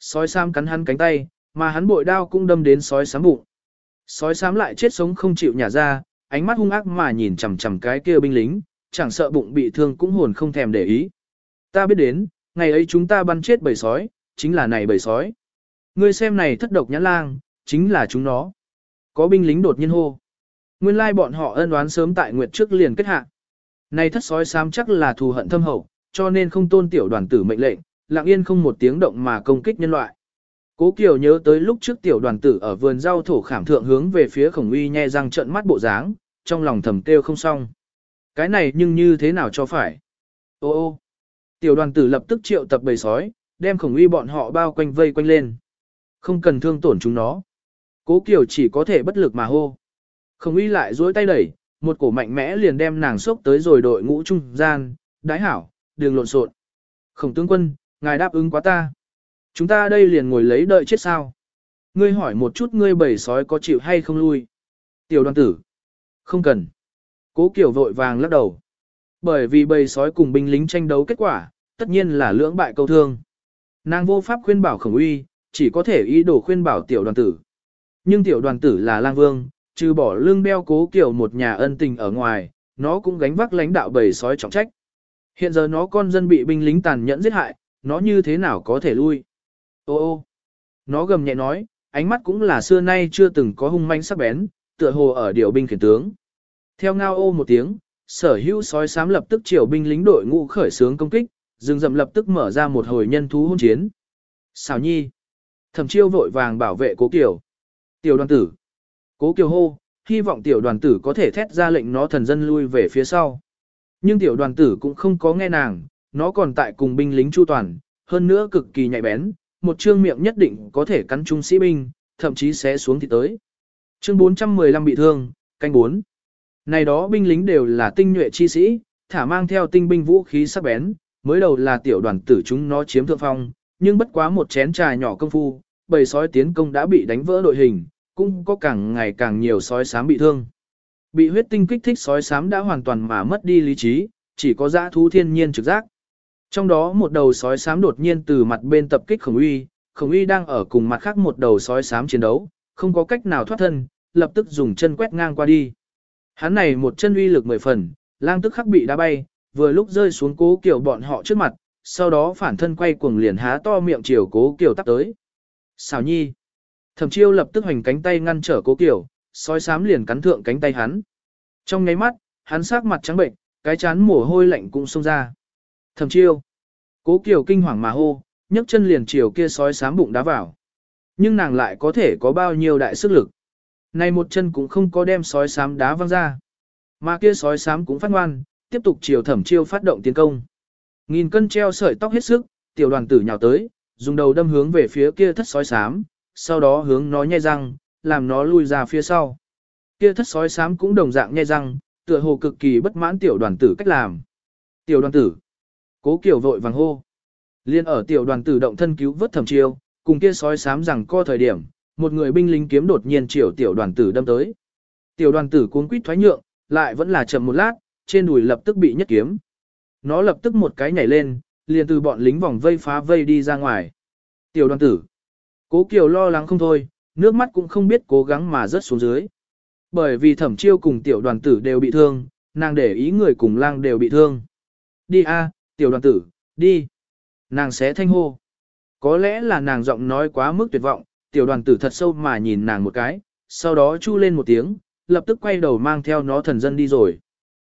sói xám cắn hắn cánh tay, mà hắn bội đao cũng đâm đến sói xám bụng. Sói xám lại chết sống không chịu nhả ra, ánh mắt hung ác mà nhìn chằm chằm cái kia binh lính, chẳng sợ bụng bị thương cũng hồn không thèm để ý. Ta biết đến, ngày ấy chúng ta bắn chết bầy sói, chính là này bầy sói. Ngươi xem này thất độc nhãn lang, chính là chúng nó. Có binh lính đột nhiên hô. Nguyên lai bọn họ ân oán sớm tại nguyệt trước liền kết hạ. Này thất sói xám chắc là thù hận thâm hậu, cho nên không tôn tiểu đoàn tử mệnh lệnh, lặng yên không một tiếng động mà công kích nhân loại. Cố Kiều nhớ tới lúc trước tiểu đoàn tử ở vườn rau thổ khảm thượng hướng về phía khổng uy nhe răng trợn mắt bộ dáng, trong lòng thầm kêu không xong. Cái này nhưng như thế nào cho phải? Ô ô! Tiểu đoàn tử lập tức triệu tập bầy sói, đem khổng uy bọn họ bao quanh vây quanh lên. Không cần thương tổn chúng nó. Cố Kiều chỉ có thể bất lực mà hô. Khổng uy lại duỗi tay đẩy, một cổ mạnh mẽ liền đem nàng xốc tới rồi đội ngũ trung gian, đái hảo, đường lộn xộn. Khổng tướng quân, ngài đáp ứng quá ta. Chúng ta đây liền ngồi lấy đợi chết sao. Ngươi hỏi một chút ngươi bầy sói có chịu hay không lui. Tiểu đoàn tử. Không cần. Cố Kiều vội vàng lắc đầu. Bởi vì bầy sói cùng binh lính tranh đấu kết quả, tất nhiên là lưỡng bại câu thương. Nàng vô pháp khuyên bảo khổng uy, chỉ có thể ý đồ khuyên bảo tiểu đoàn tử. Nhưng tiểu đoàn tử là lang vương, trừ bỏ lương đeo cố kiểu một nhà ân tình ở ngoài, nó cũng gánh vác lãnh đạo bầy sói trọng trách. Hiện giờ nó con dân bị binh lính tàn nhẫn giết hại, nó như thế nào có thể lui. Ô ô, nó gầm nhẹ nói, ánh mắt cũng là xưa nay chưa từng có hung manh sắc bén, tựa hồ ở điều binh khiển tướng. Theo ngao ô một tiếng, sở hữu sói sám lập tức triều binh lính đội ngũ khởi xướng công kích, rừng rậm lập tức mở ra một hồi nhân thú hôn chiến. Xào nhi, thẩm chiêu vội vàng bảo vệ cố kiều. Tiểu đoàn tử, cố kiều hô, hy vọng tiểu đoàn tử có thể thét ra lệnh nó thần dân lui về phía sau. Nhưng tiểu đoàn tử cũng không có nghe nàng, nó còn tại cùng binh lính chu toàn, hơn nữa cực kỳ nhạy bén, một trương miệng nhất định có thể cắn trung sĩ binh, thậm chí sẽ xuống thì tới. Chương 415 bị thương, canh 4. Này đó binh lính đều là tinh nhuệ chi sĩ, thả mang theo tinh binh vũ khí sắc bén, mới đầu là tiểu đoàn tử chúng nó chiếm thượng phong, nhưng bất quá một chén trà nhỏ công phu, bầy sói tiến công đã bị đánh vỡ đội hình, cũng có càng ngày càng nhiều sói xám bị thương. Bị huyết tinh kích thích sói xám đã hoàn toàn mà mất đi lý trí, chỉ có dã thú thiên nhiên trực giác. Trong đó một đầu sói xám đột nhiên từ mặt bên tập kích khổng uy, khổng uy đang ở cùng mặt khác một đầu sói xám chiến đấu, không có cách nào thoát thân, lập tức dùng chân quét ngang qua đi. Hắn này một chân uy lực mười phần, lang tức khắc bị đá bay, vừa lúc rơi xuống cố kiểu bọn họ trước mặt, sau đó phản thân quay cuồng liền há to miệng chiều cố kiểu tắt tới. Xào nhi. Thẩm chiêu lập tức hoành cánh tay ngăn trở cố kiểu, sói xám liền cắn thượng cánh tay hắn. Trong nháy mắt, hắn sắc mặt trắng bệnh, cái chán mồ hôi lạnh cũng xông ra. Thẩm chiêu. Cố kiều kinh hoàng mà hô, nhấc chân liền chiều kia sói sám bụng đá vào. Nhưng nàng lại có thể có bao nhiêu đại sức lực. Này một chân cũng không có đem sói sám đá văng ra. Mà kia sói sám cũng phát ngoan, tiếp tục chiều thẩm chiêu phát động tiến công. Nghìn cân treo sợi tóc hết sức, tiểu đoàn tử nhào tới, dùng đầu đâm hướng về phía kia thất sói sám, sau đó hướng nó nhai răng, làm nó lui ra phía sau. Kia thất sói sám cũng đồng dạng nhai răng, tựa hồ cực kỳ bất mãn tiểu đoàn tử cách làm. Tiểu đoàn tử, cố kiểu vội vàng hô. Liên ở tiểu đoàn tử động thân cứu vớt thẩm chiêu, cùng kia sói sám rằng co thời điểm, một người binh lính kiếm đột nhiên chiều tiểu đoàn tử đâm tới. Tiểu đoàn tử cuốn quýt thoái nhượng, lại vẫn là chậm một lát, trên đùi lập tức bị nhất kiếm. Nó lập tức một cái nhảy lên, liền từ bọn lính vòng vây phá vây đi ra ngoài. Tiểu đoàn tử. Cố Kiều lo lắng không thôi, nước mắt cũng không biết cố gắng mà rớt xuống dưới. Bởi vì thẩm chiêu cùng tiểu đoàn tử đều bị thương, nàng để ý người cùng lang đều bị thương. Đi a, tiểu đoàn tử, đi. Nàng sẽ thanh hô. Có lẽ là nàng giọng nói quá mức tuyệt vọng, tiểu đoàn tử thật sâu mà nhìn nàng một cái, sau đó chu lên một tiếng, lập tức quay đầu mang theo nó thần dân đi rồi.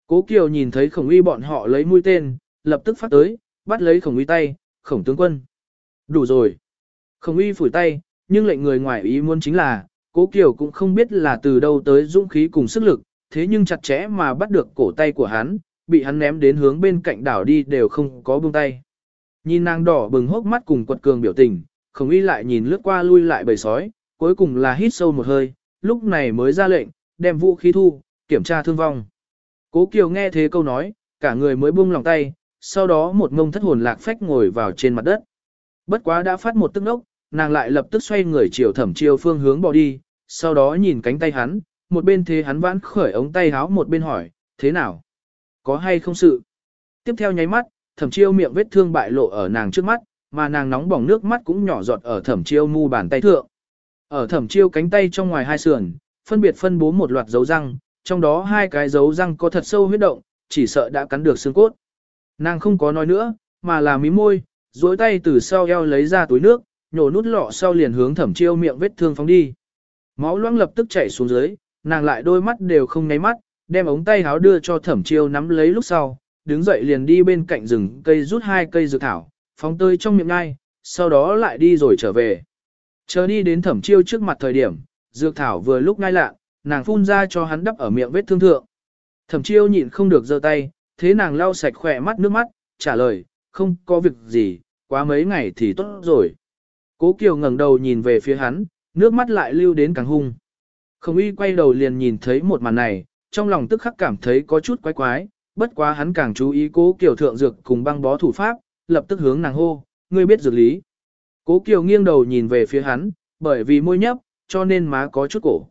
Cố Kiều nhìn thấy khổng uy bọn họ lấy mũi tên, lập tức phát tới, bắt lấy khổng uy tay, khổng tướng quân. Đủ rồi. Khổng uy phủi tay, nhưng lệnh người ngoài ý muốn chính là, cố Kiều cũng không biết là từ đâu tới dũng khí cùng sức lực, thế nhưng chặt chẽ mà bắt được cổ tay của hắn, bị hắn ném đến hướng bên cạnh đảo đi đều không có buông tay. Nhìn nàng đỏ bừng hốc mắt cùng quật cường biểu tình, khổng y lại nhìn lướt qua lui lại bầy sói, cuối cùng là hít sâu một hơi, lúc này mới ra lệnh, đem vũ khí thu, kiểm tra thương vong. Cố Kiều nghe thế câu nói, cả người mới buông lòng tay, sau đó một ngông thất hồn lạc phách ngồi vào trên mặt đất. Bất quá đã phát một tức nốc, nàng lại lập tức xoay người chiều thẩm chiêu phương hướng bỏ đi, sau đó nhìn cánh tay hắn, một bên thế hắn vãn khởi ống tay háo một bên hỏi, thế nào? Có hay không sự? Tiếp theo nháy mắt, thẩm chiêu miệng vết thương bại lộ ở nàng trước mắt, mà nàng nóng bỏng nước mắt cũng nhỏ giọt ở thẩm chiêu mu bàn tay thượng. Ở thẩm chiêu cánh tay trong ngoài hai sườn, phân biệt phân bố một loạt dấu răng, trong đó hai cái dấu răng có thật sâu huyết động, chỉ sợ đã cắn được xương cốt. Nàng không có nói nữa, mà là mí môi, duỗi tay từ sau eo lấy ra túi nước, nhổ nút lọ sau liền hướng thẩm chiêu miệng vết thương phóng đi. Máu loãng lập tức chảy xuống dưới, nàng lại đôi mắt đều không nháy mắt, đem ống tay háo đưa cho thẩm chiêu nắm lấy lúc sau, đứng dậy liền đi bên cạnh rừng cây rút hai cây dược thảo, phóng tơi trong miệng ngai, sau đó lại đi rồi trở về. Chờ đi đến thẩm chiêu trước mặt thời điểm, dược thảo vừa lúc ngai lạ, nàng phun ra cho hắn đắp ở miệng vết thương thượng. Thẩm chiêu nhịn không được giơ tay, thế nàng lau sạch khỏe mắt nước mắt, trả lời, không có việc gì, quá mấy ngày thì tốt rồi. Cố Kiều ngẩng đầu nhìn về phía hắn, nước mắt lại lưu đến càng hung. Không y quay đầu liền nhìn thấy một màn này, trong lòng tức khắc cảm thấy có chút quái quái, bất quá hắn càng chú ý cố Kiều thượng dược cùng băng bó thủ pháp, lập tức hướng nàng hô, ngươi biết dược lý. Cố Kiều nghiêng đầu nhìn về phía hắn, bởi vì môi nhấp, cho nên má có chút cổ.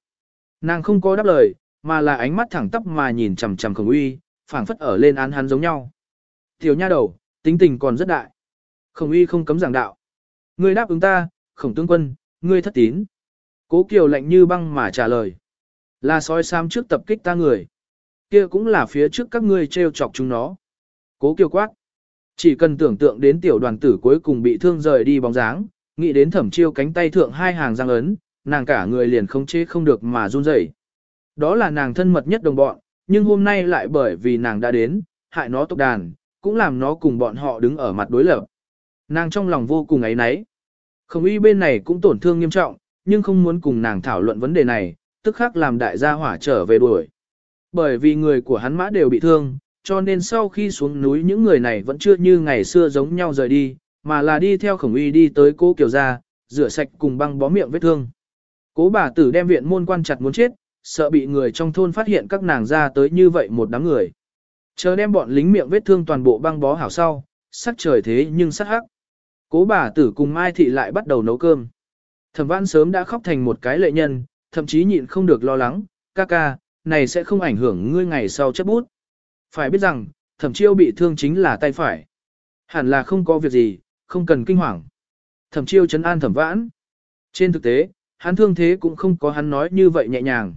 Nàng không có đáp lời, mà là ánh mắt thẳng tắp mà nhìn chằm chằm Khổng Uy, phảng phất ở lên án hắn giống nhau. Tiểu nha đầu, tính tình còn rất đại. Khổng Uy không cấm giảng đạo. Ngươi đáp ứng ta, Khổng tướng quân, ngươi thất tín. Cố Kiều lạnh như băng mà trả lời. Là sói xám trước tập kích ta người. Kia cũng là phía trước các ngươi treo chọc chúng nó. Cố Kiều quát. Chỉ cần tưởng tượng đến tiểu đoàn tử cuối cùng bị thương rời đi bóng dáng, nghĩ đến thẩm chiêu cánh tay thượng hai hàng răng ấn, nàng cả người liền không chế không được mà run rẩy. Đó là nàng thân mật nhất đồng bọn, nhưng hôm nay lại bởi vì nàng đã đến, hại nó tốc đàn, cũng làm nó cùng bọn họ đứng ở mặt đối lập. Nàng trong lòng vô cùng ấy náy. Không y bên này cũng tổn thương nghiêm trọng, nhưng không muốn cùng nàng thảo luận vấn đề này, tức khắc làm đại gia hỏa trở về đuổi. Bởi vì người của hắn mã đều bị thương, cho nên sau khi xuống núi những người này vẫn chưa như ngày xưa giống nhau rời đi, mà là đi theo khổng uy đi tới cố kiều gia, rửa sạch cùng băng bó miệng vết thương. Cố bà tử đem viện môn quan chặt muốn chết, sợ bị người trong thôn phát hiện các nàng ra tới như vậy một đám người. Chờ đem bọn lính miệng vết thương toàn bộ băng bó hảo sau, sắc trời thế nhưng sắc hắc. Cố bà tử cùng Mai Thị lại bắt đầu nấu cơm. Thẩm văn sớm đã khóc thành một cái lệ nhân, thậm chí nhịn không được lo lắng, ca ca, này sẽ không ảnh hưởng ngươi ngày sau chấp bút. Phải biết rằng, thẩm chiêu bị thương chính là tay phải. Hẳn là không có việc gì, không cần kinh hoàng. Thẩm chiêu chấn an thẩm vãn. Trên thực tế, hắn thương thế cũng không có hắn nói như vậy nhẹ nhàng.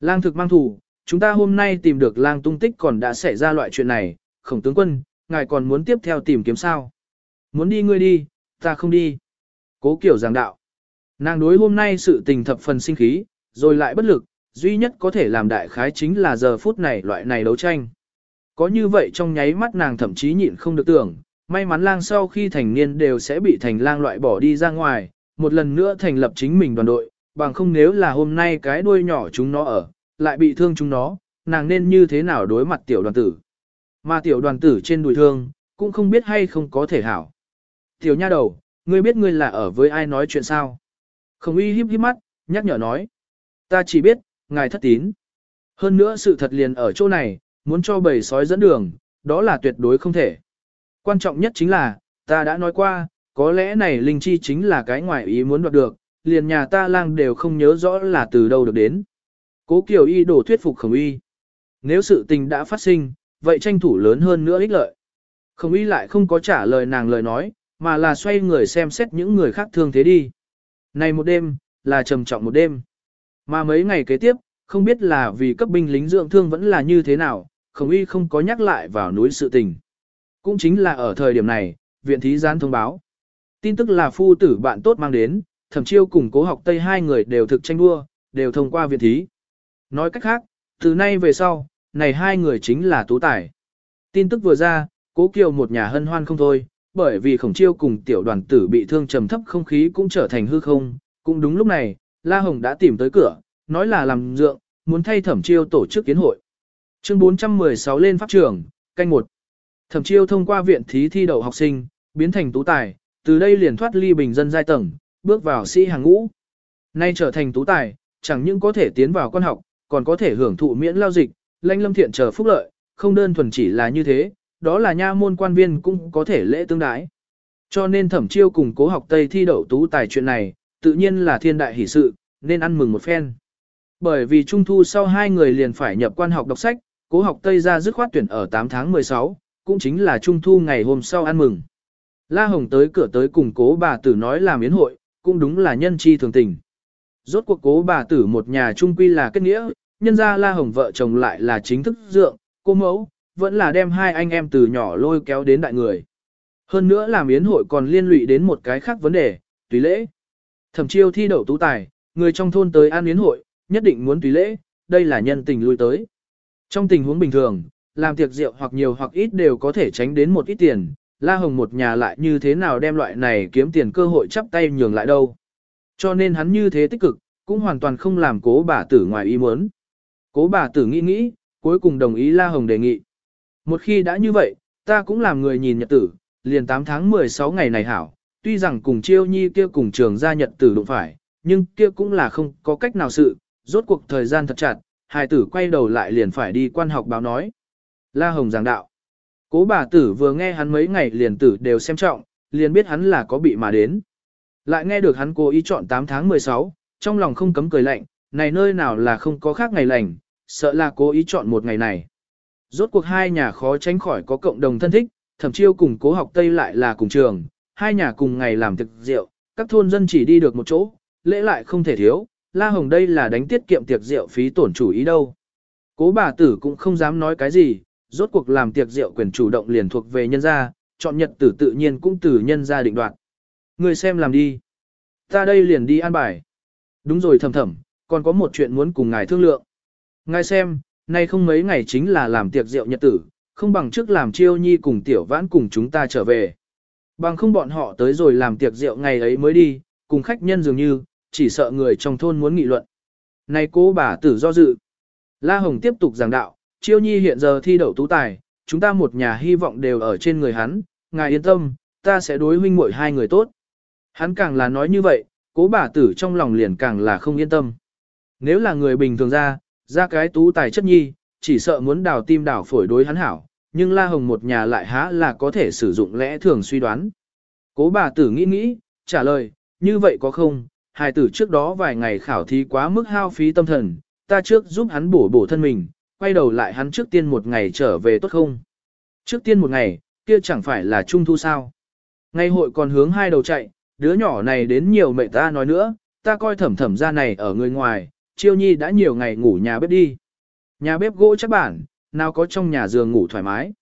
Lang thực mang thủ, chúng ta hôm nay tìm được lang tung tích còn đã xảy ra loại chuyện này, khổng tướng quân, ngài còn muốn tiếp theo tìm kiếm sao. Muốn đi ngươi đi, ta không đi. Cố kiểu giảng đạo. Nàng đối hôm nay sự tình thập phần sinh khí, rồi lại bất lực, duy nhất có thể làm đại khái chính là giờ phút này loại này đấu tranh. Có như vậy trong nháy mắt nàng thậm chí nhịn không được tưởng, may mắn lang sau khi thành niên đều sẽ bị thành lang loại bỏ đi ra ngoài, một lần nữa thành lập chính mình đoàn đội, bằng không nếu là hôm nay cái đuôi nhỏ chúng nó ở, lại bị thương chúng nó, nàng nên như thế nào đối mặt tiểu đoàn tử. Mà tiểu đoàn tử trên đùi thương, cũng không biết hay không có thể hảo. Tiểu nha đầu, ngươi biết ngươi là ở với ai nói chuyện sao? Không uy híp híp mắt, nhắc nhở nói. Ta chỉ biết, ngài thất tín. Hơn nữa sự thật liền ở chỗ này, muốn cho bầy sói dẫn đường, đó là tuyệt đối không thể. Quan trọng nhất chính là, ta đã nói qua, có lẽ này linh chi chính là cái ngoài ý muốn đoạt được, liền nhà ta lang đều không nhớ rõ là từ đâu được đến. Cố Kiều Y đổ thuyết phục Khổng Y. Nếu sự tình đã phát sinh, vậy tranh thủ lớn hơn nữa ích lợi. Khổng Y lại không có trả lời nàng lời nói, mà là xoay người xem xét những người khác thương thế đi. Này một đêm, là trầm trọng một đêm. Mà mấy ngày kế tiếp, không biết là vì cấp binh lính dưỡng thương vẫn là như thế nào, Khổng Y không có nhắc lại vào núi sự tình. Cũng chính là ở thời điểm này, viện thí gián thông báo. Tin tức là phu tử bạn tốt mang đến, thẩm chiêu cùng cố học Tây hai người đều thực tranh đua, đều thông qua viện thí. Nói cách khác, từ nay về sau, này hai người chính là tú tài. Tin tức vừa ra, cố kiều một nhà hân hoan không thôi, bởi vì khổng chiêu cùng tiểu đoàn tử bị thương trầm thấp không khí cũng trở thành hư không. Cũng đúng lúc này, La Hồng đã tìm tới cửa, nói là làm dượng, muốn thay thẩm chiêu tổ chức kiến hội. Chương 416 lên pháp trường, canh một. Thẩm chiêu thông qua viện thí thi đậu học sinh, biến thành tú tài, từ đây liền thoát ly bình dân giai tầng, bước vào sĩ hàng ngũ. Nay trở thành tú tài, chẳng những có thể tiến vào quan học, còn có thể hưởng thụ miễn lao dịch, lãnh lâm thiện chờ phúc lợi, không đơn thuần chỉ là như thế, đó là nha môn quan viên cũng có thể lễ tương đái. Cho nên thẩm chiêu cùng cố học Tây thi đậu tú tài chuyện này, tự nhiên là thiên đại hỷ sự, nên ăn mừng một phen. Bởi vì trung thu sau hai người liền phải nhập quan học đọc sách, cố học Tây ra dứt khoát tuyển ở 8 tháng 16, cũng chính là trung thu ngày hôm sau ăn mừng. La Hồng tới cửa tới cùng cố bà tử nói làm yến hội, cũng đúng là nhân chi thường tình. Rốt cuộc cố bà tử một nhà trung quy là kết nghĩa, nhân ra La Hồng vợ chồng lại là chính thức dượng, cô mẫu, vẫn là đem hai anh em từ nhỏ lôi kéo đến đại người. Hơn nữa làm yến hội còn liên lụy đến một cái khác vấn đề, tùy lễ. Thẩm chiêu thi đậu tú tài, người trong thôn tới an yến hội, nhất định muốn tùy lễ, đây là nhân tình lui tới. Trong tình huống bình thường, làm tiệc rượu hoặc nhiều hoặc ít đều có thể tránh đến một ít tiền, La Hồng một nhà lại như thế nào đem loại này kiếm tiền cơ hội chắp tay nhường lại đâu. Cho nên hắn như thế tích cực, cũng hoàn toàn không làm cố bà tử ngoài ý muốn. Cố bà tử nghĩ nghĩ, cuối cùng đồng ý La Hồng đề nghị. Một khi đã như vậy, ta cũng làm người nhìn nhật tử, liền 8 tháng 16 ngày này hảo, tuy rằng cùng chiêu nhi kia cùng trường gia nhật tử đụng phải, nhưng kia cũng là không có cách nào sự, rốt cuộc thời gian thật chặt, hài tử quay đầu lại liền phải đi quan học báo nói. La Hồng giảng đạo. Cố bà tử vừa nghe hắn mấy ngày liền tử đều xem trọng, liền biết hắn là có bị mà đến. Lại nghe được hắn cố ý chọn 8 tháng 16, trong lòng không cấm cười lạnh, này nơi nào là không có khác ngày lành, sợ là cố ý chọn một ngày này. Rốt cuộc hai nhà khó tránh khỏi có cộng đồng thân thích, thậm chiêu cùng cố học Tây lại là cùng trường, hai nhà cùng ngày làm thực rượu, các thôn dân chỉ đi được một chỗ, lễ lại không thể thiếu, La Hồng đây là đánh tiết kiệm tiệc rượu phí tổn chủ ý đâu. Cố bà tử cũng không dám nói cái gì, rốt cuộc làm tiệc rượu quyền chủ động liền thuộc về nhân gia, chọn nhật tử tự nhiên cũng từ nhân gia định đoạt. Người xem làm đi. Ta đây liền đi an bài. Đúng rồi thầm thầm, còn có một chuyện muốn cùng ngài thương lượng. Ngài xem, nay không mấy ngày chính là làm tiệc rượu nhật tử, không bằng trước làm chiêu nhi cùng tiểu vãn cùng chúng ta trở về. Bằng không bọn họ tới rồi làm tiệc rượu ngày ấy mới đi, cùng khách nhân dường như, chỉ sợ người trong thôn muốn nghị luận. Này cô bà tử do dự. La Hồng tiếp tục giảng đạo, chiêu nhi hiện giờ thi đậu tú tài, chúng ta một nhà hy vọng đều ở trên người hắn, ngài yên tâm, ta sẽ đối huynh muội hai người tốt. Hắn càng là nói như vậy, cố bà tử trong lòng liền càng là không yên tâm. Nếu là người bình thường ra, ra cái tú tài chất nhi, chỉ sợ muốn đào tim đào phổi đối hắn hảo, nhưng La Hồng một nhà lại há là có thể sử dụng lẽ thường suy đoán. Cố bà tử nghĩ nghĩ, trả lời, như vậy có không, hài tử trước đó vài ngày khảo thí quá mức hao phí tâm thần, ta trước giúp hắn bổ bổ thân mình, quay đầu lại hắn trước tiên một ngày trở về tốt không? Trước tiên một ngày, kia chẳng phải là trung thu sao? Ngày hội còn hướng hai đầu chạy, đứa nhỏ này đến nhiều mẹ ta nói nữa, ta coi thẩm thẩm ra này ở người ngoài, chiêu nhi đã nhiều ngày ngủ nhà bếp đi. Nhà bếp gỗ chắc bản, nào có trong nhà giường ngủ thoải mái.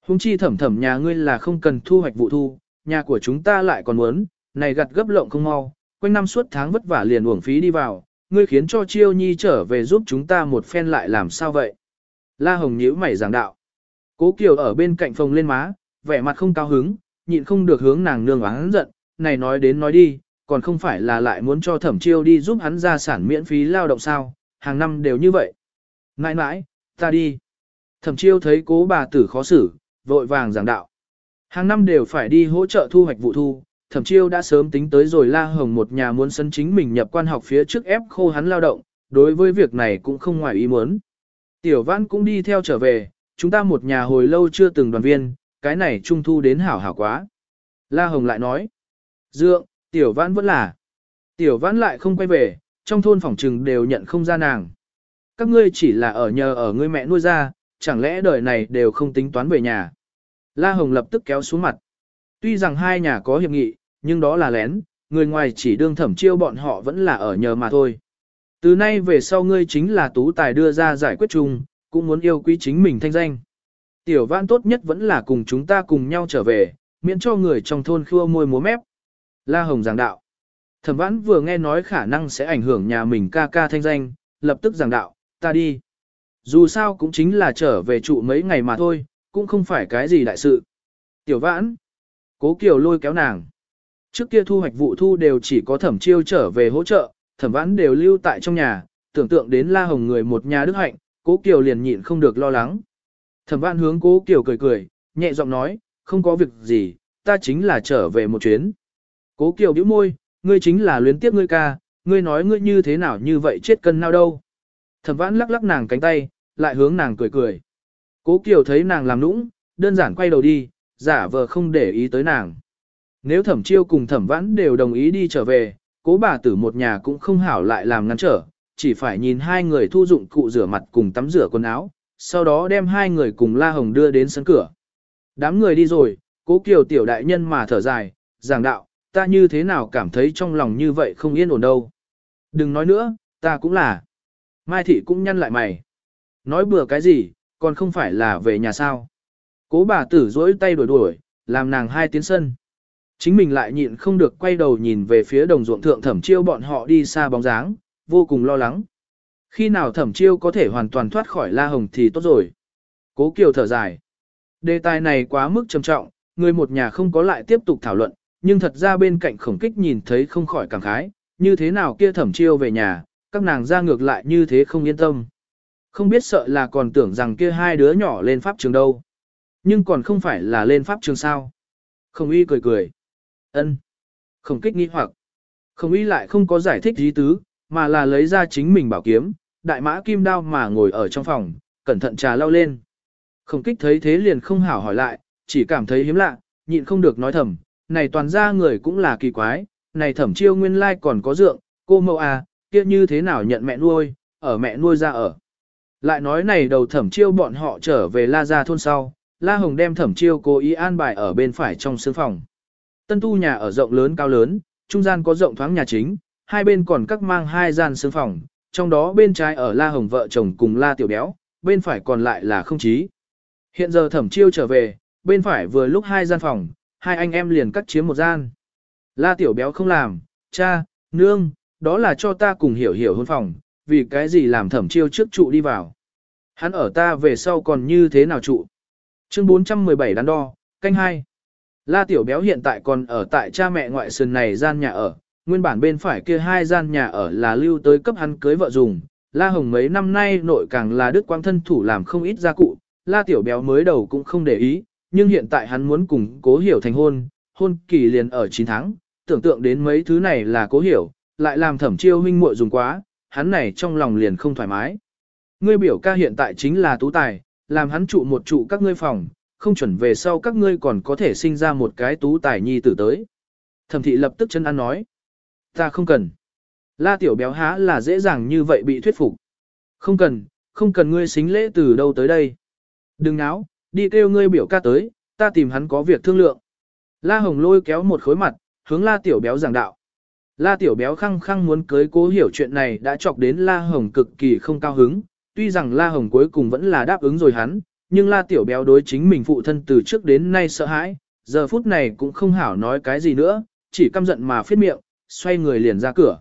Hùng chi thẩm thẩm nhà ngươi là không cần thu hoạch vụ thu, nhà của chúng ta lại còn muốn, này gặt gấp lộng không mau, quanh năm suốt tháng vất vả liền uổng phí đi vào, ngươi khiến cho chiêu nhi trở về giúp chúng ta một phen lại làm sao vậy. La Hồng nhíu mày giảng đạo. Cố Kiều ở bên cạnh phòng lên má, vẻ mặt không cao hứng, nhịn không được hướng nàng nương oán giận, này nói đến nói đi, còn không phải là lại muốn cho thẩm chiêu đi giúp hắn ra sản miễn phí lao động sao, hàng năm đều như vậy. Nãi nãi, ta đi. Thẩm chiêu thấy cố bà tử khó xử, vội vàng giảng đạo. Hàng năm đều phải đi hỗ trợ thu hoạch vụ thu, thẩm chiêu đã sớm tính tới rồi la hồng một nhà muốn sân chính mình nhập quan học phía trước ép khô hắn lao động, đối với việc này cũng không ngoài ý muốn. Tiểu văn cũng đi theo trở về, chúng ta một nhà hồi lâu chưa từng đoàn viên, cái này trung thu đến hảo hảo quá. La hồng lại nói, dượng, tiểu văn vẫn là, tiểu văn lại không quay về, trong thôn phòng trừng đều nhận không ra nàng. Các ngươi chỉ là ở nhờ ở ngươi mẹ nuôi ra, chẳng lẽ đời này đều không tính toán về nhà. La Hồng lập tức kéo xuống mặt. Tuy rằng hai nhà có hiệp nghị, nhưng đó là lén, người ngoài chỉ đương thẩm chiêu bọn họ vẫn là ở nhờ mà thôi. Từ nay về sau ngươi chính là tú tài đưa ra giải quyết chung, cũng muốn yêu quý chính mình thanh danh. Tiểu vãn tốt nhất vẫn là cùng chúng ta cùng nhau trở về, miễn cho người trong thôn khua môi múa mép. La Hồng giảng đạo. Thẩm vãn vừa nghe nói khả năng sẽ ảnh hưởng nhà mình ca ca thanh danh, lập tức giảng đạo, ta đi. Dù sao cũng chính là trở về trụ mấy ngày mà thôi, cũng không phải cái gì đại sự. Tiểu vãn. Cố Kiều lôi kéo nàng. Trước kia thu hoạch vụ thu đều chỉ có thẩm chiêu trở về hỗ trợ, thẩm vãn đều lưu tại trong nhà, tưởng tượng đến la hồng người một nhà đức hạnh, cố Kiều liền nhịn không được lo lắng. Thẩm vãn hướng cố Kiều cười cười, nhẹ giọng nói, không có việc gì, ta chính là trở về một chuyến. Cố Kiều bĩu môi, ngươi chính là luyến tiếp ngươi ca, ngươi nói ngươi như thế nào như vậy chết cân nào đâu. Thẩm vãn lắc lắc nàng cánh tay, lại hướng nàng cười cười. Cố Kiều thấy nàng làm nũng, đơn giản quay đầu đi, giả vờ không để ý tới nàng. Nếu thẩm chiêu cùng thẩm vãn đều đồng ý đi trở về, cố bà tử một nhà cũng không hảo lại làm ngăn trở, chỉ phải nhìn hai người thu dụng cụ rửa mặt cùng tắm rửa quần áo, sau đó đem hai người cùng La Hồng đưa đến sân cửa. Đám người đi rồi, Cố Kiều tiểu đại nhân mà thở dài, giảng đạo, ta như thế nào cảm thấy trong lòng như vậy không yên ổn đâu. Đừng nói nữa, ta cũng là. Mai thị cũng nhăn lại mày. Nói bừa cái gì, còn không phải là về nhà sao. Cố bà tử dỗi tay đuổi đuổi, làm nàng hai tiến sân. Chính mình lại nhịn không được quay đầu nhìn về phía đồng ruộng thượng thẩm chiêu bọn họ đi xa bóng dáng, vô cùng lo lắng. Khi nào thẩm chiêu có thể hoàn toàn thoát khỏi la hồng thì tốt rồi. Cố Kiều thở dài. Đề tài này quá mức trầm trọng, người một nhà không có lại tiếp tục thảo luận, nhưng thật ra bên cạnh khổng kích nhìn thấy không khỏi cảm khái, như thế nào kia thẩm chiêu về nhà, các nàng ra ngược lại như thế không yên tâm. Không biết sợ là còn tưởng rằng kia hai đứa nhỏ lên pháp trường đâu. Nhưng còn không phải là lên pháp trường sao. Khổng y cười cười. ân Khổng kích nghi hoặc. Khổng y lại không có giải thích gì tứ, mà là lấy ra chính mình bảo kiếm, đại mã kim đao mà ngồi ở trong phòng, cẩn thận trà lau lên. Khổng kích thấy thế liền không hảo hỏi lại, chỉ cảm thấy hiếm lạ, nhịn không được nói thầm, này toàn ra người cũng là kỳ quái, này thẩm chiêu nguyên lai còn có dượng, cô mẫu à, kia như thế nào nhận mẹ nuôi, ở mẹ nuôi ra ở. Lại nói này đầu thẩm chiêu bọn họ trở về la ra thôn sau, la hồng đem thẩm chiêu cố ý an bài ở bên phải trong sương phòng. Tân tu nhà ở rộng lớn cao lớn, trung gian có rộng thoáng nhà chính, hai bên còn các mang hai gian sương phòng, trong đó bên trái ở la hồng vợ chồng cùng la tiểu béo, bên phải còn lại là không chí. Hiện giờ thẩm chiêu trở về, bên phải vừa lúc hai gian phòng, hai anh em liền cắt chiếm một gian. La tiểu béo không làm, cha, nương, đó là cho ta cùng hiểu hiểu hôn phòng, vì cái gì làm thẩm chiêu trước trụ đi vào. Hắn ở ta về sau còn như thế nào trụ. Chương 417 đắn đo, canh hai. La tiểu béo hiện tại còn ở tại cha mẹ ngoại sườn này gian nhà ở, nguyên bản bên phải kia hai gian nhà ở là lưu tới cấp hắn cưới vợ dùng. La Hồng mấy năm nay nội càng là đức quang thân thủ làm không ít gia cụ, La tiểu béo mới đầu cũng không để ý, nhưng hiện tại hắn muốn cùng cố hiểu thành hôn, hôn kỳ liền ở 9 tháng, tưởng tượng đến mấy thứ này là cố hiểu, lại làm thẩm chiêu huynh muội dùng quá, hắn này trong lòng liền không thoải mái. Ngươi biểu ca hiện tại chính là tú tài, làm hắn trụ một trụ các ngươi phòng, không chuẩn về sau các ngươi còn có thể sinh ra một cái tú tài nhi tử tới. Thẩm thị lập tức chân ăn nói. Ta không cần. La tiểu béo há là dễ dàng như vậy bị thuyết phục. Không cần, không cần ngươi xính lễ từ đâu tới đây. Đừng náo, đi kêu ngươi biểu ca tới, ta tìm hắn có việc thương lượng. La Hồng lôi kéo một khối mặt, hướng La Tiểu Béo giảng đạo. La Tiểu Béo khăng khăng muốn cưới cố hiểu chuyện này đã chọc đến La Hồng cực kỳ không cao hứng, tuy rằng La Hồng cuối cùng vẫn là đáp ứng rồi hắn, nhưng La Tiểu Béo đối chính mình phụ thân từ trước đến nay sợ hãi, giờ phút này cũng không hảo nói cái gì nữa, chỉ căm giận mà phết miệng, xoay người liền ra cửa.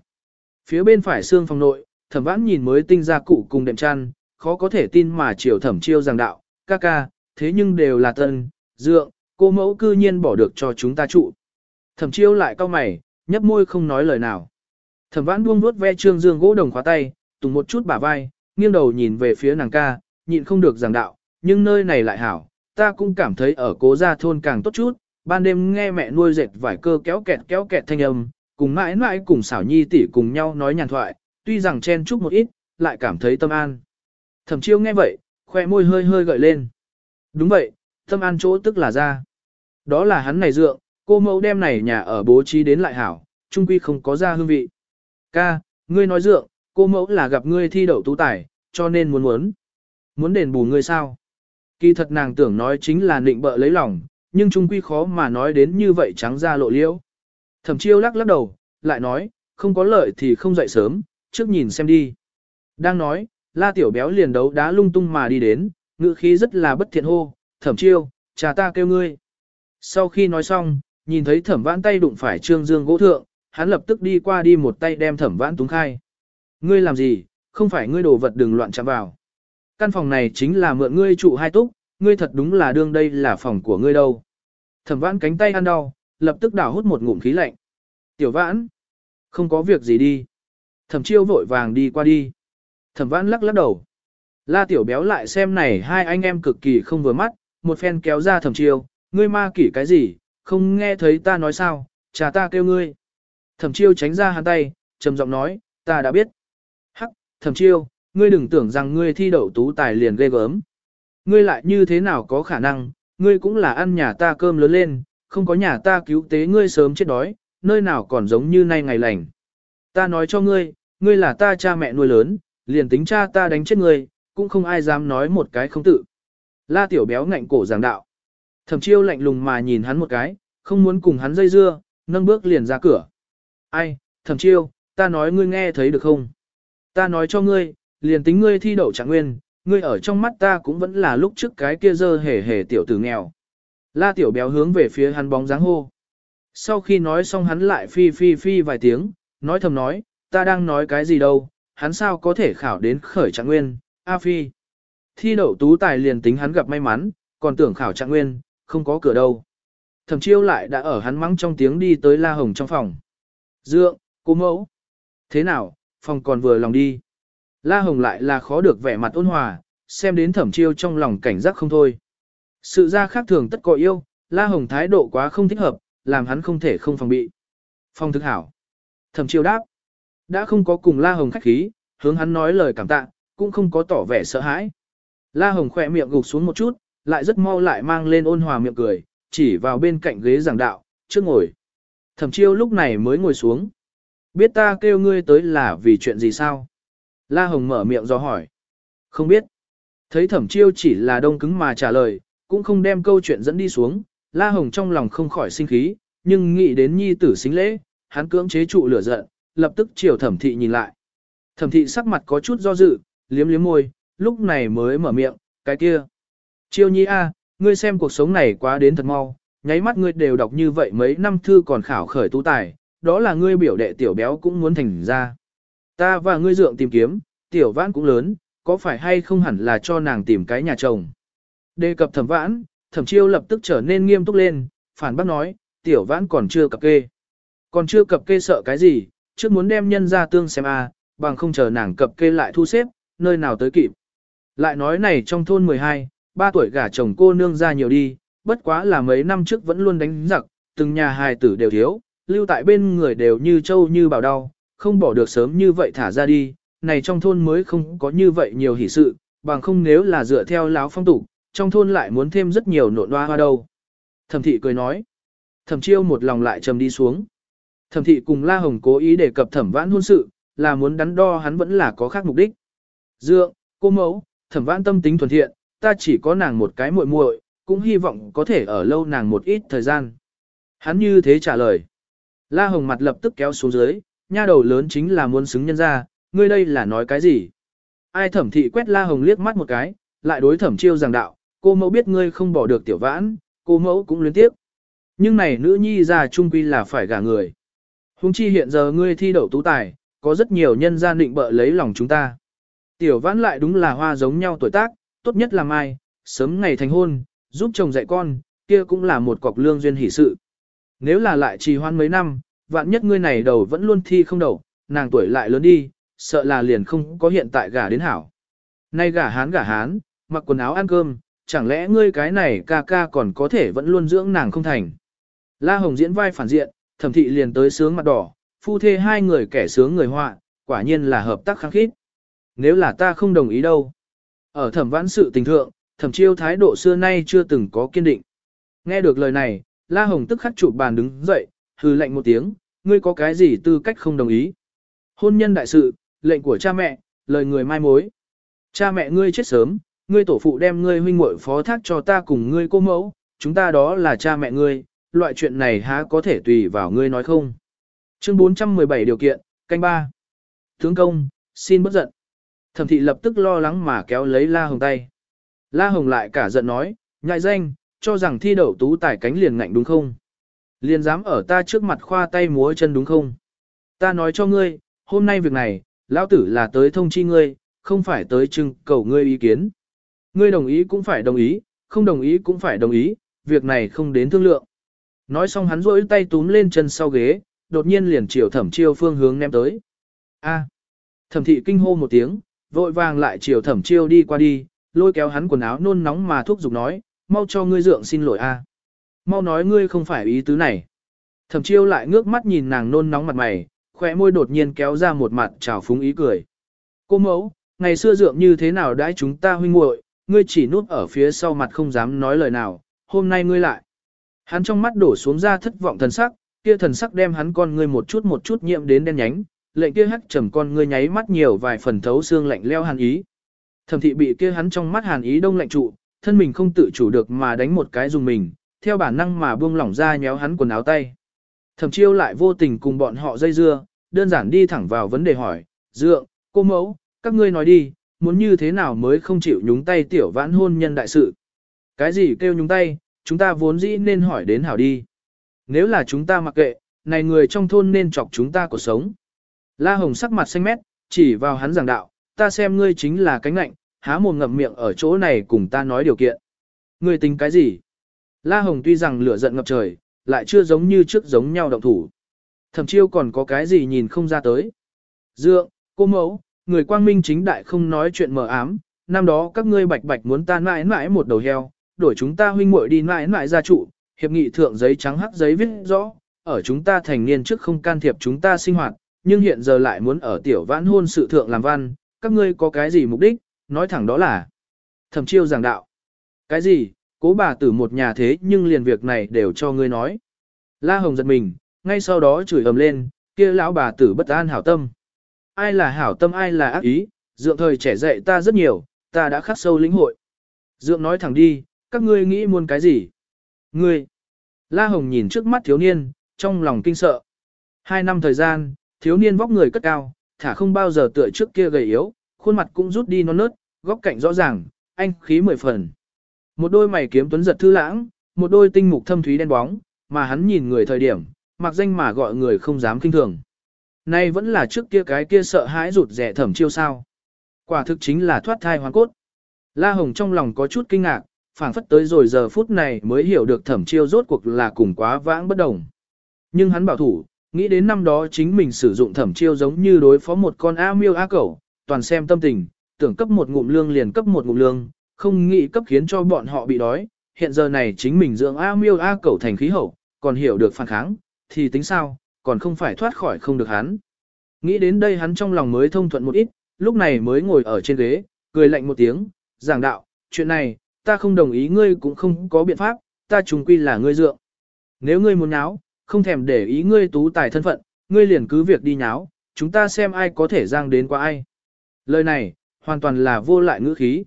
Phía bên phải xương phòng nội, thẩm vãn nhìn mới tinh ra cụ cùng đệm chăn, khó có thể tin mà chiều thẩm chiêu giảng đạo, ca ca, thế nhưng đều là tân, dượng, cô mẫu cư nhiên bỏ được cho chúng ta trụ. Thẩm chiêu lại cau mày, nhấp môi không nói lời nào. Thẩm vãn buông vuốt ve trương dương gỗ đồng khóa tay, tùng một chút bả vai, nghiêng đầu nhìn về phía nàng ca, nhịn không được giảng đạo, nhưng nơi này lại hảo, ta cũng cảm thấy ở cố gia thôn càng tốt chút, ban đêm nghe mẹ nuôi dệt vải cơ kéo kẹt kéo kẹt thanh âm, cùng mãi mãi cùng xảo nhi tỷ cùng nhau nói nhàn thoại, tuy rằng chen chúc một ít, lại cảm thấy tâm an. Thẩm chiêu nghe vậy, khoe môi hơi hơi gợi lên. Đúng vậy, tâm an chỗ tức là ra. Đó là hắn này dượng, cô mẫu đem này nhà ở bố trí đến lại hảo, trung quy không có ra hương vị. Ca, ngươi nói dượng, cô mẫu là gặp ngươi thi đậu tú tài, cho nên muốn muốn. Muốn đền bù ngươi sao? Kỳ thật nàng tưởng nói chính là nịnh bợ lấy lòng, nhưng trung quy khó mà nói đến như vậy trắng ra lộ liễu. Thẩm chiêu lắc lắc đầu, lại nói, không có lợi thì không dậy sớm, trước nhìn xem đi. Đang nói, la tiểu béo liền đấu đá lung tung mà đi đến, ngữ khí rất là bất thiện hô, thẩm chiêu, cha ta kêu ngươi. Sau khi nói xong, nhìn thấy thẩm vãn tay đụng phải trương dương gỗ thượng, hắn lập tức đi qua đi một tay đem thẩm vãn túng khai. Ngươi làm gì, không phải ngươi đồ vật đừng loạn chạm vào. Căn phòng này chính là mượn ngươi trụ hai túc, ngươi thật đúng là đương đây là phòng của ngươi đâu. Thẩm vãn cánh tay ăn đau, lập tức đảo hút một ngụm khí lạnh. Tiểu vãn, không có việc gì đi. Thẩm chiêu vội vàng đi qua đi. Thẩm vãn lắc lắc đầu. La tiểu béo lại xem này hai anh em cực kỳ không vừa mắt, một phen kéo ra thẩm chiêu, ngươi ma kỷ cái gì, không nghe thấy ta nói sao, cha ta kêu ngươi. Thẩm chiêu tránh ra hắn tay, trầm giọng nói, ta đã biết. Hắc, thẩm chiêu, ngươi đừng tưởng rằng ngươi thi đậu tú tài liền ghê gớm. Ngươi lại như thế nào có khả năng, ngươi cũng là ăn nhà ta cơm lớn lên, không có nhà ta cứu tế ngươi sớm chết đói, nơi nào còn giống như nay ngày lành. Ta nói cho ngươi, ngươi là ta cha mẹ nuôi lớn, liền tính cha ta đánh chết ngươi, cũng không ai dám nói một cái không tự. La tiểu béo ngạnh cổ giảng đạo. Thẩm chiêu lạnh lùng mà nhìn hắn một cái, không muốn cùng hắn dây dưa, nâng bước liền ra cửa. Ai, thẩm chiêu, ta nói ngươi nghe thấy được không? Ta nói cho ngươi, liền tính ngươi thi đậu trạng nguyên, ngươi ở trong mắt ta cũng vẫn là lúc trước cái kia dơ hề hề tiểu tử nghèo. La tiểu béo hướng về phía hắn bóng dáng hô. Sau khi nói xong hắn lại phi phi phi vài tiếng, nói thầm nói, ta đang nói cái gì đâu, hắn sao có thể khảo đến khởi trạng nguyên, A phi. Thi đậu tú tài liền tính hắn gặp may mắn, còn tưởng khảo trạng nguyên, không có cửa đâu. Thẩm chiêu lại đã ở hắn mắng trong tiếng đi tới La Hồng trong phòng. Dượng, cô mẫu. Thế nào, phòng còn vừa lòng đi. La Hồng lại là khó được vẻ mặt ôn hòa, xem đến thẩm chiêu trong lòng cảnh giác không thôi. Sự ra khác thường tất có yêu, La Hồng thái độ quá không thích hợp, làm hắn không thể không phòng bị. Phong thức hảo. Thẩm chiêu đáp. Đã không có cùng La Hồng khách khí, hướng hắn nói lời cảm tạ, cũng không có tỏ vẻ sợ hãi. La Hồng khỏe miệng gục xuống một chút, lại rất mau lại mang lên ôn hòa miệng cười, chỉ vào bên cạnh ghế giảng đạo, trước ngồi. Thẩm chiêu lúc này mới ngồi xuống. Biết ta kêu ngươi tới là vì chuyện gì sao? La Hồng mở miệng do hỏi. Không biết. Thấy thẩm chiêu chỉ là đông cứng mà trả lời, cũng không đem câu chuyện dẫn đi xuống. La Hồng trong lòng không khỏi sinh khí, nhưng nghĩ đến nhi tử xính lễ, hắn cưỡng chế trụ lửa giận, lập tức chiều thẩm thị nhìn lại. Thẩm thị sắc mặt có chút do dự, liếm liếm môi, lúc này mới mở miệng, cái kia. Chiêu nhi a, ngươi xem cuộc sống này quá đến thật mau, nháy mắt ngươi đều đọc như vậy mấy năm thư còn khảo khởi tú tài, đó là ngươi biểu đệ tiểu béo cũng muốn thành ra. Ta và ngươi dượng tìm kiếm, tiểu vãn cũng lớn, có phải hay không hẳn là cho nàng tìm cái nhà chồng. Đề cập thẩm vãn, thẩm chiêu lập tức trở nên nghiêm túc lên, phản bác nói, tiểu vãn còn chưa cập kê. Còn chưa cập kê sợ cái gì, trước muốn đem nhân ra tương xem a, bằng không chờ nàng cập kê lại thu xếp, nơi nào tới kịp. Lại nói này trong thôn 12, ba tuổi gả chồng cô nương ra nhiều đi, bất quá là mấy năm trước vẫn luôn đánh giặc, từng nhà hài tử đều thiếu, lưu tại bên người đều như trâu như bảo đau, không bỏ được sớm như vậy thả ra đi, này trong thôn mới không có như vậy nhiều hỷ sự, bằng không nếu là dựa theo láo phong tục, trong thôn lại muốn thêm rất nhiều nộn hoa hoa đâu. Thẩm thị cười nói, thẩm chiêu một lòng lại trầm đi xuống. Thẩm thị cùng La Hồng cố ý đề cập thẩm vãn hôn sự, là muốn đắn đo hắn vẫn là có khác mục đích. Dượng, cô mẫu, thẩm vãn tâm tính thuần thiện, ta chỉ có nàng một cái muội muội, cũng hy vọng có thể ở lâu nàng một ít thời gian. Hắn như thế trả lời. La Hồng mặt lập tức kéo xuống dưới, nha đầu lớn chính là muốn xứng nhân ra, ngươi đây là nói cái gì? Ai thẩm thị quét La Hồng liếc mắt một cái, lại đối thẩm chiêu giảng đạo, cô mẫu biết ngươi không bỏ được tiểu vãn, cô mẫu cũng luyến tiếp. Nhưng này nữ nhi già trung quy là phải gả người. Hùng chi hiện giờ ngươi thi đậu tú tài, có rất nhiều nhân gia định bợ lấy lòng chúng ta. Tiểu vãn lại đúng là hoa giống nhau tuổi tác, tốt nhất là mai, sớm ngày thành hôn, giúp chồng dạy con, kia cũng là một cọc lương duyên hỷ sự. Nếu là lại trì hoãn mấy năm, vạn nhất ngươi này đầu vẫn luôn thi không đầu, nàng tuổi lại lớn đi, sợ là liền không có hiện tại gả đến hảo. Nay gả hán gả hán, mặc quần áo ăn cơm, chẳng lẽ ngươi cái này ca ca còn có thể vẫn luôn dưỡng nàng không thành. La Hồng diễn vai phản diện, thẩm thị liền tới sướng mặt đỏ, phu thê hai người kẻ sướng người họa, quả nhiên là hợp tác kháng khít. Nếu là ta không đồng ý đâu. Ở thẩm vãn sự tình thượng, thẩm chiêu thái độ xưa nay chưa từng có kiên định. Nghe được lời này, La Hồng tức khắc chụp bàn đứng dậy, hừ lạnh một tiếng, ngươi có cái gì tư cách không đồng ý. Hôn nhân đại sự, lệnh của cha mẹ, lời người mai mối. Cha mẹ ngươi chết sớm, ngươi tổ phụ đem ngươi huynh muội phó thác cho ta cùng ngươi cô mẫu, chúng ta đó là cha mẹ ngươi, loại chuyện này há có thể tùy vào ngươi nói không. Chương 417 điều kiện, canh ba. Tướng công, xin bất giận. Thẩm thị lập tức lo lắng mà kéo lấy La Hồng tay. La Hồng lại cả giận nói, nhại danh, cho rằng thi đậu tú tài cánh liền ngạnh đúng không? Liền dám ở ta trước mặt khoa tay múa chân đúng không? Ta nói cho ngươi, hôm nay việc này, lão tử là tới thông chi ngươi, không phải tới trưng cầu ngươi ý kiến. Ngươi đồng ý cũng phải đồng ý, không đồng ý cũng phải đồng ý, việc này không đến thương lượng. Nói xong hắn rỗi tay túm lên chân sau ghế, đột nhiên liền chiều thẩm chiêu phương hướng ném tới. A. Thẩm thị kinh hô một tiếng, vội vàng lại chiều thẩm chiêu đi qua đi, lôi kéo hắn quần áo nôn nóng mà thúc giục nói, mau cho ngươi dượng xin lỗi a. Mau nói ngươi không phải ý tứ này. Thẩm chiêu lại ngước mắt nhìn nàng nôn nóng mặt mày, khỏe môi đột nhiên kéo ra một mặt trào phúng ý cười. Cô mẫu, ngày xưa dượng như thế nào đãi chúng ta huynh muội, ngươi chỉ núp ở phía sau mặt không dám nói lời nào, hôm nay ngươi lại. Hắn trong mắt đổ xuống ra thất vọng thần sắc, kia thần sắc đem hắn con ngươi một chút một chút nhiễm đến đen nhánh, lệnh kia hắc trầm con ngươi nháy mắt nhiều vài phần thấu xương lạnh leo hàn ý. Thẩm thị bị kia hắn trong mắt hàn ý đông lạnh trụ, thân mình không tự chủ được mà đánh một cái dùng mình, theo bản năng mà buông lỏng ra nhéo hắn quần áo tay. Thẩm chiêu lại vô tình cùng bọn họ dây dưa, đơn giản đi thẳng vào vấn đề hỏi, dượng, cô mẫu, các ngươi nói đi, muốn như thế nào mới không chịu nhúng tay tiểu vãn hôn nhân đại sự. Cái gì kêu nhúng tay, chúng ta vốn dĩ nên hỏi đến hảo đi. Nếu là chúng ta mặc kệ, này người trong thôn nên chọc chúng ta cuộc sống. La Hồng sắc mặt xanh mét, chỉ vào hắn giảng đạo, ta xem ngươi chính là cánh lạnh, há mồm ngậm miệng ở chỗ này cùng ta nói điều kiện. Ngươi tính cái gì? La Hồng tuy rằng lửa giận ngập trời, lại chưa giống như trước giống nhau động thủ. Thẩm chiêu còn có cái gì nhìn không ra tới. Dượng, cô mẫu, người quang minh chính đại không nói chuyện mờ ám, năm đó các ngươi bạch bạch muốn ta mãi mãi một đầu heo, đổi chúng ta huynh muội đi mãi mãi gia trụ, hiệp nghị thượng giấy trắng hắc giấy viết rõ, ở chúng ta thành niên trước không can thiệp chúng ta sinh hoạt, nhưng hiện giờ lại muốn ở tiểu vãn hôn sự thượng làm văn, các ngươi có cái gì mục đích, nói thẳng đó là thẩm chiêu giảng đạo. Cái gì, cố bà tử một nhà thế nhưng liền việc này đều cho ngươi nói. La Hồng giật mình, ngay sau đó chửi ầm lên, kia lão bà tử bất an hảo tâm. Ai là hảo tâm ai là ác ý, dượng thời trẻ dạy ta rất nhiều, ta đã khắc sâu lĩnh hội. Dượng nói thẳng đi, các ngươi nghĩ muốn cái gì? Ngươi! La Hồng nhìn trước mắt thiếu niên, trong lòng kinh sợ. Hai năm thời gian, thiếu niên vóc người cất cao, thả không bao giờ tựa trước kia gầy yếu, khuôn mặt cũng rút đi non nớt, góc cạnh rõ ràng, anh khí mười phần. Một đôi mày kiếm tuấn giật thư lãng, một đôi tinh mục thâm thúy đen bóng, mà hắn nhìn người thời điểm, mặc danh mà gọi người không dám kinh thường. Nay vẫn là trước kia cái kia sợ hãi rụt rẻ thẩm chiêu sao. Quả thực chính là thoát thai hoàn cốt. La Hồng trong lòng có chút kinh ngạc, phảng phất tới rồi giờ phút này mới hiểu được thẩm chiêu rốt cuộc là cùng quá vãng bất đồng. Nhưng hắn bảo thủ, nghĩ đến năm đó chính mình sử dụng thẩm chiêu giống như đối phó một con A miêu A cẩu, toàn xem tâm tình, tưởng cấp một ngụm lương liền cấp một ngụm lương, không nghĩ cấp khiến cho bọn họ bị đói. Hiện giờ này chính mình dưỡng A miêu A cẩu thành khí hậu, còn hiểu được phản kháng, thì tính sao, còn không phải thoát khỏi không được hắn. Nghĩ đến đây hắn trong lòng mới thông thuận một ít, lúc này mới ngồi ở trên ghế, cười lạnh một tiếng, giảng đạo, chuyện này, ta không đồng ý ngươi cũng không có biện pháp, ta trùng quy là ngươi dượng. Nếu ngươi muốn náo không thèm để ý ngươi tú tài thân phận, ngươi liền cứ việc đi nháo, chúng ta xem ai có thể giang đến qua ai. Lời này, hoàn toàn là vô lại ngữ khí.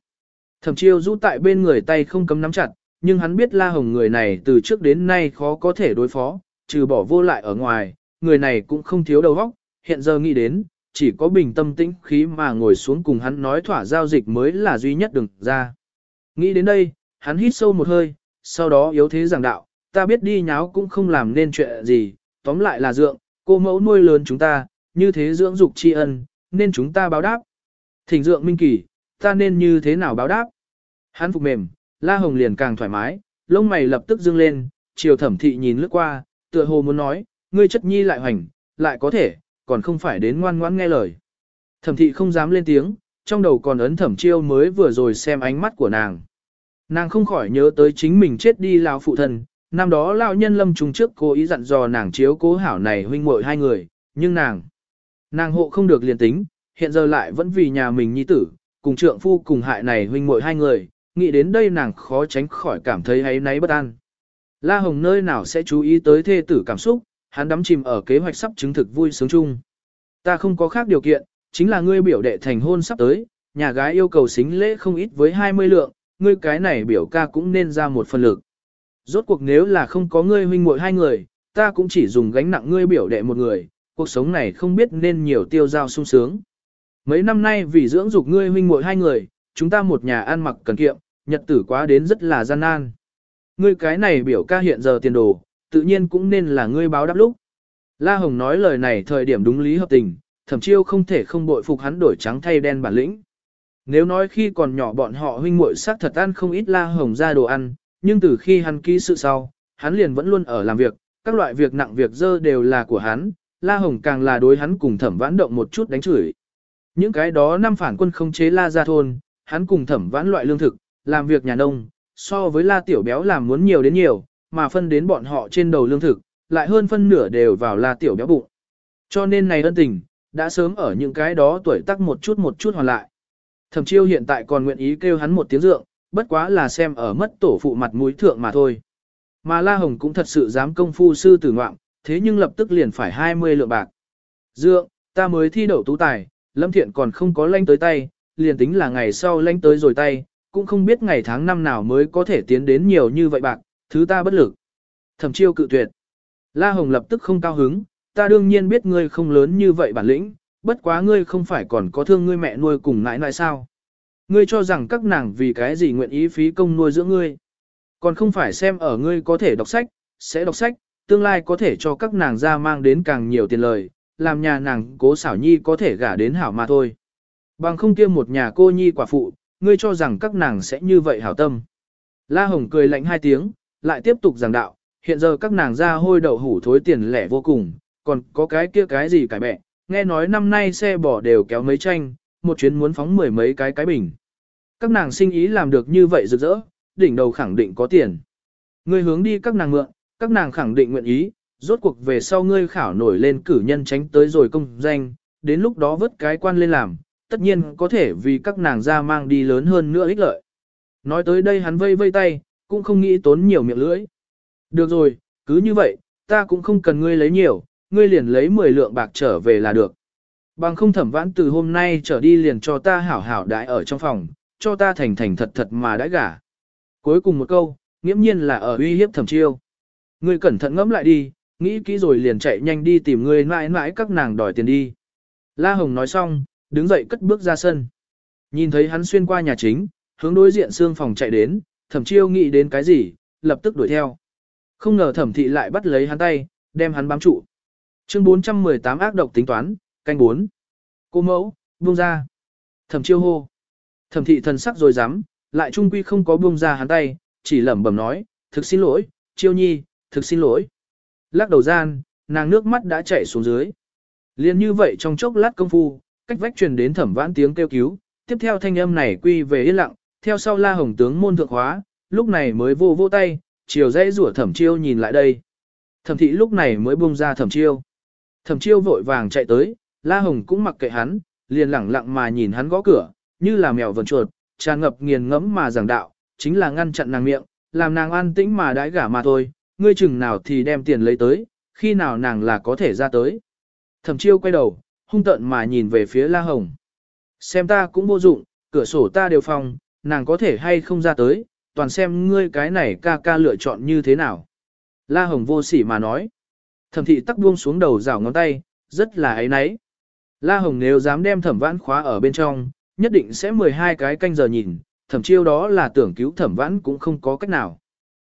Thẩm chiêu rũ tại bên người tay không cấm nắm chặt, nhưng hắn biết la hồng người này từ trước đến nay khó có thể đối phó, trừ bỏ vô lại ở ngoài, người này cũng không thiếu đầu óc, hiện giờ nghĩ đến, chỉ có bình tâm tĩnh khí mà ngồi xuống cùng hắn nói thỏa giao dịch mới là duy nhất đừng ra. Nghĩ đến đây, hắn hít sâu một hơi, sau đó yếu thế giảng đạo, ta biết đi nháo cũng không làm nên chuyện gì, tóm lại là dượng, cô mẫu nuôi lớn chúng ta, như thế dưỡng dục tri ân, nên chúng ta báo đáp. Thỉnh dượng minh kỳ, ta nên như thế nào báo đáp? Hắn phục mềm, La Hồng liền càng thoải mái, lông mày lập tức dương lên, chiều thẩm thị nhìn lướt qua, tựa hồ muốn nói, ngươi chất nhi lại hoành, lại có thể, còn không phải đến ngoan ngoãn nghe lời. Thẩm thị không dám lên tiếng, trong đầu còn ấn thẩm chiêu mới vừa rồi xem ánh mắt của nàng. Nàng không khỏi nhớ tới chính mình chết đi lão phụ thân, năm đó lão nhân lâm trùng trước cố ý dặn dò nàng chiếu cố hảo này huynh muội hai người, nhưng nàng, nàng hộ không được liền tính, hiện giờ lại vẫn vì nhà mình nhi tử, cùng trượng phu cùng hại này huynh muội hai người, nghĩ đến đây nàng khó tránh khỏi cảm thấy ấy náy bất an. La Hồng nơi nào sẽ chú ý tới thê tử cảm xúc, hắn đắm chìm ở kế hoạch sắp chứng thực vui sướng chung. Ta không có khác điều kiện, chính là ngươi biểu đệ thành hôn sắp tới, nhà gái yêu cầu xính lễ không ít với 20 lượng, ngươi cái này biểu ca cũng nên ra một phần lực. Rốt cuộc nếu là không có ngươi huynh muội hai người, ta cũng chỉ dùng gánh nặng ngươi biểu đệ một người, cuộc sống này không biết nên nhiều tiêu giao sung sướng. Mấy năm nay vì dưỡng dục ngươi huynh muội hai người, chúng ta một nhà ăn mặc cần kiệm, nhật tử quá đến rất là gian nan. Ngươi cái này biểu ca hiện giờ tiền đồ, tự nhiên cũng nên là ngươi báo đáp lúc. La Hồng nói lời này thời điểm đúng lý hợp tình, thẩm chiêu không thể không bội phục hắn đổi trắng thay đen bản lĩnh. Nếu nói khi còn nhỏ bọn họ huynh muội sát thật ăn không ít La Hồng ra đồ ăn, nhưng từ khi hắn ký sự sau, hắn liền vẫn luôn ở làm việc, các loại việc nặng việc dơ đều là của hắn, La Hồng càng là đối hắn cùng thẩm vãn động một chút đánh chửi. Những cái đó năm phản quân không chế La ra thôn, hắn cùng thẩm vãn loại lương thực, làm việc nhà nông, so với La Tiểu Béo làm muốn nhiều đến nhiều, mà phân đến bọn họ trên đầu lương thực, lại hơn phân nửa đều vào La Tiểu Béo bụng. Cho nên này ân tình, đã sớm ở những cái đó tuổi tác một chút một chút hoàn lại. Thẩm chiêu hiện tại còn nguyện ý kêu hắn một tiếng dượng, bất quá là xem ở mất tổ phụ mặt mũi thượng mà thôi. Mà La Hồng cũng thật sự dám công phu sư tử ngoạm, thế nhưng lập tức liền phải 20 lượng bạc. Dượng, ta mới thi đậu tú tài, Lâm Thiện còn không có lanh tới tay, liền tính là ngày sau lanh tới rồi tay, cũng không biết ngày tháng năm nào mới có thể tiến đến nhiều như vậy bạc, thứ ta bất lực. Thẩm chiêu cự tuyệt. La Hồng lập tức không cao hứng, ta đương nhiên biết ngươi không lớn như vậy bản lĩnh, bất quá ngươi không phải còn có thương ngươi mẹ nuôi cùng nãi nãi sao. Ngươi cho rằng các nàng vì cái gì nguyện ý phí công nuôi dưỡng ngươi. Còn không phải xem ở ngươi có thể đọc sách, sẽ đọc sách, tương lai có thể cho các nàng ra mang đến càng nhiều tiền lời, làm nhà nàng cố xảo nhi có thể gả đến hảo mà thôi. Bằng không kia một nhà cô nhi quả phụ, ngươi cho rằng các nàng sẽ như vậy hảo tâm. La Hồng cười lạnh hai tiếng, lại tiếp tục giảng đạo, hiện giờ các nàng ra hôi đậu hủ thối tiền lẻ vô cùng, còn có cái kia cái gì cải bẹ, nghe nói năm nay xe bỏ đều kéo mấy tranh, một chuyến muốn phóng mười mấy cái cái bình. Các nàng sinh ý làm được như vậy rực rỡ, đỉnh đầu khẳng định có tiền. Ngươi hướng đi các nàng mượn, các nàng khẳng định nguyện ý, rốt cuộc về sau ngươi khảo nổi lên cử nhân tránh tới rồi công danh, đến lúc đó vớt cái quan lên làm, tất nhiên có thể vì các nàng ra mang đi lớn hơn nữa ích lợi. Nói tới đây hắn vây vây tay, cũng không nghĩ tốn nhiều miệng lưỡi. Được rồi, cứ như vậy, ta cũng không cần ngươi lấy nhiều, ngươi liền lấy 10 lượng bạc trở về là được. Bằng không thẩm vãn từ hôm nay trở đi liền cho ta hảo hảo đãi ở trong phòng, cho ta thành thành thật thật mà đãi gả. Cuối cùng một câu, nghiễm nhiên là ở uy hiếp thẩm chiêu. Ngươi cẩn thận ngẫm lại đi, nghĩ kỹ rồi liền chạy nhanh đi tìm ngươi mãi mãi các nàng đòi tiền đi. La Hồng nói xong, đứng dậy cất bước ra sân. Nhìn thấy hắn xuyên qua nhà chính, hướng đối diện xương phòng chạy đến, thẩm chiêu nghĩ đến cái gì, lập tức đuổi theo. Không ngờ thẩm thị lại bắt lấy hắn tay, đem hắn bám trụ. Chương 418 ác độc tính toán, canh 4. Cô mẫu, buông ra. Thẩm chiêu hô. Thẩm thị thần sắc rồi dám, lại trung quy không có buông ra hắn tay, chỉ lẩm bẩm nói, thực xin lỗi, chiêu nhi, thực xin lỗi. Lắc đầu gian, nàng nước mắt đã chảy xuống dưới. Liên như vậy trong chốc lát công phu, cách vách truyền đến thẩm vãn tiếng kêu cứu, tiếp theo thanh âm này quy về yên lặng, theo sau la hồng tướng môn thượng hóa, lúc này mới vô vô tay, chiều dây rủa thẩm chiêu nhìn lại đây. Thẩm thị lúc này mới buông ra thẩm chiêu. Thẩm chiêu vội vàng chạy tới, la hồng cũng mặc kệ hắn, liền lẳng lặng mà nhìn hắn gõ cửa, như là mèo vần chuột, tràn ngập nghiền ngẫm mà giảng đạo, chính là ngăn chặn nàng miệng, làm nàng an tĩnh mà đãi gả mà thôi, ngươi chừng nào thì đem tiền lấy tới, khi nào nàng là có thể ra tới. Thẩm chiêu quay đầu, hung tợn mà nhìn về phía La Hồng. Xem ta cũng vô dụng, cửa sổ ta đều phòng, nàng có thể hay không ra tới, toàn xem ngươi cái này ca ca lựa chọn như thế nào. La Hồng vô sỉ mà nói. Thẩm thị tắc buông xuống đầu rảo ngón tay, rất là ấy náy. La Hồng nếu dám đem thẩm vãn khóa ở bên trong, nhất định sẽ 12 cái canh giờ nhìn, thẩm chiêu đó là tưởng cứu thẩm vãn cũng không có cách nào.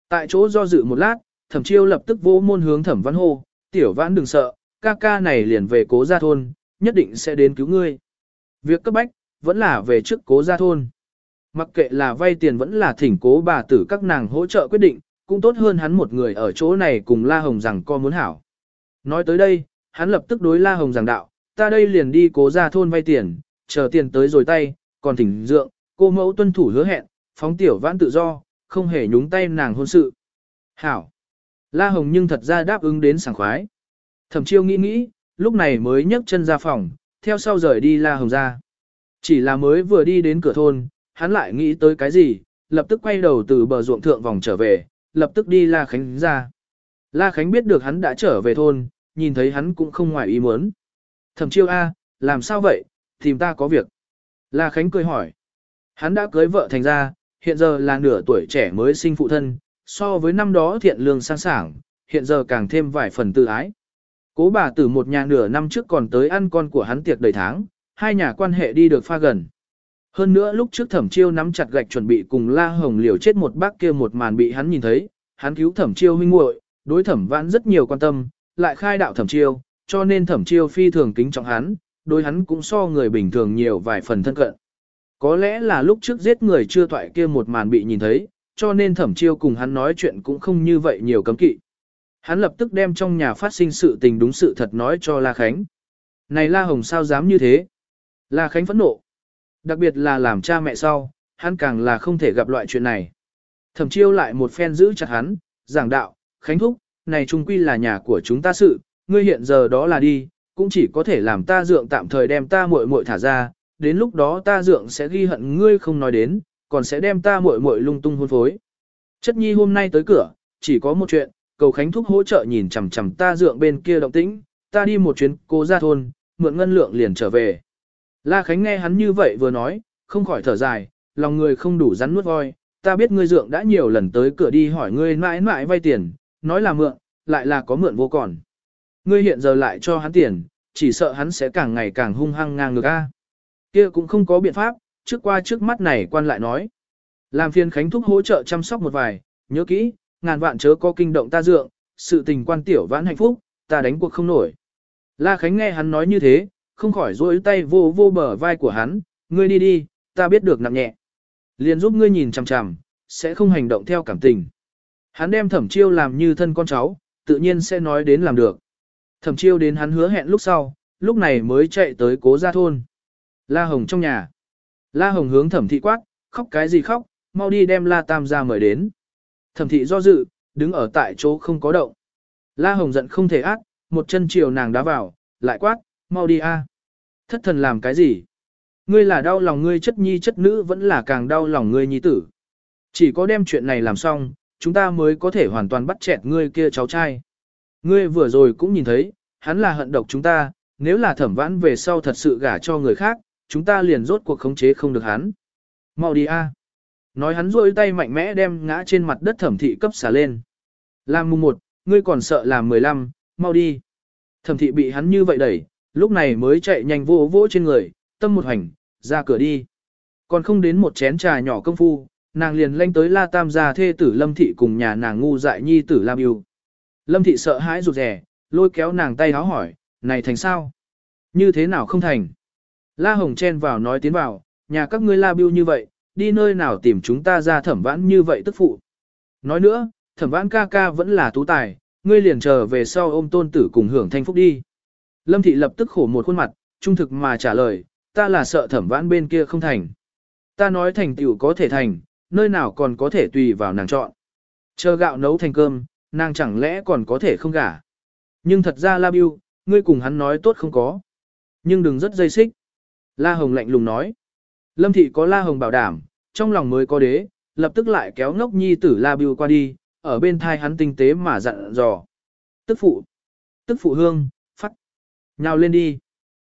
Tại chỗ do dự một lát, thẩm chiêu lập tức vô môn hướng thẩm vãn hô, tiểu vãn đừng sợ, ca ca này liền về cố gia thôn, nhất định sẽ đến cứu ngươi. Việc cấp bách, vẫn là về trước cố gia thôn. Mặc kệ là vay tiền vẫn là thỉnh cố bà tử các nàng hỗ trợ quyết định, cũng tốt hơn hắn một người ở chỗ này cùng La Hồng rằng co muốn hảo. Nói tới đây, hắn lập tức đối La Hồng rằng đạo, ta đây liền đi cố gia thôn vay tiền, chờ tiền tới rồi tay, còn thỉnh dượng, cô mẫu tuân thủ hứa hẹn, phóng tiểu vãn tự do, không hề nhúng tay nàng hôn sự. Hảo. La Hồng nhưng thật ra đáp ứng đến sảng khoái. Thẩm chiêu nghĩ nghĩ, lúc này mới nhấc chân ra phòng, theo sau rời đi La Hồng ra. Chỉ là mới vừa đi đến cửa thôn, hắn lại nghĩ tới cái gì, lập tức quay đầu từ bờ ruộng thượng vòng trở về, lập tức đi La Khánh ra. La Khánh biết được hắn đã trở về thôn, nhìn thấy hắn cũng không ngoài ý muốn. Thẩm chiêu A, làm sao vậy, tìm ta có việc. La Khánh cười hỏi. Hắn đã cưới vợ thành ra, hiện giờ là nửa tuổi trẻ mới sinh phụ thân, so với năm đó thiện lương sang sảng, hiện giờ càng thêm vài phần tự ái. Cố bà tử một nhà nửa năm trước còn tới ăn con của hắn tiệc đầy tháng, hai nhà quan hệ đi được pha gần. Hơn nữa lúc trước thẩm chiêu nắm chặt gạch chuẩn bị cùng la hồng liều chết một bác kia một màn bị hắn nhìn thấy, hắn cứu thẩm chiêu huynh muội, đối thẩm vãn rất nhiều quan tâm, lại khai đạo thẩm chiêu, cho nên thẩm chiêu phi thường kính trọng hắn, đối hắn cũng so người bình thường nhiều vài phần thân cận. Có lẽ là lúc trước giết người chưa thoại kia một màn bị nhìn thấy, cho nên thẩm chiêu cùng hắn nói chuyện cũng không như vậy nhiều cấm kỵ. Hắn lập tức đem trong nhà phát sinh sự tình đúng sự thật nói cho La Khánh. Này La Hồng sao dám như thế? La Khánh phẫn nộ. Đặc biệt là làm cha mẹ sau, hắn càng là không thể gặp loại chuyện này. Thẩm chiêu lại một phen giữ chặt hắn, giảng đạo, Khánh Thúc, này trung quy là nhà của chúng ta sự, ngươi hiện giờ đó là đi, cũng chỉ có thể làm ta dượng tạm thời đem ta muội muội thả ra, đến lúc đó ta dượng sẽ ghi hận ngươi không nói đến, còn sẽ đem ta muội muội lung tung hôn phối. Chất nhi hôm nay tới cửa, chỉ có một chuyện, cầu Khánh Thúc hỗ trợ nhìn chằm chằm ta dượng bên kia động tĩnh, ta đi một chuyến cô ra thôn, mượn ngân lượng liền trở về. La Khánh nghe hắn như vậy vừa nói, không khỏi thở dài, lòng người không đủ rắn nuốt voi, ta biết ngươi dượng đã nhiều lần tới cửa đi hỏi ngươi mãi mãi vay tiền, nói là mượn, lại là có mượn vô còn. Ngươi hiện giờ lại cho hắn tiền, chỉ sợ hắn sẽ càng ngày càng hung hăng ngang ngược a. Kia cũng không có biện pháp, trước qua trước mắt này quan lại nói. Làm phiền Khánh Thúc hỗ trợ chăm sóc một vài, nhớ kỹ, ngàn vạn chớ có kinh động ta dượng, sự tình quan tiểu vãn hạnh phúc, ta đánh cuộc không nổi. La Khánh nghe hắn nói như thế, không khỏi rối tay vô vô bờ vai của hắn, ngươi đi đi, ta biết được nặng nhẹ. Liền giúp ngươi nhìn chằm chằm, sẽ không hành động theo cảm tình. Hắn đem thẩm chiêu làm như thân con cháu, tự nhiên sẽ nói đến làm được. Thẩm chiêu đến hắn hứa hẹn lúc sau, lúc này mới chạy tới cố gia thôn. La Hồng trong nhà. La Hồng hướng thẩm thị quát, khóc cái gì khóc, mau đi đem La Tam ra mời đến. Thẩm thị do dự, đứng ở tại chỗ không có động. La Hồng giận không thể ác, một chân chiều nàng đá vào, lại quát, mau đi a. Thất thần làm cái gì? Ngươi là đau lòng ngươi chất nhi chất nữ vẫn là càng đau lòng ngươi nhi tử. Chỉ có đem chuyện này làm xong, chúng ta mới có thể hoàn toàn bắt chẹt ngươi kia cháu trai. Ngươi vừa rồi cũng nhìn thấy, hắn là hận độc chúng ta, nếu là thẩm vãn về sau thật sự gả cho người khác, chúng ta liền rốt cuộc khống chế không được hắn. Mau đi a. Nói hắn rôi tay mạnh mẽ đem ngã trên mặt đất thẩm thị cấp xả lên. Làm mùng một, ngươi còn sợ làm mười lăm, mau đi. Thẩm thị bị hắn như vậy đẩy, lúc này mới chạy nhanh vô vỗ trên người, tâm một hành, ra cửa đi. Còn không đến một chén trà nhỏ công phu, nàng liền lanh tới la tam gia thê tử lâm thị cùng nhà nàng ngu dại nhi tử lam yêu. Lâm thị sợ hãi rụt rè, lôi kéo nàng tay háo hỏi, này thành sao? Như thế nào không thành? La Hồng chen vào nói tiến vào, nhà các ngươi la biêu như vậy, đi nơi nào tìm chúng ta ra thẩm vãn như vậy tức phụ. Nói nữa, thẩm vãn ca ca vẫn là tú tài, ngươi liền chờ về sau ôm tôn tử cùng hưởng thanh phúc đi. Lâm thị lập tức khổ một khuôn mặt, trung thực mà trả lời, ta là sợ thẩm vãn bên kia không thành. Ta nói thành tựu có thể thành, nơi nào còn có thể tùy vào nàng chọn. Chờ gạo nấu thành cơm, nàng chẳng lẽ còn có thể không gả. Nhưng thật ra La Biu, ngươi cùng hắn nói tốt không có. Nhưng đừng rất dây xích. La Hồng lạnh lùng nói. Lâm thị có La Hồng bảo đảm, trong lòng mới có đế, lập tức lại kéo ngốc nhi tử La Biu qua đi, ở bên thai hắn tinh tế mà dặn dò. Tức phụ, tức phụ hương, phát, nhào lên đi.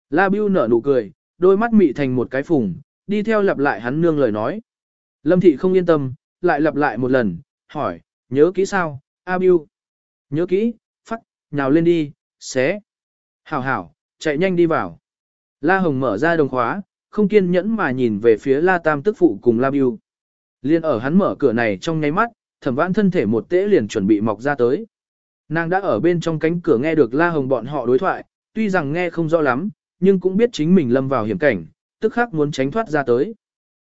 La Biu nở nụ cười, đôi mắt mị thành một cái phùng, đi theo lặp lại hắn nương lời nói. Lâm thị không yên tâm, lại lặp lại một lần, hỏi, nhớ kỹ sao, A Nhớ kỹ, phát, nhào lên đi, xé. Hảo hảo, chạy nhanh đi vào. La Hồng mở ra đồng khóa, không kiên nhẫn mà nhìn về phía La Tam tức phụ cùng La Biu. Liên ở hắn mở cửa này trong nháy mắt, thẩm vãn thân thể một tễ liền chuẩn bị mọc ra tới. Nàng đã ở bên trong cánh cửa nghe được La Hồng bọn họ đối thoại, tuy rằng nghe không rõ lắm, nhưng cũng biết chính mình lâm vào hiểm cảnh, tức khắc muốn tránh thoát ra tới.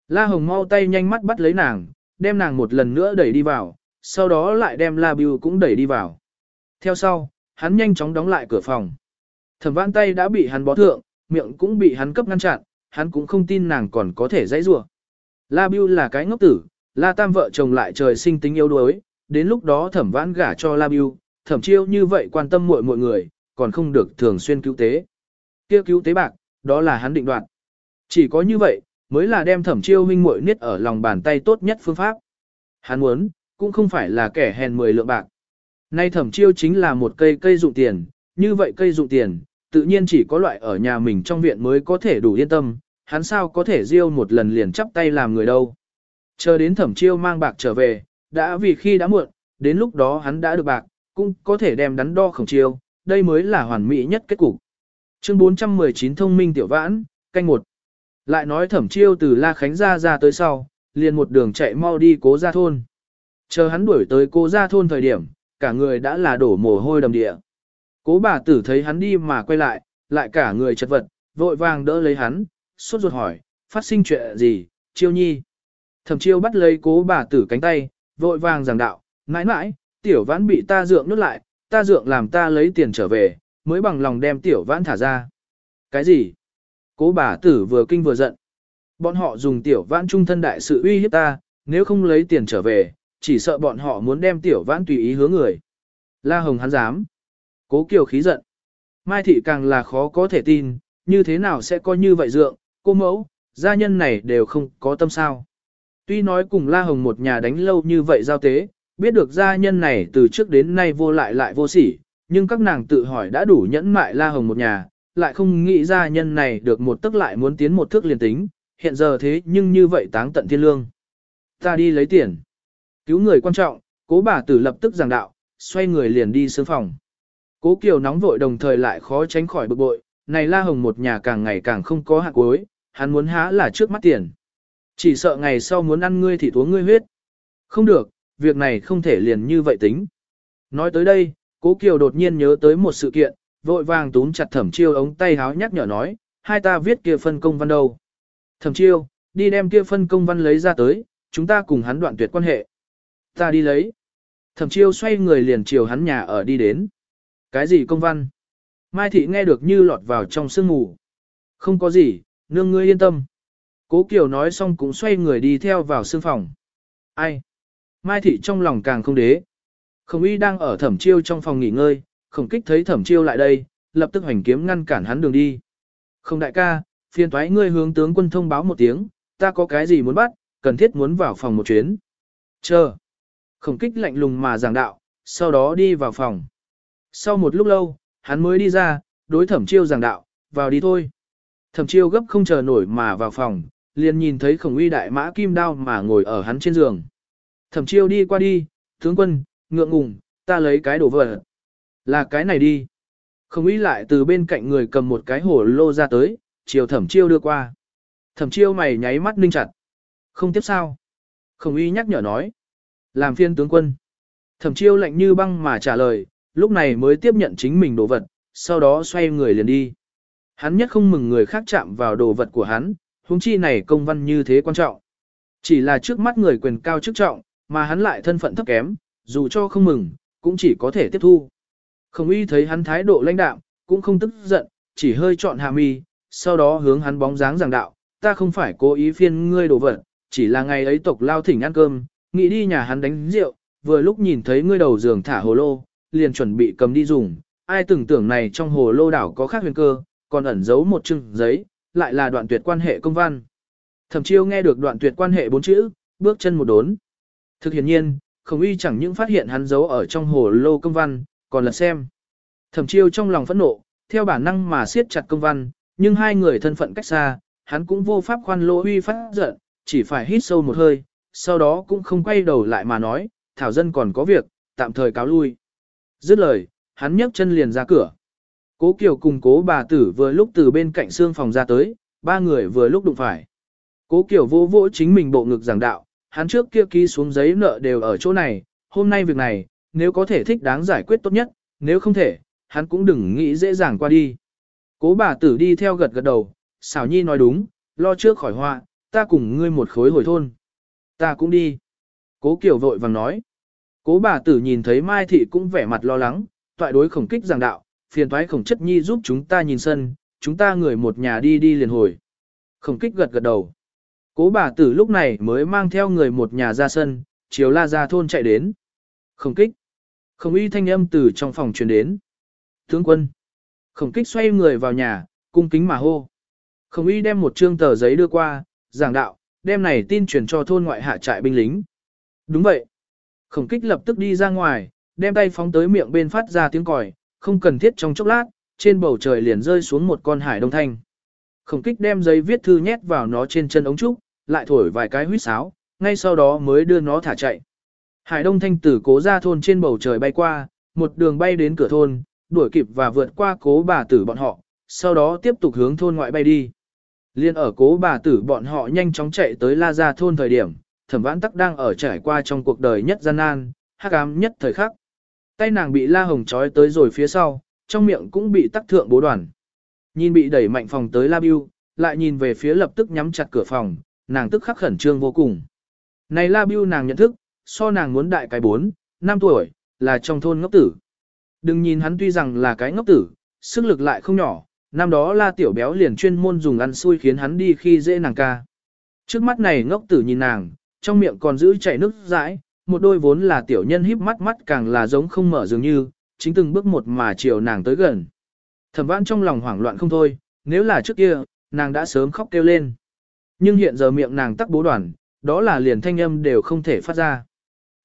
La Hồng mau tay nhanh mắt bắt lấy nàng, đem nàng một lần nữa đẩy đi vào, sau đó lại đem La Biu cũng đẩy đi vào. Theo sau, hắn nhanh chóng đóng lại cửa phòng. Thẩm vãn tay đã bị hắn bó thượng, miệng cũng bị hắn cấp ngăn chặn, hắn cũng không tin nàng còn có thể dãy rủa. La Biu là cái ngốc tử, La Tam vợ chồng lại trời sinh tính yếu đuối, đến lúc đó thẩm vãn gả cho La Biu, thẩm chiêu như vậy quan tâm muội mọi người, còn không được thường xuyên cứu tế. Kia cứu tế bạc, đó là hắn định đoạt. Chỉ có như vậy, mới là đem thẩm chiêu huynh muội niết ở lòng bàn tay tốt nhất phương pháp. Hắn muốn, cũng không phải là kẻ hèn mười lượng bạc. Nay thẩm chiêu chính là một cây cây dụng tiền, như vậy cây dụng tiền, tự nhiên chỉ có loại ở nhà mình trong viện mới có thể đủ yên tâm, hắn sao có thể riêu một lần liền chắp tay làm người đâu. Chờ đến thẩm chiêu mang bạc trở về, đã vì khi đã muộn, đến lúc đó hắn đã được bạc, cũng có thể đem đắn đo khổng chiêu, đây mới là hoàn mỹ nhất kết cục. Chương 419 thông minh tiểu vãn, canh một. Lại nói thẩm chiêu từ La Khánh ra ra tới sau, liền một đường chạy mau đi cố ra thôn. Chờ hắn đuổi tới cô ra thôn thời điểm, cả người đã là đổ mồ hôi đầm địa. Cố bà tử thấy hắn đi mà quay lại, lại cả người chật vật, vội vàng đỡ lấy hắn, sốt ruột hỏi, phát sinh chuyện gì, chiêu nhi. Thẩm chiêu bắt lấy cố bà tử cánh tay, vội vàng giảng đạo, mãi mãi, tiểu vãn bị ta dượng nuốt lại, ta dượng làm ta lấy tiền trở về, mới bằng lòng đem tiểu vãn thả ra. Cái gì? Cố bà tử vừa kinh vừa giận. Bọn họ dùng tiểu vãn trung thân đại sự uy hiếp ta, nếu không lấy tiền trở về, chỉ sợ bọn họ muốn đem tiểu vãn tùy ý hướng người. La Hồng hắn dám. Cố Kiều khí giận. Mai thị càng là khó có thể tin, như thế nào sẽ có như vậy dượng, cô mẫu, gia nhân này đều không có tâm sao. Tuy nói cùng La Hồng một nhà đánh lâu như vậy giao tế, biết được gia nhân này từ trước đến nay vô lại lại vô sỉ, nhưng các nàng tự hỏi đã đủ nhẫn mại La Hồng một nhà, lại không nghĩ gia nhân này được một tức lại muốn tiến một thước liền tính, hiện giờ thế nhưng như vậy táng tận thiên lương. Ta đi lấy tiền. Cứu người quan trọng, cố bà tử lập tức giảng đạo, xoay người liền đi sướng phòng. Cố Kiều nóng vội đồng thời lại khó tránh khỏi bực bội, này La Hồng một nhà càng ngày càng không có hạ cuối, hắn muốn há là trước mắt tiền. Chỉ sợ ngày sau muốn ăn ngươi thì uống ngươi huyết. Không được, việc này không thể liền như vậy tính. Nói tới đây, Cố Kiều đột nhiên nhớ tới một sự kiện, vội vàng túm chặt thẩm chiêu ống tay háo nhắc nhở nói, hai ta viết kia phân công văn đâu. Thẩm chiêu, đi đem kia phân công văn lấy ra tới, chúng ta cùng hắn đoạn tuyệt quan hệ. Ta đi lấy. Thẩm chiêu xoay người liền chiều hắn nhà ở đi đến. Cái gì công văn? Mai thị nghe được như lọt vào trong sương ngủ Không có gì, nương ngươi yên tâm. Cố Kiều nói xong cũng xoay người đi theo vào sương phòng. Ai? Mai thị trong lòng càng không đế. Khổng uy đang ở thẩm chiêu trong phòng nghỉ ngơi, khổng kích thấy thẩm chiêu lại đây, lập tức hoành kiếm ngăn cản hắn đường đi. Không đại ca, phiền thoái ngươi hướng tướng quân thông báo một tiếng, ta có cái gì muốn bắt, cần thiết muốn vào phòng một chuyến. Chờ. Khổng kích lạnh lùng mà giảng đạo, sau đó đi vào phòng. Sau một lúc lâu, hắn mới đi ra, đối thẩm chiêu giảng đạo, vào đi thôi. Thẩm chiêu gấp không chờ nổi mà vào phòng, liền nhìn thấy khổng uy đại mã kim đao mà ngồi ở hắn trên giường. Thẩm chiêu đi qua đi, tướng quân, ngượng ngùng, ta lấy cái đồ vật. Là cái này đi. Khổng uy lại từ bên cạnh người cầm một cái hổ lô ra tới, chiều thẩm chiêu đưa qua. Thẩm chiêu mày nháy mắt ninh chặt. Không tiếp sao. Khổng uy nhắc nhở nói. Làm phiên tướng quân. Thẩm chiêu lạnh như băng mà trả lời, lúc này mới tiếp nhận chính mình đồ vật, sau đó xoay người liền đi. Hắn nhất không mừng người khác chạm vào đồ vật của hắn, huống chi này công văn như thế quan trọng. Chỉ là trước mắt người quyền cao chức trọng, mà hắn lại thân phận thấp kém, dù cho không mừng, cũng chỉ có thể tiếp thu. Không uy thấy hắn thái độ lãnh đạm, cũng không tức giận, chỉ hơi chọn hạ mi, sau đó hướng hắn bóng dáng giảng đạo, ta không phải cố ý phiên ngươi đồ vật, chỉ là ngày ấy tộc lao thỉnh ăn cơm, nghĩ đi nhà hắn đánh rượu, vừa lúc nhìn thấy ngươi đầu giường thả hồ lô, liền chuẩn bị cầm đi dùng, ai tưởng tưởng này trong hồ lô đảo có khác huyền cơ, còn ẩn giấu một chừng giấy, lại là đoạn tuyệt quan hệ công văn. Thẩm chiêu nghe được đoạn tuyệt quan hệ bốn chữ, bước chân một đốn. Thực hiện nhiên, không uy chẳng những phát hiện hắn giấu ở trong hồ lô công văn, còn là xem. Thẩm chiêu trong lòng phẫn nộ, theo bản năng mà siết chặt công văn, nhưng hai người thân phận cách xa, hắn cũng vô pháp khoan lỗ uy phát giận, chỉ phải hít sâu một hơi, sau đó cũng không quay đầu lại mà nói, thảo dân còn có việc, tạm thời cáo lui. Dứt lời, hắn nhấc chân liền ra cửa. Cố Kiều cùng cố bà tử vừa lúc từ bên cạnh xương phòng ra tới, ba người vừa lúc đụng phải. Cố Kiều vô vỗ chính mình bộ ngực giảng đạo, hắn trước kia ký xuống giấy nợ đều ở chỗ này, hôm nay việc này, nếu có thể thích đáng giải quyết tốt nhất, nếu không thể, hắn cũng đừng nghĩ dễ dàng qua đi. Cố bà tử đi theo gật gật đầu, xảo nhi nói đúng, lo trước khỏi họa, ta cùng ngươi một khối hồi thôn. Ta cũng đi. Cố Kiều vội vàng nói. Cố bà tử nhìn thấy Mai Thị cũng vẻ mặt lo lắng, toại đối khổng kích giảng đạo, phiền toái khổng chất nhi giúp chúng ta nhìn sân, chúng ta người một nhà đi đi liền hồi. Khổng kích gật gật đầu. Cố bà tử lúc này mới mang theo người một nhà ra sân, chiều la ra thôn chạy đến. Khổng kích. Khổng y thanh âm từ trong phòng truyền đến. Tướng quân. Khổng kích xoay người vào nhà, cung kính mà hô. Khổng y đem một trương tờ giấy đưa qua, giảng đạo, đem này tin truyền cho thôn ngoại hạ trại binh lính. Đúng vậy. Khổng kích lập tức đi ra ngoài, đem tay phóng tới miệng bên phát ra tiếng còi, không cần thiết trong chốc lát, trên bầu trời liền rơi xuống một con hải đông thanh. Khổng kích đem giấy viết thư nhét vào nó trên chân ống trúc, lại thổi vài cái huýt sáo, ngay sau đó mới đưa nó thả chạy. Hải đông thanh tử cố ra thôn trên bầu trời bay qua, một đường bay đến cửa thôn, đuổi kịp và vượt qua cố bà tử bọn họ, sau đó tiếp tục hướng thôn ngoại bay đi. Liên ở cố bà tử bọn họ nhanh chóng chạy tới la gia thôn thời điểm, thẩm vãn tắc đang ở trải qua trong cuộc đời nhất gian nan, hắc ám nhất thời khắc. Tay nàng bị la hồng trói tới rồi phía sau, trong miệng cũng bị tắc thượng bố đoàn. Nhìn bị đẩy mạnh phòng tới la biu, lại nhìn về phía lập tức nhắm chặt cửa phòng, nàng tức khắc khẩn trương vô cùng. Này la biu nàng nhận thức, so nàng muốn đại cái 4, 5 tuổi, là trong thôn ngốc tử. Đừng nhìn hắn tuy rằng là cái ngốc tử, sức lực lại không nhỏ, năm đó la tiểu béo liền chuyên môn dùng ăn xui khiến hắn đi khi dễ nàng ca. Trước mắt này ngốc tử nhìn nàng, trong miệng còn giữ chảy nước dãi, một đôi vốn là tiểu nhân híp mắt mắt càng là giống không mở dường như, chính từng bước một mà chiều nàng tới gần. Thẩm vãn trong lòng hoảng loạn không thôi, nếu là trước kia, nàng đã sớm khóc kêu lên. Nhưng hiện giờ miệng nàng tắc bố đoàn, đó là liền thanh âm đều không thể phát ra.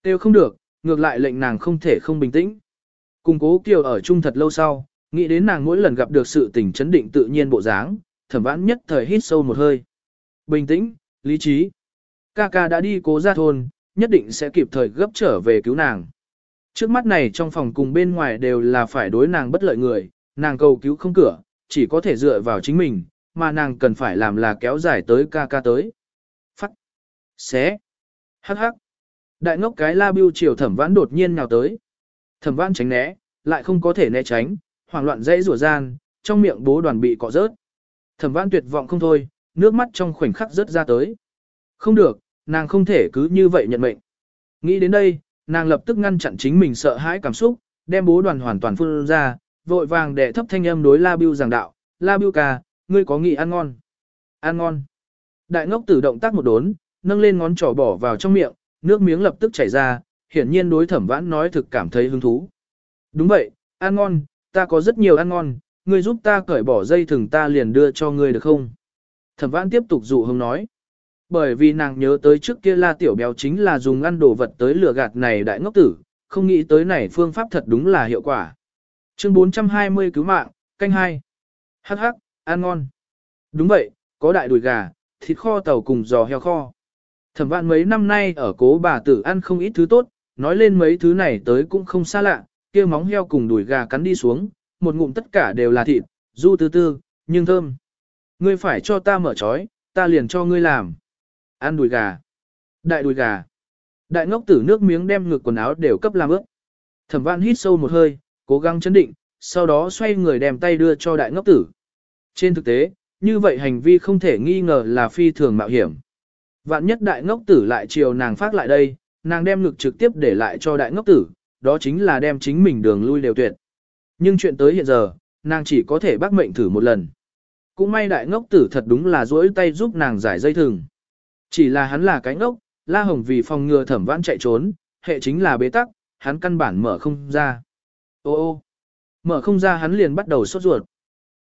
tiêu không được, ngược lại lệnh nàng không thể không bình tĩnh. Cùng cố kiều ở chung thật lâu sau, nghĩ đến nàng mỗi lần gặp được sự tình chấn định tự nhiên bộ dáng, thẩm vãn nhất thời hít sâu một hơi. Bình tĩnh, lý trí. Ca ca đã đi cố ra thôn, nhất định sẽ kịp thời gấp trở về cứu nàng. Trước mắt này trong phòng cùng bên ngoài đều là phải đối nàng bất lợi người, nàng cầu cứu không cửa, chỉ có thể dựa vào chính mình, mà nàng cần phải làm là kéo dài tới ca ca tới. Phát. Xé. Hắc hắc. Đại ngốc cái la biêu chiều thẩm vãn đột nhiên nhào tới. Thẩm vãn tránh né, lại không có thể né tránh, hoảng loạn dãy rủa gian, trong miệng bố đoàn bị cọ rớt. Thẩm vãn tuyệt vọng không thôi, nước mắt trong khoảnh khắc rớt ra tới. Không được, nàng không thể cứ như vậy nhận mệnh. Nghĩ đến đây, nàng lập tức ngăn chặn chính mình sợ hãi cảm xúc, đem bố đoàn hoàn toàn phun ra, vội vàng để thấp thanh âm đối La Bưu giảng đạo, La Bưu ca, ngươi có nghĩ ăn ngon? Ăn ngon. Đại ngốc tử động tác một đốn, nâng lên ngón trỏ bỏ vào trong miệng, nước miếng lập tức chảy ra, hiển nhiên đối thẩm vãn nói thực cảm thấy hứng thú. Đúng vậy, ăn ngon, ta có rất nhiều ăn ngon, ngươi giúp ta cởi bỏ dây thừng ta liền đưa cho ngươi được không? Thẩm vãn tiếp tục dụ hông nói. Bởi vì nàng nhớ tới trước kia la tiểu béo chính là dùng ăn đồ vật tới lửa gạt này đại ngốc tử, không nghĩ tới này phương pháp thật đúng là hiệu quả. Chương 420 cứu mạng, canh hai. Hắc hắc, ăn ngon. Đúng vậy, có đại đùi gà, thịt kho tàu cùng giò heo kho. Thẩm vạn mấy năm nay ở cố bà tử ăn không ít thứ tốt, nói lên mấy thứ này tới cũng không xa lạ, kia móng heo cùng đùi gà cắn đi xuống, một ngụm tất cả đều là thịt, du tư tư, nhưng thơm. Ngươi phải cho ta mở trói, ta liền cho ngươi làm. Ăn đùi gà. Đại đùi gà. Đại ngốc tử nước miếng đem ngực quần áo đều cấp làm ướt. Thẩm vạn hít sâu một hơi, cố gắng chấn định, sau đó xoay người đem tay đưa cho đại ngốc tử. Trên thực tế, như vậy hành vi không thể nghi ngờ là phi thường mạo hiểm. Vạn nhất đại ngốc tử lại chiều nàng phát lại đây, nàng đem ngực trực tiếp để lại cho đại ngốc tử, đó chính là đem chính mình đường lui đều tuyệt. Nhưng chuyện tới hiện giờ, nàng chỉ có thể bác mệnh thử một lần. Cũng may đại ngốc tử thật đúng là duỗi tay giúp nàng giải dây thừng. Chỉ là hắn là cái ngốc, La Hồng vì phòng ngừa thẩm vãn chạy trốn, hệ chính là bế tắc, hắn căn bản mở không ra. Ô ô, mở không ra hắn liền bắt đầu sốt ruột.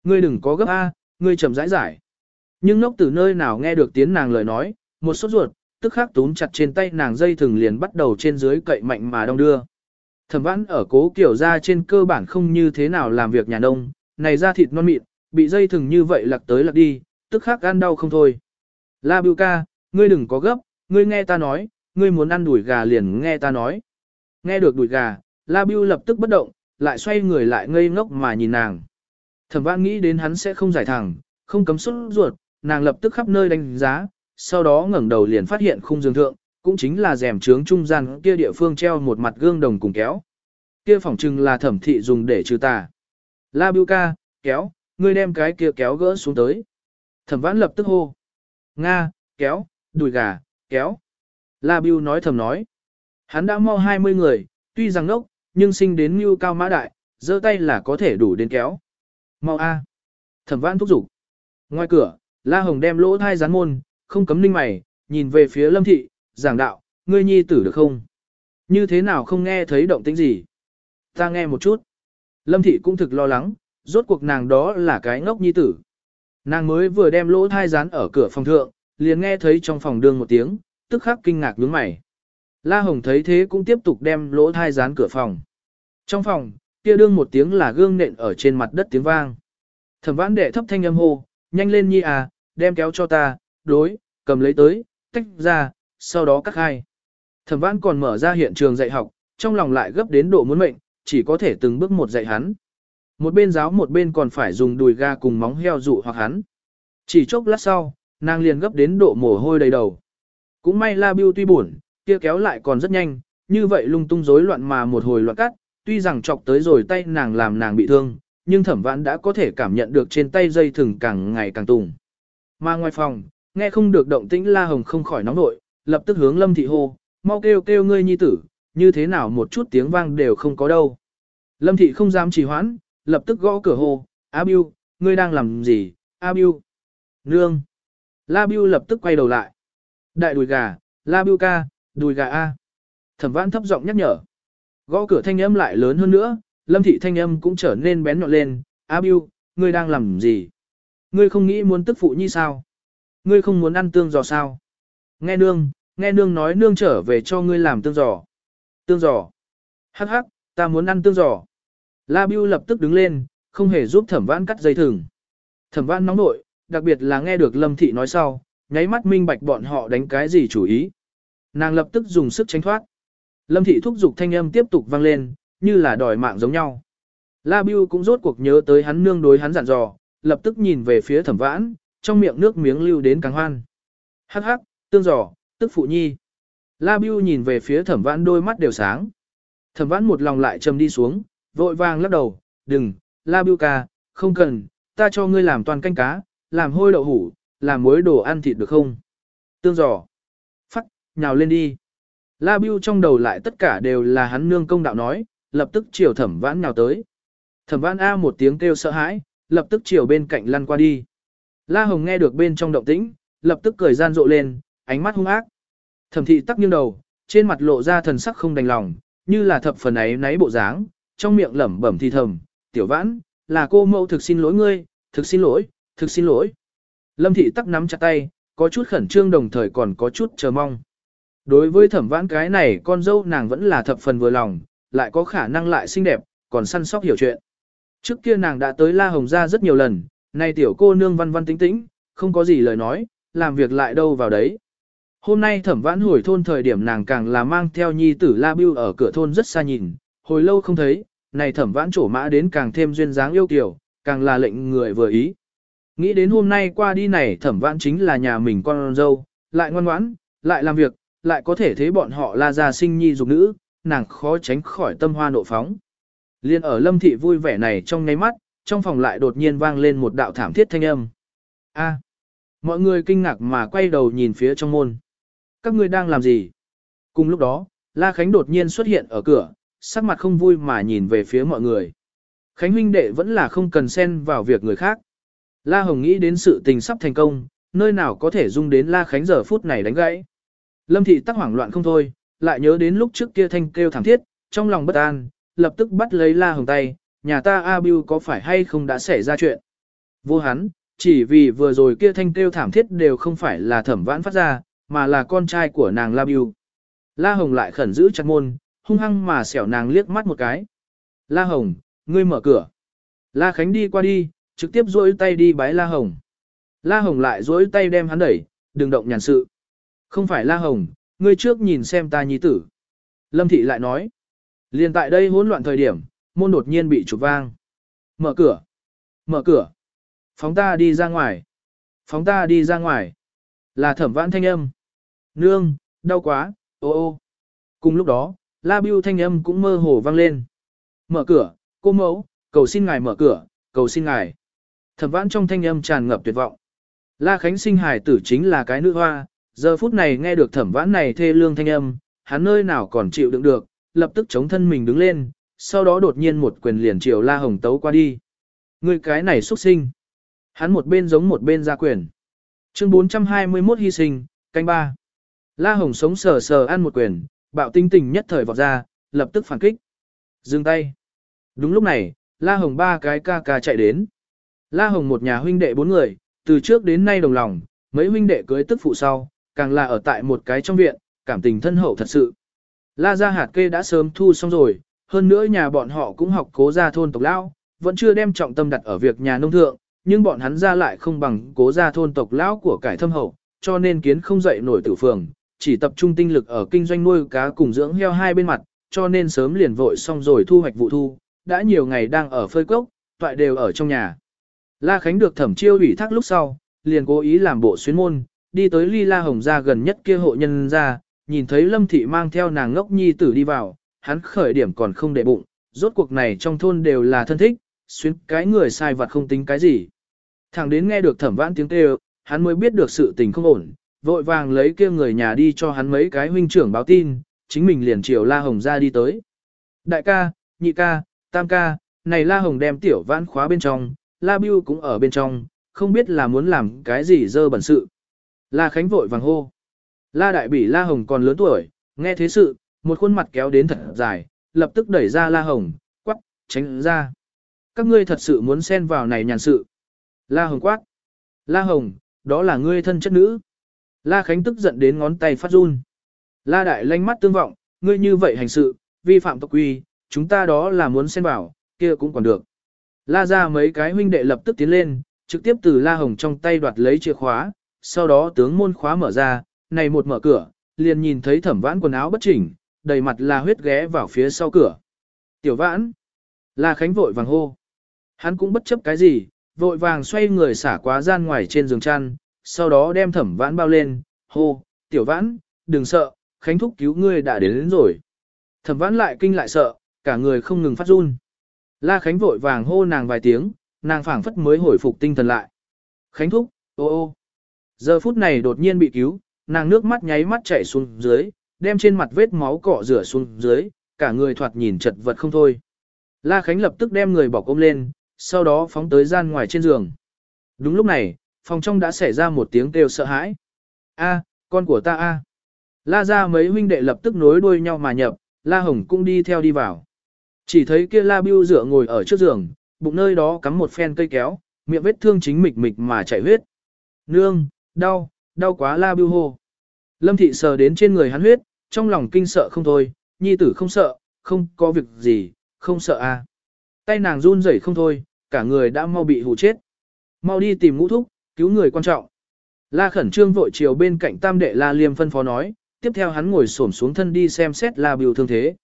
Ngươi đừng có gấp A, ngươi chậm rãi giải. Nhưng ngốc tử nơi nào nghe được tiếng nàng lời nói, một sốt ruột, tức khắc túm chặt trên tay nàng dây thừng liền bắt đầu trên dưới cậy mạnh mà đong đưa. Thẩm vãn ở cố kiểu ra trên cơ bản không như thế nào làm việc nhà nông, này ra thịt non mịn, bị dây thừng như vậy lặc tới lặc đi, tức khắc ăn đau không thôi. La Bưu ca, ngươi đừng có gấp, ngươi nghe ta nói, ngươi muốn ăn đùi gà liền nghe ta nói. Nghe được đùi gà, La Bưu lập tức bất động, lại xoay người lại ngây ngốc mà nhìn nàng. Thẩm vãn nghĩ đến hắn sẽ không giải thẳng, không cấm xuất ruột, nàng lập tức khắp nơi đánh giá, sau đó ngẩng đầu liền phát hiện khung giường thượng, cũng chính là rèm trướng trung gian kia địa phương treo một mặt gương đồng cùng kéo. Kia phỏng chừng là thẩm thị dùng để trừ tà. La Biu ca, kéo, ngươi đem cái kia kéo gỡ xuống tới. Thẩm vãn lập tức hô. Nga, kéo, đùi gà, kéo. La Biu nói thầm nói. Hắn đã mau 20 người, tuy rằng ngốc, nhưng sinh đến như cao mã đại, giơ tay là có thể đủ đến kéo. Mau a. Thẩm vãn thúc giục. Ngoài cửa, La Hồng đem lỗ thai rán môn, không cấm ninh mày, nhìn về phía Lâm Thị, giảng đạo, ngươi nhi tử được không? Như thế nào không nghe thấy động tĩnh gì? Ta nghe một chút. Lâm Thị cũng thực lo lắng, rốt cuộc nàng đó là cái ngốc nhi tử. Nàng mới vừa đem lỗ thai rán ở cửa phòng thượng, liền nghe thấy trong phòng đương một tiếng, tức khắc kinh ngạc nhướng mày. La Hồng thấy thế cũng tiếp tục đem lỗ thai rán cửa phòng. Trong phòng, kia đương một tiếng là gương nện ở trên mặt đất tiếng vang. Thẩm vãn đệ thấp thanh âm hô, nhanh lên nhi à, đem kéo cho ta, đối, cầm lấy tới, tách ra, sau đó cắt hai. Thẩm vãn còn mở ra hiện trường dạy học, trong lòng lại gấp đến độ muốn mệnh, chỉ có thể từng bước một dạy hắn. Một bên giáo một bên còn phải dùng đùi ga cùng móng heo dụ hoặc hắn. Chỉ chốc lát sau, nàng liền gấp đến độ mồ hôi đầy đầu. Cũng may La Biêu tuy buồn, kia kéo lại còn rất nhanh, như vậy lung tung rối loạn mà một hồi loạn cắt, tuy rằng chọc tới rồi tay nàng làm nàng bị thương, nhưng thẩm vãn đã có thể cảm nhận được trên tay dây thừng càng ngày càng tùng. Mà ngoài phòng, nghe không được động tĩnh La Hồng không khỏi nóng nội, lập tức hướng Lâm Thị hô, mau kêu kêu ngươi nhi tử, như thế nào một chút tiếng vang đều không có đâu. Lâm Thị không dám trì hoãn, lập tức gõ cửa hô, A Biu, ngươi đang làm gì, A Biu. Nương. La Biu lập tức quay đầu lại. Đại đùi gà, La Biu ca, đùi gà A. Thẩm vãn thấp giọng nhắc nhở. Gõ cửa thanh âm lại lớn hơn nữa, Lâm Thị thanh âm cũng trở nên bén nhọn lên, A Biu, ngươi đang làm gì? Ngươi không nghĩ muốn tức phụ như sao? Ngươi không muốn ăn tương giò sao? Nghe nương, nghe nương nói nương trở về cho ngươi làm tương giò. Tương giò. Hắc hắc, ta muốn ăn tương giò. La Biu lập tức đứng lên, không hề giúp thẩm vãn cắt dây thừng. Thẩm vãn nóng nội, đặc biệt là nghe được Lâm Thị nói sau, nháy mắt minh bạch bọn họ đánh cái gì chủ ý. Nàng lập tức dùng sức tránh thoát. Lâm thị thúc giục thanh âm tiếp tục vang lên, như là đòi mạng giống nhau. La Biu cũng rốt cuộc nhớ tới hắn nương đối hắn dặn dò, lập tức nhìn về phía thẩm vãn, trong miệng nước miếng lưu đến càng hoan. Hắc hắc, tương giò tức phụ nhi. La Biu nhìn về phía thẩm vãn đôi mắt đều sáng. Thẩm vãn một lòng lại trầm đi xuống, vội vàng lắc đầu, đừng, La Biu ca, không cần, ta cho ngươi làm toàn canh cá, làm hôi đậu hủ, làm muối đồ ăn thịt được không? Tương giỏ. Phắc, nhào lên đi. La Biu trong đầu lại tất cả đều là hắn nương công đạo nói, lập tức chiều thẩm vãn nhào tới. Thẩm vãn A một tiếng kêu sợ hãi, lập tức chiều bên cạnh lăn qua đi. La Hồng nghe được bên trong động tĩnh, lập tức cười gian rộ lên, ánh mắt hung ác. Thẩm thị tắc nghiêng đầu, trên mặt lộ ra thần sắc không đành lòng, như là thập phần ấy náy bộ dáng, trong miệng lẩm bẩm thì thầm, tiểu vãn, là cô mẫu thực xin lỗi ngươi, thực xin lỗi, thực xin lỗi. Lâm thị tắc nắm chặt tay, có chút khẩn trương đồng thời còn có chút chờ mong. Đối với thẩm vãn cái này con dâu nàng vẫn là thập phần vừa lòng, lại có khả năng lại xinh đẹp, còn săn sóc hiểu chuyện. Trước kia nàng đã tới La Hồng ra rất nhiều lần, nay tiểu cô nương văn văn tính tĩnh, không có gì lời nói, làm việc lại đâu vào đấy. Hôm nay thẩm vãn hồi thôn thời điểm nàng càng là mang theo nhi tử La Biêu ở cửa thôn rất xa nhìn, hồi lâu không thấy, này thẩm vãn trổ mã đến càng thêm duyên dáng yêu kiểu, càng là lệnh người vừa ý. Nghĩ đến hôm nay qua đi này thẩm vãn chính là nhà mình con dâu, lại ngoan ngoãn, lại làm việc, lại có thể thấy bọn họ la ra sinh nhi dục nữ, nàng khó tránh khỏi tâm hoa nộ phóng. Liên ở lâm thị vui vẻ này trong ngay mắt, trong phòng lại đột nhiên vang lên một đạo thảm thiết thanh âm. A. mọi người kinh ngạc mà quay đầu nhìn phía trong môn. Các ngươi đang làm gì? Cùng lúc đó, La Khánh đột nhiên xuất hiện ở cửa, sắc mặt không vui mà nhìn về phía mọi người. Khánh huynh đệ vẫn là không cần xen vào việc người khác. La Hồng nghĩ đến sự tình sắp thành công, nơi nào có thể dung đến La Khánh giờ phút này đánh gãy. Lâm thị tắc hoảng loạn không thôi, lại nhớ đến lúc trước kia thanh kêu thảm thiết, trong lòng bất an, lập tức bắt lấy La Hồng tay, nhà ta A Bưu có phải hay không đã xảy ra chuyện. Vô hắn, chỉ vì vừa rồi kia thanh kêu thảm thiết đều không phải là thẩm vãn phát ra, mà là con trai của nàng La Bưu. La Hồng lại khẩn giữ chặt môn, hung hăng mà xẻo nàng liếc mắt một cái. La Hồng, ngươi mở cửa. La Khánh đi qua đi, trực tiếp duỗi tay đi bái La Hồng. La Hồng lại duỗi tay đem hắn đẩy, đừng động nhàn sự. Không phải La Hồng, ngươi trước nhìn xem ta nhi tử. Lâm Thị lại nói. Liên tại đây hỗn loạn thời điểm, môn đột nhiên bị chụp vang. Mở cửa. Mở cửa. Phóng ta đi ra ngoài. Phóng ta đi ra ngoài. Là thẩm vãn thanh âm. Nương, đau quá, ô ô. Cùng lúc đó, la Biu thanh âm cũng mơ hồ vang lên. Mở cửa, cô mẫu, cầu xin ngài mở cửa, cầu xin ngài. Thẩm vãn trong thanh âm tràn ngập tuyệt vọng. La Khánh sinh hài tử chính là cái nữ hoa, giờ phút này nghe được thẩm vãn này thê lương thanh âm, hắn nơi nào còn chịu đựng được, lập tức chống thân mình đứng lên, sau đó đột nhiên một quyền liền chiều La Hồng tấu qua đi. Người cái này xuất sinh. Hắn một bên giống một bên ra quyền. Chương 421 hy sinh, canh ba. La Hồng sống sờ sờ ăn một quyền, bạo tinh tình nhất thời vọt ra, lập tức phản kích. Dừng tay. Đúng lúc này, La Hồng ba cái ca ca chạy đến. La Hồng một nhà huynh đệ bốn người, từ trước đến nay đồng lòng, mấy huynh đệ cưới tức phụ sau, càng là ở tại một cái trong viện, cảm tình thân hậu thật sự. La gia hạt kê đã sớm thu xong rồi, hơn nữa nhà bọn họ cũng học cố gia thôn tộc lão, vẫn chưa đem trọng tâm đặt ở việc nhà nông thượng, nhưng bọn hắn ra lại không bằng cố gia thôn tộc lão của cải thâm hậu, cho nên kiến không dậy nổi tử phường, chỉ tập trung tinh lực ở kinh doanh nuôi cá cùng dưỡng heo hai bên mặt, cho nên sớm liền vội xong rồi thu hoạch vụ thu, đã nhiều ngày đang ở phơi cốc, toại đều ở trong nhà. La Khánh được thẩm chiêu ủy thác lúc sau, liền cố ý làm bộ xuyến môn, đi tới ly la hồng gia gần nhất kia hộ nhân ra, nhìn thấy lâm thị mang theo nàng ngốc nhi tử đi vào, hắn khởi điểm còn không để bụng, rốt cuộc này trong thôn đều là thân thích, xuyến cái người sai vặt không tính cái gì. Thằng đến nghe được thẩm vãn tiếng kêu, hắn mới biết được sự tình không ổn, vội vàng lấy kia người nhà đi cho hắn mấy cái huynh trưởng báo tin, chính mình liền chiều La Hồng ra đi tới. Đại ca, nhị ca, tam ca, này La Hồng đem tiểu vãn khóa bên trong, La Biu cũng ở bên trong, không biết là muốn làm cái gì dơ bẩn sự. La Khánh vội vàng hô. La Đại Bỉ La Hồng còn lớn tuổi, nghe thế sự, một khuôn mặt kéo đến thật dài, lập tức đẩy ra La Hồng, quắc, tránh ra. Các ngươi thật sự muốn xen vào này nhàn sự. La Hồng quát. La Hồng, đó là ngươi thân chất nữ. La Khánh tức giận đến ngón tay phát run. La Đại lanh mắt tương vọng, ngươi như vậy hành sự, vi phạm tộc quy, chúng ta đó là muốn xen vào, kia cũng còn được. La ra mấy cái huynh đệ lập tức tiến lên, trực tiếp từ La Hồng trong tay đoạt lấy chìa khóa, sau đó tướng môn khóa mở ra, này một mở cửa, liền nhìn thấy thẩm vãn quần áo bất chỉnh, đầy mặt là huyết ghé vào phía sau cửa. Tiểu vãn, La Khánh vội vàng hô. Hắn cũng bất chấp cái gì, vội vàng xoay người xả quá gian ngoài trên giường chăn, sau đó đem thẩm vãn bao lên, hô, tiểu vãn, đừng sợ, Khánh thúc cứu ngươi đã đến, đến rồi. Thẩm vãn lại kinh lại sợ, cả người không ngừng phát run. La Khánh vội vàng hô nàng vài tiếng, nàng phảng phất mới hồi phục tinh thần lại. Khánh thúc, ô ô. Giờ phút này đột nhiên bị cứu, nàng nước mắt nháy mắt chảy xuống dưới, đem trên mặt vết máu cọ rửa xuống dưới, cả người thoạt nhìn chật vật không thôi. La Khánh lập tức đem người bỏ ôm lên, sau đó phóng tới gian ngoài trên giường. Đúng lúc này, phòng trong đã xảy ra một tiếng kêu sợ hãi. A, con của ta a. La ra mấy huynh đệ lập tức nối đuôi nhau mà nhập, La Hồng cũng đi theo đi vào. Chỉ thấy kia La Bưu dựa ngồi ở trước giường, bụng nơi đó cắm một phen cây kéo, miệng vết thương chính mịch mịch mà chảy huyết. Nương, đau, đau quá La Bưu hô. Lâm thị sờ đến trên người hắn huyết, trong lòng kinh sợ không thôi, nhi tử không sợ, không có việc gì, không sợ a. Tay nàng run rẩy không thôi, cả người đã mau bị hù chết. Mau đi tìm ngũ thúc, cứu người quan trọng. La khẩn trương vội chiều bên cạnh tam đệ La Liêm phân phó nói, tiếp theo hắn ngồi xổm xuống thân đi xem xét La biểu thương thế.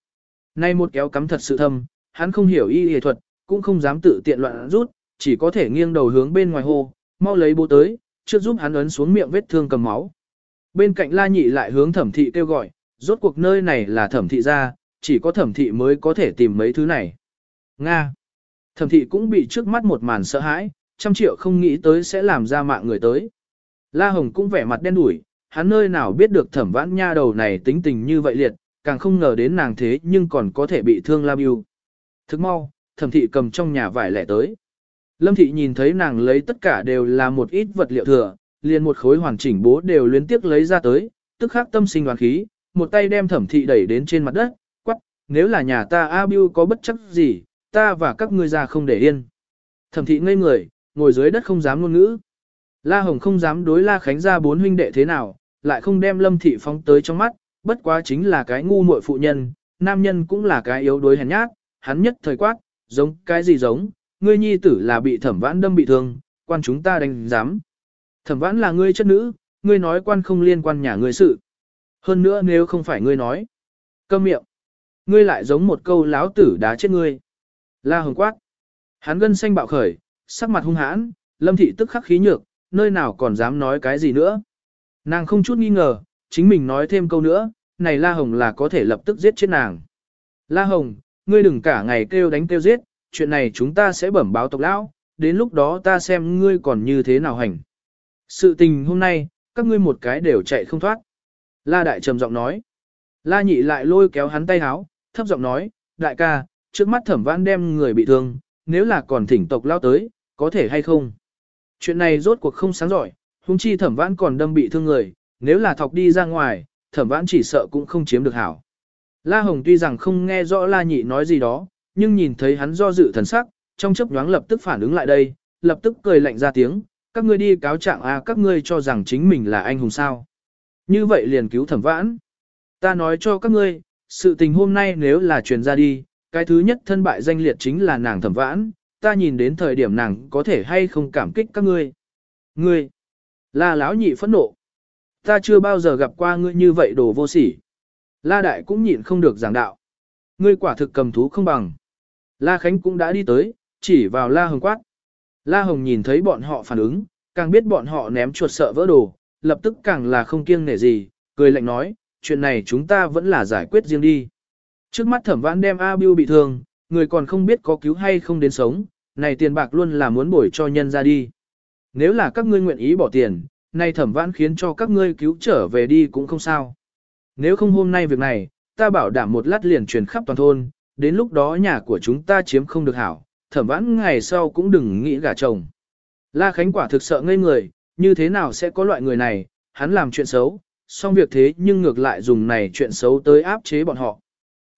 Nay một kéo cắm thật sự thâm, hắn không hiểu y y thuật, cũng không dám tự tiện loạn rút, chỉ có thể nghiêng đầu hướng bên ngoài hồ, mau lấy bố tới, trước giúp hắn ấn xuống miệng vết thương cầm máu. Bên cạnh La Nhị lại hướng thẩm thị kêu gọi, rốt cuộc nơi này là thẩm thị ra, chỉ có thẩm thị mới có thể tìm mấy thứ này. Nga. Thẩm thị cũng bị trước mắt một màn sợ hãi, trăm triệu không nghĩ tới sẽ làm ra mạng người tới. La Hồng cũng vẻ mặt đen đủi, hắn nơi nào biết được thẩm vãn nha đầu này tính tình như vậy liệt, càng không ngờ đến nàng thế nhưng còn có thể bị thương Lam Yêu. Thức mau, thẩm thị cầm trong nhà vải lẻ tới. Lâm thị nhìn thấy nàng lấy tất cả đều là một ít vật liệu thừa, liền một khối hoàn chỉnh bố đều liên tiếp lấy ra tới, tức khắc tâm sinh đoàn khí, một tay đem thẩm thị đẩy đến trên mặt đất, quắc, nếu là nhà ta A Biu có bất chấp gì, ta và các ngươi ra không để yên. Thẩm thị ngây người, ngồi dưới đất không dám ngôn ngữ. La Hồng không dám đối La Khánh ra bốn huynh đệ thế nào, lại không đem Lâm thị phóng tới trong mắt, bất quá chính là cái ngu muội phụ nhân, nam nhân cũng là cái yếu đuối hèn nhát, hắn nhất thời quát, giống cái gì giống, ngươi nhi tử là bị thẩm vãn đâm bị thương, quan chúng ta đánh giám. Thẩm vãn là ngươi chất nữ, ngươi nói quan không liên quan nhà ngươi sự. Hơn nữa nếu không phải ngươi nói. Câm miệng. Ngươi lại giống một câu láo tử đá chết ngươi. La hồng quát. Hắn gân xanh bạo khởi, sắc mặt hung hãn, lâm thị tức khắc khí nhược, nơi nào còn dám nói cái gì nữa. Nàng không chút nghi ngờ, chính mình nói thêm câu nữa, này La Hồng là có thể lập tức giết chết nàng. La Hồng, ngươi đừng cả ngày kêu đánh kêu giết, chuyện này chúng ta sẽ bẩm báo tộc lão, đến lúc đó ta xem ngươi còn như thế nào hành. Sự tình hôm nay, các ngươi một cái đều chạy không thoát. La Đại trầm giọng nói. La Nhị lại lôi kéo hắn tay háo, thấp giọng nói, đại ca, trước mắt thẩm vãn đem người bị thương, nếu là còn thỉnh tộc lao tới, có thể hay không? Chuyện này rốt cuộc không sáng giỏi, hung chi thẩm vãn còn đâm bị thương người, nếu là thọc đi ra ngoài, thẩm vãn chỉ sợ cũng không chiếm được hảo. La Hồng tuy rằng không nghe rõ La Nhị nói gì đó, nhưng nhìn thấy hắn do dự thần sắc, trong chớp nhoáng lập tức phản ứng lại đây, lập tức cười lạnh ra tiếng, các ngươi đi cáo trạng à các ngươi cho rằng chính mình là anh hùng sao. Như vậy liền cứu thẩm vãn. Ta nói cho các ngươi, sự tình hôm nay nếu là truyền ra đi, cái thứ nhất thân bại danh liệt chính là nàng thẩm vãn, ta nhìn đến thời điểm nàng có thể hay không cảm kích các ngươi. Ngươi, la lão nhị phẫn nộ. Ta chưa bao giờ gặp qua ngươi như vậy đồ vô sỉ. La đại cũng nhịn không được giảng đạo. Ngươi quả thực cầm thú không bằng. La Khánh cũng đã đi tới, chỉ vào La Hồng quát. La Hồng nhìn thấy bọn họ phản ứng, càng biết bọn họ ném chuột sợ vỡ đồ, lập tức càng là không kiêng nể gì, cười lạnh nói, chuyện này chúng ta vẫn là giải quyết riêng đi. Trước mắt thẩm vãn đem A Biu bị thương, người còn không biết có cứu hay không đến sống, này tiền bạc luôn là muốn bồi cho nhân ra đi. Nếu là các ngươi nguyện ý bỏ tiền, này thẩm vãn khiến cho các ngươi cứu trở về đi cũng không sao. Nếu không hôm nay việc này, ta bảo đảm một lát liền truyền khắp toàn thôn, đến lúc đó nhà của chúng ta chiếm không được hảo, thẩm vãn ngày sau cũng đừng nghĩ gả chồng. La Khánh quả thực sợ ngây người, như thế nào sẽ có loại người này, hắn làm chuyện xấu, xong việc thế nhưng ngược lại dùng này chuyện xấu tới áp chế bọn họ.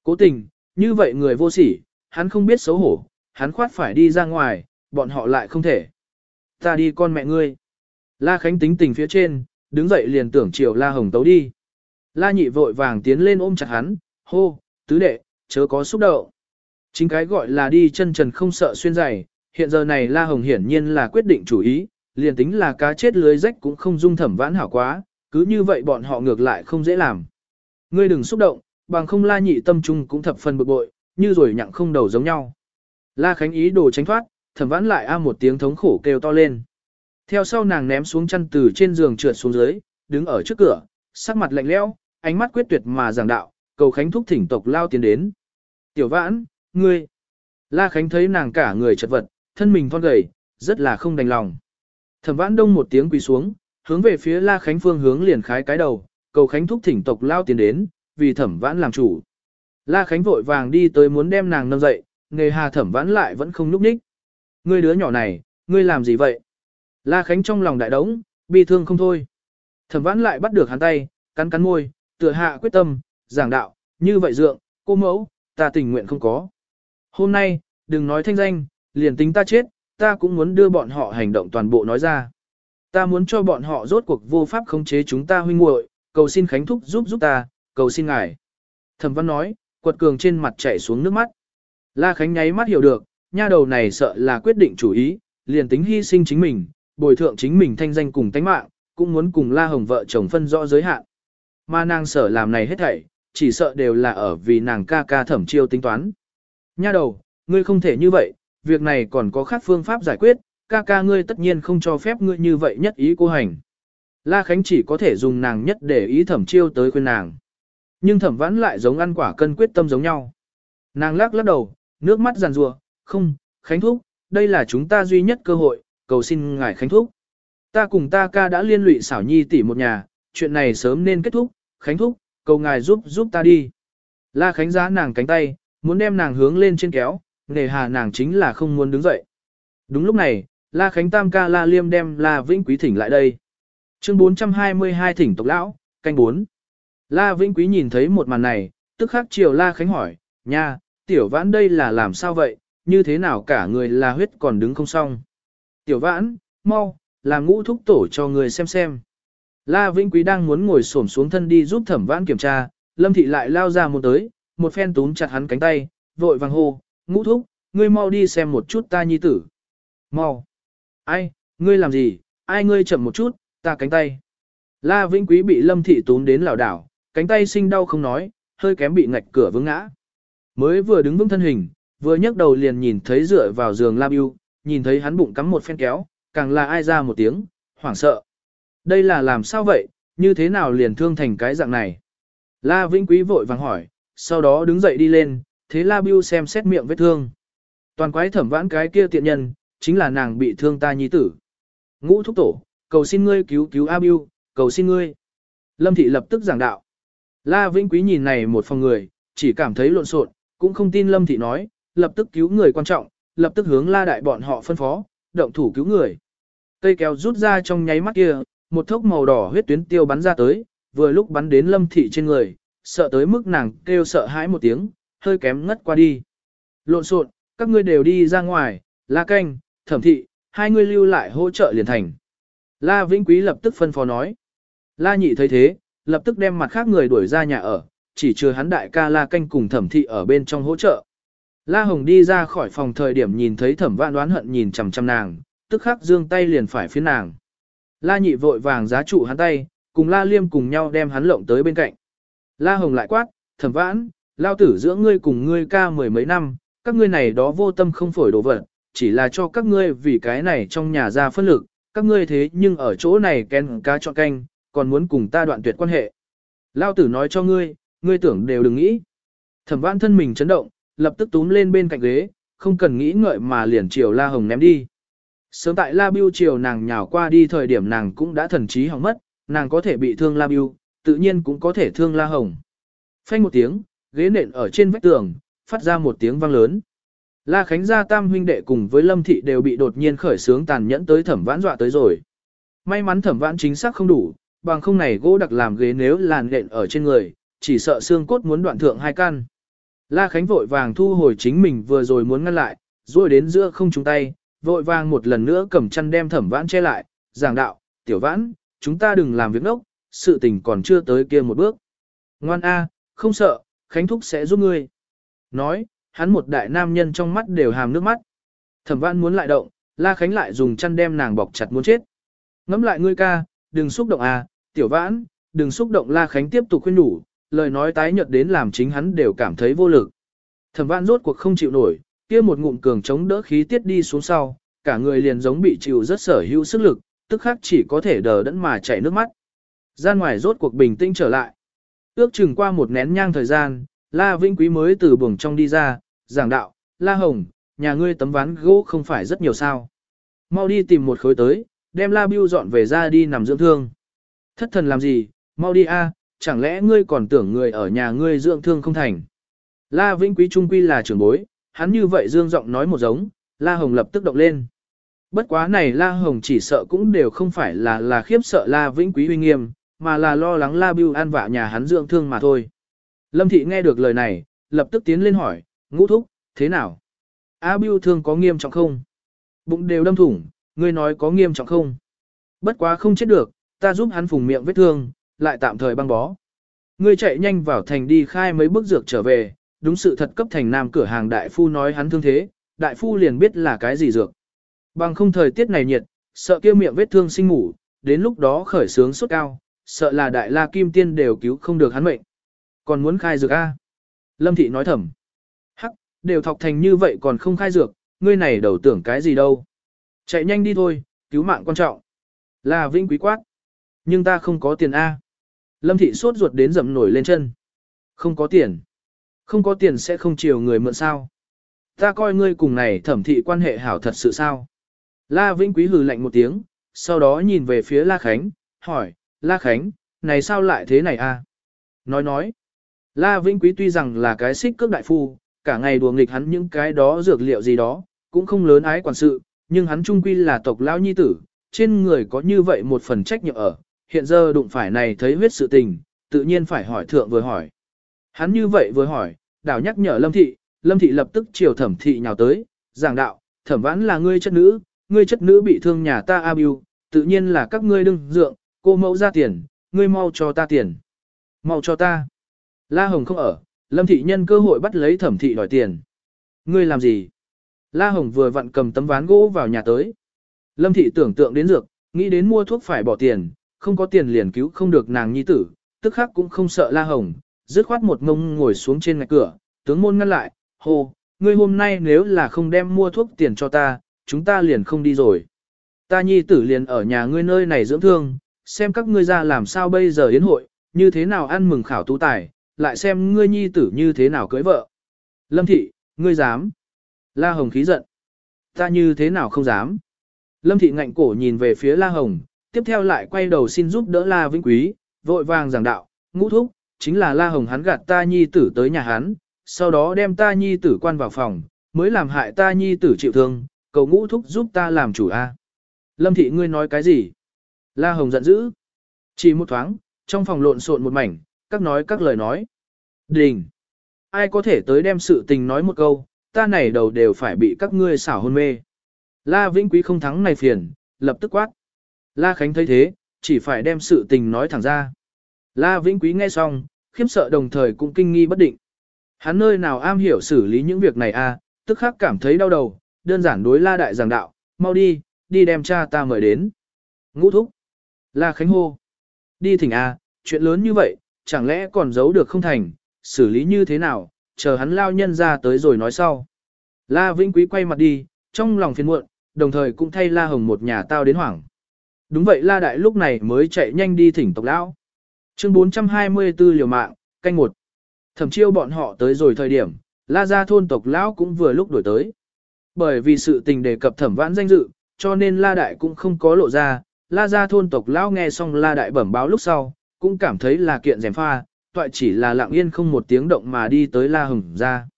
Cố tình, như vậy người vô sỉ, hắn không biết xấu hổ, hắn khoát phải đi ra ngoài, bọn họ lại không thể. Ta đi con mẹ ngươi. La Khánh tính tình phía trên, đứng dậy liền tưởng chiều La Hồng tấu đi. La nhị vội vàng tiến lên ôm chặt hắn, hô, tứ đệ, chớ có xúc động. Chính cái gọi là đi chân trần không sợ xuyên giày, hiện giờ này La Hồng hiển nhiên là quyết định chủ ý, liền tính là cá chết lưới rách cũng không dung thẩm vãn hảo quá, cứ như vậy bọn họ ngược lại không dễ làm. Ngươi đừng xúc động, bằng không la nhị tâm trung cũng thập phần bực bội, như rồi nhặng không đầu giống nhau. La Khánh ý đồ tránh thoát, thẩm vãn lại a một tiếng thống khổ kêu to lên. Theo sau nàng ném xuống chăn từ trên giường trượt xuống dưới, đứng ở trước cửa, sắc mặt lạnh lẽo, ánh mắt quyết tuyệt mà giảng đạo, cầu Khánh thúc thỉnh tộc lao tiến đến. Tiểu vãn, ngươi. La Khánh thấy nàng cả người chật vật, thân mình thon gầy, rất là không đành lòng. Thẩm vãn đông một tiếng quỳ xuống, hướng về phía La Khánh phương hướng liền khái cái đầu, cầu Khánh thúc thỉnh tộc lao tiến đến, vì thẩm vãn làm chủ. La Khánh vội vàng đi tới muốn đem nàng nâng dậy, nghề hà thẩm vãn lại vẫn không núp ních. Ngươi đứa nhỏ này, ngươi làm gì vậy? La Khánh trong lòng đại đống, bi thương không thôi. Thẩm vãn lại bắt được hắn tay, cắn cắn môi, tựa hạ quyết tâm, giảng đạo, như vậy dượng, cô mẫu, ta tình nguyện không có. Hôm nay, đừng nói thanh danh, liền tính ta chết, ta cũng muốn đưa bọn họ hành động toàn bộ nói ra. Ta muốn cho bọn họ rốt cuộc vô pháp khống chế chúng ta huynh muội, cầu xin Khánh Thúc giúp giúp ta, cầu xin ngài. Thẩm văn nói, quật cường trên mặt chảy xuống nước mắt. La Khánh nháy mắt hiểu được, nha đầu này sợ là quyết định chủ ý, liền tính hy sinh chính mình, bồi thượng chính mình thanh danh cùng tánh mạng, cũng muốn cùng La Hồng vợ chồng phân rõ giới hạn. Mà nàng sợ làm này hết thảy, chỉ sợ đều là ở vì nàng ca ca thẩm chiêu tính toán. Nha đầu, ngươi không thể như vậy, việc này còn có khác phương pháp giải quyết, ca ca ngươi tất nhiên không cho phép ngươi như vậy nhất ý cô hành. La Khánh chỉ có thể dùng nàng nhất để ý thẩm chiêu tới khuyên nàng. Nhưng thẩm vãn lại giống ăn quả cân quyết tâm giống nhau. Nàng lắc lắc đầu, nước mắt giàn rùa, không, Khánh Thúc, đây là chúng ta duy nhất cơ hội, cầu xin ngài Khánh Thúc. Ta cùng ta ca đã liên lụy xảo nhi tỷ một nhà, chuyện này sớm nên kết thúc, Khánh Thúc, cầu ngài giúp giúp ta đi. La Khánh giá nàng cánh tay, muốn đem nàng hướng lên trên kéo, nề hà nàng chính là không muốn đứng dậy. Đúng lúc này, La Khánh Tam ca La Liêm đem La Vĩnh Quý thỉnh lại đây. Chương 422 thỉnh tộc lão, canh 4. La Vĩnh Quý nhìn thấy một màn này, tức khắc chiều La Khánh hỏi, nha, tiểu vãn đây là làm sao vậy, như thế nào cả người là huyết còn đứng không xong. Tiểu vãn, mau, làm ngũ thúc tổ cho người xem xem. La Vĩnh Quý đang muốn ngồi xổm xuống thân đi giúp thẩm vãn kiểm tra, Lâm Thị lại lao ra một tới, một phen túm chặt hắn cánh tay, vội vàng hô, ngũ thúc, ngươi mau đi xem một chút ta nhi tử. Mau. Ai, ngươi làm gì, ai ngươi chậm một chút, ta cánh tay. La Vĩnh Quý bị Lâm Thị túm đến lảo đảo, cánh tay sinh đau không nói, hơi kém bị ngạch cửa vướng ngã. Mới vừa đứng vững thân hình, vừa nhấc đầu liền nhìn thấy dựa vào giường Lam Yêu, nhìn thấy hắn bụng cắm một phen kéo, càng là ai ra một tiếng, hoảng sợ. Đây là làm sao vậy, như thế nào liền thương thành cái dạng này? La Vĩnh Quý vội vàng hỏi, sau đó đứng dậy đi lên, thế La Biu xem xét miệng vết thương. Toàn quái thẩm vãn cái kia tiện nhân, chính là nàng bị thương ta nhi tử. Ngũ thúc tổ, cầu xin ngươi cứu cứu A Biu, cầu xin ngươi. Lâm Thị lập tức giảng đạo. La Vĩnh Quý nhìn này một phòng người, chỉ cảm thấy lộn xộn, cũng không tin Lâm Thị nói, lập tức cứu người quan trọng, lập tức hướng La Đại bọn họ phân phó, động thủ cứu người. Cây kéo rút ra trong nháy mắt kia, một thốc màu đỏ huyết tuyến tiêu bắn ra tới, vừa lúc bắn đến Lâm Thị trên người, sợ tới mức nàng kêu sợ hãi một tiếng, hơi kém ngất qua đi. Lộn xộn, các ngươi đều đi ra ngoài, La Canh, Thẩm Thị, hai người lưu lại hỗ trợ liền thành. La Vĩnh Quý lập tức phân phó nói. La Nhị thấy thế, lập tức đem mặt khác người đuổi ra nhà ở, chỉ chưa hắn đại ca La Canh cùng Thẩm Thị ở bên trong hỗ trợ. La Hồng đi ra khỏi phòng thời điểm nhìn thấy Thẩm Vãn đoán hận nhìn chằm chằm nàng, tức khắc giương tay liền phải phía nàng. La Nhị vội vàng giá trụ hắn tay, cùng La Liêm cùng nhau đem hắn lộng tới bên cạnh. La Hồng lại quát, Thẩm Vãn, lao tử giữa ngươi cùng ngươi ca mười mấy năm, các ngươi này đó vô tâm không phổi đồ vật, chỉ là cho các ngươi vì cái này trong nhà ra phân lực, các ngươi thế nhưng ở chỗ này kén cá chọn canh, còn muốn cùng ta đoạn tuyệt quan hệ. Lao tử nói cho ngươi, ngươi tưởng đều đừng nghĩ. Thẩm vãn thân mình chấn động, lập tức túm lên bên cạnh ghế, không cần nghĩ ngợi mà liền chiều La Hồng ném đi. Sớm tại La Biu chiều nàng nhào qua đi thời điểm nàng cũng đã thần trí hỏng mất, nàng có thể bị thương La Biu, tự nhiên cũng có thể thương La Hồng. Phanh một tiếng, ghế nện ở trên vách tường, phát ra một tiếng vang lớn. La Khánh gia tam huynh đệ cùng với Lâm Thị đều bị đột nhiên khởi sướng tàn nhẫn tới thẩm vãn dọa tới rồi. May mắn thẩm vãn chính xác không đủ, bằng không này gỗ đặc làm ghế nếu làn nện ở trên người, chỉ sợ xương cốt muốn đoạn thượng hai căn. La Khánh vội vàng thu hồi chính mình vừa rồi muốn ngăn lại, rồi đến giữa không chúng tay, vội vàng một lần nữa cầm chăn đem thẩm vãn che lại, giảng đạo, tiểu vãn, chúng ta đừng làm việc nốc, sự tình còn chưa tới kia một bước. Ngoan A, không sợ, Khánh Thúc sẽ giúp ngươi. Nói, hắn một đại nam nhân trong mắt đều hàm nước mắt. Thẩm vãn muốn lại động, La Khánh lại dùng chăn đem nàng bọc chặt muốn chết. Ngắm lại ngươi ca, đừng xúc động à, tiểu vãn, đừng xúc động La Khánh tiếp tục khuyên nhủ, lời nói tái nhợt đến làm chính hắn đều cảm thấy vô lực. Thẩm vãn rốt cuộc không chịu nổi, kia một ngụm cường chống đỡ khí tiết đi xuống sau, cả người liền giống bị chịu rất sở hữu sức lực, tức khắc chỉ có thể đờ đẫn mà chảy nước mắt. Gian ngoài rốt cuộc bình tĩnh trở lại. Ước chừng qua một nén nhang thời gian, La Vĩnh Quý mới từ buồng trong đi ra, giảng đạo, La Hồng, nhà ngươi tấm ván gỗ không phải rất nhiều sao. Mau đi tìm một khối tới, đem La Biêu dọn về ra đi nằm dưỡng thương. Thất thần làm gì, mau đi a, chẳng lẽ ngươi còn tưởng người ở nhà ngươi dưỡng thương không thành. La Vĩnh Quý trung quy là trưởng bối, hắn như vậy dương giọng nói một giống, La Hồng lập tức động lên. Bất quá này La Hồng chỉ sợ cũng đều không phải là là khiếp sợ La Vĩnh Quý uy nghiêm, mà là lo lắng La Biêu an vạ nhà hắn dưỡng thương mà thôi. Lâm Thị nghe được lời này, lập tức tiến lên hỏi, ngũ thúc, thế nào? A Biêu thương có nghiêm trọng không? Bụng đều đâm thủng, ngươi nói có nghiêm trọng không? Bất quá không chết được, ta giúp hắn phùng miệng vết thương, lại tạm thời băng bó. Ngươi chạy nhanh vào thành đi khai mấy bước dược trở về, đúng sự thật cấp thành nam cửa hàng đại phu nói hắn thương thế, đại phu liền biết là cái gì dược. Bằng không thời tiết này nhiệt, sợ kia miệng vết thương sinh ngủ, đến lúc đó khởi sướng sốt cao, sợ là đại la kim tiên đều cứu không được hắn mệnh. Còn muốn khai dược A. Lâm thị nói thầm. Hắc, đều thọc thành như vậy còn không khai dược, ngươi này đầu tưởng cái gì đâu. Chạy nhanh đi thôi, cứu mạng quan trọng. Là vĩnh quý quát. Nhưng ta không có tiền A. Lâm thị sốt ruột đến dậm nổi lên chân. Không có tiền. Không có tiền sẽ không chiều người mượn sao. Ta coi ngươi cùng này thẩm thị quan hệ hảo thật sự sao. La Vĩnh Quý hừ lạnh một tiếng, sau đó nhìn về phía La Khánh, hỏi, La Khánh, này sao lại thế này a? Nói nói, La Vĩnh Quý tuy rằng là cái xích cước đại phu, cả ngày đùa nghịch hắn những cái đó dược liệu gì đó, cũng không lớn ái quản sự, nhưng hắn trung quy là tộc lão nhi tử, trên người có như vậy một phần trách nhiệm ở, hiện giờ đụng phải này thấy huyết sự tình, tự nhiên phải hỏi thượng vừa hỏi. Hắn như vậy vừa hỏi, đảo nhắc nhở Lâm Thị, Lâm Thị lập tức chiều thẩm thị nhào tới, giảng đạo, thẩm vãn là ngươi chất nữ, ngươi chất nữ bị thương nhà ta A Biu, tự nhiên là các ngươi đương dượng, cô mẫu ra tiền, ngươi mau cho ta tiền. Mau cho ta. La Hồng không ở, Lâm Thị nhân cơ hội bắt lấy thẩm thị đòi tiền. Ngươi làm gì? La Hồng vừa vặn cầm tấm ván gỗ vào nhà tới. Lâm Thị tưởng tượng đến dược, nghĩ đến mua thuốc phải bỏ tiền, không có tiền liền cứu không được nàng nhi tử, tức khắc cũng không sợ La Hồng, dứt khoát một ngông ngồi xuống trên ngạch cửa, tướng môn ngăn lại, hô, ngươi hôm nay nếu là không đem mua thuốc tiền cho ta, chúng ta liền không đi rồi. Ta nhi tử liền ở nhà ngươi nơi này dưỡng thương, xem các ngươi ra làm sao bây giờ yến hội, như thế nào ăn mừng khảo tú tài, lại xem ngươi nhi tử như thế nào cưới vợ. Lâm thị, ngươi dám. La Hồng khí giận. Ta như thế nào không dám. Lâm thị ngạnh cổ nhìn về phía La Hồng, tiếp theo lại quay đầu xin giúp đỡ La Vĩnh Quý, vội vàng giảng đạo, ngũ thúc, chính là La Hồng hắn gạt ta nhi tử tới nhà hắn, sau đó đem ta nhi tử quan vào phòng, mới làm hại ta nhi tử chịu thương, cầu ngũ thúc giúp ta làm chủ a. Lâm thị ngươi nói cái gì? La Hồng giận dữ. Chỉ một thoáng, trong phòng lộn xộn một mảnh, các nói các lời nói. Đình! Ai có thể tới đem sự tình nói một câu, ta này đầu đều phải bị các ngươi xảo hôn mê. La Vĩnh Quý không thắng này phiền, lập tức quát. La Khánh thấy thế, chỉ phải đem sự tình nói thẳng ra. La Vĩnh Quý nghe xong, khiếp sợ đồng thời cũng kinh nghi bất định. Hắn nơi nào am hiểu xử lý những việc này a, tức khắc cảm thấy đau đầu, đơn giản đối La Đại giảng đạo, mau đi, đi đem cha ta mời đến. Ngũ thúc. La Khánh hô. Đi thỉnh a, chuyện lớn như vậy, chẳng lẽ còn giấu được không thành, xử lý như thế nào, chờ hắn lao nhân ra tới rồi nói sau. La Vĩnh Quý quay mặt đi, trong lòng phiền muộn, đồng thời cũng thay La Hồng một nhà tao đến hoảng. Đúng vậy La Đại lúc này mới chạy nhanh đi thỉnh tộc lão. Chương 424 liều mạng, canh một. Thẩm chiêu bọn họ tới rồi thời điểm, La Gia thôn tộc lão cũng vừa lúc đổi tới. Bởi vì sự tình đề cập thẩm vãn danh dự, cho nên La Đại cũng không có lộ ra, La Gia thôn tộc lão nghe xong La Đại bẩm báo lúc sau, cũng cảm thấy là kiện rèm pha, toại chỉ là lặng yên không một tiếng động mà đi tới La hùng ra.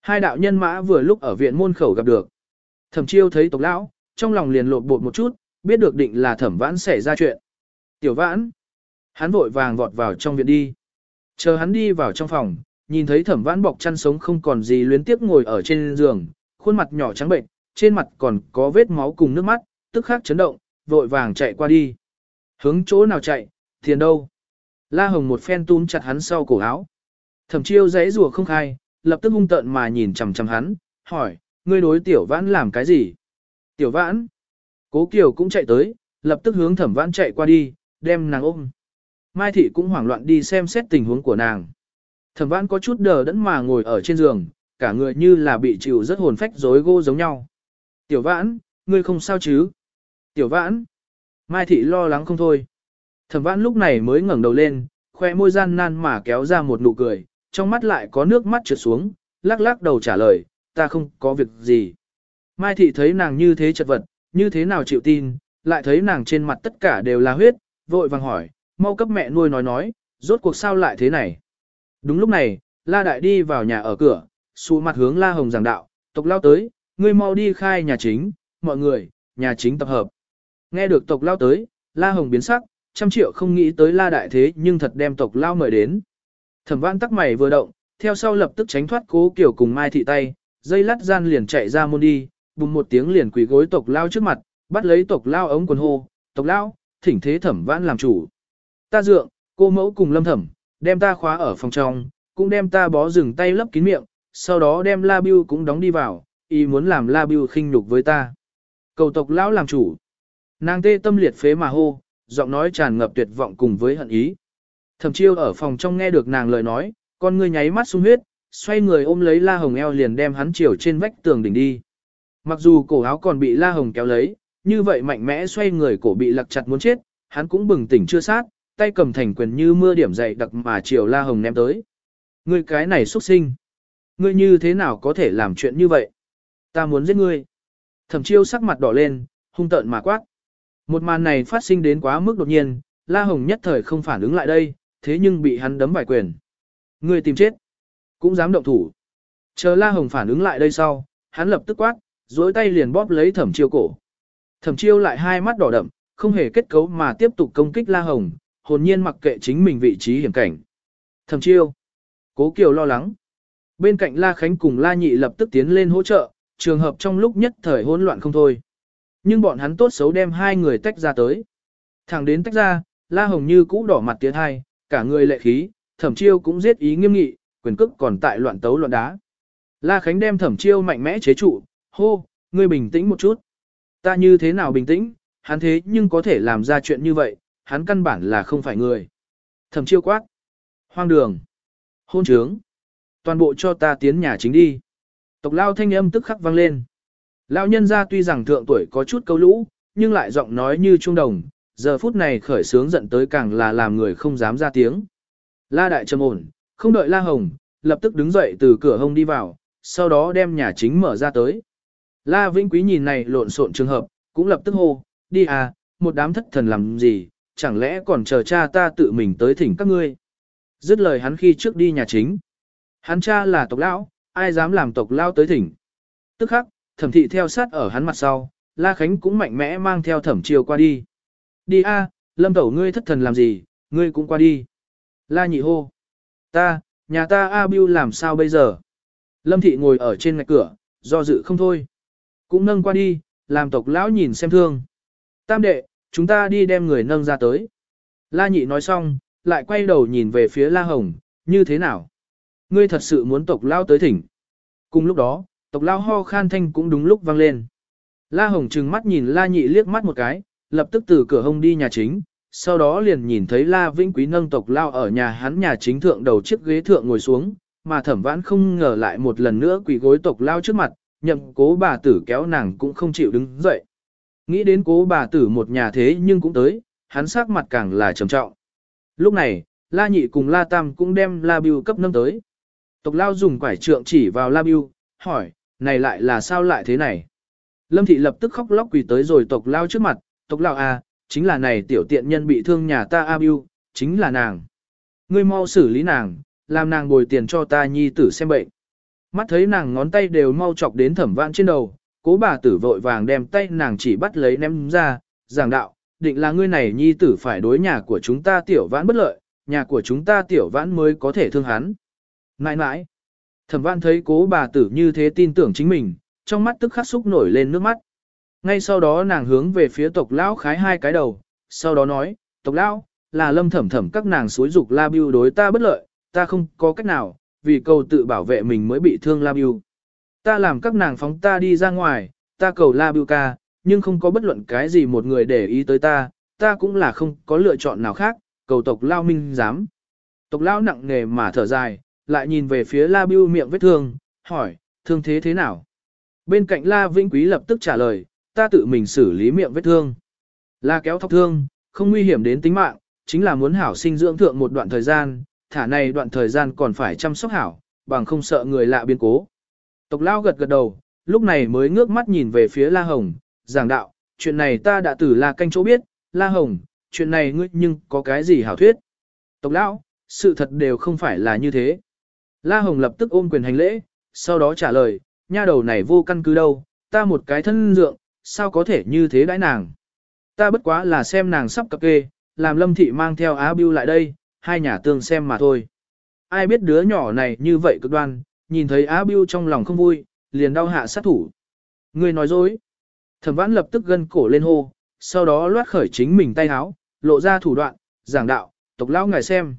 Hai đạo nhân mã vừa lúc ở viện môn khẩu gặp được. Thẩm chiêu thấy tộc lão, trong lòng liền lộn bột một chút, biết được định là thẩm vãn xảy ra chuyện. Tiểu vãn, hắn vội vàng vọt vào trong viện đi. Chờ hắn đi vào trong phòng, nhìn thấy thẩm vãn bọc chăn sống không còn gì luyến tiếp ngồi ở trên giường, khuôn mặt nhỏ trắng bệnh, trên mặt còn có vết máu cùng nước mắt, tức khắc chấn động, vội vàng chạy qua đi. Hướng chỗ nào chạy, thiền đâu? La Hồng một phen túm chặt hắn sau cổ áo. Thẩm chiêu giấy rùa không khai, lập tức hung tợn mà nhìn chằm chằm hắn, hỏi, ngươi đối tiểu vãn làm cái gì? Tiểu vãn. Cố Kiều cũng chạy tới, lập tức hướng thẩm vãn chạy qua đi, đem nàng ôm. Mai thị cũng hoảng loạn đi xem xét tình huống của nàng. Thẩm vãn có chút đờ đẫn mà ngồi ở trên giường, cả người như là bị chịu rất hồn phách rối gô giống nhau. Tiểu vãn, ngươi không sao chứ? Tiểu vãn. Mai thị lo lắng không thôi. Thẩm vãn lúc này mới ngẩng đầu lên, khoe môi gian nan mà kéo ra một nụ cười, trong mắt lại có nước mắt trượt xuống, lắc lắc đầu trả lời, ta không có việc gì. Mai thị thấy nàng như thế chật vật, như thế nào chịu tin, lại thấy nàng trên mặt tất cả đều là huyết, vội vàng hỏi, mau cấp mẹ nuôi nói nói, rốt cuộc sao lại thế này. Đúng lúc này, La Đại đi vào nhà ở cửa, xù mặt hướng La Hồng giảng đạo, tộc lao tới, ngươi mau đi khai nhà chính, mọi người, nhà chính tập hợp. Nghe được tộc lao tới, La Hồng biến sắc, trăm triệu không nghĩ tới La Đại thế nhưng thật đem tộc lao mời đến. Thẩm văn tắc mày vừa động, theo sau lập tức tránh thoát cố kiểu cùng Mai Thị tay, dây lát gian liền chạy ra môn đi, bùng một tiếng liền quỳ gối tộc lao trước mặt, bắt lấy tộc lao ống quần hô, tộc lao, thỉnh thế thẩm vãn làm chủ. Ta dượng, cô mẫu cùng lâm thẩm, đem ta khóa ở phòng trong, cũng đem ta bó rừng tay lấp kín miệng, sau đó đem la biêu cũng đóng đi vào, ý muốn làm la biêu khinh nhục với ta. Cầu tộc lão làm chủ. Nàng tê tâm liệt phế mà hô, giọng nói tràn ngập tuyệt vọng cùng với hận ý. Thẩm chiêu ở phòng trong nghe được nàng lời nói, con ngươi nháy mắt sung huyết, xoay người ôm lấy la hồng eo liền đem hắn chiều trên vách tường đỉnh đi. Mặc dù cổ áo còn bị la hồng kéo lấy, như vậy mạnh mẽ xoay người cổ bị lặc chặt muốn chết, hắn cũng bừng tỉnh chưa sát, tay cầm thành quyền như mưa điểm dậy đặc mà chiều la hồng ném tới. Ngươi cái này xuất sinh. Ngươi như thế nào có thể làm chuyện như vậy? Ta muốn giết ngươi. Thẩm chiêu sắc mặt đỏ lên, hung tợn mà quát. Một màn này phát sinh đến quá mức đột nhiên, La Hồng nhất thời không phản ứng lại đây, thế nhưng bị hắn đấm vài quyền. Ngươi tìm chết. Cũng dám động thủ. Chờ La Hồng phản ứng lại đây sau, hắn lập tức quát, duỗi tay liền bóp lấy thẩm chiêu cổ. Thẩm chiêu lại hai mắt đỏ đậm, không hề kết cấu mà tiếp tục công kích La Hồng, hồn nhiên mặc kệ chính mình vị trí hiểm cảnh. Thẩm chiêu. Cố Kiều lo lắng. Bên cạnh La Khánh cùng La Nhị lập tức tiến lên hỗ trợ, trường hợp trong lúc nhất thời hỗn loạn không thôi. Nhưng bọn hắn tốt xấu đem hai người tách ra tới. Thẳng đến tách ra, La Hồng như cũ đỏ mặt tiến hai, cả người lệ khí, thẩm chiêu cũng giết ý nghiêm nghị, quyền cước còn tại loạn tấu loạn đá. La Khánh đem thẩm chiêu mạnh mẽ chế trụ, hô, ngươi bình tĩnh một chút. Ta như thế nào bình tĩnh, hắn thế nhưng có thể làm ra chuyện như vậy, hắn căn bản là không phải người. Thẩm chiêu quát. Hoang đường. Hôn trướng. Toàn bộ cho ta tiến nhà chính đi. Tộc lao thanh âm tức khắc vang lên. Lão nhân gia tuy rằng thượng tuổi có chút câu lũ, nhưng lại giọng nói như trung đồng, giờ phút này khởi sướng giận tới càng là làm người không dám ra tiếng. La đại trầm ổn, không đợi La Hồng, lập tức đứng dậy từ cửa hông đi vào, sau đó đem nhà chính mở ra tới. La Vĩnh Quý nhìn này lộn xộn trường hợp, cũng lập tức hô, đi à, một đám thất thần làm gì, chẳng lẽ còn chờ cha ta tự mình tới thỉnh các ngươi. Dứt lời hắn khi trước đi nhà chính. Hắn cha là tộc lão, ai dám làm tộc lão tới thỉnh. Tức khắc, thẩm thị theo sát ở hắn mặt sau, La Khánh cũng mạnh mẽ mang theo thẩm chiều qua đi. Đi a, lâm tẩu ngươi thất thần làm gì, ngươi cũng qua đi. La nhị hô. Ta, nhà ta A Biu làm sao bây giờ? Lâm thị ngồi ở trên ngạch cửa, do dự không thôi. Cũng nâng qua đi, làm tộc lão nhìn xem thương. Tam đệ, chúng ta đi đem người nâng ra tới. La nhị nói xong, lại quay đầu nhìn về phía La Hồng, như thế nào? Ngươi thật sự muốn tộc lão tới thỉnh. Cùng lúc đó, tộc lão ho khan thanh cũng đúng lúc vang lên. La Hồng trừng mắt nhìn La nhị liếc mắt một cái, lập tức từ cửa hông đi nhà chính, sau đó liền nhìn thấy La Vĩnh Quý nâng tộc lao ở nhà hắn nhà chính thượng đầu chiếc ghế thượng ngồi xuống, mà thẩm vãn không ngờ lại một lần nữa quỳ gối tộc lao trước mặt, nhậm cố bà tử kéo nàng cũng không chịu đứng dậy. Nghĩ đến cố bà tử một nhà thế nhưng cũng tới, hắn sắc mặt càng là trầm trọng. Lúc này, La Nhị cùng La Tam cũng đem La Biu cấp nâng tới. Tộc lao dùng quải trượng chỉ vào La Biu, hỏi, này lại là sao lại thế này? Lâm Thị lập tức khóc lóc quỳ tới rồi tộc lao trước mặt, tộc lao à, chính là này tiểu tiện nhân bị thương nhà ta A Biu, chính là nàng. Ngươi mau xử lý nàng, làm nàng bồi tiền cho ta nhi tử xem bệnh. Mắt thấy nàng ngón tay đều mau chọc đến thẩm vãn trên đầu, cố bà tử vội vàng đem tay nàng chỉ bắt lấy ném ra, giảng đạo, định là ngươi này nhi tử phải đối nhà của chúng ta tiểu vãn bất lợi, nhà của chúng ta tiểu vãn mới có thể thương hắn. Nãi nãi, thẩm vãn thấy cố bà tử như thế tin tưởng chính mình, trong mắt tức khắc xúc nổi lên nước mắt. Ngay sau đó nàng hướng về phía tộc lão khái hai cái đầu, sau đó nói, tộc lão, là lâm thẩm thẩm các nàng suối dục la biêu đối ta bất lợi, ta không có cách nào, vì cầu tự bảo vệ mình mới bị thương la Biu, Ta làm các nàng phóng ta đi ra ngoài, ta cầu la Biu ca, nhưng không có bất luận cái gì một người để ý tới ta, ta cũng là không có lựa chọn nào khác, cầu tộc lao minh dám. Tộc lao nặng nề mà thở dài, lại nhìn về phía La Biu miệng vết thương, hỏi, thương thế thế nào? Bên cạnh La Vĩnh Quý lập tức trả lời, ta tự mình xử lý miệng vết thương. La kéo thọc thương, không nguy hiểm đến tính mạng, chính là muốn hảo sinh dưỡng thượng một đoạn thời gian, thả này đoạn thời gian còn phải chăm sóc hảo, bằng không sợ người lạ biến cố. Tộc lao gật gật đầu, lúc này mới ngước mắt nhìn về phía La Hồng, giảng đạo, chuyện này ta đã từ La canh chỗ biết, La Hồng, chuyện này ngươi nhưng có cái gì hảo thuyết. Tộc lão, sự thật đều không phải là như thế. La Hồng lập tức ôm quyền hành lễ, sau đó trả lời, nha đầu này vô căn cứ đâu, ta một cái thân dượng, sao có thể như thế đãi nàng. Ta bất quá là xem nàng sắp cập kê, làm lâm thị mang theo Á Biêu lại đây, hai nhà tương xem mà thôi. Ai biết đứa nhỏ này như vậy cực đoan, nhìn thấy Á Bưu trong lòng không vui, liền đau hạ sát thủ. Người nói dối. Thẩm vãn lập tức gân cổ lên hô, sau đó loát khởi chính mình tay háo, lộ ra thủ đoạn, giảng đạo, tộc lão ngài xem.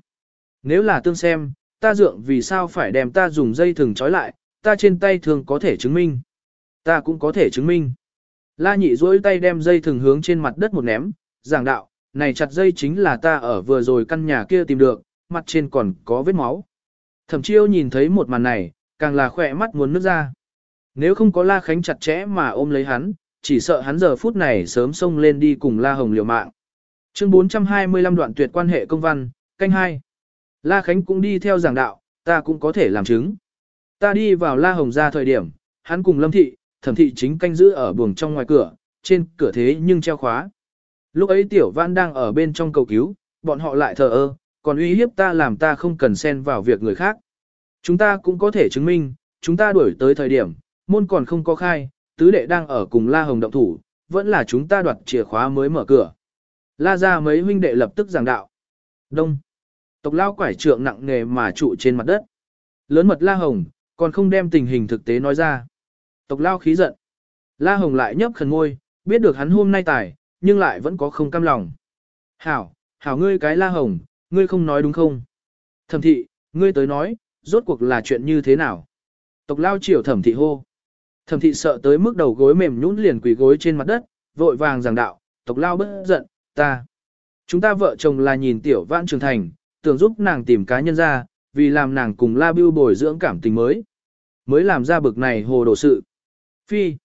Nếu là tương xem, ta dượng vì sao phải đem ta dùng dây thừng trói lại, ta trên tay thường có thể chứng minh. Ta cũng có thể chứng minh. La nhị duỗi tay đem dây thừng hướng trên mặt đất một ném, giảng đạo, này chặt dây chính là ta ở vừa rồi căn nhà kia tìm được, mặt trên còn có vết máu. Thẩm chiêu nhìn thấy một màn này, càng là khỏe mắt muốn nước ra. Nếu không có La Khánh chặt chẽ mà ôm lấy hắn, chỉ sợ hắn giờ phút này sớm xông lên đi cùng La Hồng liều mạng. Chương 425 đoạn tuyệt quan hệ công văn, canh hai. La Khánh cũng đi theo giảng đạo, ta cũng có thể làm chứng. Ta đi vào La Hồng ra thời điểm, hắn cùng Lâm Thị, Thẩm Thị chính canh giữ ở buồng trong ngoài cửa, trên cửa thế nhưng treo khóa. Lúc ấy Tiểu Văn đang ở bên trong cầu cứu, bọn họ lại thờ ơ, còn uy hiếp ta làm ta không cần xen vào việc người khác. Chúng ta cũng có thể chứng minh, chúng ta đuổi tới thời điểm, môn còn không có khai, tứ đệ đang ở cùng La Hồng động thủ, vẫn là chúng ta đoạt chìa khóa mới mở cửa. La ra mấy huynh đệ lập tức giảng đạo. Đông. Tộc lao quải trượng nặng nghề mà trụ trên mặt đất. Lớn mật La Hồng, còn không đem tình hình thực tế nói ra. Tộc lao khí giận. La Hồng lại nhấp khẩn ngôi, biết được hắn hôm nay tài, nhưng lại vẫn có không cam lòng. Hảo, hảo ngươi cái La Hồng, ngươi không nói đúng không? Thẩm thị, ngươi tới nói, rốt cuộc là chuyện như thế nào? Tộc lao chiều thẩm thị hô. Thẩm thị sợ tới mức đầu gối mềm nhũn liền quỳ gối trên mặt đất, vội vàng giảng đạo, tộc lao bất giận, ta. Chúng ta vợ chồng là nhìn tiểu vãn trưởng thành, tưởng giúp nàng tìm cá nhân ra, vì làm nàng cùng la bưu bồi dưỡng cảm tình mới. Mới làm ra bực này hồ đồ sự. Phi.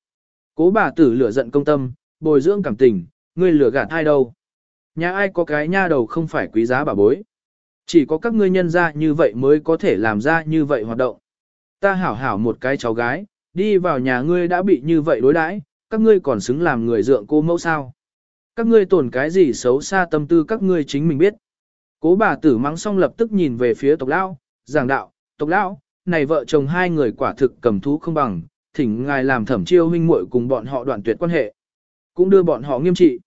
Cố bà tử lửa giận công tâm, bồi dưỡng cảm tình, ngươi lừa gạt ai đâu. Nhà ai có cái nha đầu không phải quý giá bà bối. Chỉ có các ngươi nhân ra như vậy mới có thể làm ra như vậy hoạt động. Ta hảo hảo một cái cháu gái, đi vào nhà ngươi đã bị như vậy đối đãi, các ngươi còn xứng làm người dượng cô mẫu sao. Các ngươi tổn cái gì xấu xa tâm tư các ngươi chính mình biết. Cố bà tử mắng xong lập tức nhìn về phía tộc lão, giảng đạo, tộc lão, này vợ chồng hai người quả thực cầm thú không bằng, thỉnh ngài làm thẩm chiêu huynh muội cùng bọn họ đoạn tuyệt quan hệ. Cũng đưa bọn họ nghiêm trị.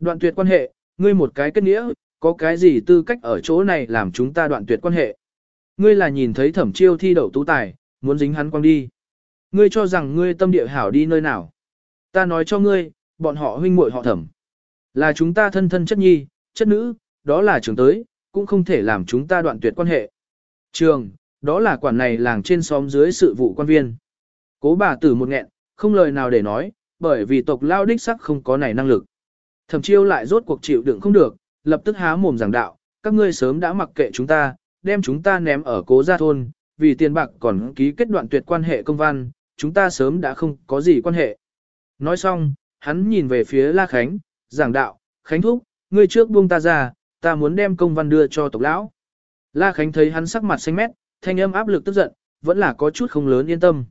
Đoạn tuyệt quan hệ, ngươi một cái kết nghĩa, có cái gì tư cách ở chỗ này làm chúng ta đoạn tuyệt quan hệ. Ngươi là nhìn thấy thẩm chiêu thi đậu tú tài, muốn dính hắn quang đi. Ngươi cho rằng ngươi tâm địa hảo đi nơi nào. Ta nói cho ngươi, bọn họ huynh muội họ thẩm. Là chúng ta thân thân chất nhi, chất nữ, đó là trường tới, cũng không thể làm chúng ta đoạn tuyệt quan hệ. Trường, đó là quản này làng trên xóm dưới sự vụ quan viên. Cố bà tử một nghẹn, không lời nào để nói, bởi vì tộc lao đích sắc không có này năng lực. Thẩm chiêu lại rốt cuộc chịu đựng không được, lập tức há mồm giảng đạo, các ngươi sớm đã mặc kệ chúng ta, đem chúng ta ném ở cố gia thôn, vì tiền bạc còn ký kết đoạn tuyệt quan hệ công văn, chúng ta sớm đã không có gì quan hệ. Nói xong, hắn nhìn về phía La Khánh, giảng đạo, Khánh Thúc, ngươi trước buông ta ra, ta muốn đem công văn đưa cho tộc lão. La Khánh thấy hắn sắc mặt xanh mét, thanh âm áp lực tức giận, vẫn là có chút không lớn yên tâm.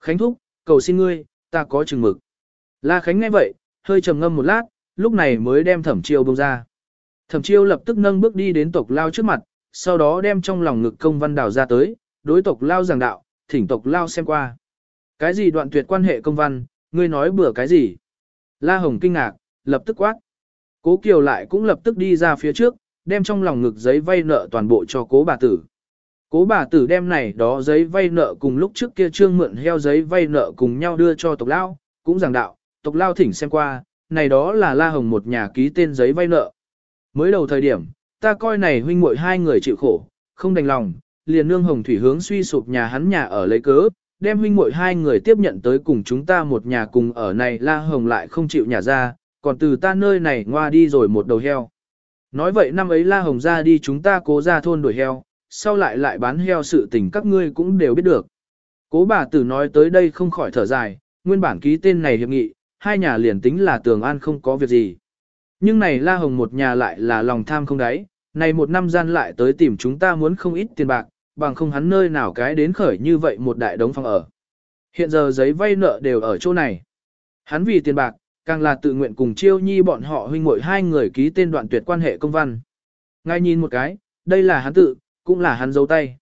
Khánh Thúc, cầu xin ngươi, ta có chừng mực. La Khánh nghe vậy, hơi trầm ngâm một lát, lúc này mới đem thẩm chiêu bông ra. Thẩm chiêu lập tức nâng bước đi đến tộc lao trước mặt, sau đó đem trong lòng ngực công văn đào ra tới, đối tộc lao giảng đạo, thỉnh tộc lao xem qua. Cái gì đoạn tuyệt quan hệ công văn, ngươi nói bừa cái gì? La Hồng kinh ngạc, lập tức quát. Cố Kiều lại cũng lập tức đi ra phía trước, đem trong lòng ngực giấy vay nợ toàn bộ cho cố bà tử. Cố bà tử đem này đó giấy vay nợ cùng lúc trước kia trương mượn heo giấy vay nợ cùng nhau đưa cho tộc lao, cũng giảng đạo, tộc lao thỉnh xem qua, này đó là La Hồng một nhà ký tên giấy vay nợ. Mới đầu thời điểm, ta coi này huynh muội hai người chịu khổ, không đành lòng, liền nương Hồng Thủy hướng suy sụp nhà hắn nhà ở lấy cớ, đem huynh muội hai người tiếp nhận tới cùng chúng ta một nhà cùng ở này La Hồng lại không chịu nhà ra, còn từ ta nơi này ngoa đi rồi một đầu heo. Nói vậy năm ấy La Hồng ra đi chúng ta cố ra thôn đuổi heo, sau lại lại bán heo sự tình các ngươi cũng đều biết được. Cố bà tử nói tới đây không khỏi thở dài, nguyên bản ký tên này hiệp nghị, hai nhà liền tính là tường an không có việc gì. Nhưng này La Hồng một nhà lại là lòng tham không đáy, này một năm gian lại tới tìm chúng ta muốn không ít tiền bạc, bằng không hắn nơi nào cái đến khởi như vậy một đại đống phòng ở. Hiện giờ giấy vay nợ đều ở chỗ này. Hắn vì tiền bạc, càng là tự nguyện cùng chiêu nhi bọn họ huynh muội hai người ký tên đoạn tuyệt quan hệ công văn. Ngay nhìn một cái, đây là hắn tự, cũng là hắn dấu tay.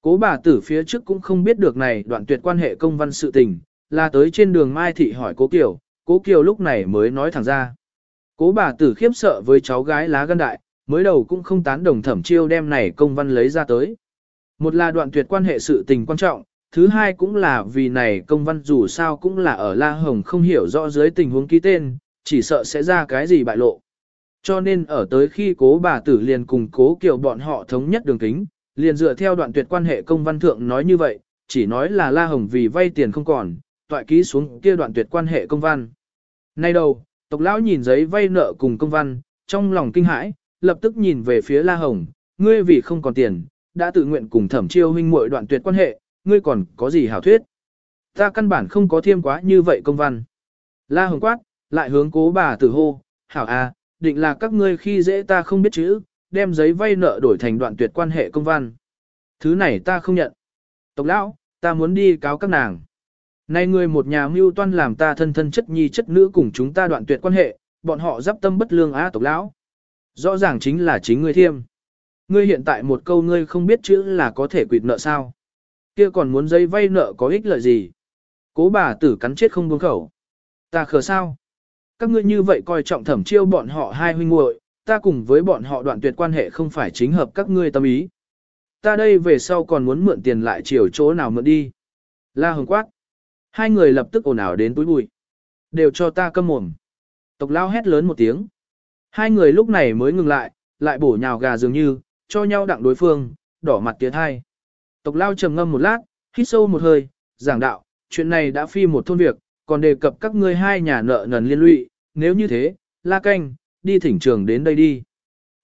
Cố bà tử phía trước cũng không biết được này đoạn tuyệt quan hệ công văn sự tình, là tới trên đường Mai Thị hỏi cố Kiều, cố Kiều lúc này mới nói thẳng ra. Cố bà tử khiếp sợ với cháu gái lá gan đại, mới đầu cũng không tán đồng thẩm chiêu đem này công văn lấy ra tới. Một là đoạn tuyệt quan hệ sự tình quan trọng, thứ hai cũng là vì này công văn dù sao cũng là ở La Hồng không hiểu rõ dưới tình huống ký tên, chỉ sợ sẽ ra cái gì bại lộ. Cho nên ở tới khi cố bà tử liền cùng cố kiểu bọn họ thống nhất đường kính, liền dựa theo đoạn tuyệt quan hệ công văn thượng nói như vậy, chỉ nói là La Hồng vì vay tiền không còn, tọa ký xuống kia đoạn tuyệt quan hệ công văn. Nay đầu, tộc lão nhìn giấy vay nợ cùng công văn, trong lòng kinh hãi, lập tức nhìn về phía La Hồng, ngươi vì không còn tiền, đã tự nguyện cùng thẩm chiêu huynh muội đoạn tuyệt quan hệ, ngươi còn có gì hảo thuyết. Ta căn bản không có thiêm quá như vậy công văn. La Hồng quát, lại hướng cố bà tử hô, hảo à, định là các ngươi khi dễ ta không biết chữ, đem giấy vay nợ đổi thành đoạn tuyệt quan hệ công văn. Thứ này ta không nhận. Tộc lão, ta muốn đi cáo các nàng. Này ngươi một nhà mưu toan làm ta thân thân chất nhi chất nữ cùng chúng ta đoạn tuyệt quan hệ, bọn họ giáp tâm bất lương á tộc lão. Rõ ràng chính là chính ngươi thiêm. Ngươi hiện tại một câu ngươi không biết chữ là có thể quỵt nợ sao. Kia còn muốn dây vay nợ có ích lợi gì. Cố bà tử cắn chết không buông khẩu. Ta khờ sao? Các ngươi như vậy coi trọng thẩm chiêu bọn họ hai huynh muội, ta cùng với bọn họ đoạn tuyệt quan hệ không phải chính hợp các ngươi tâm ý. Ta đây về sau còn muốn mượn tiền lại chiều chỗ nào mượn đi. La hồng quát. Hai người lập tức ồn ào đến túi bụi. Đều cho ta câm mồm. Tộc lao hét lớn một tiếng. Hai người lúc này mới ngừng lại, lại bổ nhào gà dường như, cho nhau đặng đối phương, đỏ mặt tiến hai. Tộc lao trầm ngâm một lát, hít sâu một hơi, giảng đạo, chuyện này đã phi một thôn việc, còn đề cập các ngươi hai nhà nợ nần liên lụy, nếu như thế, la canh, đi thỉnh trường đến đây đi.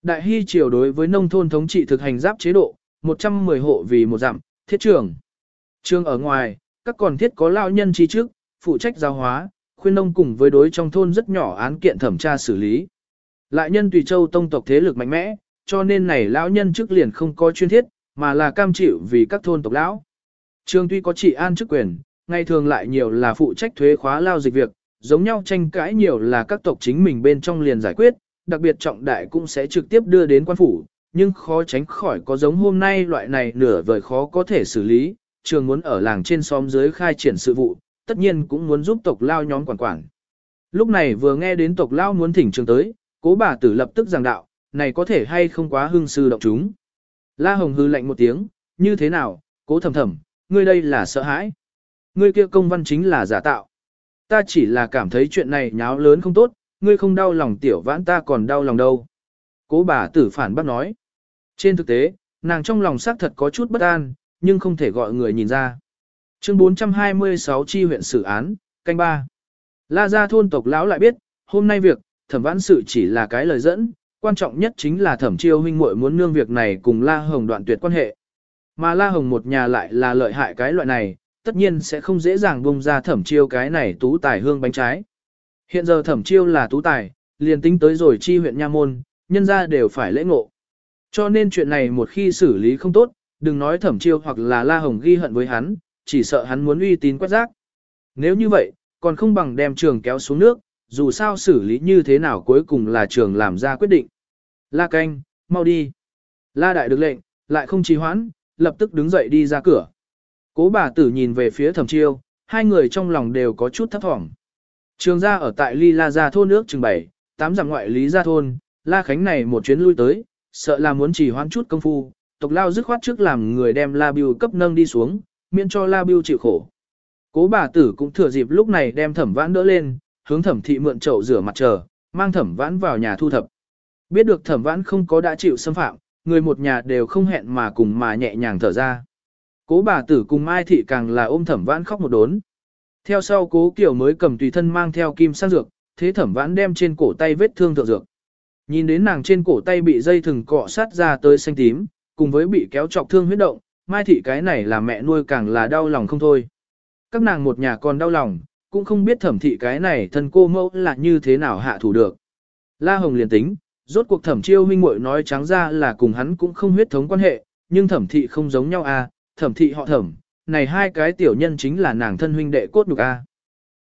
Đại hy triều đối với nông thôn thống trị thực hành giáp chế độ, 110 hộ vì một dặm, thiết trường. Trường ở ngoài, các còn thiết có lao nhân trí trước, phụ trách giáo hóa, khuyên nông cùng với đối trong thôn rất nhỏ án kiện thẩm tra xử lý. Lại nhân tùy châu tông tộc thế lực mạnh mẽ, cho nên này lão nhân chức liền không có chuyên thiết, mà là cam chịu vì các thôn tộc lão. Trường tuy có trị an chức quyền, ngày thường lại nhiều là phụ trách thuế khóa lao dịch việc, giống nhau tranh cãi nhiều là các tộc chính mình bên trong liền giải quyết, đặc biệt trọng đại cũng sẽ trực tiếp đưa đến quan phủ, nhưng khó tránh khỏi có giống hôm nay loại này nửa vời khó có thể xử lý, trường muốn ở làng trên xóm dưới khai triển sự vụ, tất nhiên cũng muốn giúp tộc lao nhóm quản quản. Lúc này vừa nghe đến tộc lao muốn thỉnh trường tới, cố bà tử lập tức giảng đạo, này có thể hay không quá hưng sư động chúng. La Hồng hư lạnh một tiếng, như thế nào, cố thầm thầm, ngươi đây là sợ hãi. Ngươi kia công văn chính là giả tạo. Ta chỉ là cảm thấy chuyện này nháo lớn không tốt, ngươi không đau lòng tiểu vãn ta còn đau lòng đâu. Cố bà tử phản bác nói. Trên thực tế, nàng trong lòng xác thật có chút bất an, nhưng không thể gọi người nhìn ra. Chương 426 chi huyện xử án, canh ba. La gia thôn tộc lão lại biết, hôm nay việc, thẩm vãn sự chỉ là cái lời dẫn, quan trọng nhất chính là thẩm chiêu huynh muội muốn nương việc này cùng La Hồng đoạn tuyệt quan hệ. Mà La Hồng một nhà lại là lợi hại cái loại này, tất nhiên sẽ không dễ dàng bung ra thẩm chiêu cái này tú tài hương bánh trái. Hiện giờ thẩm chiêu là tú tài, liền tính tới rồi chi huyện nha môn, nhân ra đều phải lễ ngộ. Cho nên chuyện này một khi xử lý không tốt, đừng nói thẩm chiêu hoặc là La Hồng ghi hận với hắn, chỉ sợ hắn muốn uy tín quét rác. Nếu như vậy, còn không bằng đem trường kéo xuống nước, dù sao xử lý như thế nào cuối cùng là trường làm ra quyết định. La canh, mau đi. La đại được lệnh, lại không trì hoãn, lập tức đứng dậy đi ra cửa. Cố bà tử nhìn về phía thẩm chiêu, hai người trong lòng đều có chút thấp thỏm. Trường gia ở tại Ly La Gia thôn nước chừng bảy, tám dặm ngoại Lý Gia thôn, La Khánh này một chuyến lui tới, sợ là muốn trì hoãn chút công phu, tộc lao dứt khoát trước làm người đem La Biêu cấp nâng đi xuống, miễn cho La Biêu chịu khổ. Cố bà tử cũng thừa dịp lúc này đem thẩm vãn đỡ lên, hướng thẩm thị mượn chậu rửa mặt chờ, mang thẩm vãn vào nhà thu thập. Biết được thẩm vãn không có đã chịu xâm phạm, người một nhà đều không hẹn mà cùng mà nhẹ nhàng thở ra. Cố bà tử cùng Mai Thị càng là ôm thẩm vãn khóc một đốn. Theo sau cố kiểu mới cầm tùy thân mang theo kim sang dược, thế thẩm vãn đem trên cổ tay vết thương thượng dược. Nhìn đến nàng trên cổ tay bị dây thừng cọ sát ra tới xanh tím, cùng với bị kéo chọc thương huyết động, Mai Thị cái này là mẹ nuôi càng là đau lòng không thôi. Các nàng một nhà còn đau lòng, cũng không biết thẩm thị cái này thân cô mẫu là như thế nào hạ thủ được. La Hồng liền tính, rốt cuộc thẩm chiêu huynh muội nói trắng ra là cùng hắn cũng không huyết thống quan hệ, nhưng thẩm thị không giống nhau à, thẩm thị họ thẩm, này hai cái tiểu nhân chính là nàng thân huynh đệ cốt nhục a. À.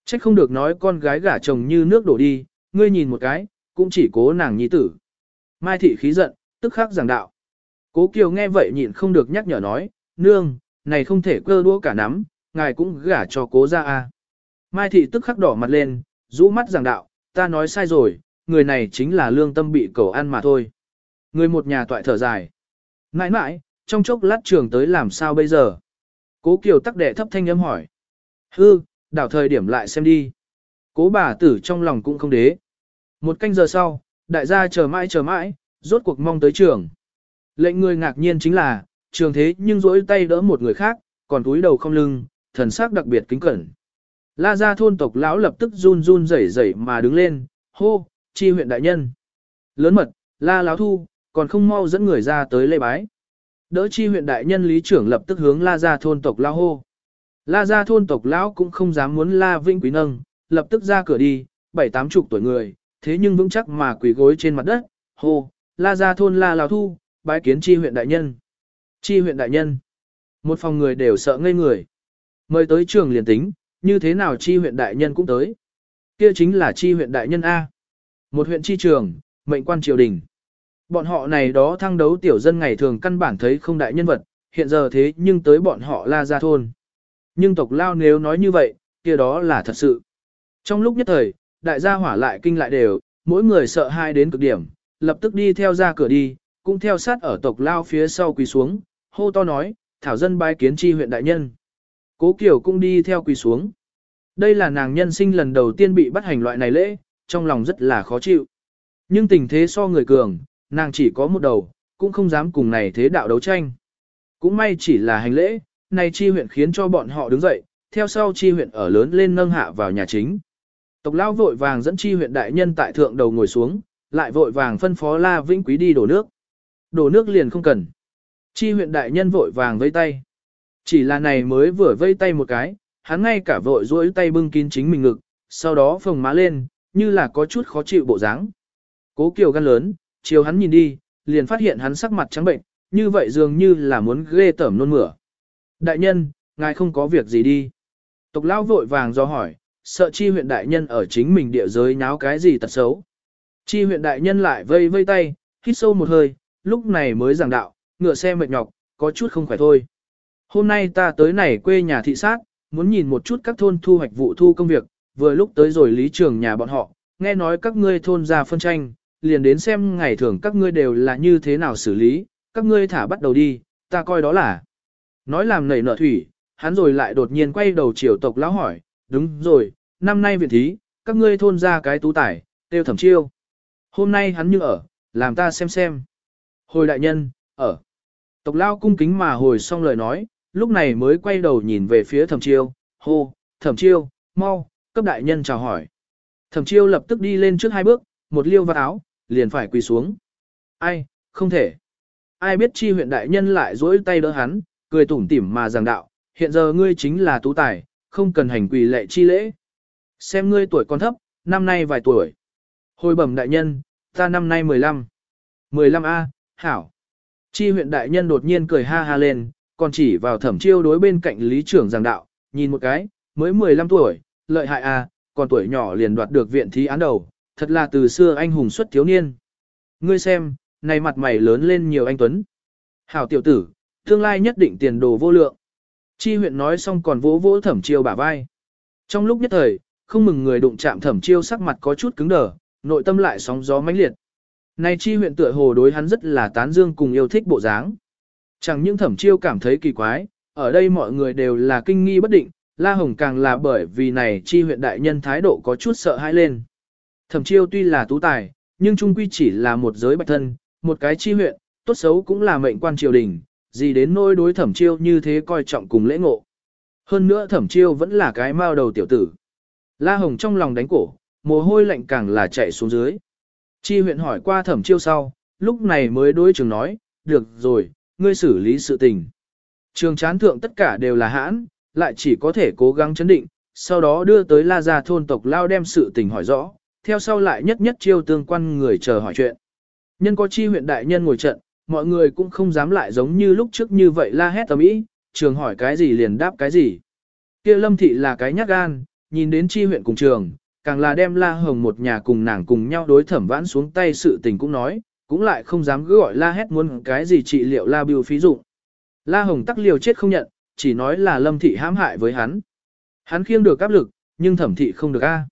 Trách không được nói con gái gả chồng như nước đổ đi, ngươi nhìn một cái, cũng chỉ cố nàng nhi tử. Mai thị khí giận, tức khắc giảng đạo. Cố Kiều nghe vậy nhịn không được nhắc nhở nói, nương, này không thể cơ đũa cả nắm, ngài cũng gả cho cố ra a. À. Mai thị tức khắc đỏ mặt lên, rũ mắt giảng đạo, ta nói sai rồi, người này chính là lương tâm bị cầu ăn mà thôi. Người một nhà toại thở dài. Mãi mãi, trong chốc lát trường tới làm sao bây giờ? Cố Kiều tắc đệ thấp thanh âm hỏi. Hư, đảo thời điểm lại xem đi. Cố bà tử trong lòng cũng không đế. Một canh giờ sau, đại gia chờ mãi chờ mãi, rốt cuộc mong tới trường. Lệnh người ngạc nhiên chính là, trường thế nhưng rỗi tay đỡ một người khác, còn túi đầu không lưng, thần sắc đặc biệt kính cẩn. La gia thôn tộc lão lập tức run run rẩy rẩy mà đứng lên, hô, chi huyện đại nhân. Lớn mật, la láo thu, còn không mau dẫn người ra tới lễ bái. Đỡ chi huyện đại nhân lý trưởng lập tức hướng la gia thôn tộc lão hô. La gia thôn tộc lão cũng không dám muốn la vinh quý nâng, lập tức ra cửa đi, bảy tám chục tuổi người, thế nhưng vững chắc mà quỳ gối trên mặt đất, hô, la gia thôn la láo thu, bái kiến chi huyện đại nhân. Chi huyện đại nhân. Một phòng người đều sợ ngây người. Mời tới trường liền tính, như thế nào chi huyện đại nhân cũng tới. Kia chính là chi huyện đại nhân A. Một huyện chi trường, mệnh quan triều đình. Bọn họ này đó thăng đấu tiểu dân ngày thường căn bản thấy không đại nhân vật, hiện giờ thế nhưng tới bọn họ la ra thôn. Nhưng tộc lao nếu nói như vậy, kia đó là thật sự. Trong lúc nhất thời, đại gia hỏa lại kinh lại đều, mỗi người sợ hai đến cực điểm, lập tức đi theo ra cửa đi, cũng theo sát ở tộc lao phía sau quỳ xuống, hô to nói, thảo dân bái kiến chi huyện đại nhân. Cố Kiều cũng đi theo quỳ xuống. Đây là nàng nhân sinh lần đầu tiên bị bắt hành loại này lễ, trong lòng rất là khó chịu. Nhưng tình thế so người cường, nàng chỉ có một đầu, cũng không dám cùng này thế đạo đấu tranh. Cũng may chỉ là hành lễ, này chi huyện khiến cho bọn họ đứng dậy, theo sau chi huyện ở lớn lên nâng hạ vào nhà chính. Tộc lao vội vàng dẫn chi huyện đại nhân tại thượng đầu ngồi xuống, lại vội vàng phân phó La Vĩnh Quý đi đổ nước. Đổ nước liền không cần. Chi huyện đại nhân vội vàng vây tay. Chỉ là này mới vừa vây tay một cái, hắn ngay cả vội duỗi tay bưng kín chính mình ngực, sau đó phồng má lên, như là có chút khó chịu bộ dáng. Cố Kiều gan lớn, chiều hắn nhìn đi, liền phát hiện hắn sắc mặt trắng bệnh, như vậy dường như là muốn ghê tởm nôn mửa. Đại nhân, ngài không có việc gì đi. Tộc lao vội vàng do hỏi, sợ chi huyện đại nhân ở chính mình địa giới nháo cái gì tật xấu. Chi huyện đại nhân lại vây vây tay, hít sâu một hơi, lúc này mới giảng đạo, ngựa xe mệt nhọc, có chút không khỏe thôi. Hôm nay ta tới này quê nhà thị sát, muốn nhìn một chút các thôn thu hoạch vụ thu công việc, vừa lúc tới rồi lý trường nhà bọn họ, nghe nói các ngươi thôn ra phân tranh, liền đến xem ngày thường các ngươi đều là như thế nào xử lý, các ngươi thả bắt đầu đi, ta coi đó là. Nói làm nảy nợ thủy, hắn rồi lại đột nhiên quay đầu chiều tộc lão hỏi, đúng rồi, năm nay viện thí, các ngươi thôn ra cái tú tải, tiêu thẩm chiêu. Hôm nay hắn như ở, làm ta xem xem. Hồi đại nhân, ở. Tộc lao cung kính mà hồi xong lời nói, lúc này mới quay đầu nhìn về phía thẩm chiêu, hô, thẩm chiêu, mau, cấp đại nhân chào hỏi. Thẩm chiêu lập tức đi lên trước hai bước, một liêu vạt áo, liền phải quỳ xuống. Ai, không thể. Ai biết chi huyện đại nhân lại dỗi tay đỡ hắn, cười tủm tỉm mà giảng đạo, hiện giờ ngươi chính là tú tài, không cần hành quỳ lệ chi lễ. Xem ngươi tuổi còn thấp, năm nay vài tuổi. Hồi bẩm đại nhân, ta năm nay 15. 15A, hảo. Chi huyện đại nhân đột nhiên cười ha ha lên, còn chỉ vào thẩm chiêu đối bên cạnh lý trưởng giảng đạo, nhìn một cái, mới 15 tuổi, lợi hại à? còn tuổi nhỏ liền đoạt được viện thí án đầu, thật là từ xưa anh hùng xuất thiếu niên. Ngươi xem, này mặt mày lớn lên nhiều anh Tuấn. Hảo tiểu tử, tương lai nhất định tiền đồ vô lượng. Chi huyện nói xong còn vỗ vỗ thẩm chiêu bả vai. Trong lúc nhất thời, không mừng người đụng chạm thẩm chiêu sắc mặt có chút cứng đờ, nội tâm lại sóng gió mãnh liệt. Này chi huyện tựa hồ đối hắn rất là tán dương cùng yêu thích bộ dáng. Chẳng những thẩm chiêu cảm thấy kỳ quái, ở đây mọi người đều là kinh nghi bất định, La Hồng càng là bởi vì này chi huyện đại nhân thái độ có chút sợ hãi lên. Thẩm chiêu tuy là tú tài, nhưng trung quy chỉ là một giới bạch thân, một cái chi huyện, tốt xấu cũng là mệnh quan triều đình, gì đến nỗi đối thẩm chiêu như thế coi trọng cùng lễ ngộ. Hơn nữa thẩm chiêu vẫn là cái mao đầu tiểu tử. La Hồng trong lòng đánh cổ, mồ hôi lạnh càng là chạy xuống dưới. Chi huyện hỏi qua thẩm chiêu sau, lúc này mới đối trường nói, được rồi, ngươi xử lý sự tình. Trường chán thượng tất cả đều là hãn, lại chỉ có thể cố gắng chấn định, sau đó đưa tới la gia thôn tộc lao đem sự tình hỏi rõ, theo sau lại nhất nhất chiêu tương quan người chờ hỏi chuyện. Nhân có chi huyện đại nhân ngồi trận, mọi người cũng không dám lại giống như lúc trước như vậy la hét tầm ý, trường hỏi cái gì liền đáp cái gì. kia lâm thị là cái nhát gan, nhìn đến chi huyện cùng trường, càng là đem la hồng một nhà cùng nàng cùng nhau đối thẩm vãn xuống tay sự tình cũng nói, cũng lại không dám cứ gọi la hét muốn cái gì trị liệu la biêu phí dụng. La hồng tắc liều chết không nhận, chỉ nói là lâm thị hãm hại với hắn. Hắn khiêng được áp lực, nhưng thẩm thị không được a.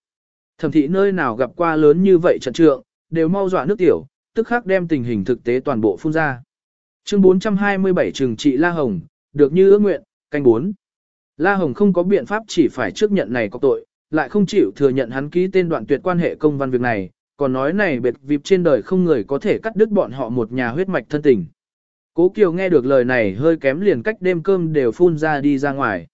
Thẩm thị nơi nào gặp qua lớn như vậy trận trượng, đều mau dọa nước tiểu, tức khắc đem tình hình thực tế toàn bộ phun ra. Chương 427 trừng trị La Hồng, được như ước nguyện, canh 4. La Hồng không có biện pháp chỉ phải trước nhận này có tội, lại không chịu thừa nhận hắn ký tên đoạn tuyệt quan hệ công văn việc này, còn nói này biệt vịp trên đời không người có thể cắt đứt bọn họ một nhà huyết mạch thân tình. Cố Kiều nghe được lời này hơi kém liền cách đêm cơm đều phun ra đi ra ngoài.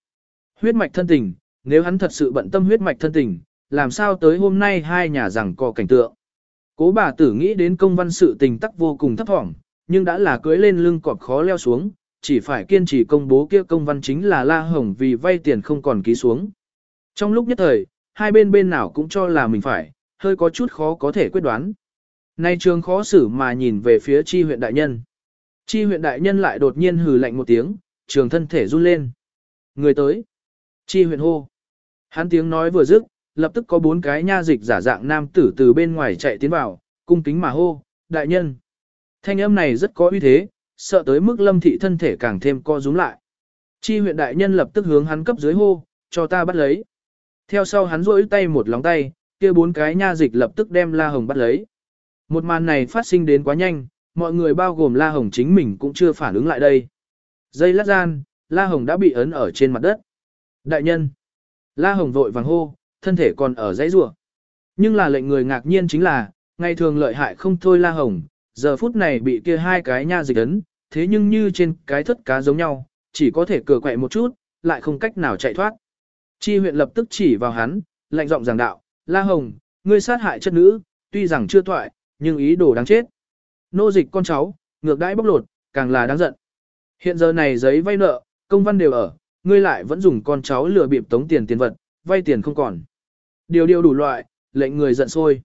Huyết mạch thân tình, nếu hắn thật sự bận tâm huyết mạch thân tình, làm sao tới hôm nay hai nhà rằng có cảnh tượng. Cố bà tử nghĩ đến công văn sự tình tắc vô cùng thấp thỏm, nhưng đã là cưới lên lưng cọp khó leo xuống, chỉ phải kiên trì công bố kia công văn chính là La Hồng vì vay tiền không còn ký xuống. Trong lúc nhất thời, hai bên bên nào cũng cho là mình phải, hơi có chút khó có thể quyết đoán. Nay trường khó xử mà nhìn về phía chi huyện đại nhân. Chi huyện đại nhân lại đột nhiên hừ lạnh một tiếng, trường thân thể run lên. Người tới. Chi huyện hô. Hắn tiếng nói vừa dứt, lập tức có bốn cái nha dịch giả dạng nam tử từ bên ngoài chạy tiến vào, cung kính mà hô, đại nhân. Thanh âm này rất có uy thế, sợ tới mức lâm thị thân thể càng thêm co rúm lại. Chi huyện đại nhân lập tức hướng hắn cấp dưới hô, cho ta bắt lấy. Theo sau hắn rỗi tay một lóng tay, kia bốn cái nha dịch lập tức đem La Hồng bắt lấy. Một màn này phát sinh đến quá nhanh, mọi người bao gồm La Hồng chính mình cũng chưa phản ứng lại đây. Dây lát gian, La Hồng đã bị ấn ở trên mặt đất. Đại nhân! La Hồng vội vàng hô, thân thể còn ở dãy rủa. Nhưng là lệnh người ngạc nhiên chính là, ngày thường lợi hại không thôi La Hồng, giờ phút này bị kia hai cái nha dịch ấn, thế nhưng như trên cái thất cá giống nhau, chỉ có thể cửa quậy một chút, lại không cách nào chạy thoát. Chi huyện lập tức chỉ vào hắn, lạnh giọng giảng đạo, La Hồng, ngươi sát hại chất nữ, tuy rằng chưa thoại, nhưng ý đồ đáng chết. Nô dịch con cháu, ngược đãi bóc lột, càng là đáng giận. Hiện giờ này giấy vay nợ, công văn đều ở, ngươi lại vẫn dùng con cháu lừa bịp tống tiền tiền vật, vay tiền không còn. Điều điều đủ loại, lệnh người giận sôi.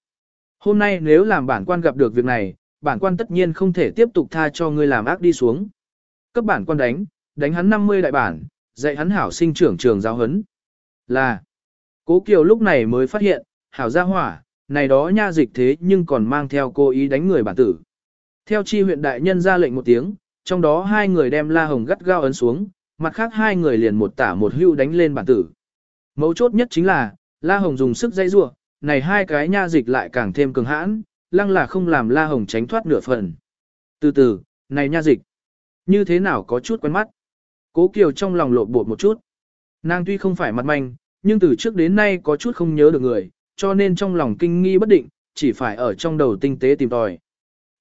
Hôm nay nếu làm bản quan gặp được việc này, bản quan tất nhiên không thể tiếp tục tha cho ngươi làm ác đi xuống. Cấp bản quan đánh, đánh hắn 50 đại bản, dạy hắn hảo sinh trưởng trường giáo huấn. Là, cố kiều lúc này mới phát hiện, hảo gia hỏa, này đó nha dịch thế nhưng còn mang theo cô ý đánh người bản tử. Theo chi huyện đại nhân ra lệnh một tiếng, trong đó hai người đem la hồng gắt gao ấn xuống, mặt khác hai người liền một tả một hưu đánh lên bản tử. Mấu chốt nhất chính là, La Hồng dùng sức dây rua, này hai cái nha dịch lại càng thêm cường hãn, lăng là không làm La Hồng tránh thoát nửa phần. Từ từ, này nha dịch, như thế nào có chút quen mắt. Cố Kiều trong lòng lộn bột một chút. Nàng tuy không phải mặt manh, nhưng từ trước đến nay có chút không nhớ được người, cho nên trong lòng kinh nghi bất định, chỉ phải ở trong đầu tinh tế tìm tòi.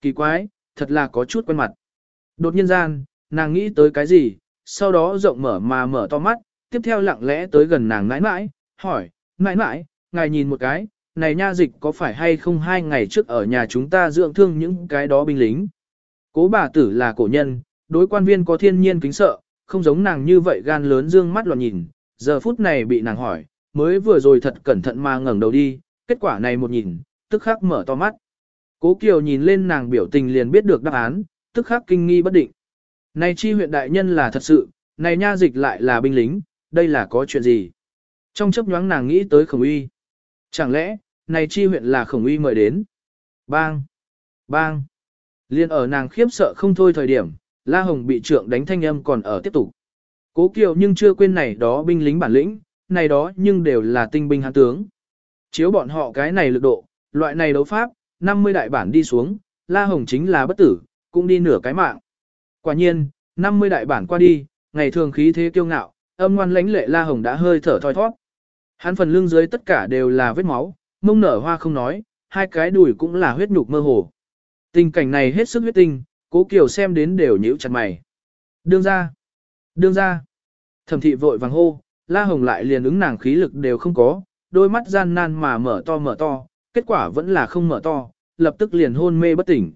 Kỳ quái, thật là có chút quen mặt. Đột nhiên gian, nàng nghĩ tới cái gì, sau đó rộng mở mà mở to mắt, tiếp theo lặng lẽ tới gần nàng nãi nãi, hỏi, nãi nãi, ngài nhìn một cái, này nha dịch có phải hay không hai ngày trước ở nhà chúng ta dưỡng thương những cái đó binh lính. Cố bà tử là cổ nhân, đối quan viên có thiên nhiên kính sợ, không giống nàng như vậy gan lớn dương mắt loạn nhìn, giờ phút này bị nàng hỏi, mới vừa rồi thật cẩn thận mà ngẩng đầu đi, kết quả này một nhìn, tức khắc mở to mắt. Cố Kiều nhìn lên nàng biểu tình liền biết được đáp án, tức khắc kinh nghi bất định. Này chi huyện đại nhân là thật sự, này nha dịch lại là binh lính, đây là có chuyện gì? Trong chấp nhoáng nàng nghĩ tới khổng uy. Chẳng lẽ, này chi huyện là khổng uy mời đến? Bang! Bang! Liên ở nàng khiếp sợ không thôi thời điểm, La Hồng bị trượng đánh thanh âm còn ở tiếp tục. Cố Kiều nhưng chưa quên này đó binh lính bản lĩnh, này đó nhưng đều là tinh binh hán tướng. Chiếu bọn họ cái này lực độ, loại này đấu pháp, 50 đại bản đi xuống, La Hồng chính là bất tử, cũng đi nửa cái mạng. Quả nhiên, 50 đại bản qua đi, ngày thường khí thế kiêu ngạo, âm ngoan lãnh lệ La Hồng đã hơi thở thoi thoát. Hắn phần lưng dưới tất cả đều là vết máu, mông nở hoa không nói, hai cái đùi cũng là huyết nhục mơ hồ. Tình cảnh này hết sức huyết tinh, cố kiều xem đến đều nhíu chặt mày. Đương ra, đương ra. Thẩm thị vội vàng hô, La Hồng lại liền ứng nàng khí lực đều không có, đôi mắt gian nan mà mở to mở to, kết quả vẫn là không mở to, lập tức liền hôn mê bất tỉnh.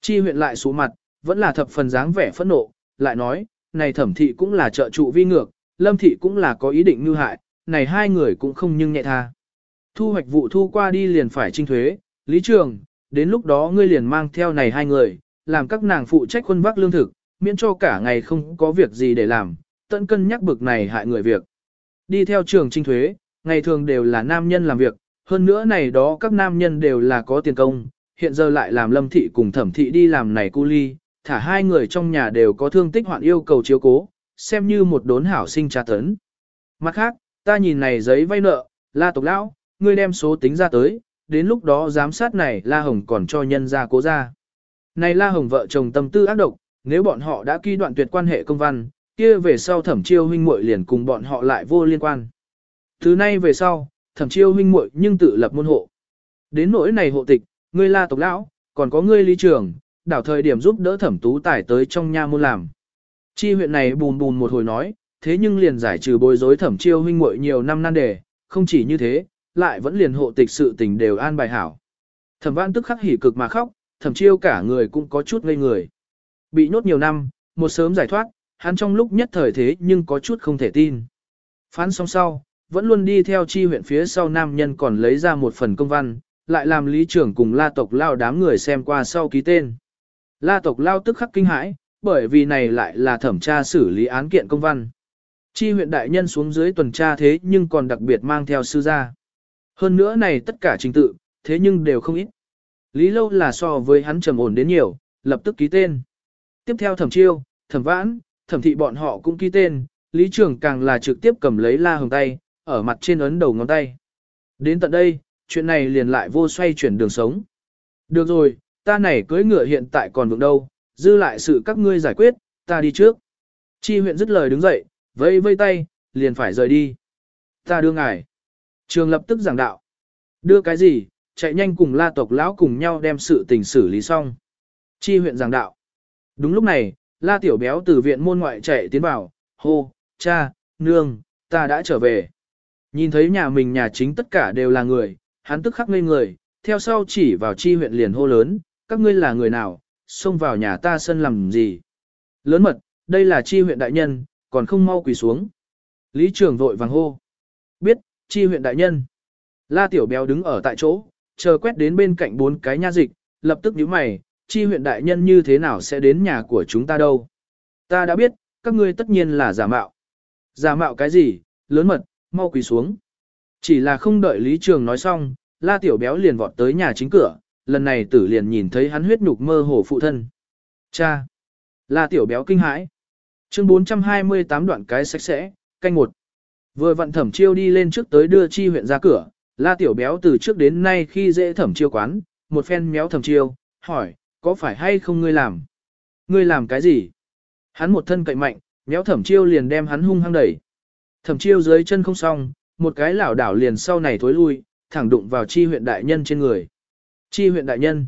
Chi huyện lại xuống mặt, vẫn là thập phần dáng vẻ phẫn nộ, lại nói, này thẩm thị cũng là trợ trụ vi ngược, lâm thị cũng là có ý định như hại, này hai người cũng không nhưng nhẹ tha. Thu hoạch vụ thu qua đi liền phải trinh thuế, lý trường, đến lúc đó ngươi liền mang theo này hai người, làm các nàng phụ trách khuân vác lương thực, miễn cho cả ngày không có việc gì để làm, tận cân nhắc bực này hại người việc. Đi theo trường trinh thuế, ngày thường đều là nam nhân làm việc, hơn nữa này đó các nam nhân đều là có tiền công, hiện giờ lại làm lâm thị cùng thẩm thị đi làm này cu ly, thả hai người trong nhà đều có thương tích hoạn yêu cầu chiếu cố, xem như một đốn hảo sinh tra tấn. Mặt khác, ta nhìn này giấy vay nợ, la tộc lão, ngươi đem số tính ra tới, đến lúc đó giám sát này la hồng còn cho nhân ra cố ra. Này la hồng vợ chồng tâm tư ác độc, nếu bọn họ đã ký đoạn tuyệt quan hệ công văn, kia về sau thẩm chiêu huynh muội liền cùng bọn họ lại vô liên quan. Thứ nay về sau, thẩm chiêu huynh muội nhưng tự lập môn hộ. Đến nỗi này hộ tịch, ngươi la tộc lão, còn có ngươi lý trưởng đảo thời điểm giúp đỡ thẩm tú tải tới trong nha môn làm. Chi huyện này bùn bùn một hồi nói, thế nhưng liền giải trừ bối rối thẩm chiêu huynh muội nhiều năm nan đề, không chỉ như thế, lại vẫn liền hộ tịch sự tình đều an bài hảo. Thẩm văn tức khắc hỉ cực mà khóc, thẩm chiêu cả người cũng có chút ngây người. Bị nhốt nhiều năm, một sớm giải thoát, hắn trong lúc nhất thời thế nhưng có chút không thể tin. Phán xong sau, vẫn luôn đi theo chi huyện phía sau nam nhân còn lấy ra một phần công văn, lại làm lý trưởng cùng la tộc lao đám người xem qua sau ký tên. La tộc lao tức khắc kinh hãi, bởi vì này lại là thẩm tra xử lý án kiện công văn. Chi huyện đại nhân xuống dưới tuần tra thế nhưng còn đặc biệt mang theo sư gia. Hơn nữa này tất cả trình tự, thế nhưng đều không ít. Lý lâu là so với hắn trầm ổn đến nhiều, lập tức ký tên. Tiếp theo thẩm chiêu, thẩm vãn, thẩm thị bọn họ cũng ký tên, lý Trường càng là trực tiếp cầm lấy la hồng tay, ở mặt trên ấn đầu ngón tay. Đến tận đây, chuyện này liền lại vô xoay chuyển đường sống. Được rồi, ta này cưới ngựa hiện tại còn vững đâu, dư lại sự các ngươi giải quyết, ta đi trước. Chi huyện dứt lời đứng dậy, vây vây tay, liền phải rời đi. Ta đưa ngài. Trường lập tức giảng đạo. Đưa cái gì, chạy nhanh cùng la tộc lão cùng nhau đem sự tình xử lý xong. Chi huyện giảng đạo. Đúng lúc này, la tiểu béo từ viện môn ngoại chạy tiến vào, hô, cha, nương, ta đã trở về. Nhìn thấy nhà mình nhà chính tất cả đều là người, hắn tức khắc ngây người, theo sau chỉ vào chi huyện liền hô lớn, các ngươi là người nào, xông vào nhà ta sân làm gì. Lớn mật, đây là chi huyện đại nhân, còn không mau quỳ xuống. Lý trường vội vàng hô. Biết, chi huyện đại nhân. La tiểu béo đứng ở tại chỗ, chờ quét đến bên cạnh bốn cái nha dịch, lập tức nhíu mày, chi huyện đại nhân như thế nào sẽ đến nhà của chúng ta đâu. Ta đã biết, các ngươi tất nhiên là giả mạo. Giả mạo cái gì, lớn mật, mau quỳ xuống. Chỉ là không đợi Lý Trường nói xong, La Tiểu Béo liền vọt tới nhà chính cửa, lần này tử liền nhìn thấy hắn huyết nhục mơ hồ phụ thân. Cha! La Tiểu Béo kinh hãi. Chương 428 đoạn cái sạch sẽ, canh một. Vừa vận thẩm chiêu đi lên trước tới đưa chi huyện ra cửa, La Tiểu Béo từ trước đến nay khi dễ thẩm chiêu quán, một phen méo thẩm chiêu, hỏi, có phải hay không ngươi làm? Ngươi làm cái gì? Hắn một thân cậy mạnh, méo thẩm chiêu liền đem hắn hung hăng đẩy. Thẩm chiêu dưới chân không xong, một cái lảo đảo liền sau này thối lui, thẳng đụng vào chi huyện đại nhân trên người. Chi huyện đại nhân.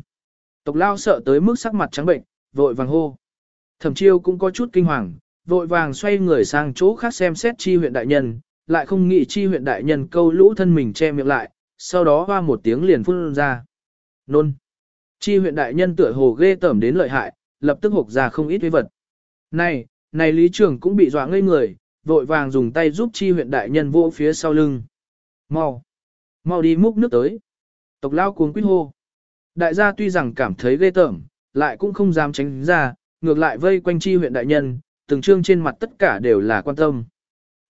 Tộc lao sợ tới mức sắc mặt trắng bệnh, vội vàng hô. Thẩm chiêu cũng có chút kinh hoàng, vội vàng xoay người sang chỗ khác xem xét chi huyện đại nhân, lại không nghĩ chi huyện đại nhân câu lũ thân mình che miệng lại, sau đó hoa một tiếng liền phun ra. Nôn. Chi huyện đại nhân tựa hồ ghê tởm đến lợi hại, lập tức hộc ra không ít với vật. Này, này lý trưởng cũng bị dọa ngây người, vội vàng dùng tay giúp chi huyện đại nhân vô phía sau lưng. Mau, mau đi múc nước tới. Tộc lao cuồng quyết hô. Đại gia tuy rằng cảm thấy ghê tởm, lại cũng không dám tránh ra, ngược lại vây quanh chi huyện đại nhân, từng trương trên mặt tất cả đều là quan tâm.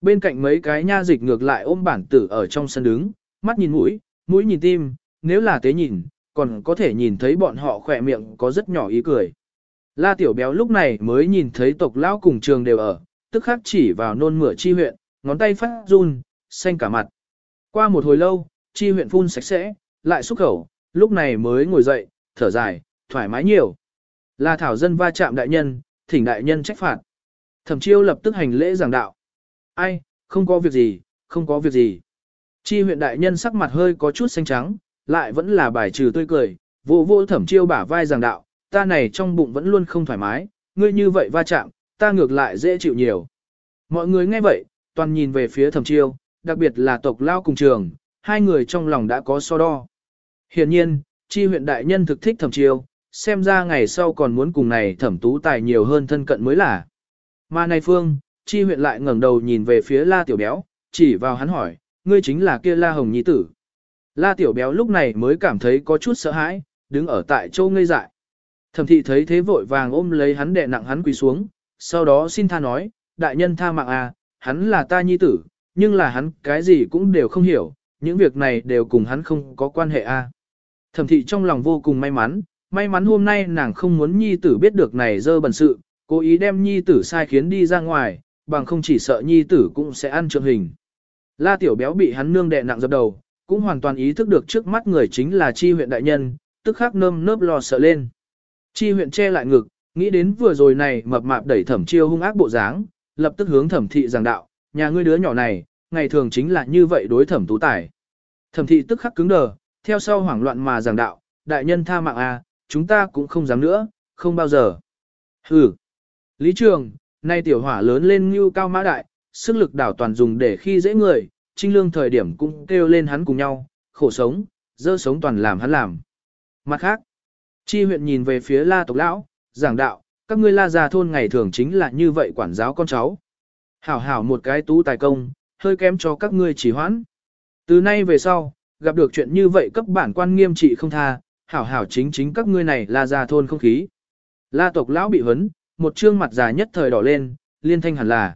Bên cạnh mấy cái nha dịch ngược lại ôm bản tử ở trong sân đứng, mắt nhìn mũi, mũi nhìn tim, nếu là tế nhìn, còn có thể nhìn thấy bọn họ khỏe miệng có rất nhỏ ý cười. La tiểu béo lúc này mới nhìn thấy tộc lão cùng trường đều ở, tức khắc chỉ vào nôn mửa chi huyện, ngón tay phát run, xanh cả mặt. Qua một hồi lâu, chi huyện phun sạch sẽ, lại xúc khẩu, lúc này mới ngồi dậy, thở dài, thoải mái nhiều. La thảo dân va chạm đại nhân, thỉnh đại nhân trách phạt. Thẩm chiêu lập tức hành lễ giảng đạo. Ai, không có việc gì, không có việc gì. Chi huyện đại nhân sắc mặt hơi có chút xanh trắng, lại vẫn là bài trừ tươi cười, vô vô thẩm chiêu bả vai giảng đạo, ta này trong bụng vẫn luôn không thoải mái, ngươi như vậy va chạm, ta ngược lại dễ chịu nhiều. Mọi người nghe vậy, toàn nhìn về phía thẩm chiêu, đặc biệt là tộc lao cùng trường, hai người trong lòng đã có so đo. Hiện nhiên, chi huyện đại nhân thực thích thẩm chiêu, xem ra ngày sau còn muốn cùng này thẩm tú tài nhiều hơn thân cận mới là. Mà này phương, chi huyện lại ngẩng đầu nhìn về phía la tiểu béo, chỉ vào hắn hỏi, ngươi chính là kia la hồng nhi tử. La tiểu béo lúc này mới cảm thấy có chút sợ hãi, đứng ở tại châu ngây dại. Thẩm thị thấy thế vội vàng ôm lấy hắn đè nặng hắn quỳ xuống, sau đó xin tha nói, đại nhân tha mạng à, hắn là ta nhi tử, nhưng là hắn cái gì cũng đều không hiểu, những việc này đều cùng hắn không có quan hệ a. À. Thẩm thị trong lòng vô cùng may mắn, may mắn hôm nay nàng không muốn nhi tử biết được này dơ bẩn sự, cố ý đem nhi tử sai khiến đi ra ngoài, bằng không chỉ sợ nhi tử cũng sẽ ăn trượng hình. La tiểu béo bị hắn nương đè nặng dập đầu, cũng hoàn toàn ý thức được trước mắt người chính là chi huyện đại nhân, tức khắc nơm nớp lo sợ lên. Chi huyện che lại ngực, nghĩ đến vừa rồi này mập mạp đẩy thẩm chiêu hung ác bộ dáng, lập tức hướng thẩm thị giảng đạo, nhà ngươi đứa nhỏ này, ngày thường chính là như vậy đối thẩm tú tài. Thẩm thị tức khắc cứng đờ, theo sau hoảng loạn mà giảng đạo, đại nhân tha mạng à, chúng ta cũng không dám nữa, không bao giờ. Hừ. Lý trường, nay tiểu hỏa lớn lên như cao mã đại, sức lực đảo toàn dùng để khi dễ người, trinh lương thời điểm cũng kêu lên hắn cùng nhau, khổ sống, dơ sống toàn làm hắn làm. Mặt khác, chi huyện nhìn về phía la tộc lão, giảng đạo, các ngươi la già thôn ngày thường chính là như vậy quản giáo con cháu. Hảo hảo một cái tú tài công, hơi kém cho các ngươi chỉ hoãn. Từ nay về sau, gặp được chuyện như vậy cấp bản quan nghiêm trị không tha, hảo hảo chính chính các ngươi này la già thôn không khí. La tộc lão bị hấn, một trương mặt già nhất thời đỏ lên, liên thanh hẳn là.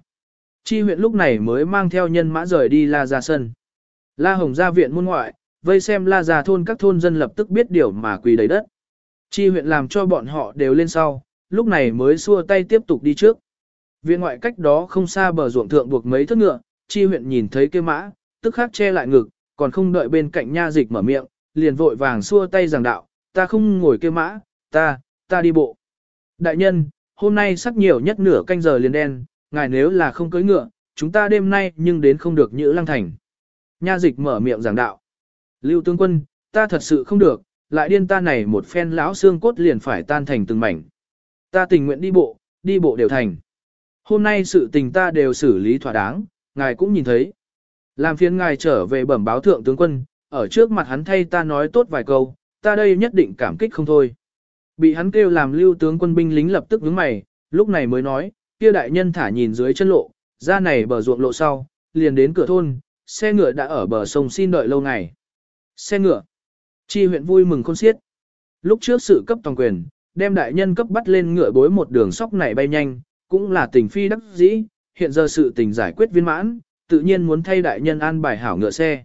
Chi huyện lúc này mới mang theo nhân mã rời đi la gia sân. La hồng ra viện môn ngoại, vây xem la gia thôn các thôn dân lập tức biết điều mà quỳ đầy đất. Chi huyện làm cho bọn họ đều lên sau, lúc này mới xua tay tiếp tục đi trước. Viện ngoại cách đó không xa bờ ruộng thượng buộc mấy thất ngựa, chi huyện nhìn thấy kia mã, tức khắc che lại ngực, còn không đợi bên cạnh nha dịch mở miệng, liền vội vàng xua tay giảng đạo, ta không ngồi kia mã, ta, ta đi bộ. Đại nhân, hôm nay sắc nhiều nhất nửa canh giờ liền đen, ngài nếu là không cưới ngựa, chúng ta đêm nay nhưng đến không được nhữ lăng thành. Nha dịch mở miệng giảng đạo. Lưu tướng quân, ta thật sự không được, lại điên ta này một phen lão xương cốt liền phải tan thành từng mảnh. Ta tình nguyện đi bộ, đi bộ đều thành. Hôm nay sự tình ta đều xử lý thỏa đáng, ngài cũng nhìn thấy. Làm phiền ngài trở về bẩm báo thượng tướng quân, ở trước mặt hắn thay ta nói tốt vài câu, ta đây nhất định cảm kích không thôi. Bị hắn kêu làm lưu tướng quân binh lính lập tức vướng mày, lúc này mới nói, kia đại nhân thả nhìn dưới chân lộ, ra này bờ ruộng lộ sau, liền đến cửa thôn, xe ngựa đã ở bờ sông xin đợi lâu ngày. Xe ngựa. Chi huyện vui mừng khôn xiết. Lúc trước sự cấp toàn quyền, đem đại nhân cấp bắt lên ngựa bối một đường sóc này bay nhanh, cũng là tình phi đắc dĩ, hiện giờ sự tình giải quyết viên mãn, tự nhiên muốn thay đại nhân an bài hảo ngựa xe.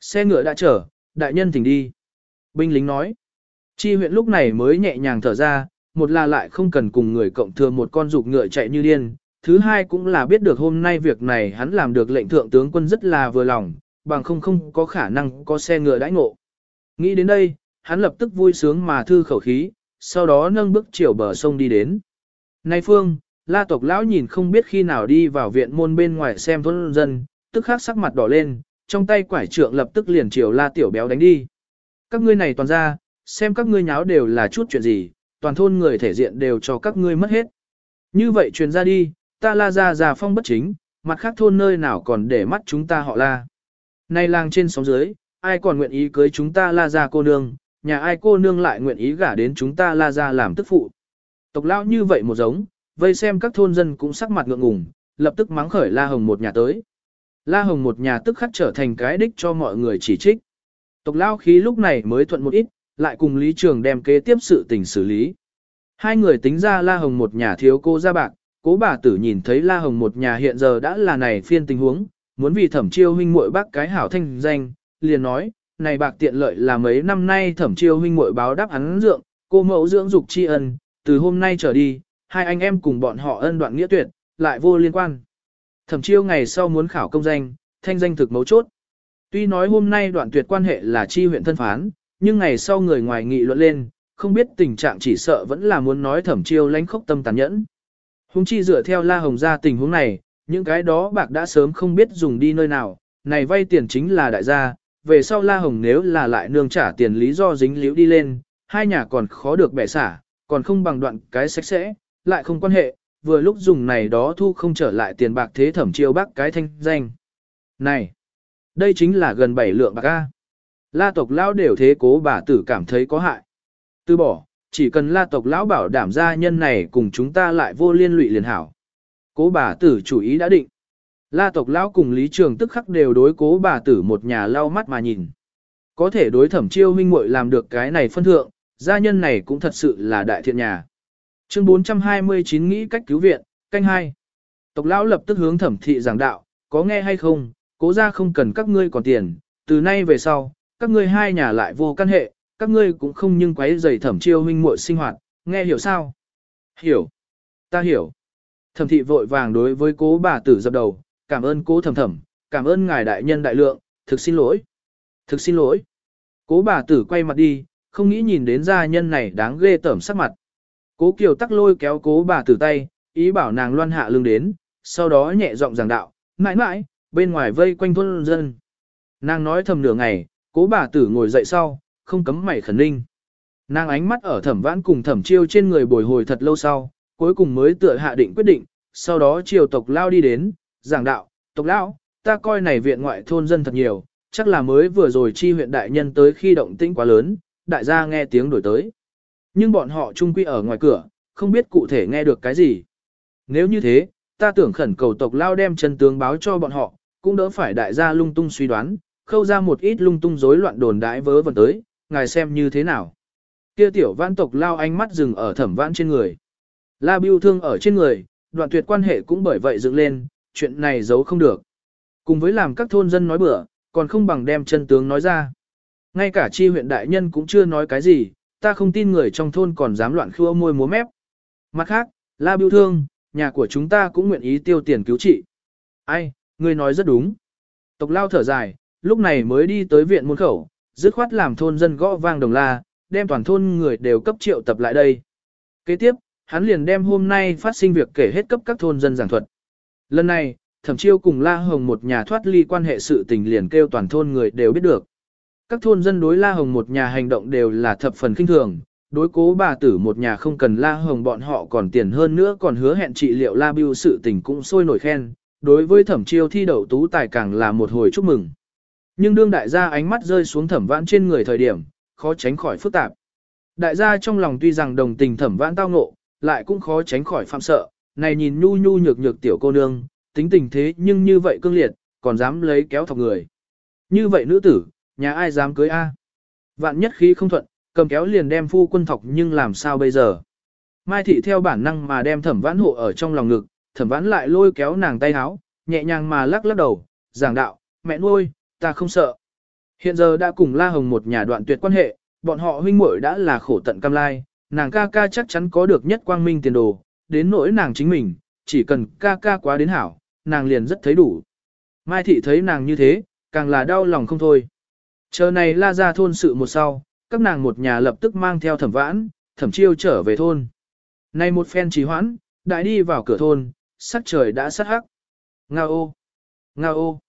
Xe ngựa đã chở, đại nhân thỉnh đi. Binh lính nói. Chi huyện lúc này mới nhẹ nhàng thở ra, một là lại không cần cùng người cộng thừa một con dục ngựa chạy như điên, thứ hai cũng là biết được hôm nay việc này hắn làm được lệnh thượng tướng quân rất là vừa lòng, bằng không không có khả năng có xe ngựa đãi ngộ. Nghĩ đến đây, hắn lập tức vui sướng mà thư khẩu khí, sau đó nâng bước chiều bờ sông đi đến. Nay Phương, la tộc lão nhìn không biết khi nào đi vào viện môn bên ngoài xem thôn dân, tức khắc sắc mặt đỏ lên, trong tay quải trượng lập tức liền chiều la tiểu béo đánh đi. Các ngươi này toàn ra, xem các ngươi nháo đều là chút chuyện gì, toàn thôn người thể diện đều cho các ngươi mất hết. Như vậy truyền ra đi, ta la ra già phong bất chính, mặt khác thôn nơi nào còn để mắt chúng ta họ la. Nay làng trên sóng dưới, ai còn nguyện ý cưới chúng ta la ra cô nương, nhà ai cô nương lại nguyện ý gả đến chúng ta la ra làm tức phụ. Tộc lão như vậy một giống, vây xem các thôn dân cũng sắc mặt ngượng ngùng, lập tức mắng khởi la hồng một nhà tới. La hồng một nhà tức khắc trở thành cái đích cho mọi người chỉ trích. Tộc lão khí lúc này mới thuận một ít, lại cùng Lý Trường đem kế tiếp sự tình xử lý. Hai người tính ra La Hồng một nhà thiếu cô ra bạc, cố bà tử nhìn thấy La Hồng một nhà hiện giờ đã là này phiên tình huống, muốn vì thẩm chiêu huynh muội bác cái hảo thanh danh, liền nói, này bạc tiện lợi là mấy năm nay thẩm chiêu huynh muội báo đáp hắn dưỡng, cô mẫu dưỡng dục tri ân, từ hôm nay trở đi, hai anh em cùng bọn họ ân đoạn nghĩa tuyệt, lại vô liên quan. Thẩm chiêu ngày sau muốn khảo công danh, thanh danh thực mấu chốt. Tuy nói hôm nay đoạn tuyệt quan hệ là chi huyện thân phán, nhưng ngày sau người ngoài nghị luận lên, không biết tình trạng chỉ sợ vẫn là muốn nói thẩm chiêu lánh khốc tâm tàn nhẫn. Hùng chi dựa theo La Hồng ra tình huống này, những cái đó bạc đã sớm không biết dùng đi nơi nào, này vay tiền chính là đại gia, về sau La Hồng nếu là lại nương trả tiền lý do dính liễu đi lên, hai nhà còn khó được bẻ xả, còn không bằng đoạn cái sạch sẽ, lại không quan hệ, vừa lúc dùng này đó thu không trở lại tiền bạc thế thẩm chiêu bác cái thanh danh. Này, đây chính là gần 7 lượng bạc A. La tộc lão đều thế cố bà tử cảm thấy có hại. Từ bỏ, chỉ cần la tộc lão bảo đảm gia nhân này cùng chúng ta lại vô liên lụy liền hảo. Cố bà tử chủ ý đã định. La tộc lão cùng Lý Trường tức khắc đều đối cố bà tử một nhà lau mắt mà nhìn. Có thể đối thẩm chiêu huynh muội làm được cái này phân thượng, gia nhân này cũng thật sự là đại thiện nhà. Chương 429 nghĩ cách cứu viện, canh hai. Tộc lão lập tức hướng thẩm thị giảng đạo, có nghe hay không, cố ra không cần các ngươi còn tiền, từ nay về sau, các ngươi hai nhà lại vô căn hệ, các ngươi cũng không nhưng quấy rầy thẩm chiêu huynh muội sinh hoạt, nghe hiểu sao? Hiểu. Ta hiểu. Thẩm thị vội vàng đối với cố bà tử dập đầu, cảm ơn cố thẩm thẩm, cảm ơn ngài đại nhân đại lượng, thực xin lỗi. Thực xin lỗi. Cố bà tử quay mặt đi, không nghĩ nhìn đến gia nhân này đáng ghê tởm sắc mặt. Cố Kiều tắc lôi kéo cố bà tử tay, ý bảo nàng loan hạ lưng đến, sau đó nhẹ giọng giảng đạo, mãi mãi, bên ngoài vây quanh thôn dân. Nàng nói thầm nửa ngày, cố bà tử ngồi dậy sau, không cấm mày khẩn ninh. Nàng ánh mắt ở thẩm vãn cùng thẩm chiêu trên người bồi hồi thật lâu sau, cuối cùng mới tựa hạ định quyết định, sau đó chiều tộc lao đi đến, giảng đạo, tộc lão, ta coi này viện ngoại thôn dân thật nhiều, chắc là mới vừa rồi chi huyện đại nhân tới khi động tĩnh quá lớn, đại gia nghe tiếng đổi tới. Nhưng bọn họ trung quy ở ngoài cửa, không biết cụ thể nghe được cái gì. Nếu như thế, ta tưởng khẩn cầu tộc lao đem chân tướng báo cho bọn họ, cũng đỡ phải đại gia lung tung suy đoán, khâu ra một ít lung tung rối loạn đồn đãi vớ vẩn tới, ngài xem như thế nào. Kia tiểu vãn tộc lao ánh mắt dừng ở thẩm vãn trên người. La biêu thương ở trên người, đoạn tuyệt quan hệ cũng bởi vậy dựng lên, chuyện này giấu không được. Cùng với làm các thôn dân nói bữa, còn không bằng đem chân tướng nói ra. Ngay cả chi huyện đại nhân cũng chưa nói cái gì, ta không tin người trong thôn còn dám loạn khua môi múa mép. Mặt khác, la biêu thương, nhà của chúng ta cũng nguyện ý tiêu tiền cứu trị. Ai, người nói rất đúng. Tộc lao thở dài, lúc này mới đi tới viện môn khẩu, dứt khoát làm thôn dân gõ vang đồng la, đem toàn thôn người đều cấp triệu tập lại đây. Kế tiếp, hắn liền đem hôm nay phát sinh việc kể hết cấp các thôn dân giảng thuật. Lần này, thẩm chiêu cùng La Hồng một nhà thoát ly quan hệ sự tình liền kêu toàn thôn người đều biết được. Các thôn dân đối La Hồng một nhà hành động đều là thập phần kinh thường, đối cố bà tử một nhà không cần La Hồng bọn họ còn tiền hơn nữa còn hứa hẹn trị liệu La Biêu sự tình cũng sôi nổi khen, đối với thẩm chiêu thi đậu tú tài càng là một hồi chúc mừng. Nhưng đương đại gia ánh mắt rơi xuống thẩm vãn trên người thời điểm, khó tránh khỏi phức tạp. Đại gia trong lòng tuy rằng đồng tình thẩm vãn tao ngộ, lại cũng khó tránh khỏi phạm sợ, này nhìn nhu nhu nhược nhược tiểu cô nương, tính tình thế nhưng như vậy cương liệt, còn dám lấy kéo thọc người. Như vậy nữ tử, nhà ai dám cưới A. Vạn nhất khí không thuận, cầm kéo liền đem phu quân thọc nhưng làm sao bây giờ. Mai thị theo bản năng mà đem thẩm vãn hộ ở trong lòng ngực, thẩm vãn lại lôi kéo nàng tay háo, nhẹ nhàng mà lắc lắc đầu, giảng đạo, mẹ nuôi, ta không sợ. Hiện giờ đã cùng La Hồng một nhà đoạn tuyệt quan hệ, bọn họ huynh muội đã là khổ tận cam lai, nàng ca ca chắc chắn có được nhất quang minh tiền đồ, đến nỗi nàng chính mình, chỉ cần ca ca quá đến hảo, nàng liền rất thấy đủ. Mai thị thấy nàng như thế, càng là đau lòng không thôi. Chờ này la ra thôn sự một sau, các nàng một nhà lập tức mang theo thẩm vãn, thẩm chiêu trở về thôn. Này một phen trì hoãn, đại đi vào cửa thôn, sắc trời đã sắt hắc. Nga ô! Nga ô!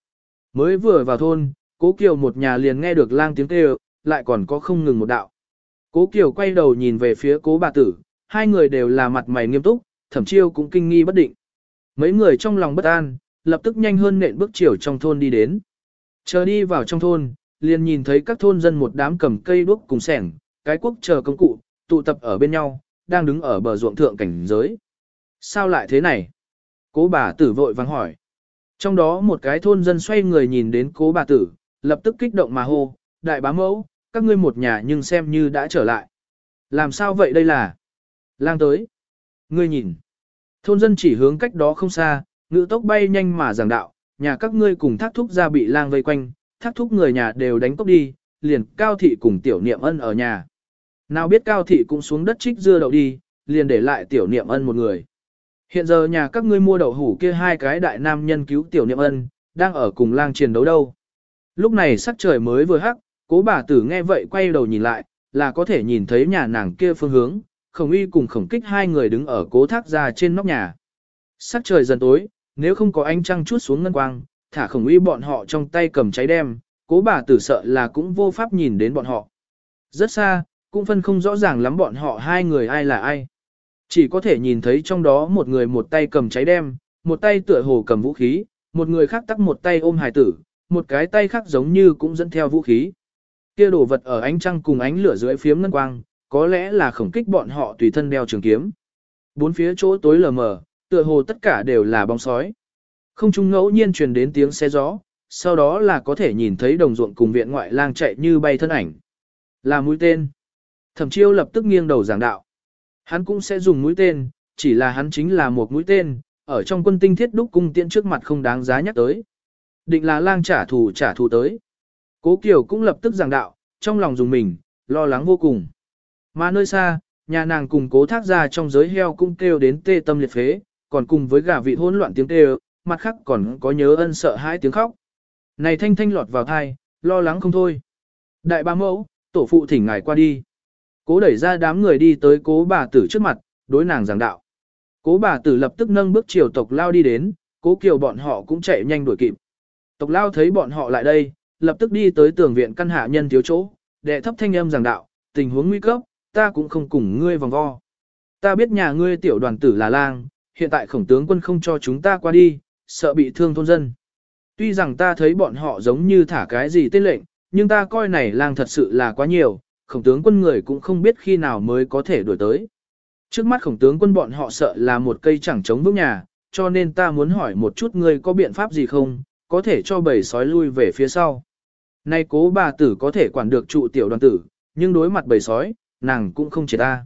Mới vừa vào thôn, cố kiều một nhà liền nghe được lang tiếng kêu, lại còn có không ngừng một đạo. Cố kiều quay đầu nhìn về phía cố bà tử, hai người đều là mặt mày nghiêm túc, thẩm chiêu cũng kinh nghi bất định. Mấy người trong lòng bất an, lập tức nhanh hơn nện bước chiều trong thôn đi đến. Chờ đi vào trong thôn, liền nhìn thấy các thôn dân một đám cầm cây đuốc cùng sẻng, cái quốc chờ công cụ, tụ tập ở bên nhau, đang đứng ở bờ ruộng thượng cảnh giới. Sao lại thế này? Cố bà tử vội vàng hỏi. Trong đó một cái thôn dân xoay người nhìn đến cố bà tử, lập tức kích động mà hô, đại bá mẫu, các ngươi một nhà nhưng xem như đã trở lại. Làm sao vậy đây là? Lang tới. Ngươi nhìn. Thôn dân chỉ hướng cách đó không xa, ngữ tốc bay nhanh mà giảng đạo, nhà các ngươi cùng thác thúc ra bị lang vây quanh, thác thúc người nhà đều đánh tốc đi, liền cao thị cùng tiểu niệm ân ở nhà. Nào biết cao thị cũng xuống đất trích dưa đậu đi, liền để lại tiểu niệm ân một người. Hiện giờ nhà các ngươi mua đậu hủ kia hai cái đại nam nhân cứu tiểu niệm ân, đang ở cùng lang chiến đấu đâu. Lúc này sắc trời mới vừa hắc, cố bà tử nghe vậy quay đầu nhìn lại, là có thể nhìn thấy nhà nàng kia phương hướng, khổng uy cùng khổng kích hai người đứng ở cố thác ra trên nóc nhà. Sắc trời dần tối, nếu không có ánh trăng chút xuống ngân quang, thả khổng uy bọn họ trong tay cầm cháy đem, cố bà tử sợ là cũng vô pháp nhìn đến bọn họ. Rất xa, cũng phân không rõ ràng lắm bọn họ hai người ai là ai. Chỉ có thể nhìn thấy trong đó một người một tay cầm cháy đem, một tay tựa hồ cầm vũ khí, một người khác tắt một tay ôm hài tử, một cái tay khác giống như cũng dẫn theo vũ khí. Kia đồ vật ở ánh trăng cùng ánh lửa dưới phiếm ngân quang, có lẽ là khổng kích bọn họ tùy thân đeo trường kiếm. Bốn phía chỗ tối lờ mờ, tựa hồ tất cả đều là bóng sói. Không trung ngẫu nhiên truyền đến tiếng xe gió, sau đó là có thể nhìn thấy đồng ruộng cùng viện ngoại lang chạy như bay thân ảnh. Là mũi tên. Thẩm chiêu lập tức nghiêng đầu giảng đạo. Hắn cũng sẽ dùng mũi tên, chỉ là hắn chính là một mũi tên, ở trong quân tinh thiết đúc cung tiễn trước mặt không đáng giá nhắc tới. Định là lang trả thù trả thù tới. Cố Kiều cũng lập tức giảng đạo, trong lòng dùng mình, lo lắng vô cùng. Mà nơi xa, nhà nàng cùng cố thác ra trong giới heo cũng kêu đến tê tâm liệt phế, còn cùng với gà vị hỗn loạn tiếng kêu, mặt khác còn có nhớ ân sợ hãi tiếng khóc. Này thanh thanh lọt vào thai, lo lắng không thôi. Đại ba mẫu, tổ phụ thỉnh ngài qua đi. Cố đẩy ra đám người đi tới cố bà tử trước mặt, đối nàng giảng đạo. Cố bà tử lập tức nâng bước chiều tộc lao đi đến, cố kiều bọn họ cũng chạy nhanh đuổi kịp. Tộc lao thấy bọn họ lại đây, lập tức đi tới tường viện căn hạ nhân thiếu chỗ, đệ thấp thanh âm giảng đạo, tình huống nguy cấp, ta cũng không cùng ngươi vòng vo. Ta biết nhà ngươi tiểu đoàn tử là lang, hiện tại khổng tướng quân không cho chúng ta qua đi, sợ bị thương thôn dân. Tuy rằng ta thấy bọn họ giống như thả cái gì tên lệnh, nhưng ta coi này lang thật sự là quá nhiều, khổng tướng quân người cũng không biết khi nào mới có thể đuổi tới. Trước mắt khổng tướng quân bọn họ sợ là một cây chẳng chống vững nhà, cho nên ta muốn hỏi một chút ngươi có biện pháp gì không, có thể cho bầy sói lui về phía sau. Nay cố bà tử có thể quản được trụ tiểu đoàn tử, nhưng đối mặt bầy sói, nàng cũng không chỉ ta.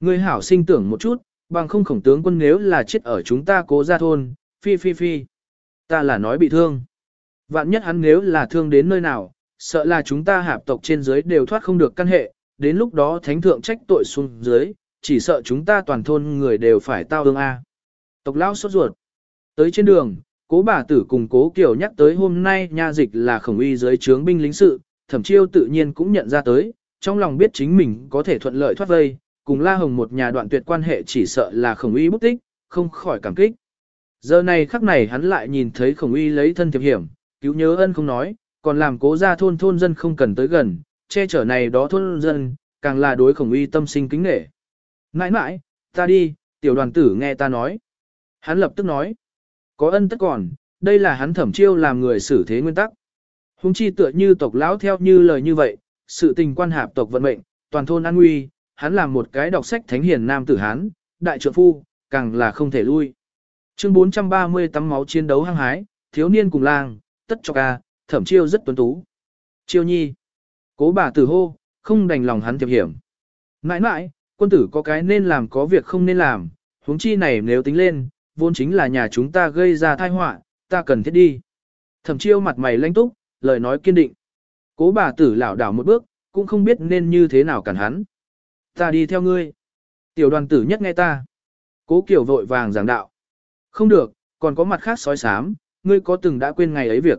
Ngươi hảo sinh tưởng một chút, bằng không khổng tướng quân nếu là chết ở chúng ta cố ra thôn, phi phi phi. Ta là nói bị thương. Vạn nhất hắn nếu là thương đến nơi nào, sợ là chúng ta hạp tộc trên dưới đều thoát không được căn hệ, đến lúc đó thánh thượng trách tội xuống dưới, chỉ sợ chúng ta toàn thôn người đều phải tao ương A. Tộc lão sốt ruột. Tới trên đường, cố bà tử cùng cố kiểu nhắc tới hôm nay nha dịch là khổng uy dưới trướng binh lính sự, thẩm chiêu tự nhiên cũng nhận ra tới, trong lòng biết chính mình có thể thuận lợi thoát vây, cùng La Hồng một nhà đoạn tuyệt quan hệ chỉ sợ là khổng uy bút tích, không khỏi cảm kích. Giờ này khắc này hắn lại nhìn thấy khổng uy lấy thân thiệp hiểm, cứu nhớ ân không nói, còn làm cố ra thôn thôn dân không cần tới gần, che chở này đó thôn dân, càng là đối khổng uy tâm sinh kính nghệ. Mãi mãi, ta đi, tiểu đoàn tử nghe ta nói. Hắn lập tức nói, có ân tất còn, đây là hắn thẩm chiêu làm người xử thế nguyên tắc. Hùng chi tựa như tộc lão theo như lời như vậy, sự tình quan hạp tộc vận mệnh, toàn thôn an nguy, hắn làm một cái đọc sách thánh hiền nam tử hán, đại trượng phu, càng là không thể lui. Chương 430 tắm máu chiến đấu hăng hái, thiếu niên cùng lang, tất cho ca, thẩm chiêu rất tuấn tú. Chiêu nhi. Cố bà tử hô, không đành lòng hắn thiệp hiểm. Nãi nãi, quân tử có cái nên làm có việc không nên làm, huống chi này nếu tính lên, vốn chính là nhà chúng ta gây ra tai họa, ta cần thiết đi. Thẩm chiêu mặt mày lanh túc, lời nói kiên định. Cố bà tử lảo đảo một bước, cũng không biết nên như thế nào cản hắn. Ta đi theo ngươi. Tiểu đoàn tử nhất nghe ta. Cố kiểu vội vàng giảng đạo. Không được, còn có mặt khác sói sám, ngươi có từng đã quên ngày ấy việc.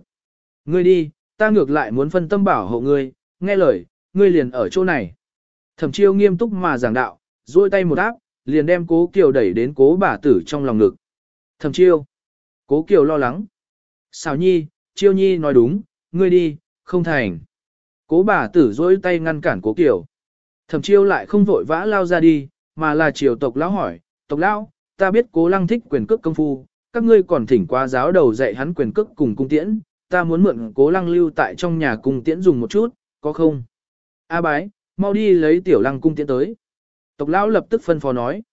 Ngươi đi, ta ngược lại muốn phân tâm bảo hộ ngươi, nghe lời, ngươi liền ở chỗ này. Thẩm chiêu nghiêm túc mà giảng đạo, duỗi tay một áp, liền đem cố kiều đẩy đến cố bà tử trong lòng ngực. Thẩm chiêu. Cố kiều lo lắng. Xào nhi, chiêu nhi nói đúng, ngươi đi, không thành. Cố bà tử duỗi tay ngăn cản cố kiều. Thẩm chiêu lại không vội vã lao ra đi, mà là triều tộc lão hỏi, tộc lão, ta biết cố lăng thích quyền cước công phu, các ngươi còn thỉnh qua giáo đầu dạy hắn quyền cước cùng cung tiễn, ta muốn mượn cố lăng lưu tại trong nhà cung tiễn dùng một chút, có không? A bái, mau đi lấy tiểu lăng cung tiễn tới. Tộc lão lập tức phân phó nói.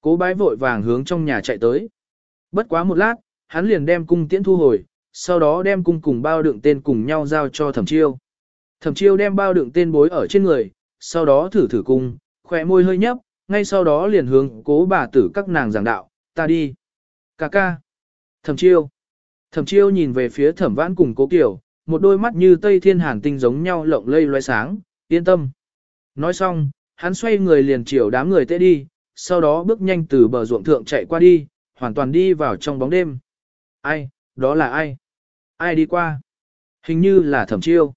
Cố bái vội vàng hướng trong nhà chạy tới. Bất quá một lát, hắn liền đem cung tiễn thu hồi, sau đó đem cung cùng bao đựng tên cùng nhau giao cho thẩm chiêu. Thẩm chiêu đem bao đựng tên bối ở trên người, sau đó thử thử cung, khỏe môi hơi nhấp, ngay sau đó liền hướng cố bà tử các nàng giảng đạo, ta đi. Cà ca. Thẩm chiêu. Thẩm chiêu nhìn về phía thẩm vãn cùng cố kiểu, một đôi mắt như tây thiên hàn tinh giống nhau lộng lây loé sáng, yên tâm. Nói xong, hắn xoay người liền chiều đám người tê đi, sau đó bước nhanh từ bờ ruộng thượng chạy qua đi, hoàn toàn đi vào trong bóng đêm. Ai, đó là ai? Ai đi qua? Hình như là thẩm chiêu.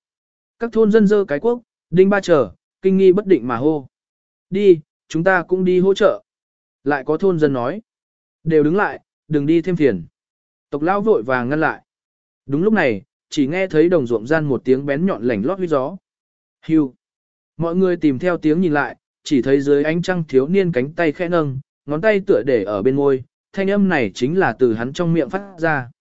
Các thôn dân dơ cái quốc, đinh ba trở, kinh nghi bất định mà hô. Đi, chúng ta cũng đi hỗ trợ. Lại có thôn dân nói. Đều đứng lại, đừng đi thêm phiền. Tộc lão vội vàng ngăn lại. Đúng lúc này, chỉ nghe thấy đồng ruộng gian một tiếng bén nhọn lảnh lót huyết gió. Hưu. Mọi người tìm theo tiếng nhìn lại, chỉ thấy dưới ánh trăng thiếu niên cánh tay khẽ nâng, ngón tay tựa để ở bên môi, thanh âm này chính là từ hắn trong miệng phát ra.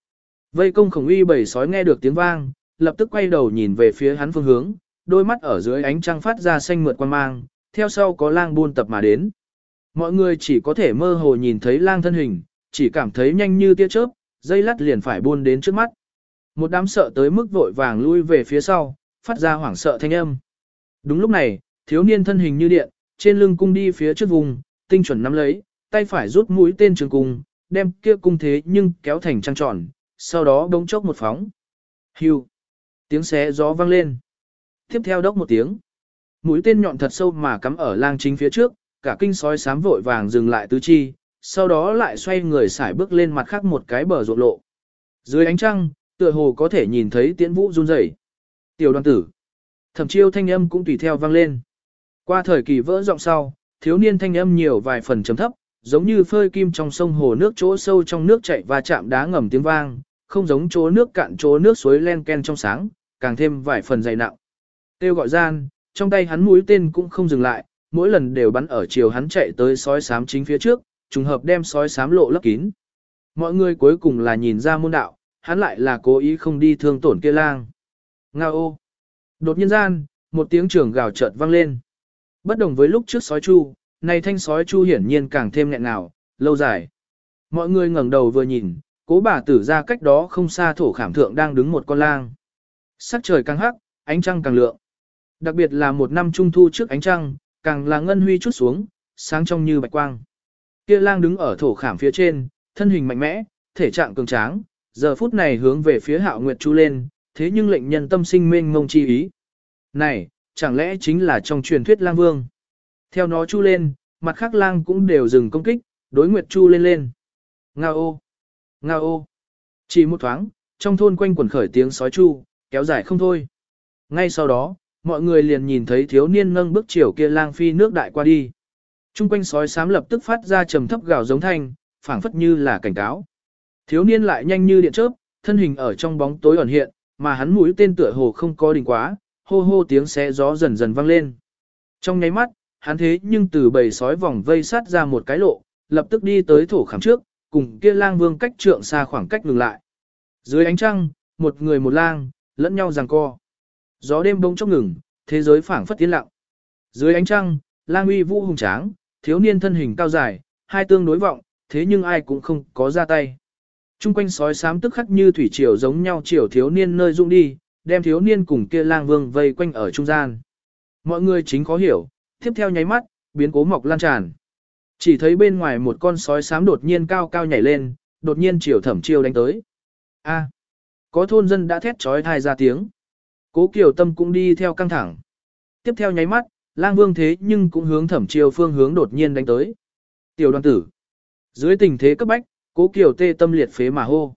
Vây công khổng uy bầy sói nghe được tiếng vang, lập tức quay đầu nhìn về phía hắn phương hướng, đôi mắt ở dưới ánh trăng phát ra xanh mượt quan mang, theo sau có lang buôn tập mà đến. Mọi người chỉ có thể mơ hồ nhìn thấy lang thân hình, chỉ cảm thấy nhanh như tia chớp, dây lắt liền phải buôn đến trước mắt. Một đám sợ tới mức vội vàng lui về phía sau, phát ra hoảng sợ thanh âm. Đúng lúc này, thiếu niên thân hình như điện, trên lưng cung đi phía trước vùng, tinh chuẩn nắm lấy, tay phải rút mũi tên trường cung, đem kia cung thế nhưng kéo thành trăng tròn, sau đó đống chốc một phóng. Hưu. Tiếng xé gió vang lên. Tiếp theo đốc một tiếng. Mũi tên nhọn thật sâu mà cắm ở lang chính phía trước, cả kinh sói sám vội vàng dừng lại tứ chi, sau đó lại xoay người xải bước lên mặt khác một cái bờ ruộng lộ. Dưới ánh trăng, tựa hồ có thể nhìn thấy tiễn vũ run rẩy. Tiểu đoàn tử. Thẩm chiêu thanh âm cũng tùy theo vang lên. Qua thời kỳ vỡ giọng sau, thiếu niên thanh âm nhiều vài phần trầm thấp, giống như phơi kim trong sông hồ nước chỗ sâu trong nước chảy và chạm đá ngầm tiếng vang, không giống chỗ nước cạn chỗ nước suối len ken trong sáng, càng thêm vài phần dày nặng. Tiêu gọi gian, trong tay hắn mũi tên cũng không dừng lại, mỗi lần đều bắn ở chiều hắn chạy tới sói sám chính phía trước, trùng hợp đem sói sám lộ lấp kín. Mọi người cuối cùng là nhìn ra môn đạo, hắn lại là cố ý không đi thương tổn kia lang. Ngao ô! Đột nhiên gian, một tiếng trường gào chợt vang lên. Bất đồng với lúc trước sói chu, này thanh sói chu hiển nhiên càng thêm nghẹn ngào, lâu dài. Mọi người ngẩng đầu vừa nhìn, cố bà tử ra cách đó không xa thổ khảm thượng đang đứng một con lang. Sắc trời càng hắc, ánh trăng càng lượng. Đặc biệt là một năm trung thu trước ánh trăng, càng là ngân huy chút xuống, sáng trong như bạch quang. Kia lang đứng ở thổ khảm phía trên, thân hình mạnh mẽ, thể trạng cường tráng, giờ phút này hướng về phía hạo nguyệt chu lên, thế nhưng lệnh nhân tâm sinh mênh mông chi ý. Này, chẳng lẽ chính là trong truyền thuyết lang vương? Theo nó chu lên, mặt khác lang cũng đều dừng công kích, đối nguyệt chu lên lên. Nga ô! Nga ô! Chỉ một thoáng, trong thôn quanh quần khởi tiếng sói chu, kéo dài không thôi. Ngay sau đó, mọi người liền nhìn thấy thiếu niên nâng bước chiều kia lang phi nước đại qua đi. Trung quanh sói sám lập tức phát ra trầm thấp gào giống thanh, phảng phất như là cảnh cáo. Thiếu niên lại nhanh như điện chớp, thân hình ở trong bóng tối ẩn hiện, mà hắn mũi tên tựa hồ không có đỉnh quá, hô hô tiếng xé gió dần dần vang lên. Trong nháy mắt, hắn thế nhưng từ bầy sói vòng vây sát ra một cái lộ, lập tức đi tới thổ khảm trước, cùng kia lang vương cách trượng xa khoảng cách ngừng lại. Dưới ánh trăng, một người một lang, lẫn nhau giằng co. Gió đêm bông chốc ngừng, thế giới phảng phất tiến lặng. Dưới ánh trăng, lang uy vũ hùng tráng, thiếu niên thân hình cao dài, hai tương đối vọng, thế nhưng ai cũng không có ra tay. Trung quanh sói xám tức khắc như thủy triều giống nhau triều thiếu niên nơi dung đi, đem thiếu niên cùng kia lang vương vây quanh ở trung gian. Mọi người chính khó hiểu, tiếp theo nháy mắt, biến cố mọc lan tràn. Chỉ thấy bên ngoài một con sói xám đột nhiên cao cao nhảy lên, đột nhiên chiều thẩm chiêu đánh tới. A, có thôn dân đã thét trói thai ra tiếng. Cố Kiều Tâm cũng đi theo căng thẳng. Tiếp theo nháy mắt, lang vương thế nhưng cũng hướng thẩm chiêu phương hướng đột nhiên đánh tới. Tiểu đoàn tử. Dưới tình thế cấp bách, cố Kiều tê tâm liệt phế mà hô.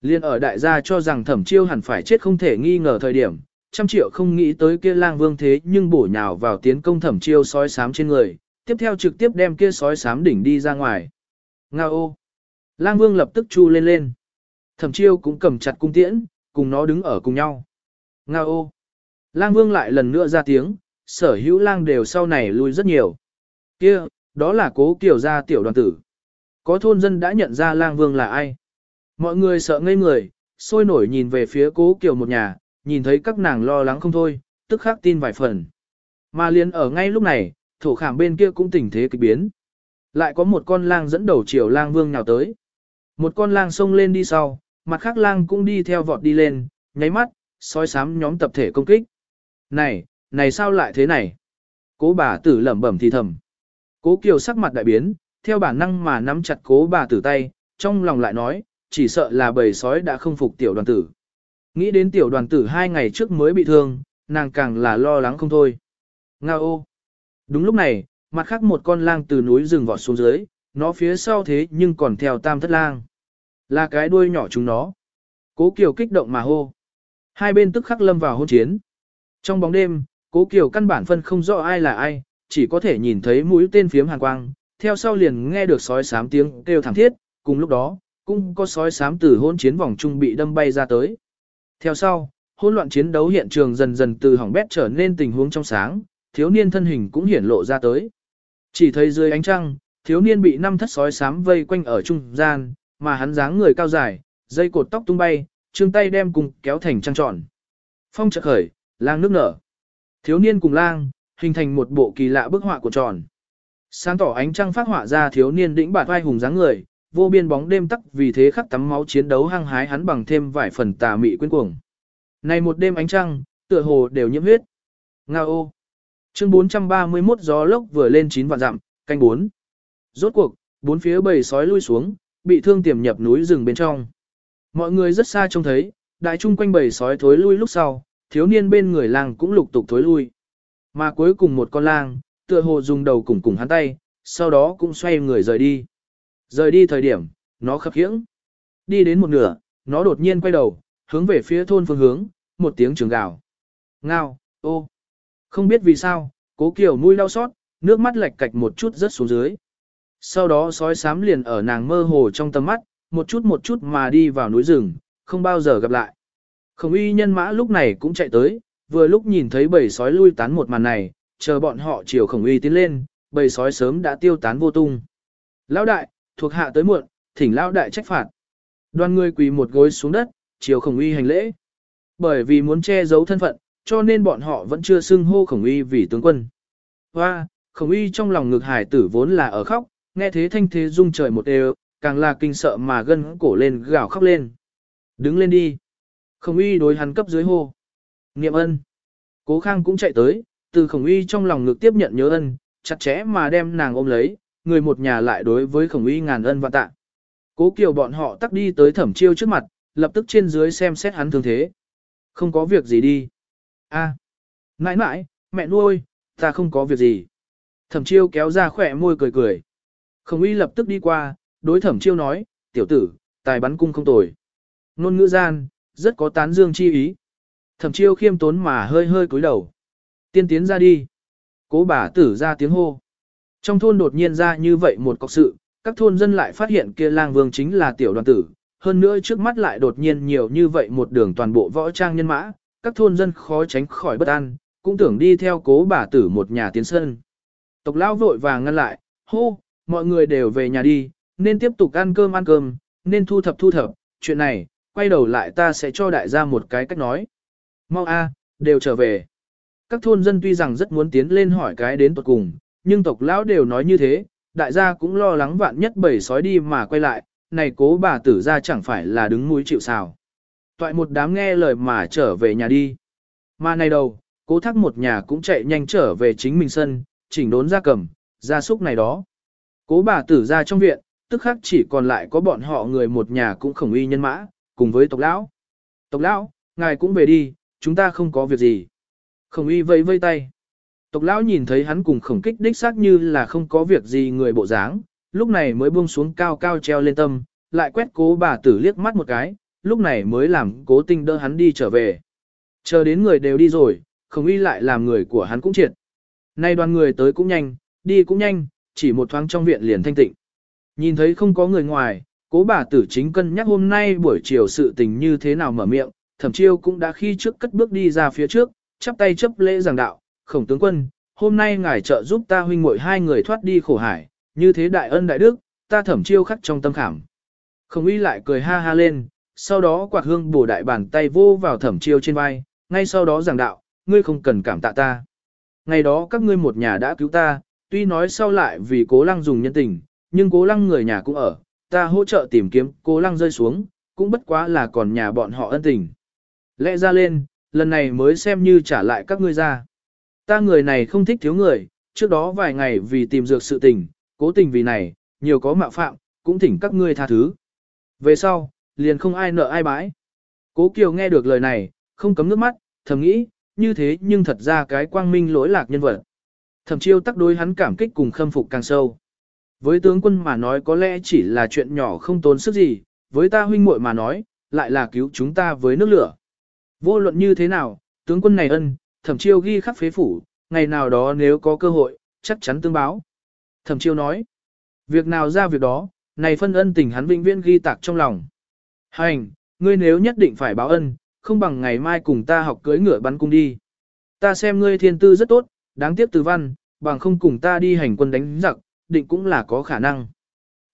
Liên ở đại gia cho rằng thẩm chiêu hẳn phải chết không thể nghi ngờ thời điểm, trăm triệu không nghĩ tới kia lang vương thế nhưng bổ nhào vào tiến công thẩm chiêu sói sám trên người, tiếp theo trực tiếp đem kia sói sám đỉnh đi ra ngoài. Nga ô! Lang vương lập tức chu lên lên. Thẩm chiêu cũng cầm chặt cung tiễn, cùng nó đứng ở cùng nhau. Nga ô! Lang vương lại lần nữa ra tiếng, sở hữu lang đều sau này lui rất nhiều. Kia, đó là cố kiểu gia tiểu đoàn tử. Có thôn dân đã nhận ra lang vương là ai. Mọi người sợ ngây người, sôi nổi nhìn về phía cố kiểu một nhà, nhìn thấy các nàng lo lắng không thôi, tức khắc tin vài phần. Mà liền ở ngay lúc này, thổ khảm bên kia cũng tình thế kịch biến. Lại có một con lang dẫn đầu chiều lang vương nào tới. Một con lang xông lên đi sau, mặt khác lang cũng đi theo vọt đi lên, nháy mắt, soi sám nhóm tập thể công kích. Này, này sao lại thế này? Cố bà tử lẩm bẩm thì thầm. Cố kiều sắc mặt đại biến, theo bản năng mà nắm chặt cố bà tử tay, trong lòng lại nói, chỉ sợ là bầy sói đã không phục tiểu đoàn tử. Nghĩ đến tiểu đoàn tử hai ngày trước mới bị thương, nàng càng là lo lắng không thôi. Nga ô! Đúng lúc này, mặt khác một con lang từ núi rừng vọt xuống dưới, nó phía sau thế nhưng còn theo tam thất lang. Là cái đuôi nhỏ chúng nó. Cố Kiều kích động mà hô. Hai bên tức khắc lâm vào hôn chiến. Trong bóng đêm, Cố Kiều căn bản phân không rõ ai là ai, chỉ có thể nhìn thấy mũi tên phiếm hàn quang, theo sau liền nghe được sói sám tiếng kêu thảm thiết, cùng lúc đó, cũng có sói sám từ hôn chiến vòng trung bị đâm bay ra tới. Theo sau, hỗn loạn chiến đấu hiện trường dần dần từ hỏng bét trở nên tình huống trong sáng, thiếu niên thân hình cũng hiển lộ ra tới. Chỉ thấy dưới ánh trăng, thiếu niên bị năm thất sói sám vây quanh ở trung gian, mà hắn dáng người cao dài, dây cột tóc tung bay, trương tay đem cùng kéo thành trăng tròn. Phong chợt khởi, lang nước nở. Thiếu niên cùng lang, hình thành một bộ kỳ lạ bức họa của tròn. Sáng tỏ ánh trăng phát họa ra thiếu niên đĩnh bạt vai hùng dáng người, vô biên bóng đêm tắc vì thế khắc tắm máu chiến đấu hăng hái hắn bằng thêm vài phần tà mị quyến cuồng. Này một đêm ánh trăng, tựa hồ đều nhiễm huyết. Ngao ô. Chương 431 gió lốc vừa lên chín vạn dặm, canh 4. Rốt cuộc, bốn phía bầy sói lui xuống, bị thương tiềm nhập núi rừng bên trong. Mọi người rất xa trông thấy, đại trung quanh bầy sói thối lui lúc sau, thiếu niên bên người lang cũng lục tục thối lui. Mà cuối cùng một con lang, tựa hồ dùng đầu cùng cùng hắn tay, sau đó cũng xoay người rời đi. Rời đi thời điểm, nó khập khiễng. Đi đến một nửa, nó đột nhiên quay đầu, hướng về phía thôn phương hướng, một tiếng trường gào. Ngao, ô. Không biết vì sao, cố kiều mũi đau xót, nước mắt lệch cạch một chút rớt xuống dưới. Sau đó sói sám liền ở nàng mơ hồ trong tầm mắt, một chút một chút mà đi vào núi rừng, không bao giờ gặp lại. Khổng uy nhân mã lúc này cũng chạy tới, vừa lúc nhìn thấy bầy sói lui tán một màn này, chờ bọn họ chiều khổng uy tiến lên, bầy sói sớm đã tiêu tán vô tung. Lão đại, thuộc hạ tới muộn, thỉnh lão đại trách phạt. Đoàn người quỳ một gối xuống đất, chiều khổng uy hành lễ. Bởi vì muốn che giấu thân phận, cho nên bọn họ vẫn chưa xưng hô khổng uy vì tướng quân. Hoa, khổng uy trong lòng ngực hải tử vốn là ở khóc, nghe thế thanh thế rung trời một đều, càng là kinh sợ mà gân cổ lên gào khóc lên. Đứng lên đi. Khổng uy đối hắn cấp dưới hô. Niệm ân. Cố khang cũng chạy tới, từ khổng uy trong lòng ngực tiếp nhận nhớ ân, chặt chẽ mà đem nàng ôm lấy, người một nhà lại đối với khổng uy ngàn ân và tạ. Cố kiều bọn họ tắt đi tới thẩm chiêu trước mặt, lập tức trên dưới xem xét hắn thương thế. Không có việc gì đi. a à. mãi mãi, mẹ nuôi, ta không có việc gì. Thẩm chiêu kéo ra khỏe môi cười cười. Khổng uy lập tức đi qua, đối thẩm chiêu nói, tiểu tử, tài bắn cung không tồi. Nôn ngữ gian, rất có tán dương chi ý. Thẩm chiêu khiêm tốn mà hơi hơi cúi đầu. Tiên tiến ra đi. Cố bà tử ra tiếng hô. Trong thôn đột nhiên ra như vậy một cọc sự, các thôn dân lại phát hiện kia lang vương chính là tiểu đoàn tử. Hơn nữa trước mắt lại đột nhiên nhiều như vậy một đường toàn bộ võ trang nhân mã, các thôn dân khó tránh khỏi bất an, cũng tưởng đi theo cố bà tử một nhà tiến sân. Tộc lão vội vàng ngăn lại, hô, mọi người đều về nhà đi, nên tiếp tục ăn cơm ăn cơm, nên thu thập thu thập, chuyện này, quay đầu lại ta sẽ cho đại gia một cái cách nói. Mau a, đều trở về. Các thôn dân tuy rằng rất muốn tiến lên hỏi cái đến tuột cùng, nhưng tộc lão đều nói như thế, đại gia cũng lo lắng vạn nhất bầy sói đi mà quay lại, này cố bà tử ra chẳng phải là đứng mũi chịu sào. Toại một đám nghe lời mà trở về nhà đi. Mà này đầu, cố thắc một nhà cũng chạy nhanh trở về chính mình sân, chỉnh đốn ra cầm, ra súc này đó. Cố bà tử ra trong viện, tức khắc chỉ còn lại có bọn họ người một nhà cũng khổng y nhân mã, cùng với tộc lão. Tộc lão, ngài cũng về đi, chúng ta không có việc gì. Khổng uy vây vây tay. Tộc lão nhìn thấy hắn cùng khổng kích đích xác như là không có việc gì người bộ dáng, lúc này mới buông xuống cao cao treo lên tâm, lại quét cố bà tử liếc mắt một cái, lúc này mới làm cố tinh đỡ hắn đi trở về. Chờ đến người đều đi rồi, khổng uy lại làm người của hắn cũng triệt. Nay đoàn người tới cũng nhanh, đi cũng nhanh, chỉ một thoáng trong viện liền thanh tịnh. Nhìn thấy không có người ngoài, cố bà tử chính cân nhắc hôm nay buổi chiều sự tình như thế nào mở miệng, thẩm chiêu cũng đã khi trước cất bước đi ra phía trước, chắp tay chấp lễ giảng đạo, khổng tướng quân, hôm nay ngài trợ giúp ta huynh muội hai người thoát đi khổ hải, như thế đại ân đại đức, ta thẩm chiêu khắc trong tâm khảm. Khổng uy lại cười ha ha lên, sau đó quạt hương bổ đại bàn tay vô vào thẩm chiêu trên vai, ngay sau đó giảng đạo, ngươi không cần cảm tạ ta. Ngày đó các ngươi một nhà đã cứu ta, tuy nói sau lại vì cố lăng dùng nhân tình, nhưng cố lăng người nhà cũng ở, ta hỗ trợ tìm kiếm cố lăng rơi xuống, cũng bất quá là còn nhà bọn họ ân tình. Lẽ ra lên, lần này mới xem như trả lại các ngươi ra. Ta người này không thích thiếu người, trước đó vài ngày vì tìm dược sự tình, cố tình vì này, nhiều có mạo phạm, cũng thỉnh các ngươi tha thứ. Về sau, liền không ai nợ ai bãi. Cố Kiều nghe được lời này, không cấm nước mắt, thầm nghĩ, như thế nhưng thật ra cái quang minh lỗi lạc nhân vật. Thẩm chiêu tắc đối hắn cảm kích cùng khâm phục càng sâu. Với tướng quân mà nói có lẽ chỉ là chuyện nhỏ không tốn sức gì, với ta huynh muội mà nói, lại là cứu chúng ta với nước lửa. Vô luận như thế nào, tướng quân này ân, thẩm chiêu ghi khắc phế phủ, ngày nào đó nếu có cơ hội, chắc chắn tương báo. Thẩm chiêu nói, việc nào ra việc đó, này phân ân tình hắn vĩnh viễn ghi tạc trong lòng. Hành, ngươi nếu nhất định phải báo ân, không bằng ngày mai cùng ta học cưới ngựa bắn cung đi. Ta xem ngươi thiên tư rất tốt, đáng tiếc từ văn, bằng không cùng ta đi hành quân đánh giặc, định cũng là có khả năng.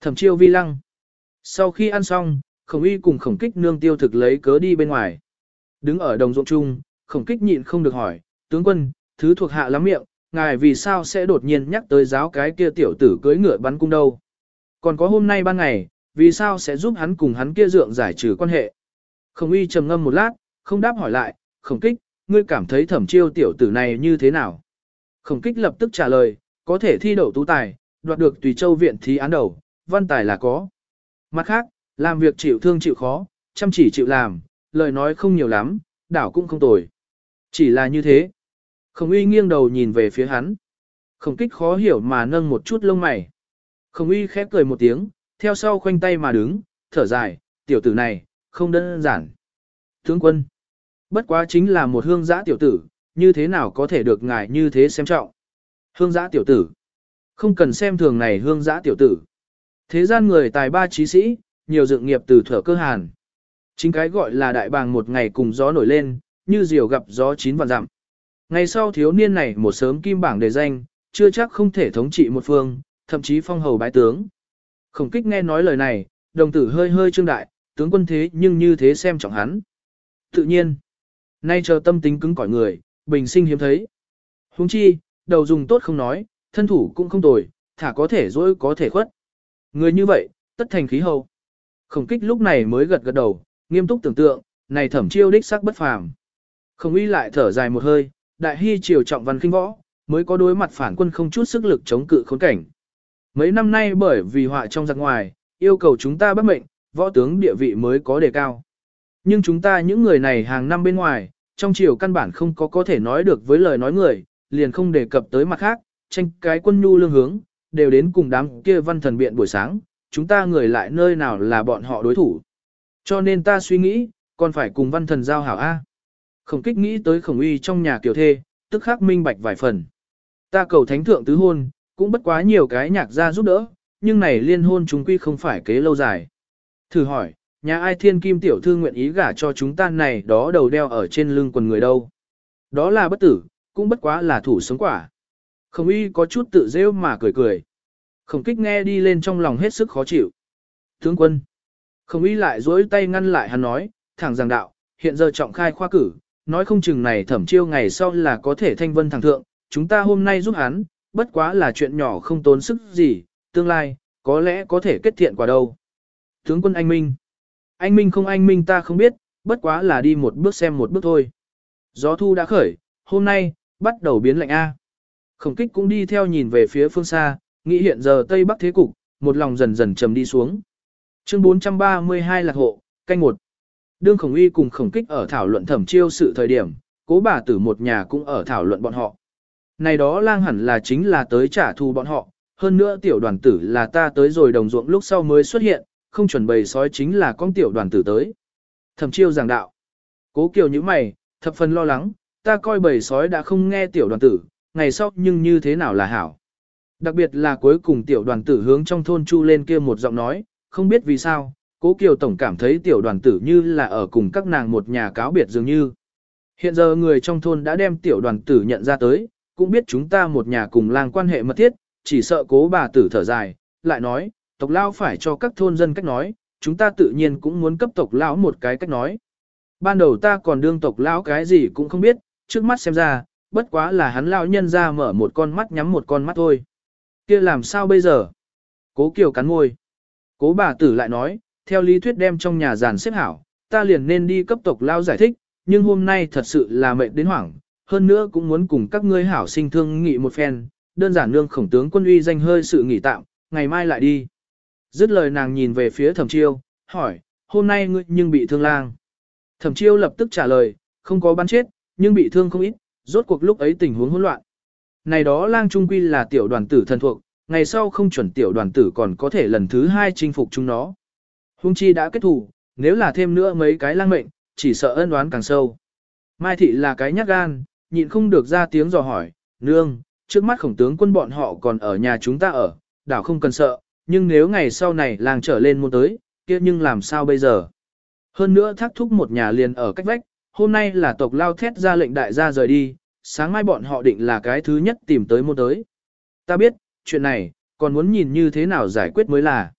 Thẩm chiêu vi lăng. Sau khi ăn xong, khổng uy cùng khổng kích nương tiêu thực lấy cớ đi bên ngoài. Đứng ở đồng ruộng chung, khổng kích nhịn không được hỏi, tướng quân, thứ thuộc hạ lắm miệng, ngài vì sao sẽ đột nhiên nhắc tới giáo cái kia tiểu tử cưới ngựa bắn cung đâu. Còn có hôm nay ban ngày, vì sao sẽ giúp hắn cùng hắn kia dượng giải trừ quan hệ. Khổng uy trầm ngâm một lát, không đáp hỏi lại, khổng kích, ngươi cảm thấy thẩm chiêu tiểu tử này như thế nào? Khổng kích lập tức trả lời, có thể thi đậu tú tài, đoạt được tùy châu viện thí án đầu, văn tài là có. Mặt khác, làm việc chịu thương chịu khó, chăm chỉ chịu làm, lời nói không nhiều lắm, đảo cũng không tồi. Chỉ là như thế. Khổng uy nghiêng đầu nhìn về phía hắn. Khổng kích khó hiểu mà nâng một chút lông mày. Khổng uy khép cười một tiếng, theo sau khoanh tay mà đứng, thở dài, tiểu tử này, không đơn giản. Tướng quân, bất quá chính là một hương giã tiểu tử, như thế nào có thể được ngài như thế xem trọng. Hương giã tiểu tử, không cần xem thường này hương giã tiểu tử. Thế gian người tài ba trí sĩ, nhiều dựng nghiệp từ thở cơ hàn. Chính cái gọi là đại bàng một ngày cùng gió nổi lên, như diều gặp gió chín vạn dặm. Ngày sau thiếu niên này một sớm kim bảng đề danh, chưa chắc không thể thống trị một phương, thậm chí phong hầu bái tướng. Khổng kích nghe nói lời này, đồng tử hơi hơi trương đại, tướng quân thế nhưng như thế xem trọng hắn. Tự nhiên, nay chờ tâm tính cứng cỏi người, bình sinh hiếm thấy. Huống chi, đầu dùng tốt không nói, thân thủ cũng không tồi, thả có thể dỗi có thể khuất. Người như vậy, tất thành khí hậu. Khổng kích lúc này mới gật gật đầu, nghiêm túc tưởng tượng, này thẩm chiêu đích sắc bất phàm. Khổng uy lại thở dài một hơi, đại hy triều trọng văn kinh võ, mới có đối mặt phản quân không chút sức lực chống cự khốn cảnh. Mấy năm nay bởi vì họa trong giặc ngoài, yêu cầu chúng ta bất mệnh, võ tướng địa vị mới có đề cao. Nhưng chúng ta những người này hàng năm bên ngoài, trong triều căn bản không có có thể nói được với lời nói người, liền không đề cập tới mặt khác, tranh cái quân nhu lương hướng, đều đến cùng đám kia văn thần biện buổi sáng, chúng ta người lại nơi nào là bọn họ đối thủ. Cho nên ta suy nghĩ, còn phải cùng văn thần giao hảo A. Khổng kích nghĩ tới khổng uy trong nhà kiểu thê, tức khắc minh bạch vài phần. Ta cầu thánh thượng tứ hôn, cũng bất quá nhiều cái nhạc gia giúp đỡ, nhưng này liên hôn chúng quy không phải kế lâu dài. Thử hỏi, nhà ai thiên kim tiểu thư nguyện ý gả cho chúng ta này đó đầu đeo ở trên lưng quần người đâu. Đó là bất tử, cũng bất quá là thủ sống quả. Khổng y có chút tự rêu mà cười cười. Khổng kích nghe đi lên trong lòng hết sức khó chịu. Tướng quân. Khổng y lại dối tay ngăn lại hắn nói, thẳng rằng đạo, hiện giờ trọng khai khoa cử, nói không chừng này thẩm chiêu ngày sau là có thể thanh vân thẳng thượng, chúng ta hôm nay giúp hắn, bất quá là chuyện nhỏ không tốn sức gì, tương lai, có lẽ có thể kết thiện quả đâu. Tướng quân anh Minh. Anh Minh không anh Minh ta không biết, bất quá là đi một bước xem một bước thôi. Gió thu đã khởi, hôm nay, bắt đầu biến lạnh A. Khổng kích cũng đi theo nhìn về phía phương xa, nghĩ hiện giờ Tây Bắc thế cục, một lòng dần dần trầm đi xuống. Chương 432 lạc hộ, canh một. Đương khổng uy cùng khổng kích ở thảo luận thẩm chiêu sự thời điểm, cố bà tử một nhà cũng ở thảo luận bọn họ. Này đó lang hẳn là chính là tới trả thù bọn họ, hơn nữa tiểu đoàn tử là ta tới rồi đồng ruộng lúc sau mới xuất hiện, không chuẩn bày sói chính là con tiểu đoàn tử tới. Thẩm chiêu giảng đạo. Cố kiều như mày, thập phần lo lắng, ta coi bầy sói đã không nghe tiểu đoàn tử, ngày sau nhưng như thế nào là hảo. Đặc biệt là cuối cùng tiểu đoàn tử hướng trong thôn chu lên kia một giọng nói, không biết vì sao, cố kiều tổng cảm thấy tiểu đoàn tử như là ở cùng các nàng một nhà cáo biệt dường như. Hiện giờ người trong thôn đã đem tiểu đoàn tử nhận ra tới, cũng biết chúng ta một nhà cùng làng quan hệ mật thiết, chỉ sợ cố bà tử thở dài, lại nói, tộc lao phải cho các thôn dân cách nói, chúng ta tự nhiên cũng muốn cấp tộc lão một cái cách nói. Ban đầu ta còn đương tộc lão cái gì cũng không biết, trước mắt xem ra, bất quá là hắn lao nhân ra mở một con mắt nhắm một con mắt thôi. kia làm sao bây giờ? Cố Kiều cắn môi. Cố bà tử lại nói, theo lý thuyết đem trong nhà giàn xếp hảo, ta liền nên đi cấp tộc lao giải thích, nhưng hôm nay thật sự là mệt đến hoảng, hơn nữa cũng muốn cùng các ngươi hảo sinh thương nghị một phen, đơn giản nương khổng tướng quân uy danh hơi sự nghỉ tạm, ngày mai lại đi. Dứt lời nàng nhìn về phía thẩm chiêu, hỏi, hôm nay ngươi nhưng bị thương lang. Thẩm chiêu lập tức trả lời, không có bắn chết, nhưng bị thương không ít, rốt cuộc lúc ấy tình huống hỗn loạn. Này đó lang trung quy là tiểu đoàn tử thân thuộc, ngày sau không chuẩn tiểu đoàn tử còn có thể lần thứ hai chinh phục chúng nó. Hung chi đã kết thù, nếu là thêm nữa mấy cái lang mệnh, chỉ sợ ân đoán càng sâu. Mai thị là cái nhát gan, nhịn không được ra tiếng dò hỏi, nương, trước mắt khổng tướng quân bọn họ còn ở nhà chúng ta ở, đảo không cần sợ, nhưng nếu ngày sau này làng trở lên môn tới, kia nhưng làm sao bây giờ? Hơn nữa thác thúc một nhà liền ở cách vách, hôm nay là tộc lao thét ra lệnh đại gia rời đi, sáng mai bọn họ định là cái thứ nhất tìm tới môn tới. Ta biết, chuyện này, còn muốn nhìn như thế nào giải quyết mới là.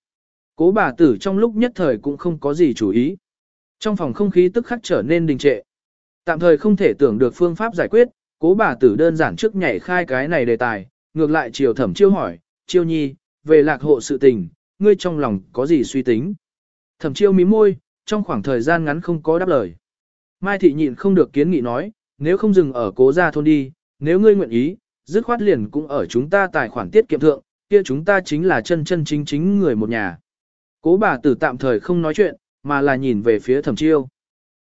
Cố bà tử trong lúc nhất thời cũng không có gì chủ ý. Trong phòng không khí tức khắc trở nên đình trệ. Tạm thời không thể tưởng được phương pháp giải quyết, cố bà tử đơn giản trước nhảy khai cái này đề tài, ngược lại chiều thẩm chiêu hỏi, chiêu nhi, về lạc hộ sự tình, ngươi trong lòng có gì suy tính. Thẩm chiêu mí môi, trong khoảng thời gian ngắn không có đáp lời. Mai thị nhịn không được kiến nghị nói, nếu không dừng ở cố gia thôn đi, nếu ngươi nguyện ý, dứt khoát liền cũng ở chúng ta tài khoản tiết kiệm thượng, kia chúng ta chính là chân chân chính chính người một nhà. Cố bà tử tạm thời không nói chuyện, mà là nhìn về phía thẩm chiêu.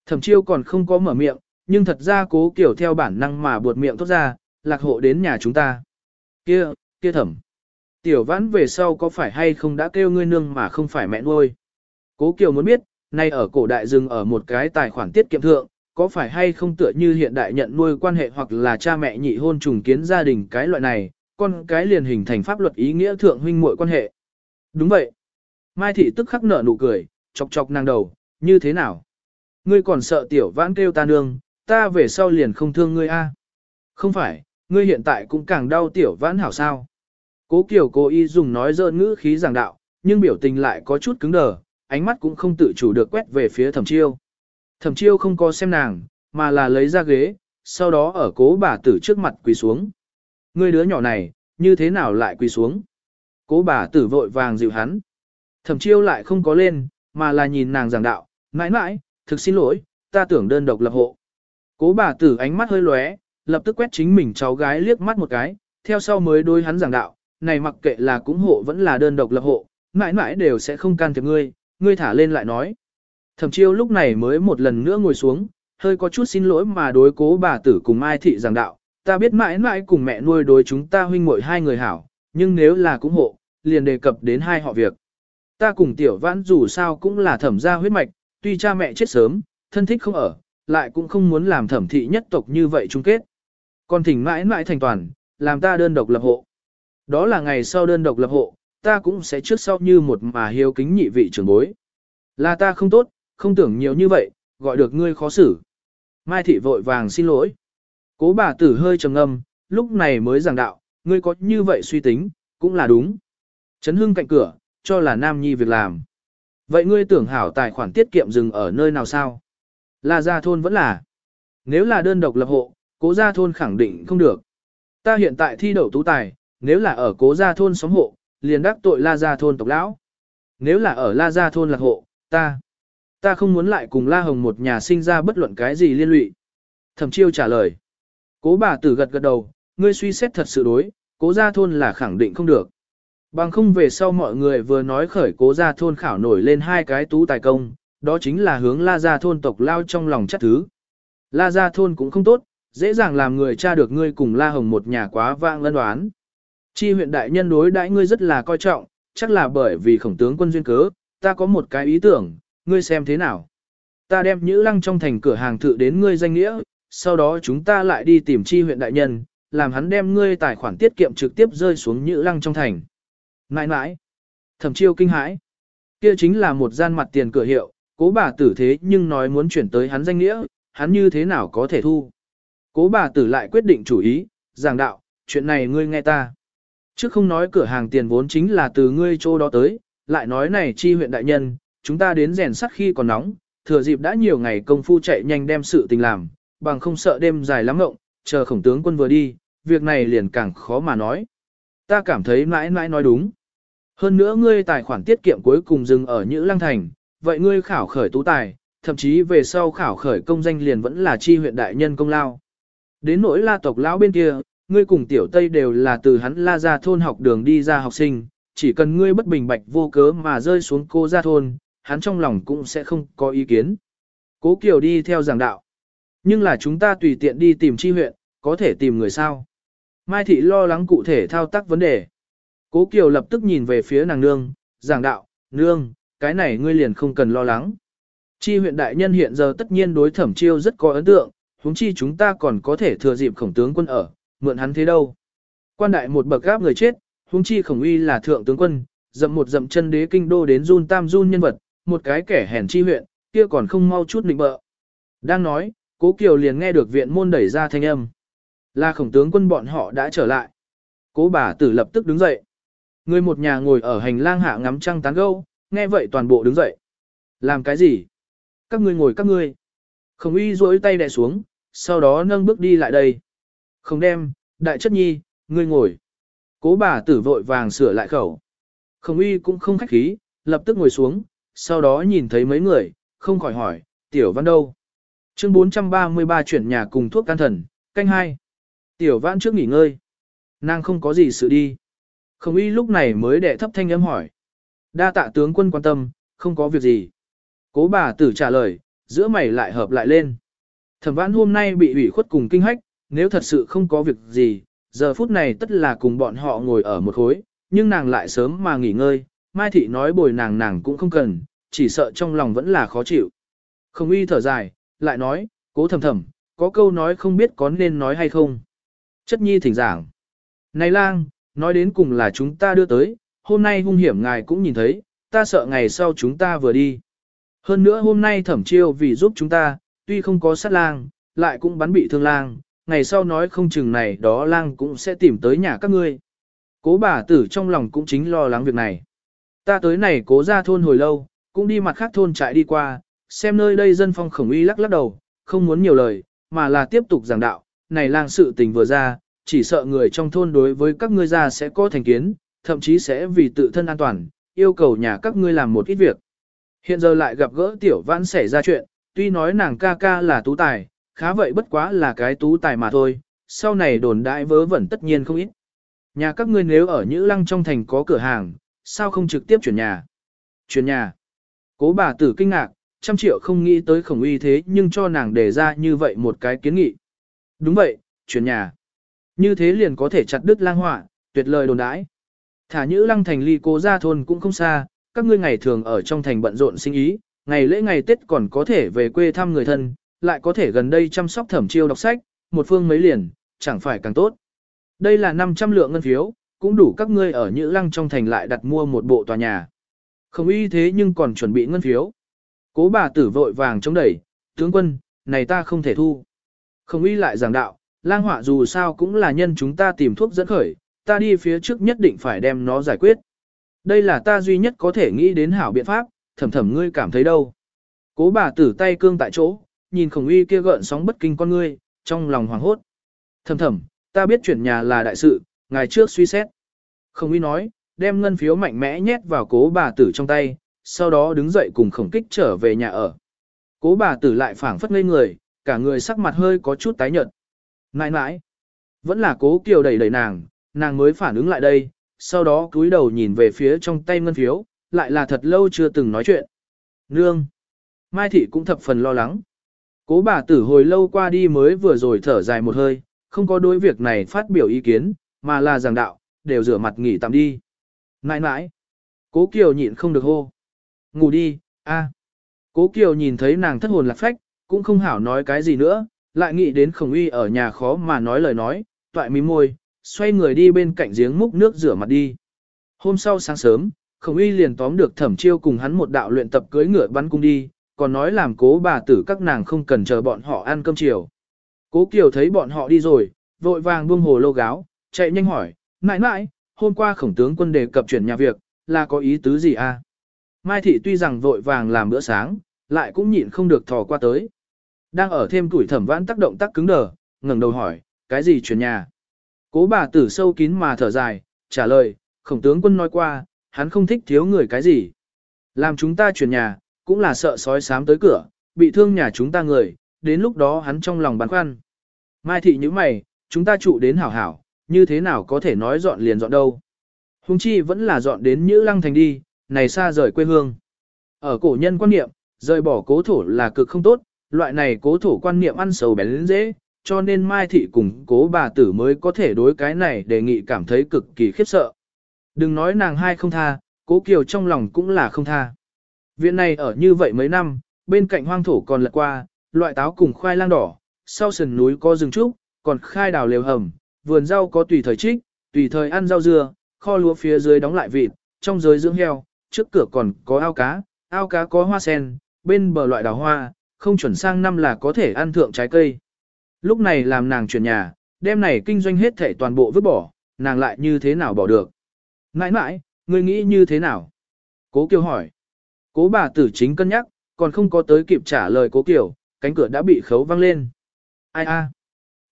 Thẩm chiêu còn không có mở miệng, nhưng thật ra cố kiểu theo bản năng mà buột miệng thốt ra, lạc hộ đến nhà chúng ta. Kia, kia thẩm. Tiểu vãn về sau có phải hay không đã kêu ngươi nương mà không phải mẹ nuôi. Cố Kiều muốn biết, nay ở cổ đại dừng ở một cái tài khoản tiết kiệm thượng, có phải hay không tựa như hiện đại nhận nuôi quan hệ hoặc là cha mẹ nhị hôn trùng kiến gia đình cái loại này, con cái liền hình thành pháp luật ý nghĩa thượng huynh muội quan hệ. Đúng vậy. Mai thị tức khắc nở nụ cười, chọc chọc nàng đầu, như thế nào? Ngươi còn sợ tiểu vãn kêu ta nương, ta về sau liền không thương ngươi a? Không phải, ngươi hiện tại cũng càng đau tiểu vãn hảo sao? Cố Kiều cố ý dùng nói dơ ngữ khí giảng đạo, nhưng biểu tình lại có chút cứng đờ, ánh mắt cũng không tự chủ được quét về phía thẩm chiêu. Thẩm chiêu không có xem nàng, mà là lấy ra ghế, sau đó ở cố bà tử trước mặt quỳ xuống. Ngươi đứa nhỏ này, như thế nào lại quỳ xuống? Cố bà tử vội vàng dịu hắn. Thẩm chiêu lại không có lên, mà là nhìn nàng giảng đạo, mãi mãi, thực xin lỗi, ta tưởng đơn độc lập hộ. Cố bà tử ánh mắt hơi lóe, lập tức quét chính mình cháu gái liếc mắt một cái, theo sau mới đối hắn giảng đạo, này mặc kệ là cúng hộ vẫn là đơn độc lập hộ, mãi mãi đều sẽ không can thiệp ngươi, ngươi thả lên lại nói. Thẩm chiêu lúc này mới một lần nữa ngồi xuống, hơi có chút xin lỗi mà đối cố bà tử cùng Mai Thị giảng đạo, ta biết mãi mãi cùng mẹ nuôi đối chúng ta huynh muội hai người hảo, nhưng nếu là cũng hộ, liền đề cập đến hai họ việc. Ta cùng tiểu vãn dù sao cũng là thẩm gia huyết mạch, tuy cha mẹ chết sớm, thân thích không ở, lại cũng không muốn làm thẩm thị nhất tộc như vậy chung kết. Còn thỉnh mãi mãi thành toàn, làm ta đơn độc lập hộ. Đó là ngày sau đơn độc lập hộ, ta cũng sẽ trước sau như một mà hiếu kính nhị vị trưởng bối. Là ta không tốt, không tưởng nhiều như vậy, gọi được ngươi khó xử. Mai thị vội vàng xin lỗi. Cố bà tử hơi trầm ngâm, lúc này mới giảng đạo, ngươi có như vậy suy tính, cũng là đúng. Trấn hưng cạnh cửa, cho là nam nhi việc làm. Vậy ngươi tưởng hảo tài khoản tiết kiệm dừng ở nơi nào sao? Là gia thôn vẫn là. Nếu là đơn độc lập hộ, cố gia thôn khẳng định không được. Ta hiện tại thi đậu tú tài, nếu là ở cố gia thôn xóm hộ, liền đắc tội la gia thôn tộc lão. Nếu là ở la gia thôn lạc hộ, ta, ta không muốn lại cùng la hồng một nhà sinh ra bất luận cái gì liên lụy. Thẩm chiêu trả lời. Cố bà tử gật gật đầu, ngươi suy xét thật sự đối, cố gia thôn là khẳng định không được. Bằng không về sau mọi người vừa nói khởi cố gia thôn khảo nổi lên hai cái tú tài công, đó chính là hướng la gia thôn tộc lao trong lòng chắc thứ. La gia thôn cũng không tốt, dễ dàng làm người cha được ngươi cùng la hồng một nhà quá vang lân đoán. Chi huyện đại nhân đối đãi ngươi rất là coi trọng, chắc là bởi vì khổng tướng quân duyên cớ, ta có một cái ý tưởng, ngươi xem thế nào. Ta đem Nhữ Lăng trong thành cửa hàng thự đến ngươi danh nghĩa, sau đó chúng ta lại đi tìm chi huyện đại nhân, làm hắn đem ngươi tài khoản tiết kiệm trực tiếp rơi xuống Nhữ Lăng trong thành. Nãi nãi, thẩm chiêu kinh hãi, kia chính là một gian mặt tiền cửa hiệu, cố bà tử thế nhưng nói muốn chuyển tới hắn danh nghĩa, hắn như thế nào có thể thu. Cố bà tử lại quyết định chủ ý, giảng đạo, chuyện này ngươi nghe ta. Chứ không nói cửa hàng tiền vốn chính là từ ngươi chỗ đó tới, lại nói này chi huyện đại nhân, chúng ta đến rèn sắt khi còn nóng, thừa dịp đã nhiều ngày công phu chạy nhanh đem sự tình làm, bằng không sợ đêm dài lắm ngộng, chờ khổng tướng quân vừa đi, việc này liền càng khó mà nói. Ta cảm thấy mãi mãi nói đúng. Hơn nữa ngươi tài khoản tiết kiệm cuối cùng dừng ở Nhữ Lăng Thành, vậy ngươi khảo khởi tú tài, thậm chí về sau khảo khởi công danh liền vẫn là chi huyện đại nhân công lao. Đến nỗi la tộc lão bên kia, ngươi cùng tiểu tây đều là từ hắn la ra thôn học đường đi ra học sinh, chỉ cần ngươi bất bình bạch vô cớ mà rơi xuống cô ra thôn, hắn trong lòng cũng sẽ không có ý kiến. Cố Kiều đi theo giảng đạo. Nhưng là chúng ta tùy tiện đi tìm chi huyện, có thể tìm người sao. Mai Thị lo lắng cụ thể thao tác vấn đề. Cố Kiều lập tức nhìn về phía nàng nương, giảng đạo, nương, cái này ngươi liền không cần lo lắng. Chi huyện đại nhân hiện giờ tất nhiên đối thẩm chiêu rất có ấn tượng, huống chi chúng ta còn có thể thừa dịp khổng tướng quân ở, mượn hắn thế đâu. Quan đại một bậc gáp người chết, huống chi khổng uy là thượng tướng quân, dậm một dậm chân đế kinh đô đến run tam run nhân vật, một cái kẻ hèn chi huyện, kia còn không mau chút định bợ. Đang nói, cố kiều liền nghe được viện môn đẩy ra thanh âm. Là khổng tướng quân bọn họ đã trở lại. Cố bà tử lập tức đứng dậy. Người một nhà ngồi ở hành lang hạ ngắm trăng tán gâu, nghe vậy toàn bộ đứng dậy. Làm cái gì? Các ngươi ngồi các ngươi. Khổng uy duỗi tay đè xuống, sau đó nâng bước đi lại đây. Không đem, đại chất nhi, ngươi ngồi. Cố bà tử vội vàng sửa lại khẩu. Khổng uy cũng không khách khí, lập tức ngồi xuống, sau đó nhìn thấy mấy người, không khỏi hỏi, tiểu văn đâu? Chương 433 chuyển nhà cùng thuốc can thần, canh hai. Tiểu văn trước nghỉ ngơi. Nàng không có gì sự đi. Khổng uy lúc này mới đệ thấp thanh âm hỏi. Đa tạ tướng quân quan tâm, không có việc gì. Cố bà tử trả lời, giữa mày lại hợp lại lên. Thẩm vãn hôm nay bị ủy khuất cùng kinh hách, nếu thật sự không có việc gì, giờ phút này tất là cùng bọn họ ngồi ở một khối, nhưng nàng lại sớm mà nghỉ ngơi, Mai Thị nói bồi nàng nàng cũng không cần, chỉ sợ trong lòng vẫn là khó chịu. Không uy thở dài, lại nói, cố thầm thầm, có câu nói không biết có nên nói hay không. Chất nhi thỉnh giảng. Này lang, nói đến cùng là chúng ta đưa tới, hôm nay hung hiểm ngài cũng nhìn thấy, ta sợ ngày sau chúng ta vừa đi. Hơn nữa hôm nay thẩm chiêu vì giúp chúng ta, tuy không có sát lang, lại cũng bắn bị thương lang, ngày sau nói không chừng này đó lang cũng sẽ tìm tới nhà các ngươi. Cố bà tử trong lòng cũng chính lo lắng việc này. Ta tới này cố ra thôn hồi lâu, cũng đi mặt khác thôn trại đi qua, xem nơi đây dân phong khổng uy lắc lắc đầu, không muốn nhiều lời, mà là tiếp tục giảng đạo, này lang sự tình vừa ra, chỉ sợ người trong thôn đối với các ngươi ra sẽ có thành kiến, thậm chí sẽ vì tự thân an toàn, yêu cầu nhà các ngươi làm một ít việc. Hiện giờ lại gặp gỡ tiểu vãn xảy ra chuyện, tuy nói nàng ca ca là tú tài, khá vậy bất quá là cái tú tài mà thôi, sau này đồn đại vớ vẩn tất nhiên không ít. Nhà các ngươi nếu ở Nhữ Lăng trong thành có cửa hàng, sao không trực tiếp chuyển nhà? Chuyển nhà. Cố bà tử kinh ngạc, trăm triệu không nghĩ tới khổng uy thế nhưng cho nàng đề ra như vậy một cái kiến nghị. Đúng vậy, chuyển nhà. Như thế liền có thể chặt đứt lang họa, tuyệt lời đồn đãi. Thả Nhữ Lăng thành ly cố ra thôn cũng không xa, các ngươi ngày thường ở trong thành bận rộn sinh ý, ngày lễ ngày Tết còn có thể về quê thăm người thân, lại có thể gần đây chăm sóc thẩm chiêu đọc sách, một phương mấy liền, chẳng phải càng tốt. Đây là 500 lượng ngân phiếu, cũng đủ các ngươi ở Nhữ Lăng trong thành lại đặt mua một bộ tòa nhà. Không y thế nhưng còn chuẩn bị ngân phiếu. Cố bà tử vội vàng chống đẩy, tướng quân, này ta không thể thu. Không y lại giảng đạo, lang họa dù sao cũng là nhân chúng ta tìm thuốc dẫn khởi, ta đi phía trước nhất định phải đem nó giải quyết. Đây là ta duy nhất có thể nghĩ đến hảo biện pháp, thầm thầm ngươi cảm thấy đâu. Cố bà tử tay cương tại chỗ, nhìn khổng uy kia gợn sóng bất kinh con ngươi, trong lòng hoảng hốt. Thầm thầm, ta biết chuyển nhà là đại sự, ngày trước suy xét. Khổng uy nói, đem ngân phiếu mạnh mẽ nhét vào cố bà tử trong tay, sau đó đứng dậy cùng khổng kích trở về nhà ở. Cố bà tử lại phảng phất ngây người, cả người sắc mặt hơi có chút tái nhợt. Nãi nãi, vẫn là cố kiều đẩy đẩy nàng, nàng mới phản ứng lại đây, sau đó cúi đầu nhìn về phía trong tay ngân phiếu, lại là thật lâu chưa từng nói chuyện. Nương! Mai thị cũng thập phần lo lắng. Cố bà tử hồi lâu qua đi mới vừa rồi thở dài một hơi, không có đối việc này phát biểu ý kiến, mà là giảng đạo, đều rửa mặt nghỉ tạm đi. Nãi nãi! Cố Kiều nhịn không được hô. Ngủ đi, a. Cố Kiều nhìn thấy nàng thất hồn lạc phách, cũng không hảo nói cái gì nữa, lại nghĩ đến khổng uy ở nhà khó mà nói lời nói, toại mí môi, xoay người đi bên cạnh giếng múc nước rửa mặt đi. Hôm sau sáng sớm, khổng uy liền tóm được thẩm chiêu cùng hắn một đạo luyện tập cưới ngựa bắn cung đi, còn nói làm cố bà tử các nàng không cần chờ bọn họ ăn cơm chiều. Cố Kiều thấy bọn họ đi rồi, vội vàng buông hồ lô gáo, chạy nhanh hỏi, mãi mãi, hôm qua khổng tướng quân đề cập chuyển nhà việc, là có ý tứ gì? À? Mai thị tuy rằng vội vàng làm bữa sáng, lại cũng nhịn không được thò qua tới. Đang ở thêm tuổi thẩm vãn tác động tác cứng đờ, ngẩng đầu hỏi, cái gì chuyển nhà? Cố bà tử sâu kín mà thở dài, trả lời, khổng tướng quân nói qua, hắn không thích thiếu người cái gì. Làm chúng ta chuyển nhà, cũng là sợ sói sám tới cửa, bị thương nhà chúng ta người, đến lúc đó hắn trong lòng băn khoăn. Mai thị như mày, chúng ta trụ đến hảo hảo, như thế nào có thể nói dọn liền dọn đâu. Hùng chi vẫn là dọn đến Nhữ Lăng Thành đi, này xa rời quê hương. Ở cổ nhân quan niệm, rời bỏ cố thổ là cực không tốt, loại này cố thổ quan niệm ăn sầu bén dễ, cho nên Mai Thị cùng cố bà tử mới có thể đối cái này đề nghị cảm thấy cực kỳ khiếp sợ. Đừng nói nàng hai không tha, cố Kiều trong lòng cũng là không tha. Viện này ở như vậy mấy năm, bên cạnh hoang thổ còn lật qua, loại táo cùng khoai lang đỏ, sau sườn núi có rừng trúc, còn khai đào lều hầm, vườn rau có tùy thời trích, tùy thời ăn rau dưa, kho lúa phía dưới đóng lại vịt, trong giới dưỡng heo, trước cửa còn có ao cá, ao cá có hoa sen, bên bờ loại đào hoa, không chuẩn sang năm là có thể ăn thượng trái cây. Lúc này làm nàng chuyển nhà, đêm này kinh doanh hết thể toàn bộ vứt bỏ, nàng lại như thế nào bỏ được. Nãi nãi, ngươi nghĩ như thế nào? Cố Kiều hỏi. Cố bà tử chính cân nhắc, còn không có tới kịp trả lời cố Kiều, cánh cửa đã bị khấu văng lên. Ai a?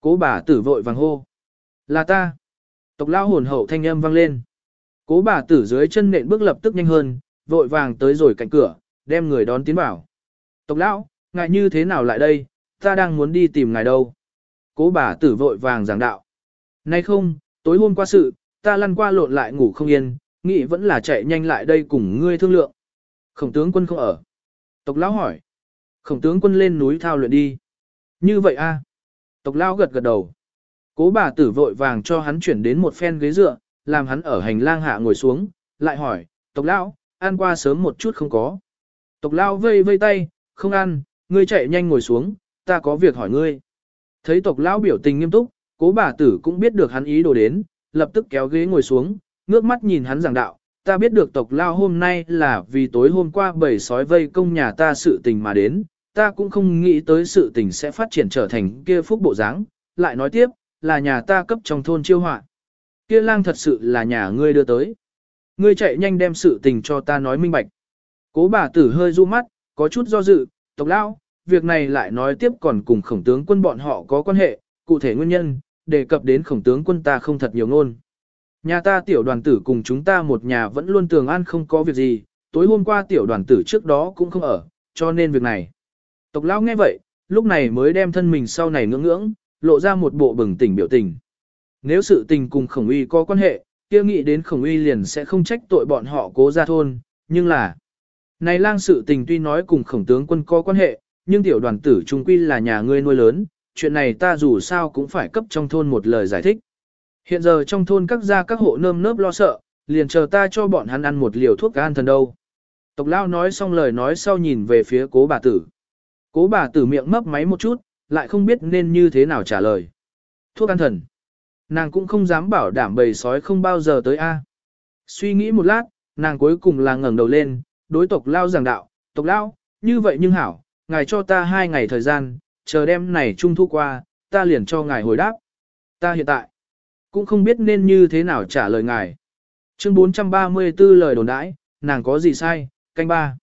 Cố bà tử vội vàng hô. Là ta. Tộc lao hồn hậu thanh âm vang lên. Cố bà tử dưới chân nện bước lập tức nhanh hơn, vội vàng tới rồi cạnh cửa, đem người đón tiến vào. Tộc lão, ngài như thế nào lại đây, ta đang muốn đi tìm ngài đâu. Cố bà tử vội vàng giảng đạo. Nay không, tối hôm qua sự, ta lăn qua lộn lại ngủ không yên, nghĩ vẫn là chạy nhanh lại đây cùng ngươi thương lượng. Khổng tướng quân không ở. Tộc lão hỏi. Khổng tướng quân lên núi thao luyện đi. Như vậy a Tộc lão gật gật đầu. Cố bà tử vội vàng cho hắn chuyển đến một phen ghế dựa, làm hắn ở hành lang hạ ngồi xuống, lại hỏi, tộc lão, ăn qua sớm một chút không có. Tộc lão vây vây tay, không ăn, ngươi chạy nhanh ngồi xuống, ta có việc hỏi ngươi. Thấy tộc lão biểu tình nghiêm túc, cố bà tử cũng biết được hắn ý đồ đến, lập tức kéo ghế ngồi xuống, ngước mắt nhìn hắn giảng đạo, ta biết được tộc lao hôm nay là vì tối hôm qua bầy sói vây công nhà ta sự tình mà đến, ta cũng không nghĩ tới sự tình sẽ phát triển trở thành kia phúc bộ dáng. lại nói tiếp, là nhà ta cấp trong thôn chiêu họa. Kia lang thật sự là nhà ngươi đưa tới. Ngươi chạy nhanh đem sự tình cho ta nói minh bạch. Cố bà tử hơi du mắt, có chút do dự, tộc lao, việc này lại nói tiếp còn cùng khổng tướng quân bọn họ có quan hệ, cụ thể nguyên nhân, đề cập đến khổng tướng quân ta không thật nhiều ngôn. Nhà ta tiểu đoàn tử cùng chúng ta một nhà vẫn luôn tường an không có việc gì, tối hôm qua tiểu đoàn tử trước đó cũng không ở, cho nên việc này. Tộc lão nghe vậy, lúc này mới đem thân mình sau này ngưỡng ngưỡng, lộ ra một bộ bừng tỉnh biểu tình. Nếu sự tình cùng khổng uy có quan hệ, kia nghĩ đến khổng uy liền sẽ không trách tội bọn họ cố ra thôn, nhưng là... Này lang sự tình tuy nói cùng khổng tướng quân có quan hệ, nhưng tiểu đoàn tử trung quy là nhà ngươi nuôi lớn, chuyện này ta dù sao cũng phải cấp trong thôn một lời giải thích. Hiện giờ trong thôn các gia các hộ nơm nớp lo sợ, liền chờ ta cho bọn hắn ăn một liều thuốc an thần đâu. Tộc lao nói xong lời nói sau nhìn về phía cố bà tử. Cố bà tử miệng mấp máy một chút, lại không biết nên như thế nào trả lời. Thuốc an thần. Nàng cũng không dám bảo đảm bầy sói không bao giờ tới A. Suy nghĩ một lát, nàng cuối cùng là ngẩng đầu lên, đối tộc lao giảng đạo, tộc lao, như vậy nhưng hảo, ngài cho ta hai ngày thời gian, chờ đêm này trung thu qua, ta liền cho ngài hồi đáp. Ta hiện tại, cũng không biết nên như thế nào trả lời ngài. Chương 434 lời đồn đãi, nàng có gì sai, canh ba.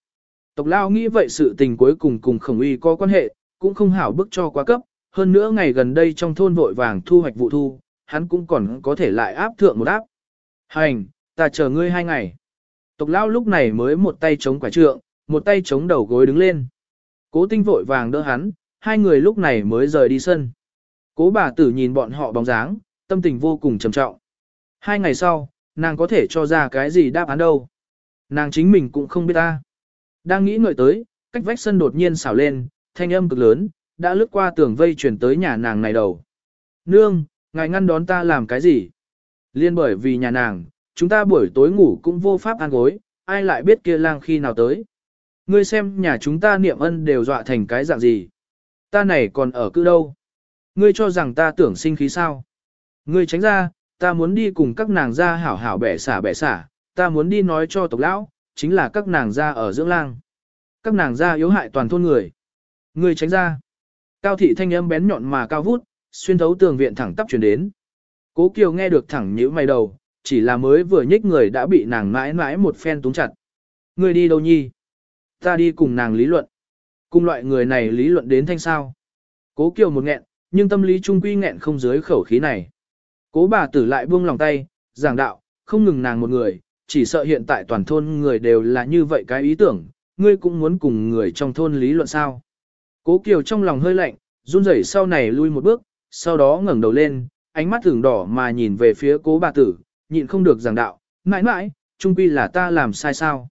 Tộc lao nghĩ vậy sự tình cuối cùng cùng khổng uy có quan hệ, cũng không hảo bức cho quá cấp, hơn nữa ngày gần đây trong thôn vội vàng thu hoạch vụ thu, hắn cũng còn có thể lại áp thượng một áp. Hành, ta chờ ngươi hai ngày. Tộc lao lúc này mới một tay chống quả trượng, một tay chống đầu gối đứng lên. Cố tinh vội vàng đỡ hắn, hai người lúc này mới rời đi sân. Cố bà tử nhìn bọn họ bóng dáng, tâm tình vô cùng trầm trọng. Hai ngày sau, nàng có thể cho ra cái gì đáp án đâu. Nàng chính mình cũng không biết ta. Đang nghĩ ngợi tới, cách vách sân đột nhiên xảo lên, thanh âm cực lớn, đã lướt qua tường vây chuyển tới nhà nàng này đầu. Nương, ngài ngăn đón ta làm cái gì? Liên bởi vì nhà nàng, chúng ta buổi tối ngủ cũng vô pháp ăn gối, ai lại biết kia lang khi nào tới. Ngươi xem nhà chúng ta niệm ân đều dọa thành cái dạng gì. Ta này còn ở cư đâu? Ngươi cho rằng ta tưởng sinh khí sao? Ngươi tránh ra, ta muốn đi cùng các nàng ra hảo hảo bẻ xả bẻ xả, ta muốn đi nói cho tộc lão, chính là các nàng ra ở dưỡng lang. Các nàng ra yếu hại toàn thôn người. Ngươi tránh ra. Cao thị thanh âm bén nhọn mà cao vút, xuyên thấu tường viện thẳng tắp chuyển đến. Cố Kiều nghe được thẳng nhíu mày đầu, chỉ là mới vừa nhích người đã bị nàng mãi mãi một phen túng chặt. Ngươi đi đâu nhi? Ta đi cùng nàng lý luận. Cùng loại người này lý luận đến thanh sao. Cố Kiều một nghẹn, nhưng tâm lý trung quy nghẹn không dưới khẩu khí này. Cố bà tử lại buông lòng tay, giảng đạo, không ngừng nàng một người, chỉ sợ hiện tại toàn thôn người đều là như vậy cái ý tưởng, ngươi cũng muốn cùng người trong thôn lý luận sao. Cố Kiều trong lòng hơi lạnh, run rẩy sau này lui một bước, sau đó ngẩng đầu lên, ánh mắt thường đỏ mà nhìn về phía cố bà tử, nhịn không được giảng đạo, mãi mãi, trung quy là ta làm sai sao.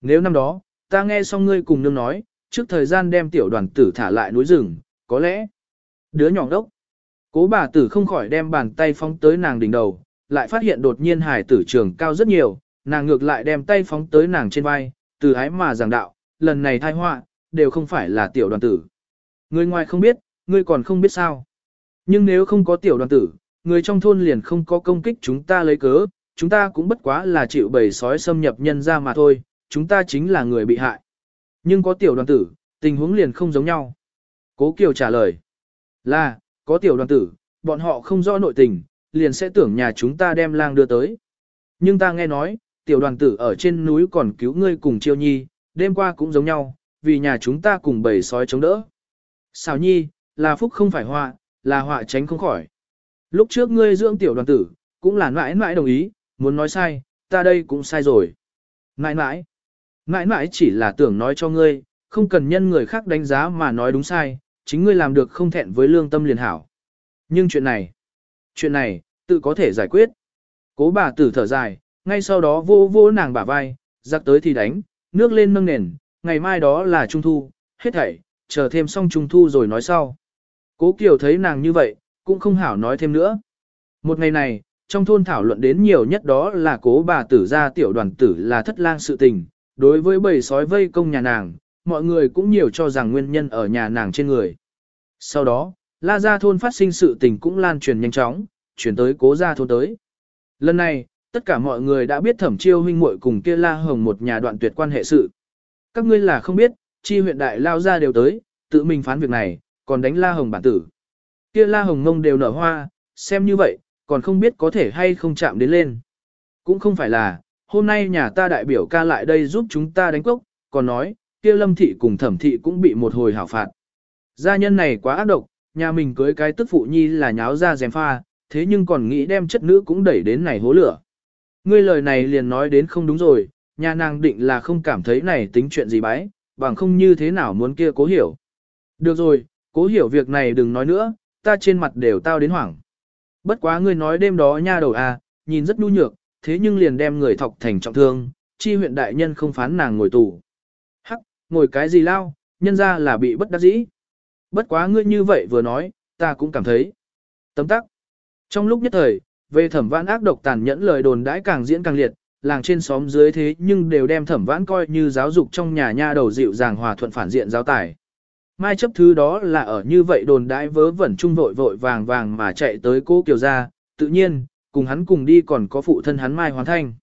Nếu năm đó, ta nghe xong ngươi cùng nương nói, trước thời gian đem tiểu đoàn tử thả lại núi rừng, có lẽ, đứa nhỏ đốc. Cố bà tử không khỏi đem bàn tay phóng tới nàng đỉnh đầu, lại phát hiện đột nhiên hải tử trường cao rất nhiều, nàng ngược lại đem tay phóng tới nàng trên vai, từ ái mà giảng đạo, lần này thai họa đều không phải là tiểu đoàn tử. Người ngoài không biết, ngươi còn không biết sao. Nhưng nếu không có tiểu đoàn tử, người trong thôn liền không có công kích chúng ta lấy cớ, chúng ta cũng bất quá là chịu bầy sói xâm nhập nhân ra mà thôi, chúng ta chính là người bị hại. Nhưng có tiểu đoàn tử, tình huống liền không giống nhau. Cố Kiều trả lời là, có tiểu đoàn tử, bọn họ không rõ nội tình, liền sẽ tưởng nhà chúng ta đem lang đưa tới. Nhưng ta nghe nói, tiểu đoàn tử ở trên núi còn cứu ngươi cùng chiêu nhi, đêm qua cũng giống nhau, vì nhà chúng ta cùng bầy sói chống đỡ. Xào nhi, là phúc không phải họa, là họa tránh không khỏi. Lúc trước ngươi dưỡng tiểu đoàn tử, cũng là mãi mãi đồng ý, muốn nói sai, ta đây cũng sai rồi. Mãi mãi, mãi mãi chỉ là tưởng nói cho ngươi, không cần nhân người khác đánh giá mà nói đúng sai, chính ngươi làm được không thẹn với lương tâm liền hảo. Nhưng chuyện này, chuyện này, tự có thể giải quyết. Cố bà tử thở dài, ngay sau đó vô vô nàng bả vai, giặc tới thì đánh, nước lên nâng nền, ngày mai đó là trung thu, hết thảy, chờ thêm xong trung thu rồi nói sau. Cố Kiều thấy nàng như vậy, cũng không hảo nói thêm nữa. Một ngày này, trong thôn thảo luận đến nhiều nhất đó là cố bà tử gia tiểu đoàn tử là thất lang sự tình. Đối với bầy sói vây công nhà nàng, mọi người cũng nhiều cho rằng nguyên nhân ở nhà nàng trên người. Sau đó, la gia thôn phát sinh sự tình cũng lan truyền nhanh chóng, chuyển tới cố gia thôn tới. Lần này, tất cả mọi người đã biết thẩm chiêu huynh muội cùng kia la hồng một nhà đoạn tuyệt quan hệ sự. Các ngươi là không biết, chi huyện đại lao ra đều tới, tự mình phán việc này, còn đánh la hồng bản tử. Kia la hồng ngông đều nở hoa, xem như vậy, còn không biết có thể hay không chạm đến lên. Cũng không phải là, hôm nay nhà ta đại biểu ca lại đây giúp chúng ta đánh cốc, còn nói, kia lâm thị cùng thẩm thị cũng bị một hồi hảo phạt. Gia nhân này quá ác độc, nhà mình cưới cái tức phụ nhi là nháo ra dèm pha, thế nhưng còn nghĩ đem chất nữ cũng đẩy đến này hố lửa. Ngươi lời này liền nói đến không đúng rồi, nhà nàng định là không cảm thấy này tính chuyện gì bái, bằng không như thế nào muốn kia cố hiểu. Được rồi, cố hiểu việc này đừng nói nữa, ta trên mặt đều tao đến hoảng. Bất quá ngươi nói đêm đó nha đầu à, nhìn rất nhu nhược, thế nhưng liền đem người thọc thành trọng thương, chi huyện đại nhân không phán nàng ngồi tù. Ngồi cái gì lao, nhân ra là bị bất đắc dĩ. Bất quá ngươi như vậy vừa nói, ta cũng cảm thấy. Tấm tắc. Trong lúc nhất thời, về thẩm vãn ác độc tàn nhẫn lời đồn đãi càng diễn càng liệt, làng trên xóm dưới thế nhưng đều đem thẩm vãn coi như giáo dục trong nhà nha đầu dịu dàng hòa thuận phản diện giáo tải. Mai chấp thứ đó là ở như vậy đồn đãi vớ vẩn trung vội vội vàng vàng mà chạy tới cô Kiều ra, tự nhiên, cùng hắn cùng đi còn có phụ thân hắn Mai Hoàn Thanh.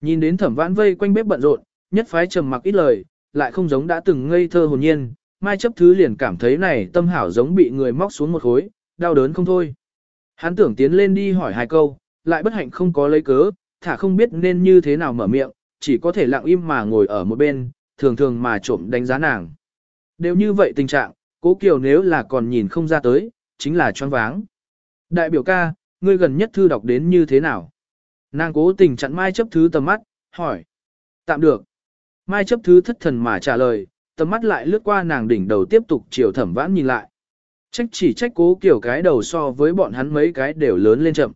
Nhìn đến thẩm vãn vây quanh bếp bận rộn, nhất phái trầm mặc ít lời, lại không giống đã từng ngây thơ hồn nhiên, Mai chấp thứ liền cảm thấy này tâm hảo giống bị người móc xuống một khối, đau đớn không thôi. Hắn tưởng tiến lên đi hỏi hai câu, lại bất hạnh không có lấy cớ, thả không biết nên như thế nào mở miệng, chỉ có thể lặng im mà ngồi ở một bên, thường thường mà trộm đánh giá nàng. Đều như vậy tình trạng, cố kiều nếu là còn nhìn không ra tới, chính là choáng váng. Đại biểu ca, ngươi gần nhất thư đọc đến như thế nào? Nàng cố tình chặn Mai chấp thứ tầm mắt, hỏi. Tạm được. Mai chấp thứ thất thần mà trả lời, tầm mắt lại lướt qua nàng đỉnh đầu tiếp tục chiều thẩm vãn nhìn lại. Trách chỉ trách cố kiểu cái đầu so với bọn hắn mấy cái đều lớn lên chậm.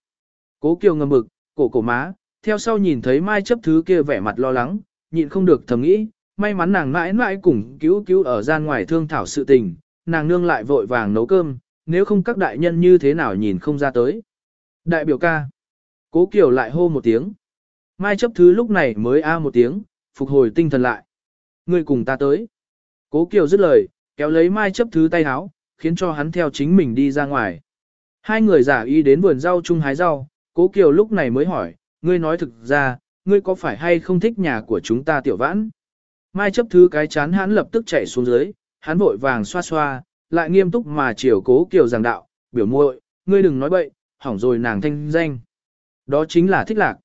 Cố kiều ngầm mực, cổ cổ má, theo sau nhìn thấy mai chấp thứ kia vẻ mặt lo lắng, nhịn không được thầm nghĩ, may mắn nàng mãi mãi cùng cứu cứu ở gian ngoài thương thảo sự tình, nàng nương lại vội vàng nấu cơm, nếu không các đại nhân như thế nào nhìn không ra tới. Đại biểu ca. Cố Kiều lại hô một tiếng. Mai chấp thứ lúc này mới a một tiếng, phục hồi tinh thần lại. ngươi cùng ta tới. Cố Kiều dứt lời, kéo lấy Mai chấp thứ tay háo, khiến cho hắn theo chính mình đi ra ngoài. Hai người giả y đến vườn rau chung hái rau, Cố Kiều lúc này mới hỏi, ngươi nói thực ra, ngươi có phải hay không thích nhà của chúng ta tiểu vãn? Mai chấp thứ cái chán hắn lập tức chạy xuống dưới, hắn vội vàng xoa xoa, lại nghiêm túc mà chiều cố kiều giảng đạo, biểu muội, ngươi đừng nói bậy, hỏng rồi nàng thanh danh. Đó chính là thích lạc.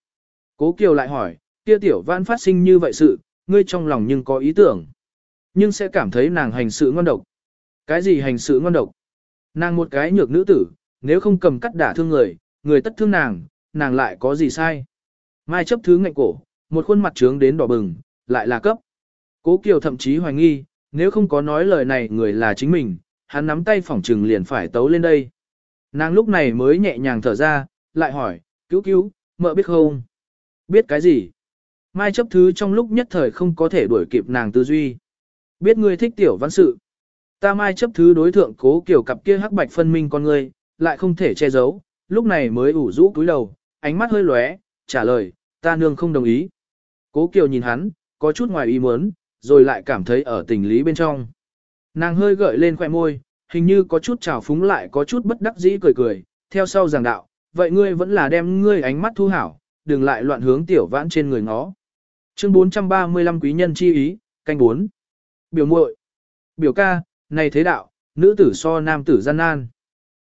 Cố kiều lại hỏi, kia tiểu vãn phát sinh như vậy sự, ngươi trong lòng nhưng có ý tưởng. Nhưng sẽ cảm thấy nàng hành sự ngon độc. Cái gì hành sự ngon độc? Nàng một cái nhược nữ tử, nếu không cầm cắt đả thương người, người tất thương nàng, nàng lại có gì sai. Mai chấp thứ ngạnh cổ, một khuôn mặt trướng đến đỏ bừng, lại là cấp. Cố Kiều thậm chí hoài nghi, nếu không có nói lời này người là chính mình, hắn nắm tay phỏng trừng liền phải tấu lên đây. Nàng lúc này mới nhẹ nhàng thở ra, lại hỏi, cứu cứu, mợ biết không? Biết cái gì? Mai chấp thứ trong lúc nhất thời không có thể đuổi kịp nàng tư duy. Biết ngươi thích tiểu văn sự. Ta mai chấp thứ đối thượng cố kiểu cặp kia hắc bạch phân minh con ngươi, lại không thể che giấu, lúc này mới ủ rũ cúi đầu, ánh mắt hơi lóe, trả lời, ta nương không đồng ý. Cố Kiều nhìn hắn, có chút ngoài ý muốn, rồi lại cảm thấy ở tình lý bên trong. Nàng hơi gợi lên khoẻ môi, hình như có chút trào phúng lại có chút bất đắc dĩ cười cười, theo sau giảng đạo, vậy ngươi vẫn là đem ngươi ánh mắt thu hảo, đừng lại loạn hướng tiểu vãn trên người ngó. Chương 435 quý nhân chi ý, canh 4. Biểu muội, biểu ca, này thế đạo, nữ tử so nam tử gian nan.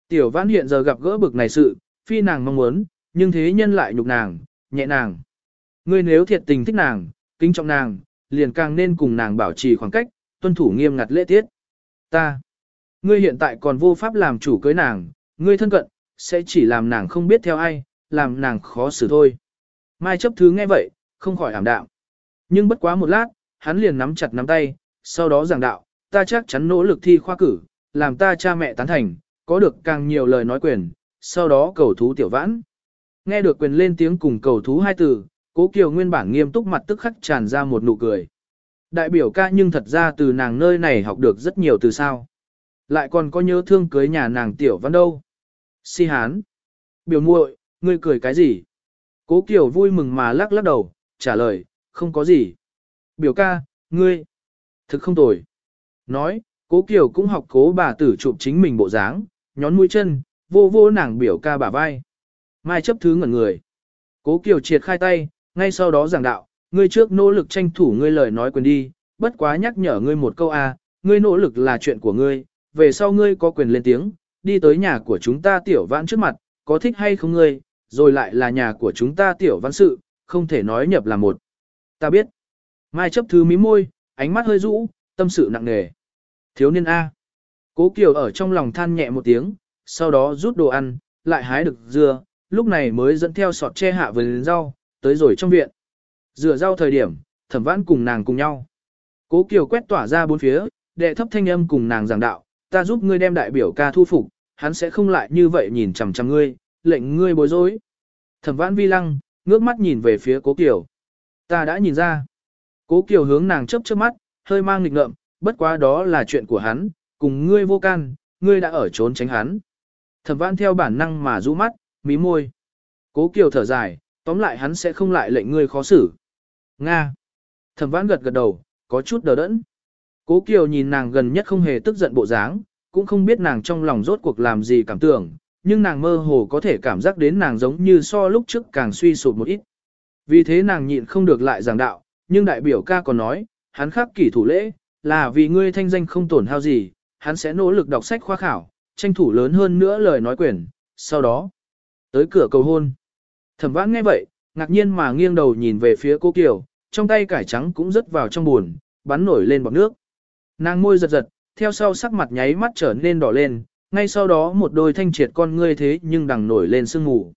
Tiểu vãn hiện giờ gặp gỡ bực này sự, phi nàng mong muốn, nhưng thế nhân lại nhục nàng, nhẹ nàng. Ngươi nếu thiệt tình thích nàng, kính trọng nàng, liền càng nên cùng nàng bảo trì khoảng cách, tuân thủ nghiêm ngặt lễ tiết. Ta, ngươi hiện tại còn vô pháp làm chủ cưới nàng, ngươi thân cận, sẽ chỉ làm nàng không biết theo ai, làm nàng khó xử thôi. Mai chấp thứ nghe vậy, không khỏi ảm đạm. Nhưng bất quá một lát, hắn liền nắm chặt nắm tay, sau đó giảng đạo, ta chắc chắn nỗ lực thi khoa cử, làm ta cha mẹ tán thành, có được càng nhiều lời nói quyền, sau đó cầu thú tiểu vãn. Nghe được quyền lên tiếng cùng cầu thú hai từ, cố kiều nguyên bản nghiêm túc mặt tức khắc tràn ra một nụ cười. Đại biểu ca nhưng thật ra từ nàng nơi này học được rất nhiều từ sao. Lại còn có nhớ thương cưới nhà nàng tiểu văn đâu. Si hán. Biểu muội, ngươi cười cái gì? Cố Kiều vui mừng mà lắc lắc đầu, trả lời, không có gì. Biểu ca, ngươi, thực không tồi. Nói, cố Kiều cũng học cố bà tử chụp chính mình bộ dáng, nhón mũi chân, vô vô nàng biểu ca bả vai. Mai chấp thứ ngẩn người. Cố Kiều triệt khai tay, ngay sau đó giảng đạo, ngươi trước nỗ lực tranh thủ ngươi lời nói quyền đi, bất quá nhắc nhở ngươi một câu a, ngươi nỗ lực là chuyện của ngươi, về sau ngươi có quyền lên tiếng, đi tới nhà của chúng ta tiểu vãn trước mặt, có thích hay không ngươi, rồi lại là nhà của chúng ta tiểu văn sự, không thể nói nhập là một. Ta biết. Mai chấp thứ mí môi, ánh mắt hơi rũ, tâm sự nặng nề. Thiếu niên A. Cố Kiều ở trong lòng than nhẹ một tiếng, sau đó rút đồ ăn, lại hái được dưa, lúc này mới dẫn theo sọt che hạ vườn rau, tới rồi trong viện. Rửa rau thời điểm, thẩm vãn cùng nàng cùng nhau. Cố Kiều quét tỏa ra bốn phía, đệ thấp thanh âm cùng nàng giảng đạo, ta giúp ngươi đem đại biểu ca thu phục, hắn sẽ không lại như vậy nhìn chằm chằm ngươi, lệnh ngươi bối rối. Thẩm vãn vi lăng, ngước mắt nhìn về phía cố Kiều. Ta đã nhìn ra. Cố Kiều hướng nàng chớp chớp mắt, hơi mang nghịch ngợm, bất quá đó là chuyện của hắn, cùng ngươi vô can, ngươi đã ở trốn tránh hắn. Thẩm vãn theo bản năng mà rũ mắt, mí môi. Cố Kiều thở dài, tóm lại hắn sẽ không lại lệnh ngươi khó xử. Nga. Thẩm vãn gật gật đầu, có chút đờ đẫn. Cố Kiều nhìn nàng gần nhất không hề tức giận bộ dáng, cũng không biết nàng trong lòng rốt cuộc làm gì cảm tưởng, nhưng nàng mơ hồ có thể cảm giác đến nàng giống như so lúc trước càng suy sụp một ít. Vì thế nàng nhịn không được lại giảng đạo, nhưng đại biểu ca còn nói, hắn khắc kỷ thủ lễ, là vì ngươi thanh danh không tổn hao gì, hắn sẽ nỗ lực đọc sách khoa khảo, tranh thủ lớn hơn nữa lời nói quyền, sau đó, tới cửa cầu hôn. Thẩm vãn nghe vậy, ngạc nhiên mà nghiêng đầu nhìn về phía cô Kiều, trong tay cải trắng cũng rớt vào trong buồn, bắn nổi lên bọt nước. Nàng môi giật giật, theo sau sắc mặt nháy mắt trở nên đỏ lên, ngay sau đó một đôi thanh triệt con ngươi thế nhưng đằng nổi lên sương mù.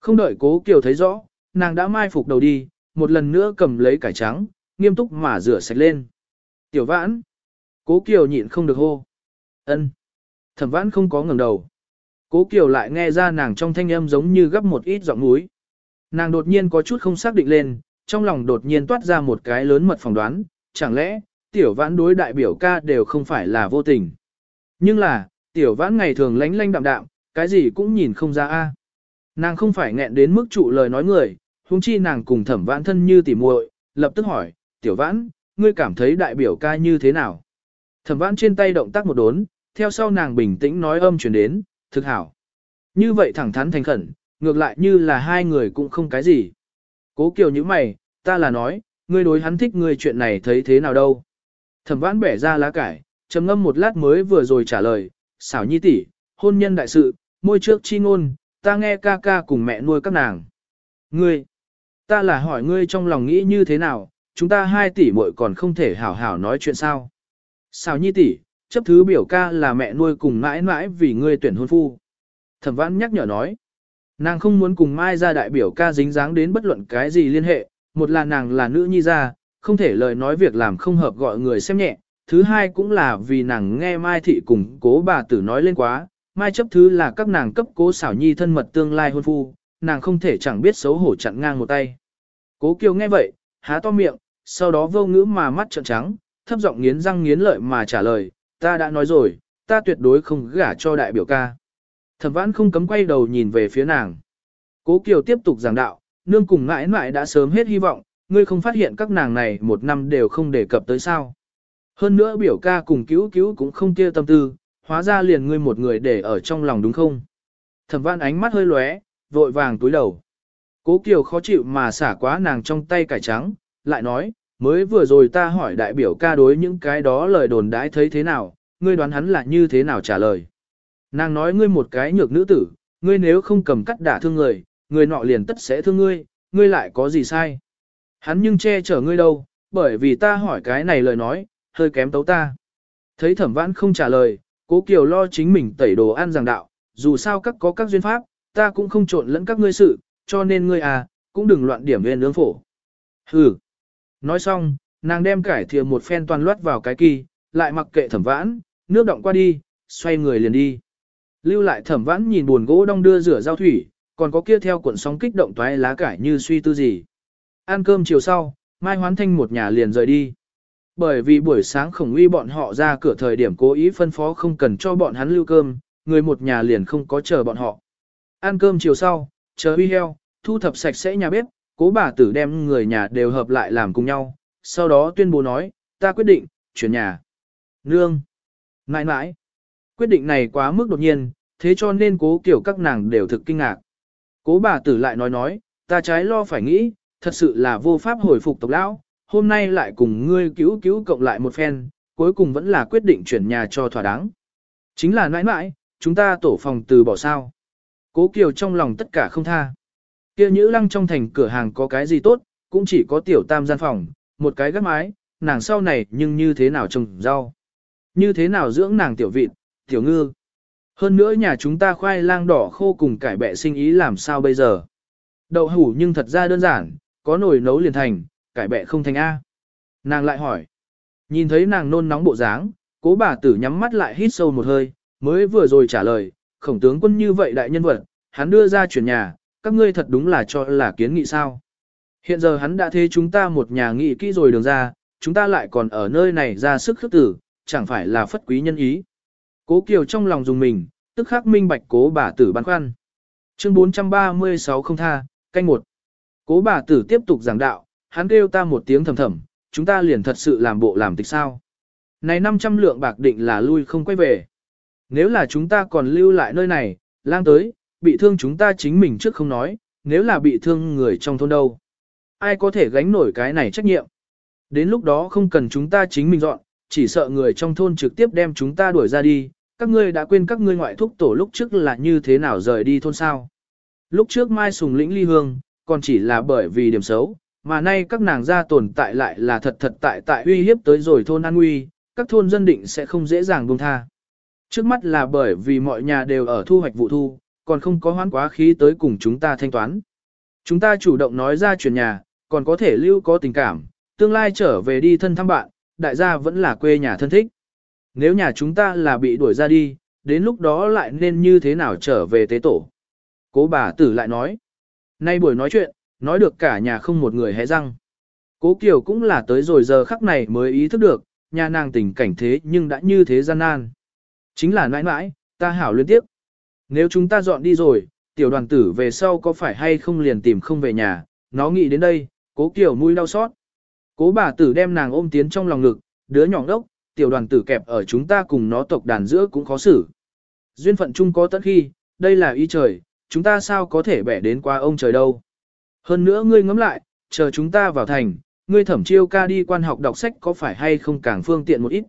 Không đợi cố kiều thấy rõ, nàng đã mai phục đầu đi, một lần nữa cầm lấy cải trắng, nghiêm túc mà rửa sạch lên. Tiểu vãn. Cố kiều nhịn không được hô. ân Thẩm vãn không có ngẩng đầu. Cố kiều lại nghe ra nàng trong thanh âm giống như gấp một ít giọng núi. Nàng đột nhiên có chút không xác định lên, trong lòng đột nhiên toát ra một cái lớn mật phỏng đoán, chẳng lẽ, tiểu vãn đối đại biểu ca đều không phải là vô tình. Nhưng là, Tiểu vãn ngày thường lánh lánh đạm đạm, cái gì cũng nhìn không ra a. Nàng không phải nghẹn đến mức trụ lời nói người, huống chi nàng cùng thẩm vãn thân như tỉ muội, lập tức hỏi, tiểu vãn, ngươi cảm thấy đại biểu ca như thế nào? Thẩm vãn trên tay động tác một đốn, theo sau nàng bình tĩnh nói âm chuyển đến, thực hảo. Như vậy thẳng thắn thành khẩn, ngược lại như là hai người cũng không cái gì. Cố kiều như mày, ta là nói, ngươi đối hắn thích ngươi chuyện này thấy thế nào đâu. Thẩm vãn bẻ ra lá cải, trầm ngâm một lát mới vừa rồi trả lời, xảo nhi tỷ, hôn nhân đại sự, môi trước chi ngôn, ta nghe ca ca cùng mẹ nuôi các nàng. Ngươi, ta là hỏi ngươi trong lòng nghĩ như thế nào, chúng ta hai tỷ muội còn không thể hảo hảo nói chuyện sao. Sao nhi tỷ, chấp thứ biểu ca là mẹ nuôi cùng mãi mãi vì ngươi tuyển hôn phu. Thẩm vãn nhắc nhở nói, nàng không muốn cùng mai ra đại biểu ca dính dáng đến bất luận cái gì liên hệ, một là nàng là nữ nhi ra, không thể lời nói việc làm không hợp gọi người xem nhẹ, thứ hai cũng là vì nàng nghe Mai Thị cùng cố bà tử nói lên quá, Mai chấp thứ là các nàng cấp cố xảo nhi thân mật tương lai hôn phu, nàng không thể chẳng biết xấu hổ chặn ngang một tay. Cố Kiều nghe vậy, há to miệng, sau đó vô ngữ mà mắt trợn trắng, thấp giọng nghiến răng nghiến lợi mà trả lời, ta đã nói rồi, ta tuyệt đối không gả cho đại biểu ca. Thẩm vãn không cấm quay đầu nhìn về phía nàng. Cố Kiều tiếp tục giảng đạo, nương cùng ngãi mãi đã sớm hết hy vọng, ngươi không phát hiện các nàng này một năm đều không đề cập tới sao. Hơn nữa biểu ca cùng cứu cứu cũng không kia tâm tư, hóa ra liền ngươi một người để ở trong lòng đúng không? Thẩm văn ánh mắt hơi lóe, vội vàng túi đầu. Cố Kiều khó chịu mà xả quá nàng trong tay cải trắng, lại nói, mới vừa rồi ta hỏi đại biểu ca đối những cái đó lời đồn đãi thấy thế nào, ngươi đoán hắn là như thế nào trả lời. Nàng nói ngươi một cái nhược nữ tử, ngươi nếu không cầm cắt đả thương người, người nọ liền tất sẽ thương ngươi, ngươi lại có gì sai. Hắn nhưng che chở ngươi đâu, bởi vì ta hỏi cái này lời nói, hơi kém tấu ta. Thấy thẩm vãn không trả lời, cố kiều lo chính mình tẩy đồ ăn giảng đạo, dù sao các có các duyên pháp, ta cũng không trộn lẫn các ngươi sự, cho nên ngươi à, cũng đừng loạn điểm lên nướng phổ. Hừ. Nói xong, nàng đem cải thìa một phen toàn loát vào cái kỳ, lại mặc kệ thẩm vãn, nước động qua đi, xoay người liền đi. Lưu lại thẩm vãn nhìn buồn gỗ đong đưa rửa giao thủy, còn có kia theo cuộn sóng kích động toái lá cải như suy tư gì. Ăn cơm chiều sau, Mai Hoán Thanh một nhà liền rời đi. Bởi vì buổi sáng khổng uy bọn họ ra cửa thời điểm cố ý phân phó không cần cho bọn hắn lưu cơm, người một nhà liền không có chờ bọn họ. Ăn cơm chiều sau, chờ uy heo, thu thập sạch sẽ nhà bếp, cố bà tử đem người nhà đều hợp lại làm cùng nhau, sau đó tuyên bố nói, ta quyết định, chuyển nhà. Nương. Nãi nãi. Quyết định này quá mức đột nhiên, thế cho nên cố kiểu các nàng đều thực kinh ngạc. Cố bà tử lại nói nói, ta trái lo phải nghĩ, thật sự là vô pháp hồi phục tộc lão, hôm nay lại cùng ngươi cứu cứu cộng lại một phen, cuối cùng vẫn là quyết định chuyển nhà cho thỏa đáng. Chính là nãi nãi, chúng ta tổ phòng từ bỏ sao. Cố Kiều trong lòng tất cả không tha. Kia nhữ lăng trong thành cửa hàng có cái gì tốt, cũng chỉ có tiểu tam gian phòng, một cái gác mái, nàng sau này nhưng như thế nào trồng rau. Như thế nào dưỡng nàng tiểu vịt, tiểu ngư. Hơn nữa nhà chúng ta khoai lang đỏ khô cùng cải bẹ sinh ý làm sao bây giờ. Đậu hủ nhưng thật ra đơn giản, có nồi nấu liền thành, cải bẹ không thành A. Nàng lại hỏi. Nhìn thấy nàng nôn nóng bộ dáng, cố bà tử nhắm mắt lại hít sâu một hơi, mới vừa rồi trả lời, khổng tướng quân như vậy đại nhân vật, hắn đưa ra chuyển nhà, các ngươi thật đúng là cho là kiến nghị sao. Hiện giờ hắn đã thế chúng ta một nhà nghị kỹ rồi đường ra, chúng ta lại còn ở nơi này ra sức khước tử, chẳng phải là phất quý nhân ý. Cố Kiều trong lòng dùng mình, tức khắc minh bạch cố bà tử băn khoăn. Chương 436 không tha, canh một. Cố bà tử tiếp tục giảng đạo, hắn kêu ta một tiếng thầm thầm, chúng ta liền thật sự làm bộ làm tịch sao. Này 500 lượng bạc định là lui không quay về. Nếu là chúng ta còn lưu lại nơi này, lang tới, bị thương chúng ta chính mình trước không nói, nếu là bị thương người trong thôn đâu. Ai có thể gánh nổi cái này trách nhiệm. Đến lúc đó không cần chúng ta chính mình dọn, chỉ sợ người trong thôn trực tiếp đem chúng ta đuổi ra đi, các ngươi đã quên các ngươi ngoại thúc tổ lúc trước là như thế nào rời đi thôn sao. Lúc trước Mai Sùng lĩnh ly hương, còn chỉ là bởi vì điểm xấu, mà nay các nàng gia tồn tại lại là thật thật tại tại uy hiếp tới rồi thôn an nguy, các thôn dân định sẽ không dễ dàng buông tha. Trước mắt là bởi vì mọi nhà đều ở thu hoạch vụ thu, còn không có hoán quá khí tới cùng chúng ta thanh toán. Chúng ta chủ động nói ra chuyển nhà, còn có thể lưu có tình cảm, tương lai trở về đi thân thăm bạn, đại gia vẫn là quê nhà thân thích. Nếu nhà chúng ta là bị đuổi ra đi, đến lúc đó lại nên như thế nào trở về tế tổ. Cố bà tử lại nói, nay buổi nói chuyện, nói được cả nhà không một người hé răng. Cố Kiều cũng là tới rồi giờ khắc này mới ý thức được, nhà nàng tình cảnh thế nhưng đã như thế gian nan. Chính là nãi nãi, ta hảo liên tiếp. Nếu chúng ta dọn đi rồi, tiểu đoàn tử về sau có phải hay không liền tìm không về nhà, nó nghĩ đến đây, cố kiểu mũi đau xót. Cố bà tử đem nàng ôm tiến trong lòng ngực, đứa nhỏ đốc, tiểu đoàn tử kẹp ở chúng ta cùng nó tộc đàn giữa cũng khó xử. Duyên phận chung có tất khi, đây là ý trời, chúng ta sao có thể bẻ đến qua ông trời đâu. Hơn nữa ngươi ngẫm lại, chờ chúng ta vào thành, ngươi thẩm chiêu ca đi quan học đọc sách có phải hay không càng phương tiện một ít.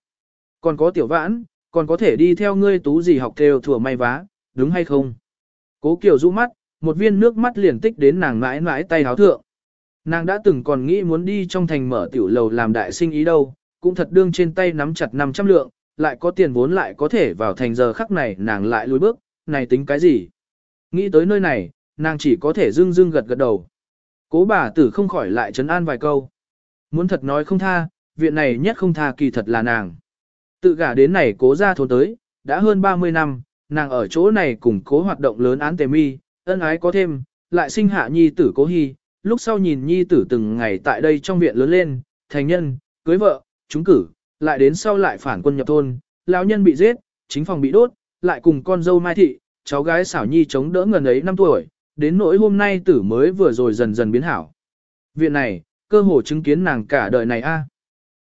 Còn có tiểu vãn, còn có thể đi theo ngươi tú gì học theo thừa may vá, đúng hay không? Cố Kiều rũ mắt, một viên nước mắt liền tích đến nàng mãi mãi tay háo thượng. Nàng đã từng còn nghĩ muốn đi trong thành mở tiểu lầu làm đại sinh ý đâu, cũng thật đương trên tay nắm chặt 500 lượng, lại có tiền vốn lại có thể vào thành giờ khắc này nàng lại lùi bước, này tính cái gì? Nghĩ tới nơi này, nàng chỉ có thể dưng dưng gật gật đầu. Cố bà tử không khỏi lại chấn an vài câu. Muốn thật nói không tha, viện này nhất không tha kỳ thật là nàng. Tự gả đến này cố ra thôn tới, đã hơn 30 năm, nàng ở chỗ này cùng cố hoạt động lớn án tề mi, ân ái có thêm, lại sinh hạ nhi tử cố hy, lúc sau nhìn nhi tử từng ngày tại đây trong viện lớn lên, thành nhân, cưới vợ, trúng cử, lại đến sau lại phản quân nhập thôn, lão nhân bị giết, chính phòng bị đốt, lại cùng con dâu Mai Thị, cháu gái xảo nhi chống đỡ ngần ấy năm tuổi, đến nỗi hôm nay tử mới vừa rồi dần dần biến hảo. Viện này, cơ hồ chứng kiến nàng cả đời này a.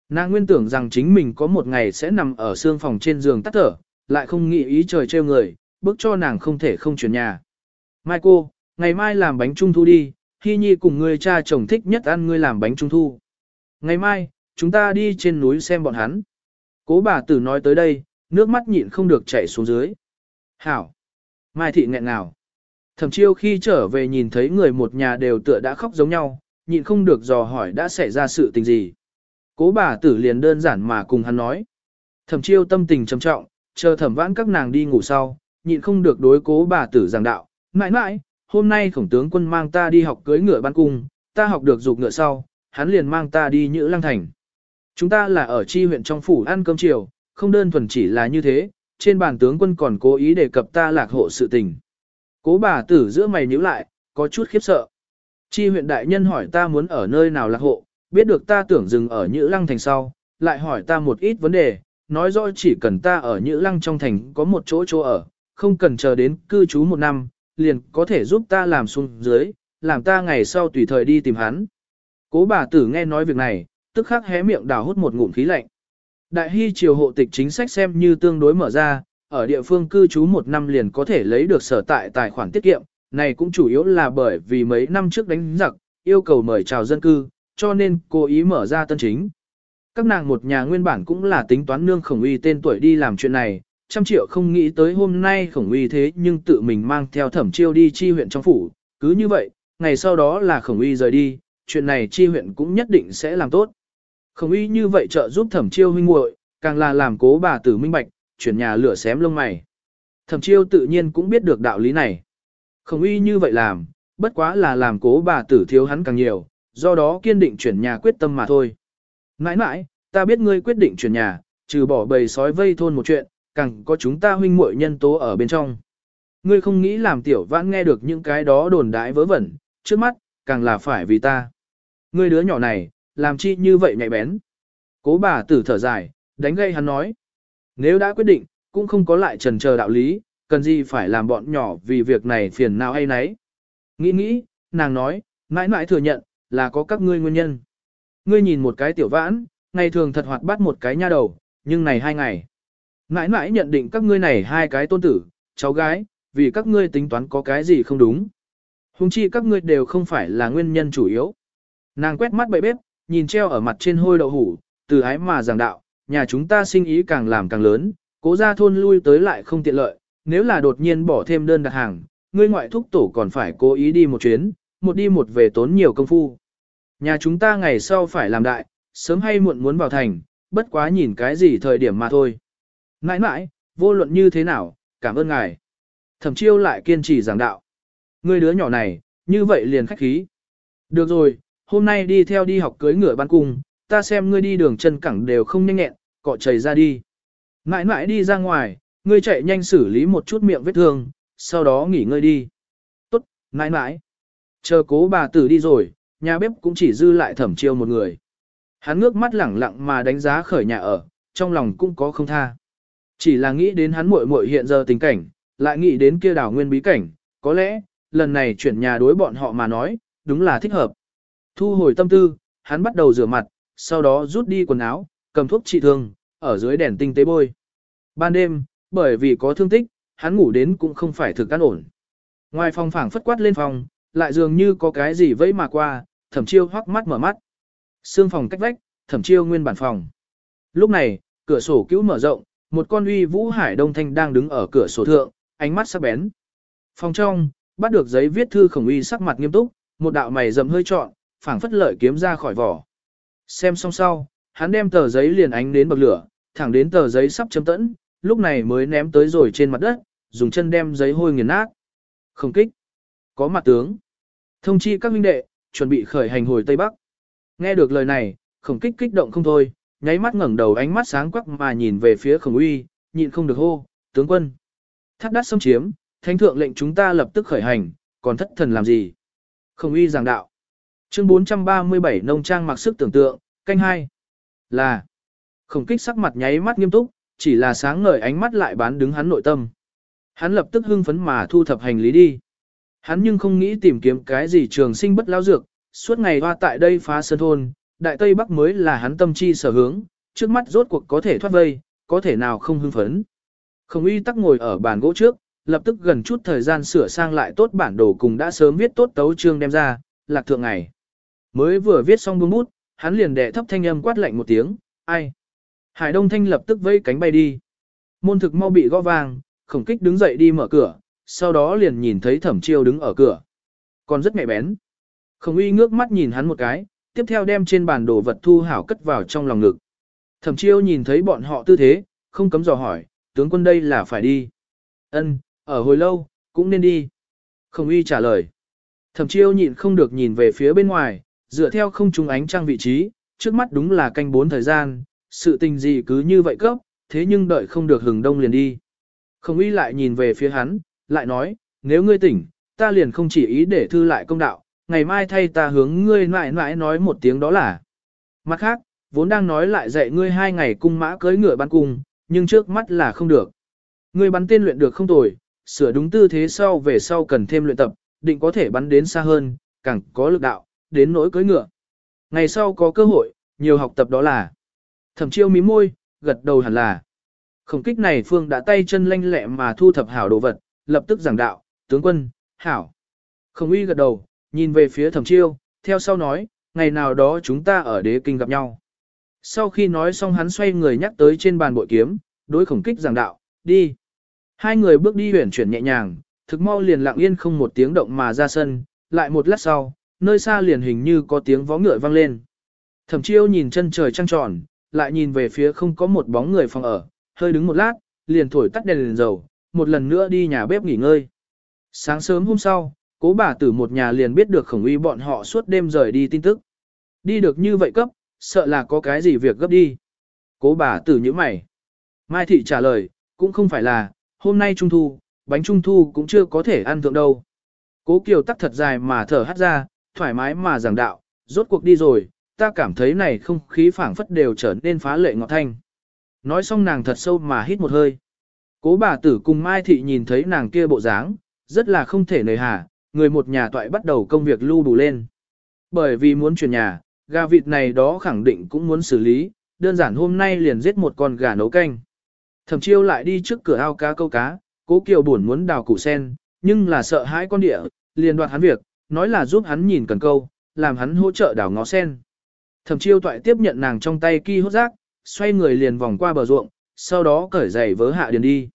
Nàng nguyên tưởng rằng chính mình có một ngày sẽ nằm ở xương phòng trên giường tắt thở, lại không nghĩ ý trời trêu người, bước cho nàng không thể không chuyển nhà. Mai cô, ngày mai làm bánh trung thu đi, Hy Nhi cùng người cha chồng thích nhất ăn ngươi làm bánh trung thu. Ngày mai, chúng ta đi trên núi xem bọn hắn. Cố bà tử nói tới đây, nước mắt nhịn không được chảy xuống dưới. Hảo! Mai thị nghẹn nào. Thẩm chiêu khi trở về nhìn thấy người một nhà đều tựa đã khóc giống nhau, nhịn không được dò hỏi đã xảy ra sự tình gì. Cố bà tử liền đơn giản mà cùng hắn nói. Thẩm chiêu tâm tình trầm trọng, chờ thẩm vãn các nàng đi ngủ sau, nhịn không được đối cố bà tử giảng đạo. Mãi mãi, hôm nay khổng tướng quân mang ta đi học cưới ngựa ban cung, ta học được dục ngựa sau, hắn liền mang ta đi Nhữ Lăng Thành. Chúng ta là ở chi huyện trong phủ ăn cơm chiều, không đơn thuần chỉ là như thế, trên bàn tướng quân còn cố ý đề cập ta lạc hộ sự tình. Cố bà tử giữa mày nhíu lại, có chút khiếp sợ. Chi huyện đại nhân hỏi ta muốn ở nơi nào lạc hộ, biết được ta tưởng dừng ở Nhữ Lăng Thành sau, lại hỏi ta một ít vấn đề, nói rõ chỉ cần ta ở Nhữ Lăng trong thành có một chỗ chỗ ở, không cần chờ đến cư trú một năm, liền có thể giúp ta làm xuống dưới, làm ta ngày sau tùy thời đi tìm hắn. Cố bà tử nghe nói việc này, tức khắc hé miệng đào hút một ngụm khí lạnh. Đại hy triều hộ tịch chính sách xem như tương đối mở ra, ở địa phương cư trú một năm liền có thể lấy được sở tại tài khoản tiết kiệm, này cũng chủ yếu là bởi vì mấy năm trước đánh giặc, yêu cầu mời chào dân cư, cho nên cố ý mở ra tân chính. Các nàng một nhà nguyên bản cũng là tính toán nương khổng uy tên tuổi đi làm chuyện này, trăm triệu không nghĩ tới hôm nay khổng uy thế nhưng tự mình mang theo thẩm chiêu đi chi huyện trong phủ, cứ như vậy, ngày sau đó là khổng uy rời đi, chuyện này chi huyện cũng nhất định sẽ làm tốt. Khổng uy như vậy trợ giúp thẩm chiêu huynh muội, càng là làm cố bà tử minh bạch, chuyển nhà lửa xém lông mày. Thẩm chiêu tự nhiên cũng biết được đạo lý này. Khổng uy như vậy làm, bất quá là làm cố bà tử thiếu hắn càng nhiều, do đó kiên định chuyển nhà quyết tâm mà thôi. Nãi nãi, ta biết ngươi quyết định chuyển nhà, trừ bỏ bầy sói vây thôn một chuyện, càng có chúng ta huynh muội nhân tố ở bên trong. Ngươi không nghĩ làm tiểu vãn nghe được những cái đó đồn đãi vớ vẩn, trước mắt, càng là phải vì ta. Ngươi đứa nhỏ này, làm chi như vậy nhạy bén. Cố bà tử thở dài, đánh gây hắn nói. Nếu đã quyết định, cũng không có lại trần chờ đạo lý, cần gì phải làm bọn nhỏ vì việc này phiền nào hay nấy. Nghĩ nghĩ, nàng nói, mãi mãi thừa nhận, là có các ngươi nguyên nhân. Ngươi nhìn một cái tiểu vãn, ngày thường thật hoạt bát một cái nha đầu, nhưng này hai ngày. Mãi mãi nhận định các ngươi này hai cái tôn tử, cháu gái, vì các ngươi tính toán có cái gì không đúng. Hùng chi các ngươi đều không phải là nguyên nhân chủ yếu. Nàng quét mắt bậy bếp, nhìn treo ở mặt trên hôi đậu hủ, từ ái mà giảng đạo, nhà chúng ta sinh ý càng làm càng lớn, cố ra thôn lui tới lại không tiện lợi, nếu là đột nhiên bỏ thêm đơn đặt hàng, ngươi ngoại thúc tổ còn phải cố ý đi một chuyến, một đi một về tốn nhiều công phu. Nhà chúng ta ngày sau phải làm đại, sớm hay muộn muốn vào thành, bất quá nhìn cái gì thời điểm mà thôi. Nãi nãi, vô luận như thế nào, cảm ơn ngài. Thẩm chiêu lại kiên trì giảng đạo. Ngươi đứa nhỏ này, như vậy liền khách khí. Được rồi, hôm nay đi theo đi học cưới ngựa ban cung, ta xem ngươi đi đường chân cẳng đều không nhanh nhẹn, cọ chảy ra đi. Nãi nãi đi ra ngoài, ngươi chạy nhanh xử lý một chút miệng vết thương, sau đó nghỉ ngơi đi. Tốt, nãi nãi. Chờ cố bà tử đi rồi, nhà bếp cũng chỉ dư lại thẩm chiêu một người. Hắn ngước mắt lẳng lặng mà đánh giá khởi nhà ở, trong lòng cũng có không tha. Chỉ là nghĩ đến hắn muội muội hiện giờ tình cảnh, lại nghĩ đến kia đảo nguyên bí cảnh, có lẽ, lần này chuyển nhà đối bọn họ mà nói, đúng là thích hợp. Thu hồi tâm tư, hắn bắt đầu rửa mặt, sau đó rút đi quần áo, cầm thuốc trị thương, ở dưới đèn tinh tế bôi. Ban đêm, bởi vì có thương tích, hắn ngủ đến cũng không phải thực an ổn. Ngoài phòng phảng phất quát lên phòng, lại dường như có cái gì vẫy mà qua, thẩm chiêu hoắc mắt mở mắt. Xương phòng cách vách, thẩm chiêu nguyên bản phòng. Lúc này, cửa sổ cứu mở rộng, một con uy vũ hải đông thanh đang đứng ở cửa sổ thượng, ánh mắt sắc bén. Phòng trong, bắt được giấy viết thư khổng uy sắc mặt nghiêm túc, một đạo mày rậm hơi trọn, phảng phất lợi kiếm ra khỏi vỏ. Xem xong sau, hắn đem tờ giấy liền ánh đến bậc lửa, thẳng đến tờ giấy sắp chấm tẫn, lúc này mới ném tới rồi trên mặt đất, dùng chân đem giấy hôi nghiền nát. Không kích. Có mặt tướng. Thông chi các huynh đệ, chuẩn bị khởi hành hồi Tây Bắc. Nghe được lời này, khổng kích kích động không thôi, nháy mắt ngẩng đầu ánh mắt sáng quắc mà nhìn về phía khổng uy, nhịn không được hô, tướng quân. Thắt đắt xâm chiếm, thánh thượng lệnh chúng ta lập tức khởi hành, còn thất thần làm gì? Khổng uy giảng đạo. Chương 437 nông trang mặc sức tưởng tượng, canh hai Là. Khổng kích sắc mặt nháy mắt nghiêm túc, chỉ là sáng ngời ánh mắt lại bán đứng hắn nội tâm. Hắn lập tức hưng phấn mà thu thập hành lý đi. Hắn nhưng không nghĩ tìm kiếm cái gì trường sinh bất lao dược, suốt ngày hoa tại đây phá sơn thôn, đại tây bắc mới là hắn tâm chi sở hướng, trước mắt rốt cuộc có thể thoát vây, có thể nào không hưng phấn. Khổng uy tắc ngồi ở bàn gỗ trước, lập tức gần chút thời gian sửa sang lại tốt bản đồ cùng đã sớm viết tốt tấu chương đem ra, lạc thượng ngày. Mới vừa viết xong buông bút, hắn liền đẻ thấp thanh âm quát lạnh một tiếng, ai. Hải Đông Thanh lập tức vây cánh bay đi. Môn thực mau bị gõ vàng, khổng kích đứng dậy đi mở cửa, sau đó liền nhìn thấy thẩm chiêu đứng ở cửa. Còn rất mẹ bén. Khổng uy ngước mắt nhìn hắn một cái, tiếp theo đem trên bàn đồ vật thu hảo cất vào trong lòng ngực. Thẩm chiêu nhìn thấy bọn họ tư thế, không cấm dò hỏi, tướng quân đây là phải đi. Ân, ở hồi lâu, cũng nên đi. Khổng uy trả lời. Thẩm chiêu nhịn không được nhìn về phía bên ngoài, dựa theo không trùng ánh trăng vị trí, trước mắt đúng là canh bốn thời gian, sự tình gì cứ như vậy cấp, thế nhưng đợi không được hừng đông liền đi. Khổng uy lại nhìn về phía hắn, lại nói, nếu ngươi tỉnh, ta liền không chỉ ý để thư lại công đạo, ngày mai thay ta hướng ngươi mãi mãi nói một tiếng đó là. Mặt khác, vốn đang nói lại dạy ngươi hai ngày cung mã cưới ngựa bắn cung, nhưng trước mắt là không được. Ngươi bắn tên luyện được không tồi, sửa đúng tư thế sau về sau cần thêm luyện tập, định có thể bắn đến xa hơn, càng có lực đạo, đến nỗi cưới ngựa. Ngày sau có cơ hội, nhiều học tập đó là. Thẩm chiêu mí môi, gật đầu hẳn là. Khổng kích này phương đã tay chân lanh lẹ mà thu thập hảo đồ vật, lập tức giảng đạo, tướng quân, hảo. Khổng uy gật đầu, nhìn về phía thẩm chiêu, theo sau nói, ngày nào đó chúng ta ở đế kinh gặp nhau. Sau khi nói xong hắn xoay người nhắc tới trên bàn bội kiếm, đối khổng kích giảng đạo, đi. Hai người bước đi huyển chuyển nhẹ nhàng, thực mau liền lặng yên không một tiếng động mà ra sân, lại một lát sau, nơi xa liền hình như có tiếng vó ngựa vang lên. Thẩm chiêu nhìn chân trời trăng tròn, lại nhìn về phía không có một bóng người phòng ở, hơi đứng một lát, liền thổi tắt đèn, đèn dầu, một lần nữa đi nhà bếp nghỉ ngơi. Sáng sớm hôm sau, cố bà tử một nhà liền biết được khổng uy bọn họ suốt đêm rời đi tin tức. Đi được như vậy cấp, sợ là có cái gì việc gấp đi. Cố bà tử như mày. Mai thị trả lời, cũng không phải là, hôm nay trung thu, bánh trung thu cũng chưa có thể ăn thượng đâu. Cố Kiều tắc thật dài mà thở hắt ra, thoải mái mà giảng đạo, rốt cuộc đi rồi, ta cảm thấy này không khí phảng phất đều trở nên phá lệ ngọt thanh. Nói xong nàng thật sâu mà hít một hơi. Cố bà tử cùng Mai Thị nhìn thấy nàng kia bộ dáng, rất là không thể nời hà, người một nhà toại bắt đầu công việc lưu đủ lên. Bởi vì muốn chuyển nhà, gà vịt này đó khẳng định cũng muốn xử lý, đơn giản hôm nay liền giết một con gà nấu canh. Thẩm chiêu lại đi trước cửa ao cá câu cá, cố kiều buồn muốn đào củ sen, nhưng là sợ hãi con địa, liền đoạt hắn việc, nói là giúp hắn nhìn cần câu, làm hắn hỗ trợ đào ngó sen. Thẩm chiêu toại tiếp nhận nàng trong tay ki hốt rác, xoay người liền vòng qua bờ ruộng, sau đó cởi giày vớ hạ điền đi.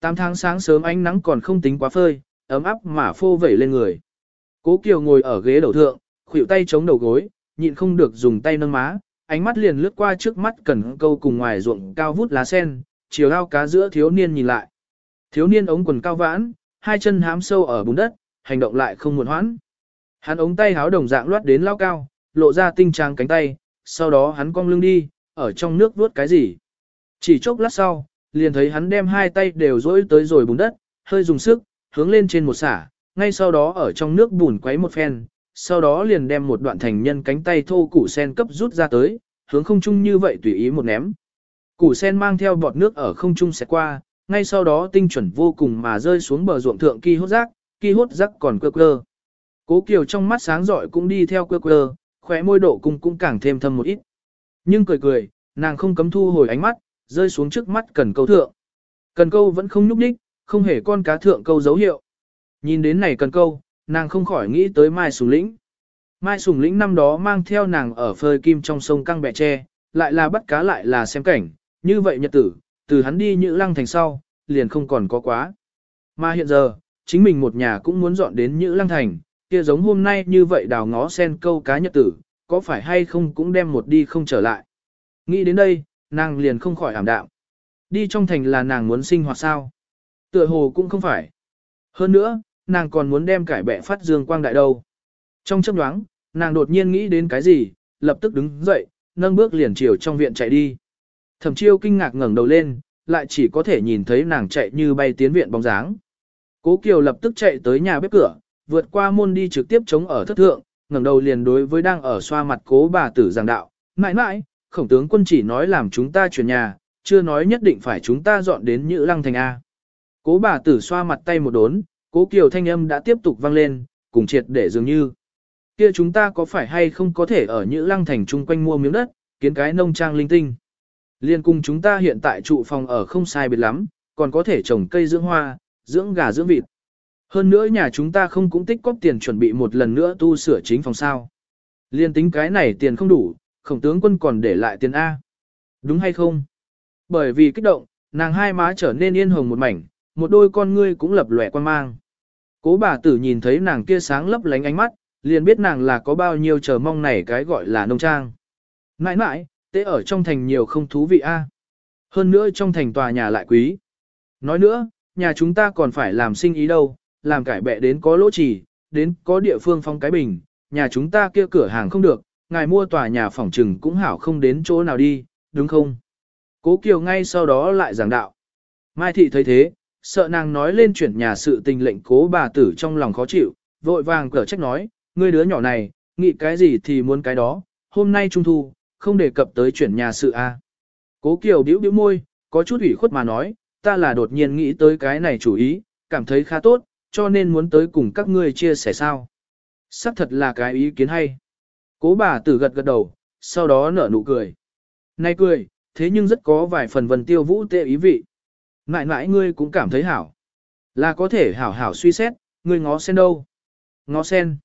Tám tháng sáng sớm ánh nắng còn không tính quá phơi, ấm áp mà phô vẩy lên người. Cố Kiều ngồi ở ghế đầu thượng, khuỷu tay chống đầu gối, nhịn không được dùng tay nâng má, ánh mắt liền lướt qua trước mắt cần câu cùng ngoài ruộng cao vút lá sen, chiều ao cá giữa thiếu niên nhìn lại. Thiếu niên ống quần cao vãn, hai chân hám sâu ở bùn đất, hành động lại không muộn hoãn. Hắn ống tay háo đồng dạng loát đến lao cao, lộ ra tinh trang cánh tay, sau đó hắn cong lưng đi, ở trong nước vuốt cái gì. Chỉ chốc lát sau, liền thấy hắn đem hai tay đều dỗi tới rồi bùn đất, hơi dùng sức, hướng lên trên một xả, ngay sau đó ở trong nước bùn quấy một phen, sau đó liền đem một đoạn thành nhân cánh tay thô củ sen cấp rút ra tới, hướng không trung như vậy tùy ý một ném. Củ sen mang theo bọt nước ở không trung sẽ qua, ngay sau đó tinh chuẩn vô cùng mà rơi xuống bờ ruộng thượng kỳ hốt rác, kỳ hốt rác còn quơ quơ. Cố Kiều trong mắt sáng giỏi cũng đi theo quơ quơ, khóe môi độ cung cũng càng thêm thâm một ít. Nhưng cười cười, nàng không cấm thu hồi ánh mắt, rơi xuống trước mắt cần câu thượng. Cần câu vẫn không nhúc đích, không hề con cá thượng câu dấu hiệu. Nhìn đến này cần câu, nàng không khỏi nghĩ tới Mai Sùng Lĩnh. Mai Sùng Lĩnh năm đó mang theo nàng ở phơi kim trong sông căng bẹ tre, lại là bắt cá lại là xem cảnh, như vậy nhật tử, từ hắn đi Nhữ Lăng thành sau, liền không còn có quá. Mà hiện giờ, chính mình một nhà cũng muốn dọn đến Nhữ Lăng thành, kia giống hôm nay như vậy đào ngó sen câu cá nhật tử, có phải hay không cũng đem một đi không trở lại. Nghĩ đến đây, nàng liền không khỏi ảm đạm. Đi trong thành là nàng muốn sinh hoạt sao? Tựa hồ cũng không phải. Hơn nữa, nàng còn muốn đem cải bẹ phát dương quang đại đâu. Trong chấp đoáng, nàng đột nhiên nghĩ đến cái gì, lập tức đứng dậy, nâng bước liền chiều trong viện chạy đi. Thẩm chiêu kinh ngạc ngẩng đầu lên, lại chỉ có thể nhìn thấy nàng chạy như bay tiến viện bóng dáng. Cố Kiều lập tức chạy tới nhà bếp cửa, vượt qua môn đi trực tiếp chống ở thất thượng, ngẩng đầu liền đối với đang ở xoa mặt cố bà tử giảng đạo. Mãi mãi, khổng tướng quân chỉ nói làm chúng ta chuyển nhà, chưa nói nhất định phải chúng ta dọn đến Nhữ Lăng Thành A. Cố bà tử xoa mặt tay một đốn, cố kiều thanh âm đã tiếp tục vang lên, cùng triệt để dường như. Kia chúng ta có phải hay không có thể ở Nhữ Lăng Thành chung quanh mua miếng đất, kiến cái nông trang linh tinh. Liên cùng chúng ta hiện tại trụ phòng ở không sai biệt lắm, còn có thể trồng cây dưỡng hoa, dưỡng gà dưỡng vịt. Hơn nữa nhà chúng ta không cũng tích cóp tiền chuẩn bị một lần nữa tu sửa chính phòng sao. Liên tính cái này tiền không đủ, khổng tướng quân còn để lại tiền A. Đúng hay không? Bởi vì kích động, nàng hai má trở nên yên hồng một mảnh, một đôi con ngươi cũng lập lòe quan mang. Cố bà tử nhìn thấy nàng kia sáng lấp lánh ánh mắt, liền biết nàng là có bao nhiêu chờ mong này cái gọi là nông trang. Mãi mãi, tế ở trong thành nhiều không thú vị a. Hơn nữa trong thành tòa nhà lại quý. Nói nữa, nhà chúng ta còn phải làm sinh ý đâu, làm cải bẹ đến có lỗ chỉ, đến có địa phương phong cái bình, nhà chúng ta kia cửa hàng không được, ngài mua tòa nhà phòng trừng cũng hảo không đến chỗ nào đi, đúng không? Cố Kiều ngay sau đó lại giảng đạo. Mai Thị thấy thế, sợ nàng nói lên chuyển nhà sự tình lệnh cố bà tử trong lòng khó chịu, vội vàng cở trách nói, ngươi đứa nhỏ này, nghĩ cái gì thì muốn cái đó, hôm nay trung thu, không đề cập tới chuyển nhà sự a. Cố Kiều bĩu bĩu môi, có chút ủy khuất mà nói, ta là đột nhiên nghĩ tới cái này chủ ý, cảm thấy khá tốt, cho nên muốn tới cùng các ngươi chia sẻ sao. Sắc thật là cái ý kiến hay. Cố bà tử gật gật đầu, sau đó nở nụ cười. Này cười, thế nhưng rất có vài phần vần tiêu vũ tệ ý vị. Ngại ngại ngươi cũng cảm thấy hảo. Là có thể hảo hảo suy xét, ngươi ngó sen đâu. Ngó sen.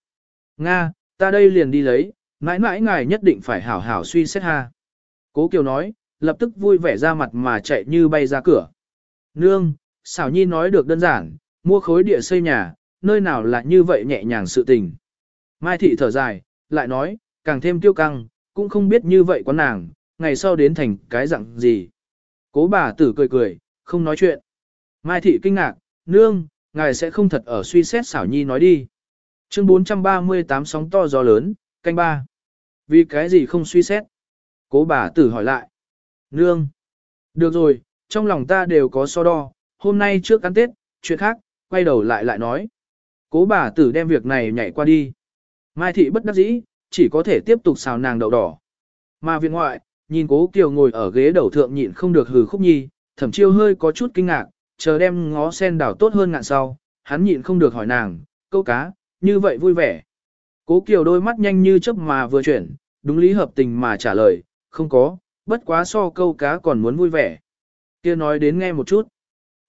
Nga, ta đây liền đi lấy, mãi mãi ngài nhất định phải hảo hảo suy xét ha. Cố Kiều nói, lập tức vui vẻ ra mặt mà chạy như bay ra cửa. Nương, xảo nhi nói được đơn giản, mua khối địa xây nhà, nơi nào là như vậy nhẹ nhàng sự tình. Mai thị thở dài, lại nói, càng thêm tiêu căng, cũng không biết như vậy quán nàng, ngày sau đến thành cái dạng gì. Cố bà tử cười cười, không nói chuyện. Mai thị kinh ngạc, nương, ngài sẽ không thật ở suy xét xảo nhi nói đi. Chương 438 sóng to gió lớn, canh ba. Vì cái gì không suy xét? Cố bà tử hỏi lại. Nương. Được rồi, trong lòng ta đều có so đo, hôm nay trước ăn Tết, chuyện khác, quay đầu lại lại nói. Cố bà tử đem việc này nhảy qua đi. Mai thị bất đắc dĩ, chỉ có thể tiếp tục xào nàng đậu đỏ. Mà viện ngoại, nhìn cố kiều ngồi ở ghế đầu thượng nhịn không được hừ khúc nhi, thẩm chiêu hơi có chút kinh ngạc, chờ đem ngó sen đảo tốt hơn ngạn sau, hắn nhịn không được hỏi nàng, câu cá, như vậy vui vẻ. Cố kiều đôi mắt nhanh như chớp mà vừa chuyển, đúng lý hợp tình mà trả lời, không có, bất quá so câu cá còn muốn vui vẻ. kia nói đến nghe một chút,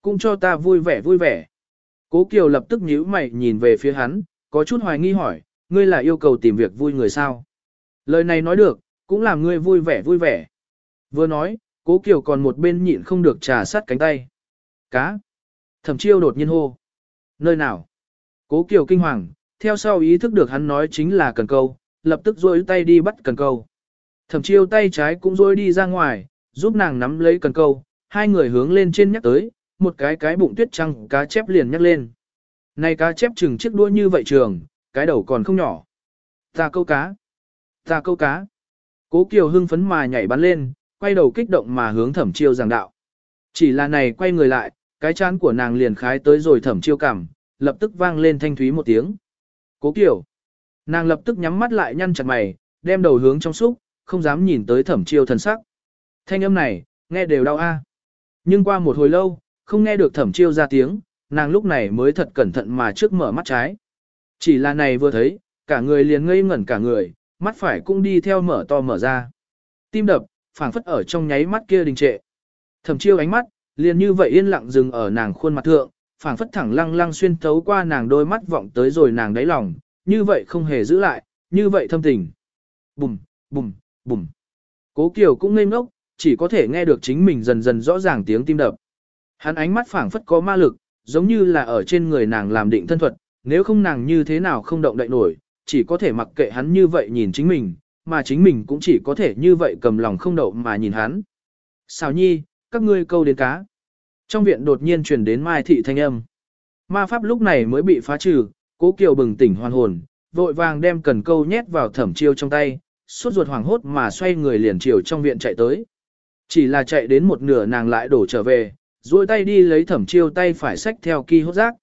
cũng cho ta vui vẻ vui vẻ. Cố kiều lập tức nhíu mày nhìn về phía hắn, có chút hoài nghi hỏi, ngươi là yêu cầu tìm việc vui người sao? Lời này nói được, cũng làm ngươi vui vẻ vui vẻ. Vừa nói, cố kiều còn một bên nhịn không được trà sát cánh tay. Cá. Thẩm chiêu đột nhiên hô. Nơi nào? Cố kiều kinh hoàng, theo sau ý thức được hắn nói chính là cần câu, lập tức rôi tay đi bắt cần câu. Thẩm chiêu tay trái cũng rôi đi ra ngoài, giúp nàng nắm lấy cần câu, hai người hướng lên trên nhắc tới, một cái cái bụng tuyết trăng cá chép liền nhắc lên. Này cá chép chừng chiếc đuôi như vậy trường, cái đầu còn không nhỏ. Ta câu cá. Ta câu cá. Cố Kiều hưng phấn mà nhảy bắn lên, quay đầu kích động mà hướng thẩm chiêu giảng đạo. Chỉ là này quay người lại, cái chán của nàng liền khái tới rồi thẩm chiêu cảm, lập tức vang lên thanh thúy một tiếng. Cố Kiều. Nàng lập tức nhắm mắt lại nhăn chặt mày, đem đầu hướng trong xúc, không dám nhìn tới thẩm chiêu thần sắc. Thanh âm này, nghe đều đau a. Nhưng qua một hồi lâu, không nghe được thẩm chiêu ra tiếng, nàng lúc này mới thật cẩn thận mà trước mở mắt trái. Chỉ là này vừa thấy, cả người liền ngây ngẩn cả người, mắt phải cũng đi theo mở to mở ra. Tim đập, phảng phất ở trong nháy mắt kia đình trệ. Thẩm chiêu ánh mắt, liền như vậy yên lặng dừng ở nàng khuôn mặt thượng, phảng phất thẳng lăng lăng xuyên thấu qua nàng đôi mắt vọng tới rồi nàng đáy lòng, như vậy không hề giữ lại, như vậy thâm tình. Bùm, bùm, bùm. Cố Kiều cũng ngây ngốc, chỉ có thể nghe được chính mình dần dần rõ ràng tiếng tim đập. Hắn ánh mắt phảng phất có ma lực, giống như là ở trên người nàng làm định thân thuật, nếu không nàng như thế nào không động đậy nổi, chỉ có thể mặc kệ hắn như vậy nhìn chính mình, mà chính mình cũng chỉ có thể như vậy cầm lòng không đậu mà nhìn hắn. Xào nhi, các ngươi câu đến cá. Trong viện đột nhiên truyền đến Mai Thị thanh âm. Ma pháp lúc này mới bị phá trừ, cố kiều bừng tỉnh hoàn hồn, vội vàng đem cần câu nhét vào thẩm chiêu trong tay, suốt ruột hoảng hốt mà xoay người liền chiều trong viện chạy tới. Chỉ là chạy đến một nửa nàng lại đổ trở về, duỗi tay đi lấy thẩm chiêu tay phải xách theo kỳ hốt rác.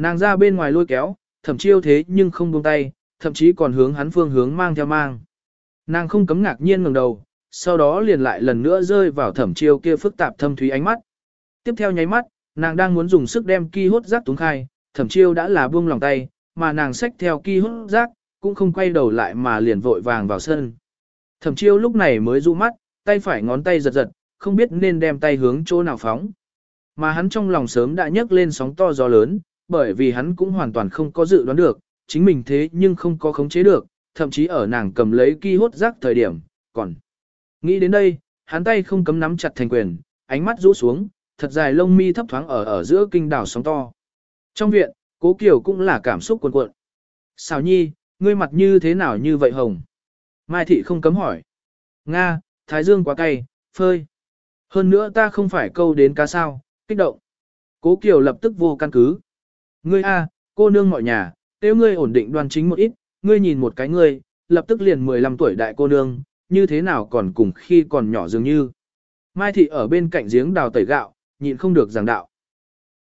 Nàng ra bên ngoài lôi kéo, thẩm chiêu thế nhưng không buông tay, thậm chí còn hướng hắn phương hướng mang theo mang. Nàng không cấm ngạc nhiên ngẩng đầu, sau đó liền lại lần nữa rơi vào thẩm chiêu kia phức tạp thâm thúy ánh mắt. Tiếp theo nháy mắt, nàng đang muốn dùng sức đem ki hốt rác túng khai, thẩm chiêu đã là buông lòng tay, mà nàng xách theo ki hốt rác, cũng không quay đầu lại mà liền vội vàng vào sân. Thẩm chiêu lúc này mới dụ mắt, tay phải ngón tay giật giật, không biết nên đem tay hướng chỗ nào phóng. Mà hắn trong lòng sớm đã nhấc lên sóng to gió lớn, bởi vì hắn cũng hoàn toàn không có dự đoán được, chính mình thế nhưng không có khống chế được, thậm chí ở nàng cầm lấy ki hốt rác thời điểm, còn. Nghĩ đến đây, hắn tay không cấm nắm chặt thành quyền, ánh mắt rũ xuống, thật dài lông mi thấp thoáng ở ở giữa kinh đảo sóng to. Trong viện, cố kiều cũng là cảm xúc cuồn cuộn. Xào nhi, ngươi mặt như thế nào như vậy hồng? Mai thị không cấm hỏi. Nga, thái dương quá cay, phơi. Hơn nữa ta không phải câu đến cá sao, kích động. Cố Kiều lập tức vô căn cứ. Ngươi a, cô nương mọi nhà, nếu ngươi ổn định đoan chính một ít, ngươi nhìn một cái ngươi, lập tức liền 15 tuổi đại cô nương, như thế nào còn cùng khi còn nhỏ dường như. Mai thị ở bên cạnh giếng đào tẩy gạo, nhịn không được giảng đạo.